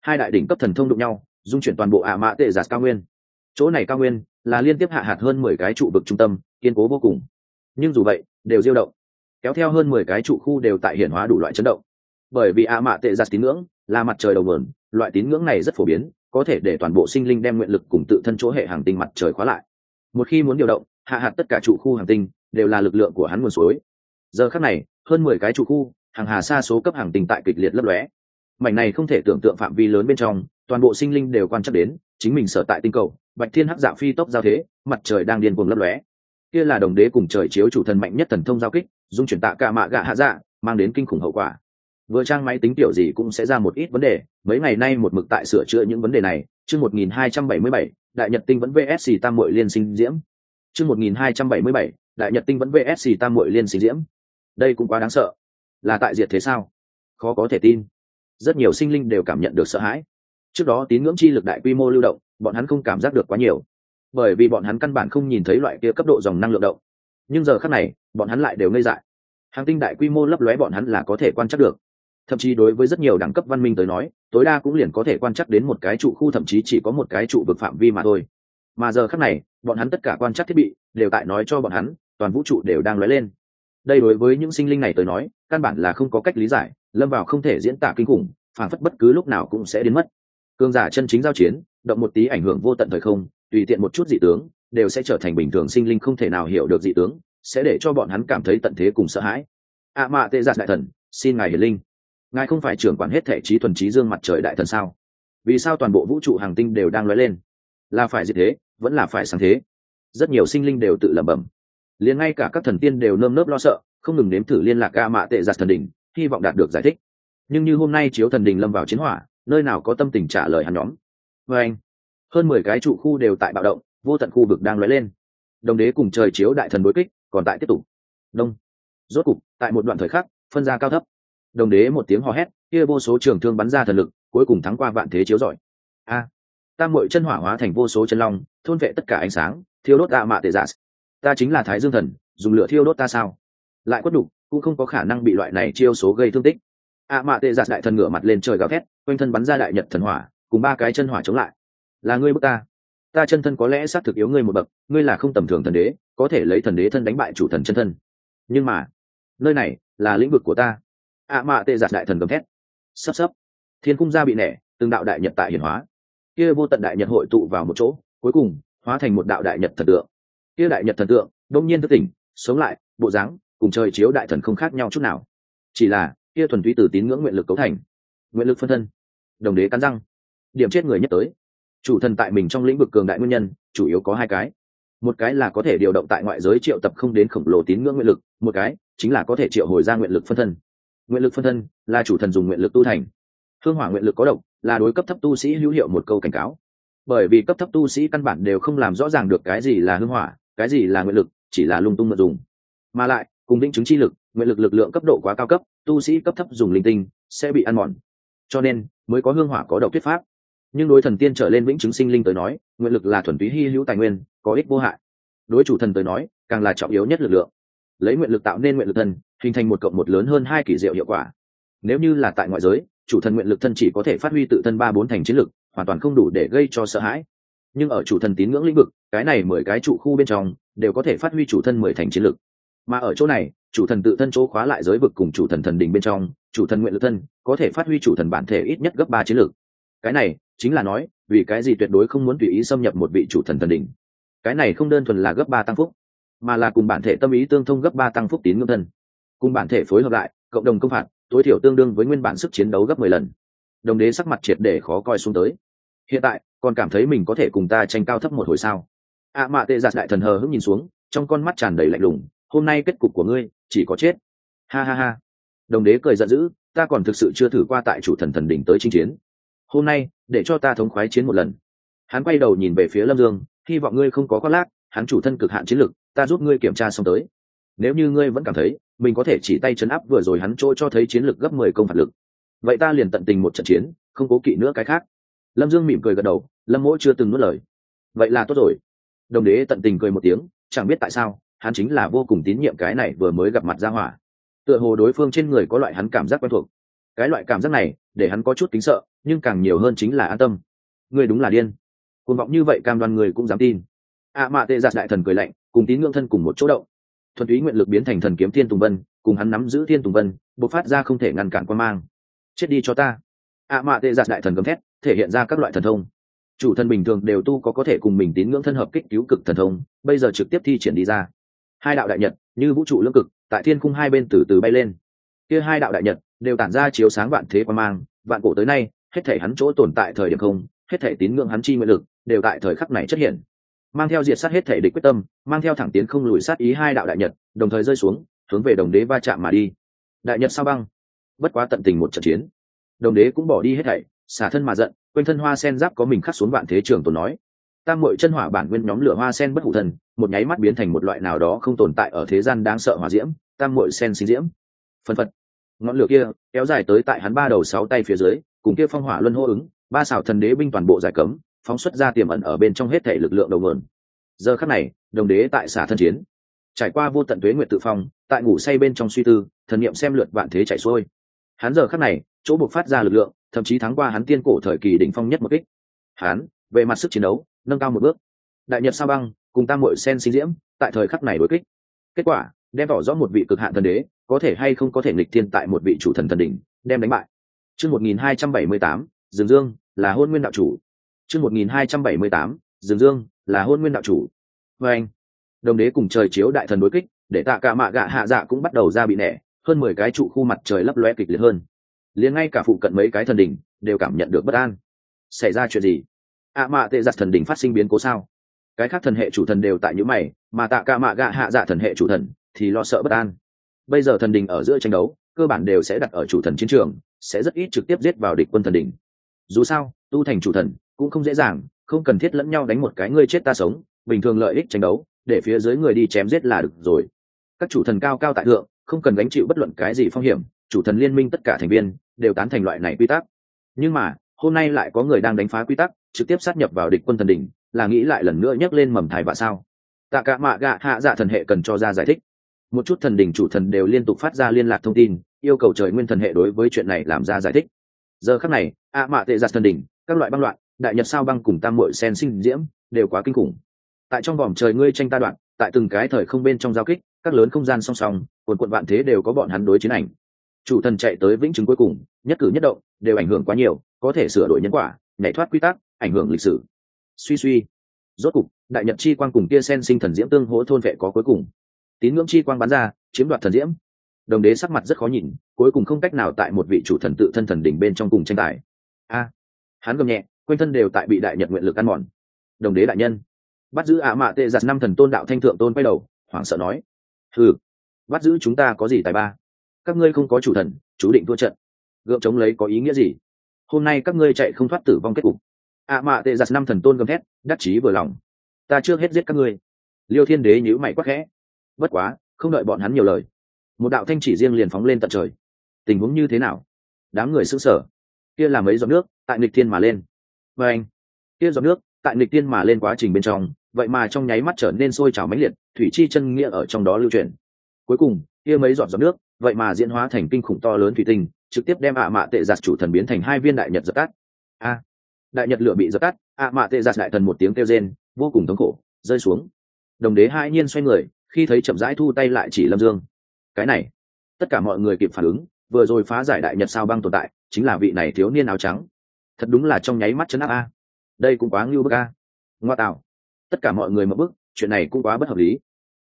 hai đại đỉnh cấp thần thông đụng nhau dung chuyển toàn bộ a mã tệ giạt cao nguyên. Chỗ này cao nguyên là liên tiếp hạ hạt hơn mười cái trụ vực trung tâm, kiên cố vô cùng. Nhưng dù vậy, đều diêu động. Kéo theo hơn mười cái trụ khu đều tại hiển hóa đủ loại chấn động. Bởi vì a mạ tệ giặt tín ngưỡng là mặt trời đầu nguồn, loại tín ngưỡng này rất phổ biến, có thể để toàn bộ sinh linh đem nguyện lực cùng tự thân chỗ hệ hàng tinh mặt trời khóa lại. Một khi muốn điều động, hạ hạt tất cả trụ khu hàng tinh đều là lực lượng của hắn nguồn suối. Giờ khắc này, hơn mười cái trụ khu, hàng hà xa số cấp hàng tinh tại kịch liệt lấp lóe. Mảnh này không thể tưởng tượng phạm vi lớn bên trong toàn bộ sinh linh đều quan trắc đến, chính mình sở tại tinh cầu, bạch thiên hắc dạ phi tốc giao thế, mặt trời đang điên cuồng lấp lóe. Kia là đồng đế cùng trời chiếu chủ thần mạnh nhất thần thông giao kích, dung chuyển tạ cả mạ gạ hạ dạ mang đến kinh khủng hậu quả. Vừa trang máy tính tiểu gì cũng sẽ ra một ít vấn đề, mấy ngày nay một mực tại sửa chữa những vấn đề này. Chương một nghìn hai trăm bảy mươi bảy, đại nhật tinh vẫn vsc tam mội liên sinh diễm. Chương một nghìn hai trăm bảy mươi bảy, đại nhật tinh vẫn vsc tam mội liên sinh diễm. Đây cũng quá đáng sợ. Là tại diệt thế sao? Khó có thể tin. Rất nhiều sinh linh đều cảm nhận được sợ hãi trước đó tín ngưỡng chi lực đại quy mô lưu động, bọn hắn không cảm giác được quá nhiều. Bởi vì bọn hắn căn bản không nhìn thấy loại kia cấp độ dòng năng lượng động. Nhưng giờ khác này, bọn hắn lại đều ngây dại. Hàng tinh đại quy mô lấp lóe bọn hắn là có thể quan trắc được. Thậm chí đối với rất nhiều đẳng cấp văn minh tới nói, tối đa cũng liền có thể quan trắc đến một cái trụ khu, thậm chí chỉ có một cái trụ vực phạm vi mà thôi. Mà giờ khác này, bọn hắn tất cả quan trắc thiết bị đều tại nói cho bọn hắn, toàn vũ trụ đều đang lóe lên. Đây đối với những sinh linh này tới nói, căn bản là không có cách lý giải, lâm vào không thể diễn tả kinh khủng, phản phất bất cứ lúc nào cũng sẽ đến mất cương giả chân chính giao chiến, động một tí ảnh hưởng vô tận thời không, tùy tiện một chút dị tướng, đều sẽ trở thành bình thường sinh linh không thể nào hiểu được dị tướng, sẽ để cho bọn hắn cảm thấy tận thế cùng sợ hãi. Ạ à mạ tệ giạt đại thần, xin ngài hiền linh. Ngài không phải trưởng quản hết thể trí thuần trí dương mặt trời đại thần sao? Vì sao toàn bộ vũ trụ hàng tinh đều đang lóe lên? Là phải dị thế, vẫn là phải sáng thế? Rất nhiều sinh linh đều tự lẩm bẩm. Liền ngay cả các thần tiên đều nơm nớp lo sợ, không ngừng nếm thử liên lạc ca mạ tệ giặt thần đình hy vọng đạt được giải thích. Nhưng như hôm nay chiếu thần đình lâm vào chiến hỏa nơi nào có tâm tình trả lời hắn nhóm. Vê anh hơn mười cái trụ khu đều tại bạo động vô tận khu vực đang lóe lên. Đồng đế cùng trời chiếu đại thần đối kích còn tại tiếp tục. Đông. Rốt cục tại một đoạn thời khắc phân ra cao thấp. Đồng đế một tiếng hò hét kia vô số trường thương bắn ra thần lực cuối cùng thắng qua vạn thế chiếu giỏi a. À, tam mội chân hỏa hóa thành vô số chân long thôn vệ tất cả ánh sáng thiêu đốt tạ mạ tệ giả ta chính là thái dương thần dùng lửa thiêu đốt ta sao? Lại quất đục cũng không có khả năng bị loại này chiêu số gây thương tích. ạ mạ tệ giả đại thần ngửa mặt lên trời gào thét quanh thân bắn ra đại nhật thần hỏa, cùng ba cái chân hỏa chống lại. Là ngươi bước ta. Ta chân thân có lẽ xác thực yếu ngươi một bậc, ngươi là không tầm thường thần đế, có thể lấy thần đế thân đánh bại chủ thần chân thân. Nhưng mà, nơi này là lĩnh vực của ta. Ạ mạ tệ giặt đại thần gầm thét. Sắp sắp. Thiên cung gia bị nẻ, từng đạo đại nhật tại hiển hóa. Kia vô tận đại nhật hội tụ vào một chỗ, cuối cùng hóa thành một đạo đại nhật thần tượng. Kia đại nhật thần tượng, đông nhiên thức tỉnh, sống lại, bộ dáng, cùng trời chiếu đại thần không khác nhau chút nào. Chỉ là, kia thuần túy từ tín ngưỡng nguyện lực cấu thành nguyện lực phân thân. Đồng đế cắn răng. Điểm chết người nhất tới. Chủ thần tại mình trong lĩnh vực cường đại nguyên nhân, chủ yếu có hai cái. Một cái là có thể điều động tại ngoại giới triệu tập không đến khổng lồ tín ngưỡng nguyện lực, một cái chính là có thể triệu hồi ra nguyện lực phân thân. Nguyện lực phân thân là chủ thần dùng nguyện lực tu thành. Hương hỏa nguyện lực có độc, là đối cấp thấp tu sĩ hữu hiệu một câu cảnh cáo. Bởi vì cấp thấp tu sĩ căn bản đều không làm rõ ràng được cái gì là hương hỏa, cái gì là nguyện lực, chỉ là lung tung mà dùng. Mà lại, cùng định chứng chi lực, nguyện lực lực lượng cấp độ quá cao cấp, tu sĩ cấp thấp dùng linh tinh, sẽ bị ăn mòn cho nên mới có hương hỏa có độc thuyết pháp. Nhưng đối thần tiên trở lên vĩnh chứng sinh linh tới nói, nguyện lực là thuần túy hy hữu tài nguyên, có ích vô hại. Đối chủ thần tới nói, càng là trọng yếu nhất lực lượng. Lấy nguyện lực tạo nên nguyện lực thân hình thành một cộng một lớn hơn hai kỳ diệu hiệu quả. Nếu như là tại ngoại giới, chủ thần nguyện lực thân chỉ có thể phát huy tự thân ba bốn thành chiến lực, hoàn toàn không đủ để gây cho sợ hãi. Nhưng ở chủ thần tín ngưỡng lĩnh vực, cái này mười cái trụ khu bên trong, đều có thể phát huy chủ thân mười thành chiến lực. Mà ở chỗ này chủ thần tự thân chỗ khóa lại giới vực cùng chủ thần thần đình bên trong, chủ thần nguyện lực thân, có thể phát huy chủ thần bản thể ít nhất gấp ba chiến lược cái này chính là nói, vì cái gì tuyệt đối không muốn tùy ý xâm nhập một vị chủ thần thần đình. Cái này không đơn thuần là gấp ba tăng phúc, mà là cùng bản thể tâm ý tương thông gấp ba tăng phúc tín ngưỡng thân. Cùng bản thể phối hợp lại, cộng đồng công phạt, tối thiểu tương đương với nguyên bản sức chiến đấu gấp mười lần. Đồng đế sắc mặt triệt để khó coi xuống tới. Hiện tại, còn cảm thấy mình có thể cùng ta tranh cao thấp một hồi sao? Ạ mạ tệ giặt đại thần hờ hững nhìn xuống, trong con mắt tràn đầy lạnh lùng hôm nay kết cục của ngươi, chỉ có chết. Ha ha ha. Đồng đế cười giận dữ, ta còn thực sự chưa thử qua tại chủ thần thần đỉnh tới chinh chiến. Hôm nay, để cho ta thống khoái chiến một lần. Hắn quay đầu nhìn về phía lâm dương, hy vọng ngươi không có khoác lác, hắn chủ thân cực hạn chiến lực, ta giúp ngươi kiểm tra xong tới. Nếu như ngươi vẫn cảm thấy, mình có thể chỉ tay chấn áp vừa rồi hắn trôi cho thấy chiến lực gấp mười công phạt lực. Vậy ta liền tận tình một trận chiến, không cố kỵ nữa cái khác. Lâm dương mỉm cười gật đầu, lâm mỗi chưa từng nuốt lời. Vậy là tốt rồi. Đồng đế tận tình cười một tiếng, chẳng biết tại sao hắn chính là vô cùng tín nhiệm cái này vừa mới gặp mặt ra hỏa. Tựa hồ đối phương trên người có loại hắn cảm giác quen thuộc. Cái loại cảm giác này, để hắn có chút kính sợ, nhưng càng nhiều hơn chính là an tâm. Người đúng là điên. Cuồng vọng như vậy, cam đoan người cũng dám tin. Ạ à mạ tệ giặt đại thần cười lạnh, cùng tín ngưỡng thân cùng một chỗ động. Thuần túy nguyện lực biến thành thần kiếm thiên tùng vân, cùng hắn nắm giữ thiên tùng vân, bộc phát ra không thể ngăn cản quan mang. Chết đi cho ta. Ạ à mạ tệ giặt đại thần gầm thét, thể hiện ra các loại thần thông. Chủ thần bình thường đều tu có có thể cùng mình tín ngưỡng thân hợp kích cứu cực thần thông, bây giờ trực tiếp thi triển đi ra hai đạo đại nhật như vũ trụ lưỡng cực, tại thiên khung hai bên từ từ bay lên. Kia hai đạo đại nhật đều tản ra chiếu sáng vạn thế quan mang, vạn cổ tới nay, hết thể hắn chỗ tồn tại thời điểm không, hết thể tín ngưỡng hắn chi nguyện lực đều tại thời khắc này xuất hiện. Mang theo diệt sát hết thể địch quyết tâm, mang theo thẳng tiến không lùi sát ý hai đạo đại nhật, đồng thời rơi xuống, hướng về đồng đế va chạm mà đi. Đại nhật sao băng? Bất quá tận tình một trận chiến. Đồng đế cũng bỏ đi hết thảy, xả thân mà giận, quanh thân hoa sen giáp có mình khắc xuống vạn thế trường tồn nói tam mội chân hỏa bản nguyên nhóm lửa hoa sen bất hủ thần, một nháy mắt biến thành một loại nào đó không tồn tại ở thế gian đáng sợ hỏa diễm, tam mội sen sinh diễm. Phân phật. Ngọn lửa kia kéo dài tới tại hắn ba đầu sáu tay phía dưới, cùng kia phong hỏa luân hô ứng, ba xảo thần đế binh toàn bộ giải cấm, phóng xuất ra tiềm ẩn ở bên trong hết thể lực lượng đầu nguồn. Giờ khắc này, đồng đế tại xả thân chiến. Trải qua vô tận tuế nguyệt tự phong, tại ngủ say bên trong suy tư, thần niệm xem lượt vạn thế chạy xuôi. Hắn giờ khắc này, chỗ buộc phát ra lực lượng, thậm chí thắng qua hắn tiên cổ thời kỳ đỉnh phong nhất một kích. Hắn, về mặt sức chiến đấu nâng cao một bước. Đại nhật sa băng cùng tam mội sen sinh diễm tại thời khắc này đối kích. Kết quả, đem tỏ rõ một vị cực hạn thần đế, có thể hay không có thể nghịch thiên tại một vị chủ thần thần đỉnh, đem đánh bại. Chương một nghìn hai trăm bảy mươi tám dương dương là hôn nguyên đạo chủ. Chương một nghìn hai trăm bảy mươi tám dương dương là hôn nguyên đạo chủ. Và anh, đồng đế cùng trời chiếu đại thần đối kích, để tạ cả mạ gạ hạ dạ cũng bắt đầu ra bị nẻ, hơn mười cái trụ khu mặt trời lấp loe kịch liệt hơn. Liền ngay cả phụ cận mấy cái thần đỉnh đều cảm nhận được bất an. Xảy ra chuyện gì? Ạ mạ tệ giặt thần đỉnh phát sinh biến cố sao? Cái khác thần hệ chủ thần đều tại những mày, mà tạ cả mạ gạ hạ dạ thần hệ chủ thần thì lo sợ bất an. Bây giờ thần đình ở giữa tranh đấu, cơ bản đều sẽ đặt ở chủ thần chiến trường, sẽ rất ít trực tiếp giết vào địch quân thần đình dù sao, tu thành chủ thần cũng không dễ dàng, không cần thiết lẫn nhau đánh một cái ngươi chết ta sống, bình thường lợi ích tranh đấu, để phía dưới người đi chém giết là được rồi. Các chủ thần cao cao tại thượng, không cần gánh chịu bất luận cái gì phong hiểm, chủ thần liên minh tất cả thành viên đều tán thành loại này quy tắc. Nhưng mà, hôm nay lại có người đang đánh phá quy tắc trực tiếp sát nhập vào địch quân thần đỉnh, là nghĩ lại lần nữa nhắc lên mầm thai vạ sao? Tạ cả mạ gạ hạ dạ thần hệ cần cho ra giải thích. Một chút thần đỉnh chủ thần đều liên tục phát ra liên lạc thông tin, yêu cầu trời nguyên thần hệ đối với chuyện này làm ra giải thích. Giờ khắc này, ạ mạ tệ giặt thần đỉnh, các loại băng loạn, đại nhật sao băng cùng tam mội sen sinh diễm, đều quá kinh khủng. Tại trong vòng trời ngươi tranh ta đoạn, tại từng cái thời không bên trong giao kích, các lớn không gian song song, quần quận vạn thế đều có bọn hắn đối chiến ảnh. Chủ thần chạy tới vĩnh chứng cuối cùng, nhất cử nhất động, đều ảnh hưởng quá nhiều, có thể sửa đổi nhân quả, nhảy thoát quy tắc ảnh hưởng lịch sử. Suy suy. Rốt cục, đại nhật chi quang cùng kia sen sinh thần diễm tương hỗ thôn vệ có cuối cùng. Tín ngưỡng chi quang bắn ra, chiếm đoạt thần diễm. Đồng đế sắc mặt rất khó nhìn, cuối cùng không cách nào tại một vị chủ thần tự thân thần đỉnh bên trong cùng tranh tài. A. Hắn gầm nhẹ, quanh thân đều tại bị đại nhật nguyện lực ăn mòn. Đồng đế đại nhân. Bắt giữ ạ mạ tệ giặt năm thần tôn đạo thanh thượng tôn quay đầu, hoảng sợ nói. Ừ bắt giữ chúng ta có gì tài ba? Các ngươi không có chủ thần, chú định thua trận. Gượng chống lấy có ý nghĩa gì? Hôm nay các ngươi chạy không thoát tử vong kết cục ạ mạ tệ giặt năm thần tôn gầm thét, đắc chí vừa lòng. Ta chưa hết giết các ngươi. Liêu thiên đế nhíu mày quắc khẽ. Bất quá, không đợi bọn hắn nhiều lời, một đạo thanh chỉ riêng liền phóng lên tận trời. Tình huống như thế nào? Đám người sững sờ. Kia là mấy giọt nước tại nghịch thiên mà lên. Và anh, kia giọt nước tại nghịch thiên mà lên quá trình bên trong, vậy mà trong nháy mắt trở nên sôi trào mãnh liệt, thủy chi chân nghĩa ở trong đó lưu truyền. Cuối cùng, kia mấy giọt giọt nước vậy mà diễn hóa thành kinh khủng to lớn thủy tinh, trực tiếp đem ạ mạ tệ giặt chủ thần biến thành hai viên đại nhật giật cát a đại nhật lửa bị dập tắt, ạ mạ tệ giặt đại thần một tiếng kêu rên, vô cùng thống khổ, rơi xuống. Đồng đế hai nhiên xoay người, khi thấy chậm rãi thu tay lại chỉ lâm dương. Cái này, tất cả mọi người kịp phản ứng, vừa rồi phá giải đại nhật sao băng tồn tại, chính là vị này thiếu niên áo trắng. Thật đúng là trong nháy mắt chấn áp a. Đây cũng quá ngưu bức a. Ngoa tạo. Tất cả mọi người mở bức, chuyện này cũng quá bất hợp lý.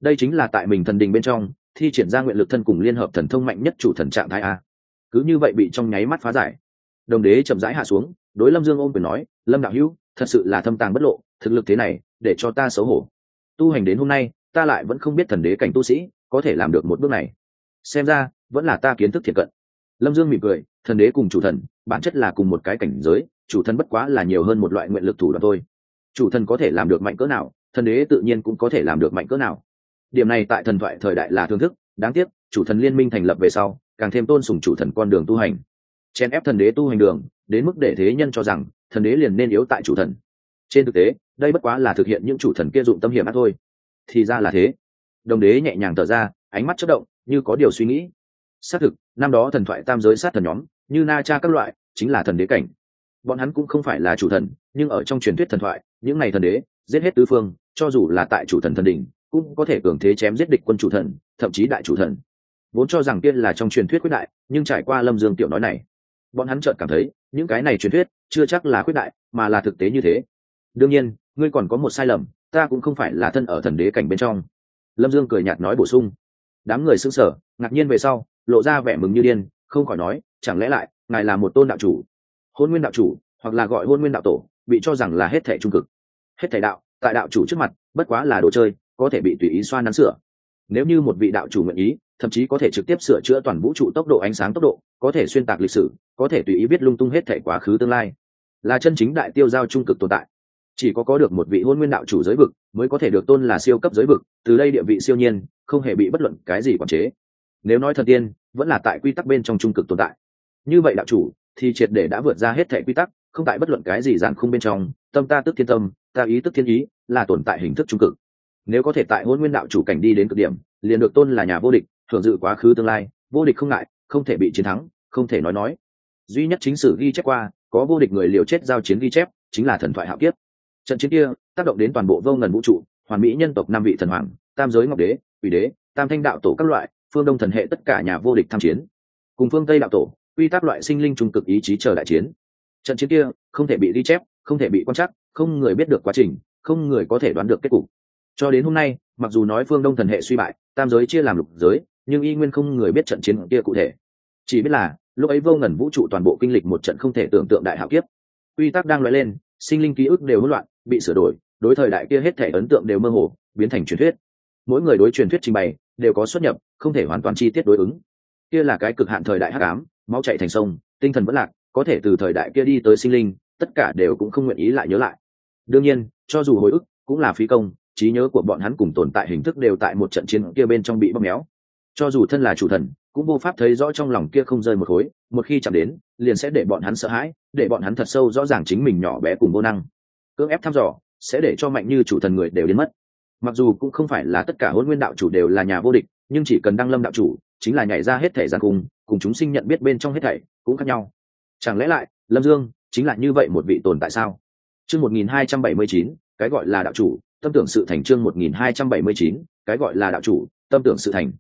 Đây chính là tại mình thần đình bên trong, thi triển ra nguyện lực thân cùng liên hợp thần thông mạnh nhất chủ thần trạng thái a. Cứ như vậy bị trong nháy mắt phá giải, đồng đế chậm rãi hạ xuống đối lâm dương ôm quyền nói, lâm đạo hữu, thật sự là thâm tàng bất lộ, thực lực thế này, để cho ta xấu hổ. Tu hành đến hôm nay, ta lại vẫn không biết thần đế cảnh tu sĩ có thể làm được một bước này. Xem ra, vẫn là ta kiến thức thiệt cận. Lâm dương mỉm cười, thần đế cùng chủ thần, bản chất là cùng một cái cảnh giới, chủ thần bất quá là nhiều hơn một loại nguyện lực thủ đoạn thôi. Chủ thần có thể làm được mạnh cỡ nào, thần đế tự nhiên cũng có thể làm được mạnh cỡ nào. Điểm này tại thần thoại thời đại là thương thức, đáng tiếc, chủ thần liên minh thành lập về sau, càng thêm tôn sùng chủ thần con đường tu hành. Chen ép thần đế tu hành đường đến mức để thế nhân cho rằng thần đế liền nên yếu tại chủ thần. Trên thực tế, đây bất quá là thực hiện những chủ thần kia dụng tâm hiểm ác thôi. Thì ra là thế. Đồng đế nhẹ nhàng thở ra, ánh mắt chất động, như có điều suy nghĩ. Xác thực, năm đó thần thoại tam giới sát thần nhóm, như na cha các loại, chính là thần đế cảnh. Bọn hắn cũng không phải là chủ thần, nhưng ở trong truyền thuyết thần thoại, những ngày thần đế, giết hết tứ phương, cho dù là tại chủ thần thần đỉnh, cũng có thể cường thế chém giết địch quân chủ thần, thậm chí đại chủ thần. Vốn cho rằng tiên là trong truyền thuyết quyết đại, nhưng trải qua lâm dương tiểu nói này bọn hắn chợt cảm thấy, những cái này truyền thuyết chưa chắc là quyết đại, mà là thực tế như thế. Đương nhiên, ngươi còn có một sai lầm, ta cũng không phải là thân ở thần đế cảnh bên trong. Lâm dương cười nhạt nói bổ sung. Đám người xưng sở ngạc nhiên về sau, lộ ra vẻ mừng như điên, không khỏi nói, chẳng lẽ lại, ngài là một tôn đạo chủ? Hôn nguyên đạo chủ, hoặc là gọi hôn nguyên đạo tổ, bị cho rằng là hết thể trung cực. Hết thể đạo, tại đạo chủ trước mặt, bất quá là đồ chơi, có thể bị tùy ý xoa nắn sửa. Nếu như một vị đạo chủ nguyện ý, thậm chí có thể trực tiếp sửa chữa toàn vũ trụ tốc độ ánh sáng tốc độ, có thể xuyên tạc lịch sử có thể tùy ý biết lung tung hết thể quá khứ tương lai. Là chân chính đại tiêu giao trung cực tồn tại. Chỉ có có được một vị hôn nguyên đạo chủ giới vực, mới có thể được tôn là siêu cấp giới vực, từ đây địa vị siêu nhiên, không hề bị bất luận cái gì quản chế. Nếu nói thần tiên, vẫn là tại quy tắc bên trong trung cực tồn tại. Như vậy đạo chủ, thì triệt để đã vượt ra hết thể quy tắc, không tại bất luận cái gì giản khung bên trong, tâm ta tức thiên tâm, ta ý tức thiên ý, là tồn tại hình thức trung cực. Nếu có thể tại hôn nguyên đạo chủ cảnh đi đến cực điểm, liền được tôn là nhà vô địch, thưởng dự quá khứ tương lai, vô địch không ngại, không thể bị chiến thắng, không thể nói nói duy nhất chính sử ghi chép qua, có vô địch người liều chết giao chiến ghi chép, chính là thần thoại hạo kiếp. Trận chiến kia, tác động đến toàn bộ vô ngần vũ trụ, hoàn mỹ nhân tộc năm vị thần hoàng, tam giới ngọc đế, quỷ đế, tam thanh đạo tổ các loại, phương đông thần hệ tất cả nhà vô địch tham chiến. Cùng phương tây đạo tổ, quy tắc loại sinh linh trung cực ý chí chờ đại chiến. Trận chiến kia, không thể bị ghi chép, không thể bị quan trắc, không người biết được quá trình, không người có thể đoán được kết cục. Cho đến hôm nay, mặc dù nói phương đông thần hệ suy bại, tam giới chia làm lục giới, nhưng y nguyên không người biết trận chiến kia cụ thể. Chỉ biết là lúc ấy vô ngần vũ trụ toàn bộ kinh lịch một trận không thể tưởng tượng đại hạo kiếp. Quy tắc đang nói lên, sinh linh ký ức đều hỗn loạn, bị sửa đổi, đối thời đại kia hết thể ấn tượng đều mơ hồ, biến thành truyền thuyết. Mỗi người đối truyền thuyết trình bày đều có xuất nhập, không thể hoàn toàn chi tiết đối ứng. Kia là cái cực hạn thời đại hắc ám, máu chạy thành sông, tinh thần vẫn lạc, có thể từ thời đại kia đi tới sinh linh, tất cả đều cũng không nguyện ý lại nhớ lại. Đương nhiên, cho dù hồi ức cũng là phi công, trí nhớ của bọn hắn cùng tồn tại hình thức đều tại một trận chiến kia bên trong bị bóp méo. Cho dù thân là chủ thần cũng vô pháp thấy rõ trong lòng kia không rơi một khối, một khi chạm đến, liền sẽ để bọn hắn sợ hãi, để bọn hắn thật sâu rõ ràng chính mình nhỏ bé cùng vô năng. Cưỡng ép thăm dò, sẽ để cho mạnh như chủ thần người đều đến mất. Mặc dù cũng không phải là tất cả hôn nguyên đạo chủ đều là nhà vô địch, nhưng chỉ cần đăng lâm đạo chủ, chính là nhảy ra hết thể gian cùng cùng chúng sinh nhận biết bên trong hết thảy cũng khác nhau. Chẳng lẽ lại, lâm dương chính là như vậy một vị tồn tại sao? Chương một nghìn hai trăm bảy mươi chín, cái gọi là đạo chủ, tâm tưởng sự thành chương một nghìn hai trăm bảy mươi chín, cái gọi là đạo chủ, tâm tưởng sự thành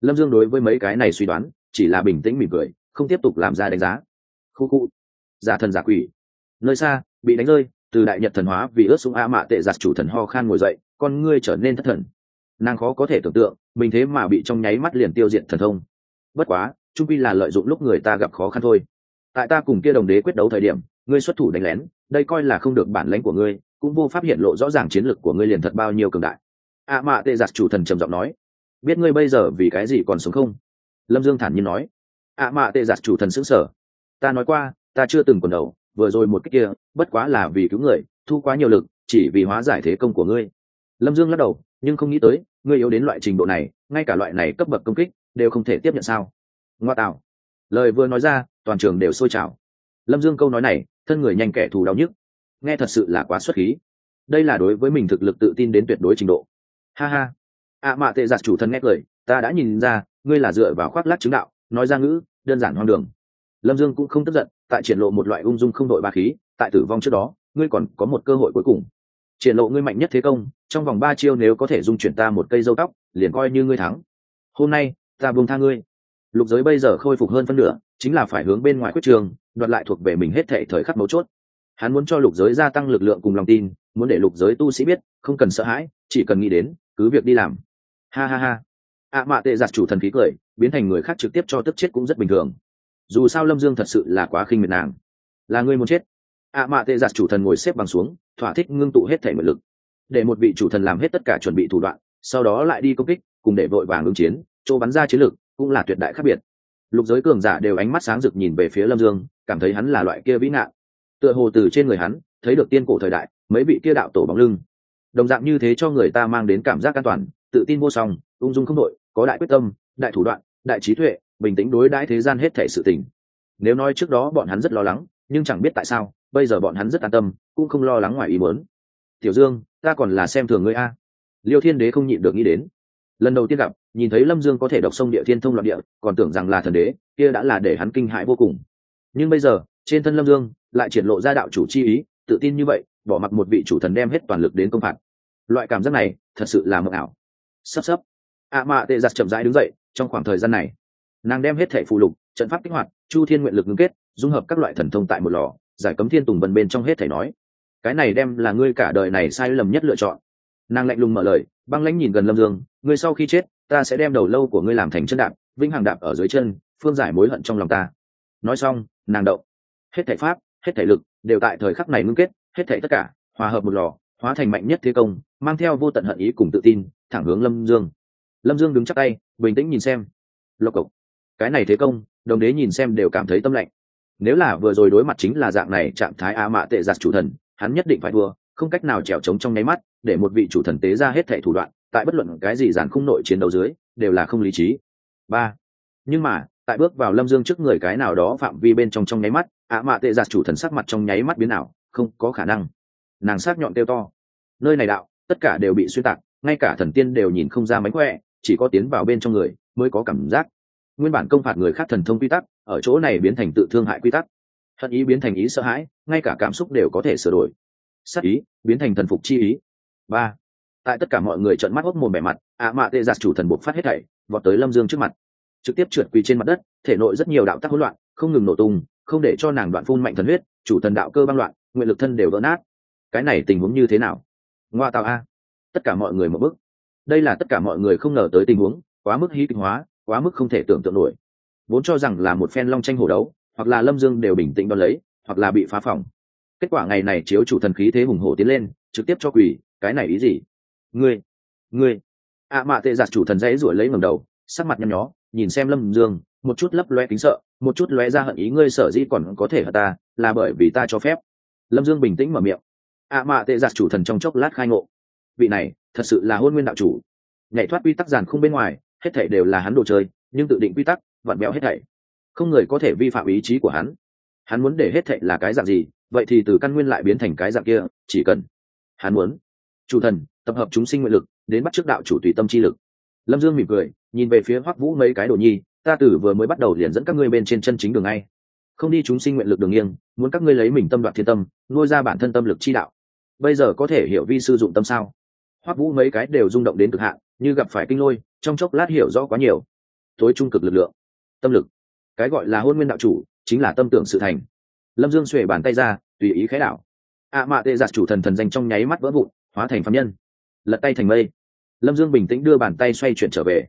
lâm dương đối với mấy cái này suy đoán, chỉ là bình tĩnh mỉm cười, không tiếp tục làm ra đánh giá. Khu khu. Giả thần giả quỷ. Nơi xa, bị đánh rơi, từ đại nhật thần hóa vì ướt súng a mạ tệ giặt chủ thần ho khan ngồi dậy, con ngươi trở nên thất thần. Nàng khó có thể tưởng tượng, mình thế mà bị trong nháy mắt liền tiêu diệt thần thông. Bất quá trung pi là lợi dụng lúc người ta gặp khó khăn thôi. Tại ta cùng kia đồng đế quyết đấu thời điểm, ngươi xuất thủ đánh lén, đây coi là không được bản lãnh của ngươi, cũng vô pháp hiện lộ rõ ràng chiến lược của ngươi liền thật bao nhiêu cường đại. A mạ tệ giặt chủ thần trầm giọng nói biết ngươi bây giờ vì cái gì còn sống không? Lâm dương thản nhiên nói. Ạ mạ tệ giặt chủ thần xứng sở ta nói qua, ta chưa từng còn đầu, vừa rồi một cách kia, bất quá là vì cứu người, thu quá nhiều lực, chỉ vì hóa giải thế công của ngươi. Lâm dương lắc đầu, nhưng không nghĩ tới, ngươi yếu đến loại trình độ này, ngay cả loại này cấp bậc công kích, đều không thể tiếp nhận sao? Ngoa tạo. Lời vừa nói ra, toàn trường đều sôi trào. Lâm dương câu nói này, thân người nhanh kẻ thù đau nhức. Nghe thật sự là quá xuất khí. Đây là đối với mình thực lực tự tin đến tuyệt đối trình độ. Ha ha ạ mạ tệ giặt chủ Thần nghe cười, ta đã nhìn ra, ngươi là dựa vào khoác lát chứng đạo, nói ra ngữ, đơn giản hoang đường. Lâm dương cũng không tức giận, tại triển lộ một loại ung dung không đội ba khí, tại tử vong trước đó, ngươi còn có một cơ hội cuối cùng. Triển lộ ngươi mạnh nhất thế công, trong vòng ba chiêu nếu có thể dung chuyển ta một cây dâu tóc, liền coi như ngươi thắng. Hôm nay, ta buông tha ngươi. Lục giới bây giờ khôi phục hơn phân nửa, chính là phải hướng bên ngoài quyết trường, đoạt lại thuộc về mình hết thệ thời khắc mấu chốt. Hắn muốn cho lục giới gia tăng lực lượng cùng lòng tin, muốn để lục giới tu sĩ biết, không cần sợ hãi, chỉ cần nghĩ đến, cứ việc đi làm ha ha ha. Ạ mạ tệ giặt chủ thần khí cười, biến thành người khác trực tiếp cho tức chết cũng rất bình thường. Dù sao lâm dương thật sự là quá khinh miệt nàng. Là người muốn chết. Ạ mạ tệ giặt chủ thần ngồi xếp bằng xuống, thỏa thích ngưng tụ hết thể nguyện lực. Để một vị chủ thần làm hết tất cả chuẩn bị thủ đoạn, sau đó lại đi công kích, cùng để vội vàng ứng chiến, chỗ bắn ra chiến lược cũng là tuyệt đại khác biệt. Lục giới cường giả đều ánh mắt sáng rực nhìn về phía lâm dương, cảm thấy hắn là loại kia vĩ nạn. Tựa hồ từ trên người hắn, thấy được tiên cổ thời đại, mấy vị kia đạo tổ bóng lưng. Đồng dạng như thế cho người ta mang đến cảm giác an toàn tự tin vô song, ung dung không đội, có đại quyết tâm, đại thủ đoạn, đại trí tuệ, bình tĩnh đối đãi thế gian hết thể sự tình. Nếu nói trước đó bọn hắn rất lo lắng, nhưng chẳng biết tại sao, bây giờ bọn hắn rất an tâm, cũng không lo lắng ngoài ý muốn. Tiểu dương, ta còn là xem thường ngươi a. Liêu thiên đế không nhịn được nghĩ đến. Lần đầu tiên gặp, nhìn thấy lâm dương có thể đọc sông địa thiên thông loạn địa, còn tưởng rằng là thần đế, kia đã là để hắn kinh hãi vô cùng. Nhưng bây giờ, trên thân lâm dương lại triển lộ ra đạo chủ chi ý, tự tin như vậy, bỏ mặc một vị chủ thần đem hết toàn lực đến công phạt. Loại cảm giác này thật sự là mộng ảo sắp sắp ạ mạ tệ giặt chậm rãi đứng dậy, trong khoảng thời gian này, nàng đem hết thẻ phụ lục, trận pháp kích hoạt, chu thiên nguyện lực ngưng kết, dung hợp các loại thần thông tại một lò, giải cấm thiên tùng vần bên trong hết thẻ nói, cái này đem là ngươi cả đời này sai lầm nhất lựa chọn. Nàng lạnh lùng mở lời, băng lãnh nhìn gần lâm dương, ngươi sau khi chết, ta sẽ đem đầu lâu của ngươi làm thành chân đạp, vĩnh hằng đạp ở dưới chân, phương giải mối hận trong lòng ta. Nói xong, nàng động. Hết thể pháp, hết thể lực đều tại thời khắc này ngưng kết, hết thể tất cả hòa hợp một lò, hóa thành mạnh nhất thế công, mang theo vô tận hận ý cùng tự tin thẳng hướng lâm dương. Lâm dương đứng chắc tay, bình tĩnh nhìn xem. Lộc cộc, cái này thế công, đồng đế nhìn xem đều cảm thấy tâm lạnh. Nếu là vừa rồi đối mặt chính là dạng này trạng thái a mạ tệ giặt chủ thần, hắn nhất định phải thua, không cách nào trèo trống trong nháy mắt, để một vị chủ thần tế ra hết thẻ thủ đoạn, tại bất luận cái gì giàn khung nội chiến đấu dưới, đều là không lý trí. Ba, nhưng mà, tại bước vào lâm dương trước người cái nào đó phạm vi bên trong trong nháy mắt ạ mạ tệ giặt chủ thần sắc mặt trong nháy mắt biến ảo, không có khả năng. Nàng sát nhọn tiêu to. Nơi này đạo, tất cả đều bị xuyên tạc ngay cả thần tiên đều nhìn không ra mánh khỏe, chỉ có tiến vào bên trong người mới có cảm giác. Nguyên bản công phạt người khác thần thông quy tắc, ở chỗ này biến thành tự thương hại quy tắc. Hận ý biến thành ý sợ hãi, ngay cả cảm xúc đều có thể sửa đổi. Sắc ý biến thành thần phục chi ý. Ba, tại tất cả mọi người trợn mắt hốc mồm bẻ mặt, ạ mạ tệ giặt chủ thần buộc phát hết thảy, vọt tới lâm dương trước mặt. Trực tiếp trượt quỳ trên mặt đất, thể nội rất nhiều đạo tắc hỗn loạn, không ngừng nổ tung, không để cho nàng đoạn phun mạnh thần huyết, chủ thần đạo cơ băng loạn, nguyện lực thân đều vỡ nát. Cái này tình huống như thế nào? Ngoa tạo a tất cả mọi người một bước. đây là tất cả mọi người không ngờ tới tình huống, quá mức hí kịch hóa, quá mức không thể tưởng tượng nổi. Vốn cho rằng là một phen long tranh hổ đấu, hoặc là lâm dương đều bình tĩnh đo lấy, hoặc là bị phá phòng. Kết quả ngày này chiếu chủ thần khí thế hùng hổ tiến lên, trực tiếp cho quỳ cái này ý gì? Ngươi ngươi. Ạ à mạ tệ giặt chủ thần dãy ruổi lấy ngầm đầu, sắc mặt nhăn nhó, nhìn xem lâm dương, một chút lấp loe kính sợ, một chút lóe ra hận ý, ngươi sở dĩ còn có thể hận ta, là bởi vì ta cho phép. Lâm dương bình tĩnh mở miệng. Ạ à mạ tệ giặt chủ thần trong chốc lát khai ngộ vị này thật sự là hôn nguyên đạo chủ. Nhảy thoát quy tắc giàn không bên ngoài, hết thảy đều là hắn đồ chơi, nhưng tự định quy tắc, vặn béo hết thảy. Không người có thể vi phạm ý chí của hắn. Hắn muốn để hết thảy là cái dạng gì, vậy thì từ căn nguyên lại biến thành cái dạng kia, chỉ cần hắn muốn. Chủ thần, tập hợp chúng sinh nguyện lực, đến bắt trước đạo chủ tùy tâm chi lực. Lâm dương mỉm cười, nhìn về phía hoắc vũ mấy cái đồ nhi, ta tử vừa mới bắt đầu liền dẫn các ngươi bên trên chân chính đường ngay. Không đi chúng sinh nguyện lực đường nghiêng, muốn các ngươi lấy mình tâm đoạt thiên tâm, nuôi ra bản thân tâm lực chi đạo. Bây giờ có thể hiểu vi sư dụng tâm sao? Hoắc vũ mấy cái đều rung động đến cực hạn, như gặp phải kinh lôi, trong chốc lát hiểu rõ quá nhiều. Tối trung cực lực lượng, tâm lực, cái gọi là hôn nguyên đạo chủ, chính là tâm tưởng sự thành. Lâm dương xuề bàn tay ra, tùy ý khái đạo ạ mạ tệ giặt chủ thần thần danh trong nháy mắt vỡ vụn, hóa thành phạm nhân, lật tay thành mây. Lâm dương bình tĩnh đưa bàn tay xoay chuyển trở về.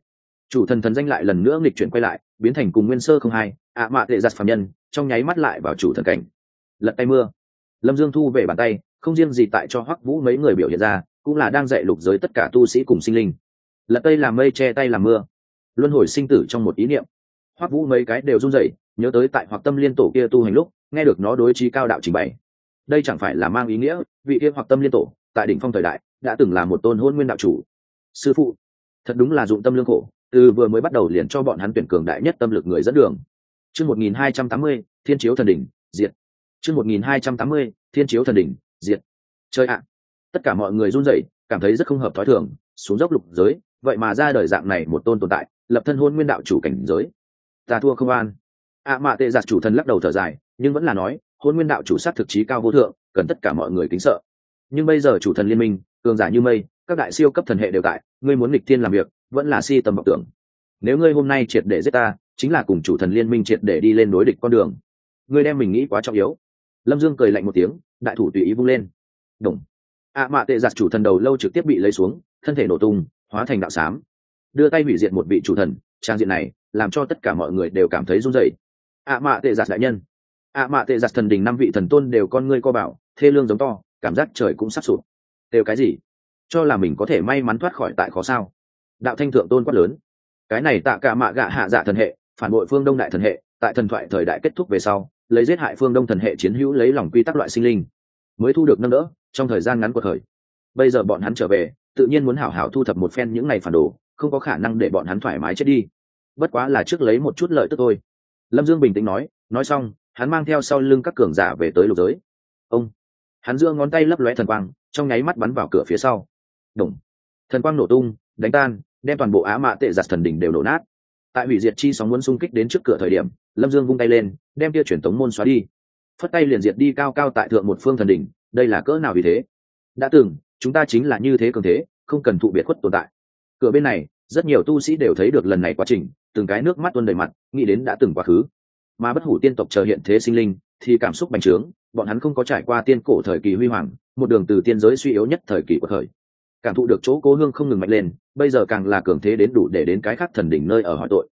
Chủ thần thần danh lại lần nữa nghịch chuyển quay lại, biến thành cùng nguyên sơ không hai ạ mạ tệ dạ giặt phạm nhân, trong nháy mắt lại vào chủ thần cảnh. Lật tay mưa. Lâm dương thu về bàn tay, không riêng gì tại cho hoắc vũ mấy người biểu hiện ra cũng là đang dạy lục giới tất cả tu sĩ cùng sinh linh. Lật tay làm mây, che tay làm mưa. Luân hồi sinh tử trong một ý niệm. Hoắc vũ mấy cái đều run rẩy, nhớ tới tại hoặc tâm liên tổ kia tu hành lúc, nghe được nó đối trí cao đạo trình bày. Đây chẳng phải là mang ý nghĩa, vị kia hoặc tâm liên tổ, tại đỉnh phong thời đại, đã từng là một tôn hôn nguyên đạo chủ. Sư phụ, thật đúng là dụng tâm lương khổ, từ vừa mới bắt đầu liền cho bọn hắn tuyển cường đại nhất tâm lực người dẫn đường. Chương một nghìn hai trăm tám mươi, thiên chiếu thần đỉnh, diệt. Chương một nghìn hai trăm tám mươi, thiên chiếu thần đỉnh, diệt. Chơi ạ tất cả mọi người run rẩy, cảm thấy rất không hợp thói thường, xuống dốc lục giới, vậy mà ra đời dạng này một tôn tồn tại, lập thân hôn nguyên đạo chủ cảnh giới. Ta thua không an. Ạ à mạ tệ giặt chủ thần lắc đầu thở dài, nhưng vẫn là nói, hôn nguyên đạo chủ sát thực chí cao vô thượng, cần tất cả mọi người kính sợ. Nhưng bây giờ chủ thần liên minh, cường giả như mây, các đại siêu cấp thần hệ đều tại, ngươi muốn nghịch thiên làm việc, vẫn là si tầm vọng tưởng. Nếu ngươi hôm nay triệt để giết ta, chính là cùng chủ thần liên minh triệt để đi lên đối địch con đường. Ngươi đem mình nghĩ quá trọng yếu. Lâm dương cười lạnh một tiếng, đại thủ tùy ý vung lên. Đồng ạ à mạ tệ giặt chủ thần đầu lâu trực tiếp bị lấy xuống, thân thể nổ tung, hóa thành đạo xám đưa tay hủy diệt một vị chủ thần, trang diện này, làm cho tất cả mọi người đều cảm thấy run rẩy. Ạ à mạ tệ giặt đại nhân. Ạ à mạ tệ giặt thần đình năm vị thần tôn đều con ngươi co bảo, thê lương giống to, cảm giác trời cũng sắp sụp. Đều cái gì? Cho là mình có thể may mắn thoát khỏi tại khó sao? Đạo thanh thượng tôn quát lớn. Cái này tạ cả mạ gạ hạ dạ thần hệ, phản bội phương đông đại thần hệ, tại thần thoại thời đại kết thúc về sau, lấy giết hại phương đông thần hệ chiến hữu lấy lòng quy tắc loại sinh linh, mới thu được nâng đỡ trong thời gian ngắn cuộc khởi. bây giờ bọn hắn trở về, tự nhiên muốn hảo hảo thu thập một phen những ngày phản đồ, không có khả năng để bọn hắn thoải mái chết đi. Bất quá là trước lấy một chút lợi tức thôi. Lâm dương bình tĩnh nói nói xong, hắn mang theo sau lưng các cường giả về tới lục giới. Ông, hắn giơ ngón tay lấp lóe thần quang, trong nháy mắt bắn vào cửa phía sau. Đùng. thần quang nổ tung, đánh tan, đem toàn bộ á mạ tệ giặt thần đỉnh đều nổ nát. Tại hủy diệt chi sóng muốn xung kích đến trước cửa thời điểm, lâm dương vung tay lên, đem kia truyền tống môn xóa đi. Phất tay liền diệt đi cao cao tại thượng một phương thần đỉnh đây là cỡ nào vì thế? Đã từng, chúng ta chính là như thế cường thế, không cần thụ biệt khuất tồn tại. Cửa bên này, rất nhiều tu sĩ đều thấy được lần này quá trình, từng cái nước mắt tuôn đầy mặt, nghĩ đến đã từng quá khứ. Mà bất hủ tiên tộc chờ hiện thế sinh linh, thì cảm xúc bành trướng, bọn hắn không có trải qua tiên cổ thời kỳ huy hoàng, một đường từ tiên giới suy yếu nhất thời kỳ của thời. Cảm thụ được chỗ cố hương không ngừng mạnh lên, bây giờ càng là cường thế đến đủ để đến cái khác thần đỉnh nơi ở hỏi tội.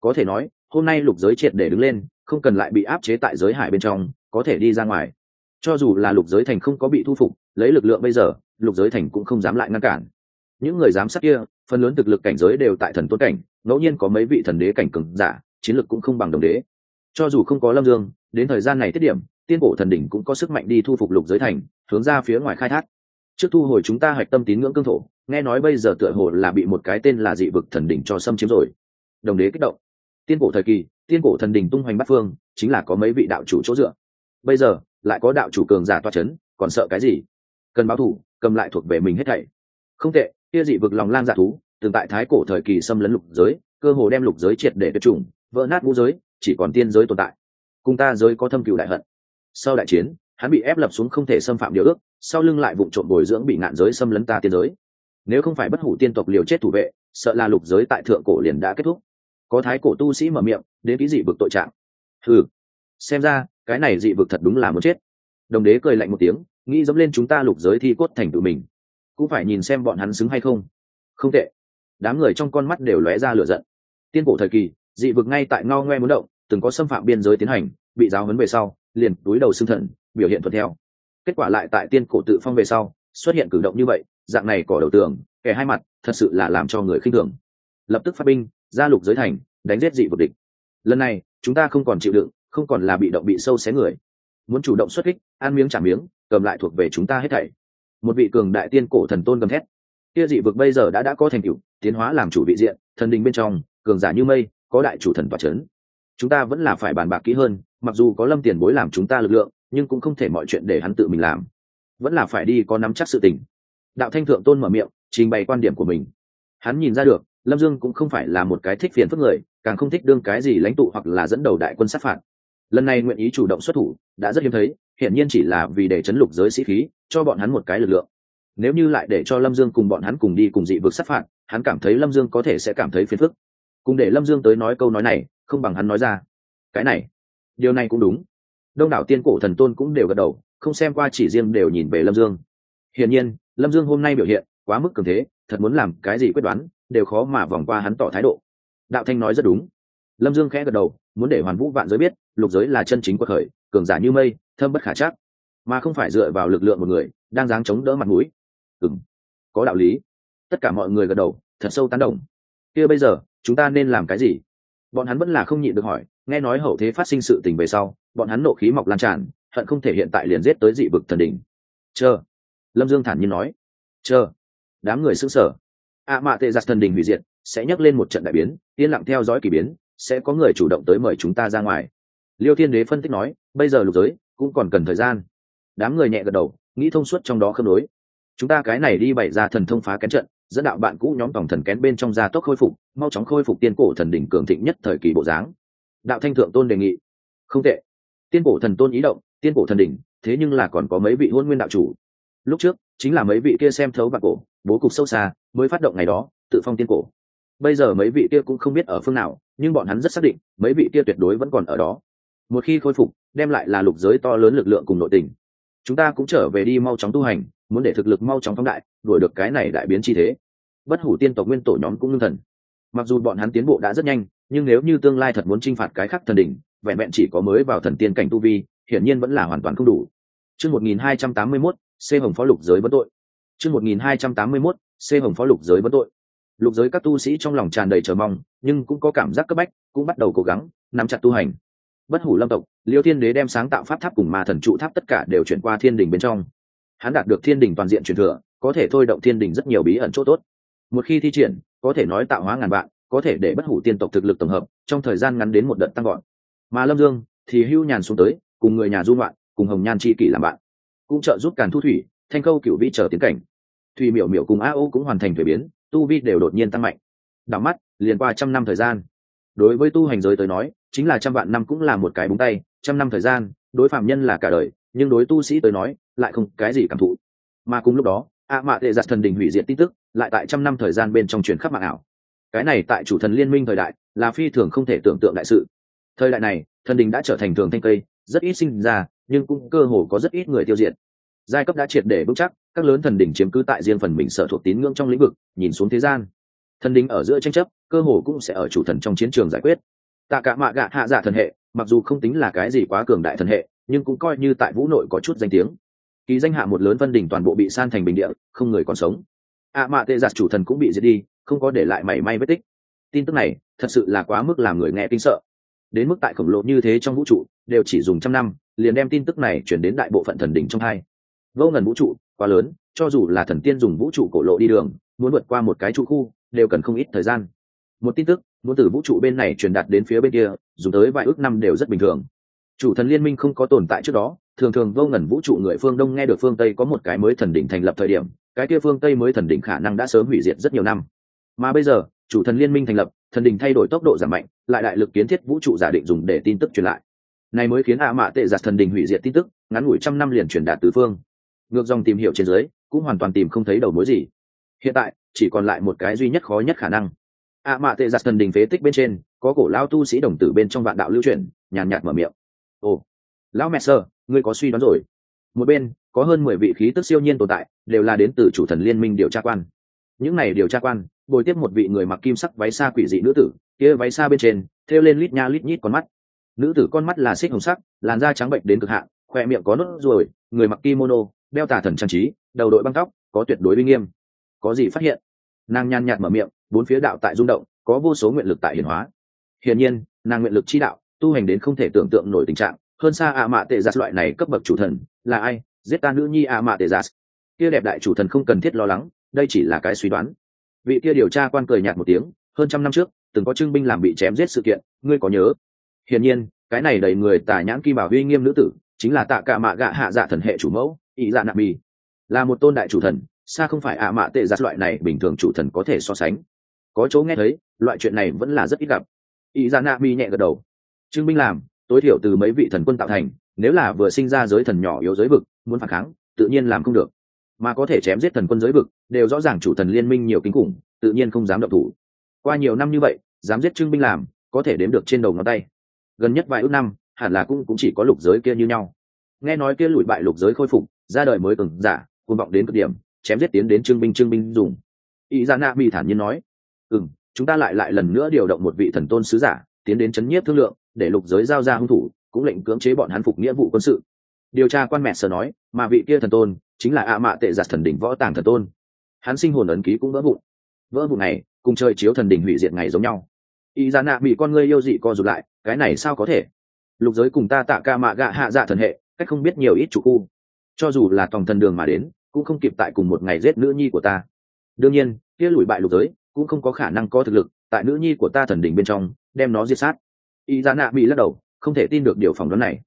Có thể nói, hôm nay lục giới triệt để đứng lên, không cần lại bị áp chế tại giới hải bên trong, có thể đi ra ngoài cho dù là lục giới thành không có bị thu phục, lấy lực lượng bây giờ, lục giới thành cũng không dám lại ngăn cản. Những người giám sát kia, phần lớn thực lực cảnh giới đều tại thần tuấn cảnh, ngẫu nhiên có mấy vị thần đế cảnh cường giả, chiến lực cũng không bằng đồng đế. Cho dù không có lâm dương, đến thời gian này tiết điểm, tiên cổ thần đỉnh cũng có sức mạnh đi thu phục lục giới thành, hướng ra phía ngoài khai thác. Trước thu hồi chúng ta hạch tâm tín ngưỡng cương thổ, nghe nói bây giờ tựa hồ là bị một cái tên là dị vực thần đỉnh cho xâm chiếm rồi. Đồng đế kích động. Tiên cổ thời kỳ, tiên cổ thần đỉnh tung hoành bát phương, chính là có mấy vị đạo chủ chỗ dựa. Bây giờ lại có đạo chủ cường giả toa c h ấ n còn sợ cái gì? Cần báo thủ, cầm lại thuộc về mình hết thảy. Không tệ, kia dị vực lòng lang dạ thú, từng tại thái cổ thời kỳ xâm lấn lục giới, cơ hồ đem lục giới triệt để tuyệt chủng, vỡ nát vũ giới, chỉ còn tiên giới tồn tại. Cùng ta giới có thâm cựu đại hận. Sau đại chiến, hắn bị ép lập xuống không thể xâm phạm điều ước, sau lưng lại vụ trộm bồi dưỡng bị ngạn giới xâm lấn ta tiên giới. Nếu không phải bất hủ tiên tộc liều chết thủ vệ, sợ là lục giới tại thượng cổ liền đã kết thúc. Có thái cổ tu sĩ mở miệng, đến ký dị vực tội trạng. Ừ xem ra cái này dị vực thật đúng là muốn chết. Đồng đế cười lạnh một tiếng, nghĩ dẫm lên chúng ta lục giới thi cốt thành tự mình. Cũng phải nhìn xem bọn hắn xứng hay không. Không tệ. Đám người trong con mắt đều lóe ra lửa giận. Tiên cổ thời kỳ, dị vực ngay tại ngao ngoe muốn động, từng có xâm phạm biên giới tiến hành, bị giáo huấn về sau, liền túi đầu xưng thần, biểu hiện thuận theo. Kết quả lại tại tiên cổ tự phong về sau, xuất hiện cử động như vậy, dạng này cỏ đầu tường, kẻ hai mặt, thật sự là làm cho người khinh thường. Lập tức phát binh, ra lục giới thành, đánh giết dị vực địch. Lần này, chúng ta không còn chịu đựng không còn là bị động bị sâu xé người. Muốn chủ động xuất kích, ăn miếng trả miếng, cầm lại thuộc về chúng ta hết thảy. Một vị cường đại tiên cổ thần tôn gầm thét. Kia dị vực bây giờ đã đã có thành tựu, tiến hóa làm chủ vị diện, thần đình bên trong, cường giả như mây, có đại chủ thần và trấn chúng ta vẫn là phải bàn bạc kỹ hơn, mặc dù có lâm tiền bối làm chúng ta lực lượng, nhưng cũng không thể mọi chuyện để hắn tự mình làm. Vẫn là phải đi có nắm chắc sự tình. Đạo thanh thượng tôn mở miệng, trình bày quan điểm của mình. Hắn nhìn ra được, lâm dương cũng không phải là một cái thích phiền phức người, càng không thích đương cái gì lãnh tụ hoặc là dẫn đầu đại quân sát phạt lần này nguyện ý chủ động xuất thủ, đã rất hiếm thấy, hiển nhiên chỉ là vì để chấn lục giới sĩ khí, cho bọn hắn một cái lực lượng. Nếu như lại để cho lâm dương cùng bọn hắn cùng đi cùng dị vực sát phạt, hắn cảm thấy lâm dương có thể sẽ cảm thấy phiền phức. Cùng để lâm dương tới nói câu nói này, không bằng hắn nói ra. Cái này, điều này cũng đúng. Đông đảo tiên cổ thần tôn cũng đều gật đầu, không xem qua chỉ riêng đều nhìn về lâm dương. Hiển nhiên, lâm dương hôm nay biểu hiện quá mức cường thế, thật muốn làm cái gì quyết đoán, đều khó mà vòng qua hắn tỏ thái độ. Đạo thanh nói rất đúng lâm dương khẽ gật đầu, muốn để hoàn vũ vạn giới biết, lục giới là chân chính của khởi, cường giả như mây, thâm bất khả chắc. Mà không phải dựa vào lực lượng một người, đang dáng chống đỡ mặt mũi. Ừng có đạo lý. Tất cả mọi người gật đầu, thật sâu tán đồng. Kia bây giờ, chúng ta nên làm cái gì? Bọn hắn vẫn là không nhịn được hỏi, nghe nói hậu thế phát sinh sự tình về sau, bọn hắn nộ khí mọc lan tràn, hận không thể hiện tại liền giết tới dị vực thần đỉnh. Chờ. Lâm dương thản nhiên nói. Chờ. Đám người xứng sở ạ mạ tệ giặt thần đình hủy diệt, sẽ nhắc lên một trận đại biến, yên lặng theo dõi k ỳ biến sẽ có người chủ động tới mời chúng ta ra ngoài. Liêu thiên đế phân tích nói, bây giờ lục giới cũng còn cần thời gian. Đám người nhẹ gật đầu, nghĩ thông suốt trong đó khớp đối chúng ta cái này đi bày ra thần thông phá kén trận, dẫn đạo bạn cũ nhóm tổng thần kén bên trong gia tốc khôi phục, mau chóng khôi phục tiên cổ thần đỉnh cường thịnh nhất thời kỳ bộ dáng. Đạo thanh thượng tôn đề nghị. Không tệ. Tiên cổ thần tôn ý động, tiên cổ thần đỉnh, thế nhưng là còn có mấy vị hôn nguyên đạo chủ. Lúc trước, chính là mấy vị kia xem thấu bạc cổ, bố cục sâu xa, mới phát động ngày đó, tự phong tiên cổ bây giờ mấy vị kia cũng không biết ở phương nào, nhưng bọn hắn rất xác định, mấy vị kia tuyệt đối vẫn còn ở đó. Một khi khôi phục, đem lại là lục giới to lớn lực lượng cùng nội tình. Chúng ta cũng trở về đi mau chóng tu hành, muốn để thực lực mau chóng phóng đại, đuổi được cái này đại biến chi thế. Bất hủ tiên tộc nguyên tổ nhóm cũng ngưng thần. Mặc dù bọn hắn tiến bộ đã rất nhanh, nhưng nếu như tương lai thật muốn t r i n h phạt cái khắc thần đỉnh, vẹn vẹn chỉ có mới vào thần tiên cảnh tu vi, hiển nhiên vẫn là hoàn toàn không đủ. Chương một nghìn hai trăm tám mươi mốt, c hồng phó lục giới vẫn tội. Chương một nghìn hai trăm tám mươi mốt, c hồng phó lục giới vẫn tội lục giới các tu sĩ trong lòng tràn đầy chờ mong, nhưng cũng có cảm giác cấp bách, cũng bắt đầu cố gắng, nắm chặt tu hành. Bất hủ lâm tộc, liêu thiên đế đem sáng tạo pháp tháp cùng ma thần trụ tháp tất cả đều chuyển qua thiên đình bên trong. Hắn đạt được thiên đình toàn diện truyền thừa, có thể thôi động thiên đình rất nhiều bí ẩn chỗ tốt. Một khi thi triển, có thể nói tạo hóa ngàn vạn, có thể để bất hủ tiên tộc thực lực tổng hợp, trong thời gian ngắn đến một đợt tăng gọn mà lâm dương thì hưu nhàn xuống tới, cùng người nhà du ngoạn, cùng hồng nhan c kỷ làm bạn, cũng trợ giúp càn thu thủy, thanh khâu cựu vi chờ tiến cảnh. Thùy miểu miểu cùng a ô cũng hoàn thành thuế biến tu vi đều đột nhiên tăng mạnh. Đảo mắt, liền qua trăm năm thời gian. Đối với tu hành giới tới nói, chính là trăm vạn năm cũng là một cái búng tay, trăm năm thời gian, đối phạm nhân là cả đời, nhưng đối tu sĩ tới nói, lại không cái gì cảm thụ. Mà cùng lúc đó a mạ tệ giặt thần đình hủy diệt tin tức, lại tại trăm năm thời gian bên trong truyền khắp mạng ảo. Cái này tại chủ thần liên minh thời đại, là phi thường không thể tưởng tượng đại sự. Thời đại này, thần đình đã trở thành thường thanh cây, rất ít sinh ra, nhưng cũng cơ hồ có rất ít người tiêu diệt. Giai cấp đã triệt để vững chắc các lớn thần đỉnh chiếm cứ tại riêng phần mình sở thuộc tín ngưỡng trong lĩnh vực, nhìn xuống thế gian. Thần đỉnh ở giữa tranh chấp, cơ hồ cũng sẽ ở chủ thần trong chiến trường giải quyết. Tạ cả mạ gạ hạ giả thần hệ, mặc dù không tính là cái gì quá cường đại thần hệ, nhưng cũng coi như tại vũ nội có chút danh tiếng. Ký danh hạ một lớn vân đỉnh toàn bộ bị san thành bình địa, không người còn sống. Ạ mạ tệ giặt chủ thần cũng bị giết đi, không có để lại mảy may vết tích. Tin tức này, thật sự là quá mức làm người nghe kinh sợ. Đến mức tại khổng lồ như thế trong vũ trụ, đều chỉ dùng trăm năm, liền đem tin tức này chuyển đến đại bộ phận thần đỉnh trong hai. Vô ngần vũ trụ quá lớn, cho dù là thần tiên dùng vũ trụ cổ lộ đi đường, muốn vượt qua một cái trụ khu, đều cần không ít thời gian. Một tin tức, muốn từ vũ trụ bên này truyền đạt đến phía bên kia dùng tới vài ước năm đều rất bình thường. Chủ thần liên minh không có tồn tại trước đó, thường thường vô ngẩn vũ trụ người phương đông nghe được phương tây có một cái mới thần đỉnh thành lập thời điểm, cái kia phương tây mới thần đỉnh khả năng đã sớm hủy diệt rất nhiều năm. Mà bây giờ, chủ thần liên minh thành lập, thần đỉnh thay đổi tốc độ giảm mạnh, lại đại lực kiến thiết vũ trụ giả định dùng để tin tức truyền lại. Này mới khiến a mạ tệ giặt thần đỉnh hủy diệt tin tức, ngắn ngủi trăm năm liền truyền đạt tứ phương ngược dòng tìm hiểu trên dưới, cũng hoàn toàn tìm không thấy đầu mối gì. Hiện tại, chỉ còn lại một cái duy nhất khó nhất khả năng. Ạ mạ tệ giặt thần đỉnh phế tích bên trên, có cổ lao tu sĩ đồng tử bên trong vạn đạo lưu truyền nhàn nhạt mở miệng. Ồ, lão mẹ sơ, ngươi có suy đoán rồi. Một bên, có hơn mười vị khí tức siêu nhiên tồn tại, đều là đến từ chủ thần liên minh điều tra quan. Những này điều tra quan, bồi tiếp một vị người mặc kim sắc váy xa quỷ dị nữ tử, kia váy xa bên trên, thêu lên lít nha lít nhít con mắt. Nữ tử con mắt là xích hồng sắc, làn da trắng bệnh đến cực hạn, khoe miệng có nốt ruồi, người mặc kimono đeo tà thần trang trí, đầu đội băng tóc, có tuyệt đối uy nghiêm. Có gì phát hiện? Nàng nhàn nhạt mở miệng, bốn phía đạo tại rung động, có vô số nguyện lực tại hiển hóa. Hiển nhiên, nàng nguyện lực chi đạo, tu hành đến không thể tưởng tượng nổi tình trạng, hơn xa ạ mạ tệ giặt loại này cấp bậc chủ thần, là ai? Giết ta nữ nhi ạ mạ tệ giặt kia đẹp đại chủ thần không cần thiết lo lắng, đây chỉ là cái suy đoán. Vị kia điều tra quan cười nhạt một tiếng, hơn trăm năm trước, từng có trưng binh làm bị chém giết sự kiện, ngươi có nhớ? Hiển nhiên, cái này đầy người tả nhãn kim bảo uy nghiêm nữ tử, chính là tạ cả mạ gạ hạ dạ thần hệ chủ mẫu ý dạ nạ bì là một tôn đại chủ thần, xa không phải ạ mạ tệ giặt loại này bình thường chủ thần có thể so sánh. Có chỗ nghe thấy, loại chuyện này vẫn là rất ít gặp. Ý dạ nạ bì nhẹ gật đầu. Trưng binh làm, tối thiểu từ mấy vị thần quân tạo thành, nếu là vừa sinh ra giới thần nhỏ yếu giới vực, muốn phản kháng, tự nhiên làm không được. Mà có thể chém giết thần quân giới vực, đều rõ ràng chủ thần liên minh nhiều kinh khủng, tự nhiên không dám động thủ. Qua nhiều năm như vậy, dám giết Trương binh làm, có thể đếm được trên đầu ngón tay. Gần nhất vài ước năm, hẳn là cũng cũng chỉ có lục giới kia như nhau. Nghe nói kia lùi bại lục giới khôi phục ra đời mới cường giả, cuồng vọng đến cực điểm, chém giết tiến đến trương binh trương binh dùng. Ý ra na mi thản nhiên nói ừ chúng ta lại lại lần nữa điều động một vị thần tôn sứ giả, tiến đến chấn nhiếp thương lượng, để lục giới giao ra hung thủ, cũng lệnh cưỡng chế bọn hắn phục nghĩa vụ quân sự. Điều tra quan mẹ sờ nói, mà vị kia thần tôn, chính là ạ mạ tệ giặt thần đỉnh võ tàng thần tôn. Hắn sinh hồn ấn ký cũng vỡ vụn. Vỡ vụn này, cùng trời chiếu thần đỉnh hủy diệt ngày giống nhau. Y ra nạ bị con ngươi yêu dị co rụt lại, cái này sao có thể? Lục giới cùng ta tạ ca mạ gạ hạ dạ thần hệ, cách không biết nhiều ít chủ khu cho dù là tòng thần đường mà đến, cũng không kịp tại cùng một ngày giết nữ nhi của ta. Đương nhiên, kia lùi bại lục giới, cũng không có khả năng có thực lực, tại nữ nhi của ta thần đỉnh bên trong, đem nó diệt sát. Y ra nạ bị lắc đầu, không thể tin được điều phỏng đoán này.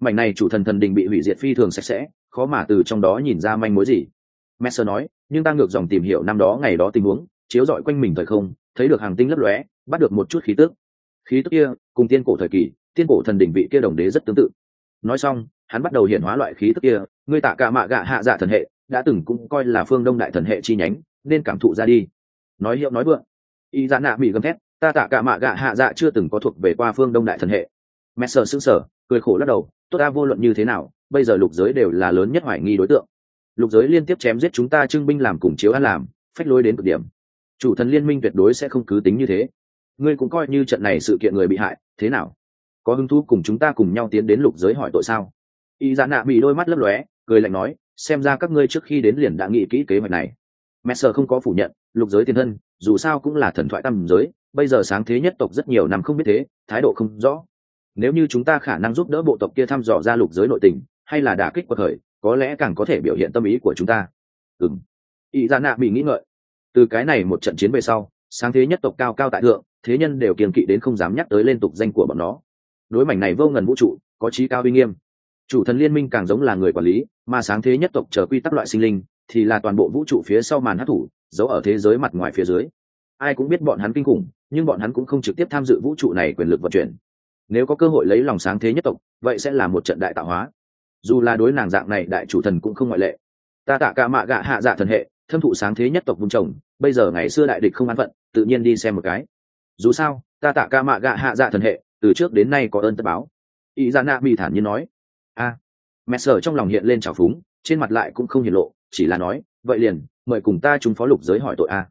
Mảnh này chủ thần thần đình bị hủy diệt phi thường sạch sẽ, khó mà từ trong đó nhìn ra manh mối gì. Messer nói, nhưng ta ngược dòng tìm hiểu năm đó ngày đó tình huống, chiếu rọi quanh mình thời không, thấy được hàng tinh lấp lóe, bắt được một chút khí tức. Khí tức kia, cùng tiên cổ thời kỳ, tiên cổ thần đỉnh vị kia đồng đế rất tương tự. Nói xong hắn bắt đầu hiện hóa loại khí tức kia ngươi tạ cả mạ gạ hạ dạ thần hệ, đã từng cũng coi là phương đông đại thần hệ chi nhánh, nên cảm thụ ra đi. Nói hiệu nói vượng. Y dạ nạ bị gầm thét, ta tạ cả mạ gạ hạ dạ chưa từng có thuộc về qua phương đông đại thần hệ. Messer sững sờ, cười khổ lắc đầu, tốt ta vô luận như thế nào, bây giờ lục giới đều là lớn nhất hoài nghi đối tượng. Lục giới liên tiếp chém giết chúng ta trưng binh làm cùng chiếu ăn làm, phách lối đến cực điểm. Chủ thần liên minh tuyệt đối sẽ không cứ tính như thế. Ngươi cũng coi như trận này sự kiện người bị hại, thế nào? Có hứng thú cùng chúng ta cùng nhau tiến đến lục giới hỏi tội sao? Y dạ nạ bị đôi mắt lấp lóe, cười lạnh nói, xem ra các ngươi trước khi đến liền đã nghĩ kỹ kế hoạch này. Messer không có phủ nhận, lục giới tiền thân, dù sao cũng là thần thoại tam giới, bây giờ sáng thế nhất tộc rất nhiều năm không biết thế, thái độ không rõ. Nếu như chúng ta khả năng giúp đỡ bộ tộc kia thăm dò ra lục giới nội tình, hay là đả kích quật khởi, có lẽ càng có thể biểu hiện tâm ý của chúng ta. Ừ Y ý ra nạ bị nghĩ ngợi. Từ cái này một trận chiến về sau, sáng thế nhất tộc cao cao tại thượng, thế nhân đều kiềm kỵ đến không dám nhắc tới lên tục danh của bọn nó. Đối mảnh này vô ngần vũ trụ, có trí cao uy nghiêm chủ thần liên minh càng giống là người quản lý, mà sáng thế nhất tộc chờ quy tắc loại sinh linh, thì là toàn bộ vũ trụ phía sau màn hát thủ giấu ở thế giới mặt ngoài phía dưới. Ai cũng biết bọn hắn kinh khủng, nhưng bọn hắn cũng không trực tiếp tham dự vũ trụ này quyền lực vận chuyển. Nếu có cơ hội lấy lòng sáng thế nhất tộc, vậy sẽ là một trận đại tạo hóa. Dù là đối nàng dạng này đại chủ thần cũng không ngoại lệ. Ta tạ cả mạ gạ hạ dạ thần hệ, thâm thụ sáng thế nhất tộc vùng chồng bây giờ ngày xưa đại địch không an phận, tự nhiên đi xem một cái. Dù sao, ta tạ ca mạ gạ hạ dạ thần hệ, từ trước đến nay có ơn tất báo. Ý ra nạ bị thản nhiên nói a. Mẹ sở trong lòng hiện lên trào phúng, trên mặt lại cũng không hiện lộ, chỉ là nói, vậy liền, mời cùng ta chúng phó lục giới hỏi tội a.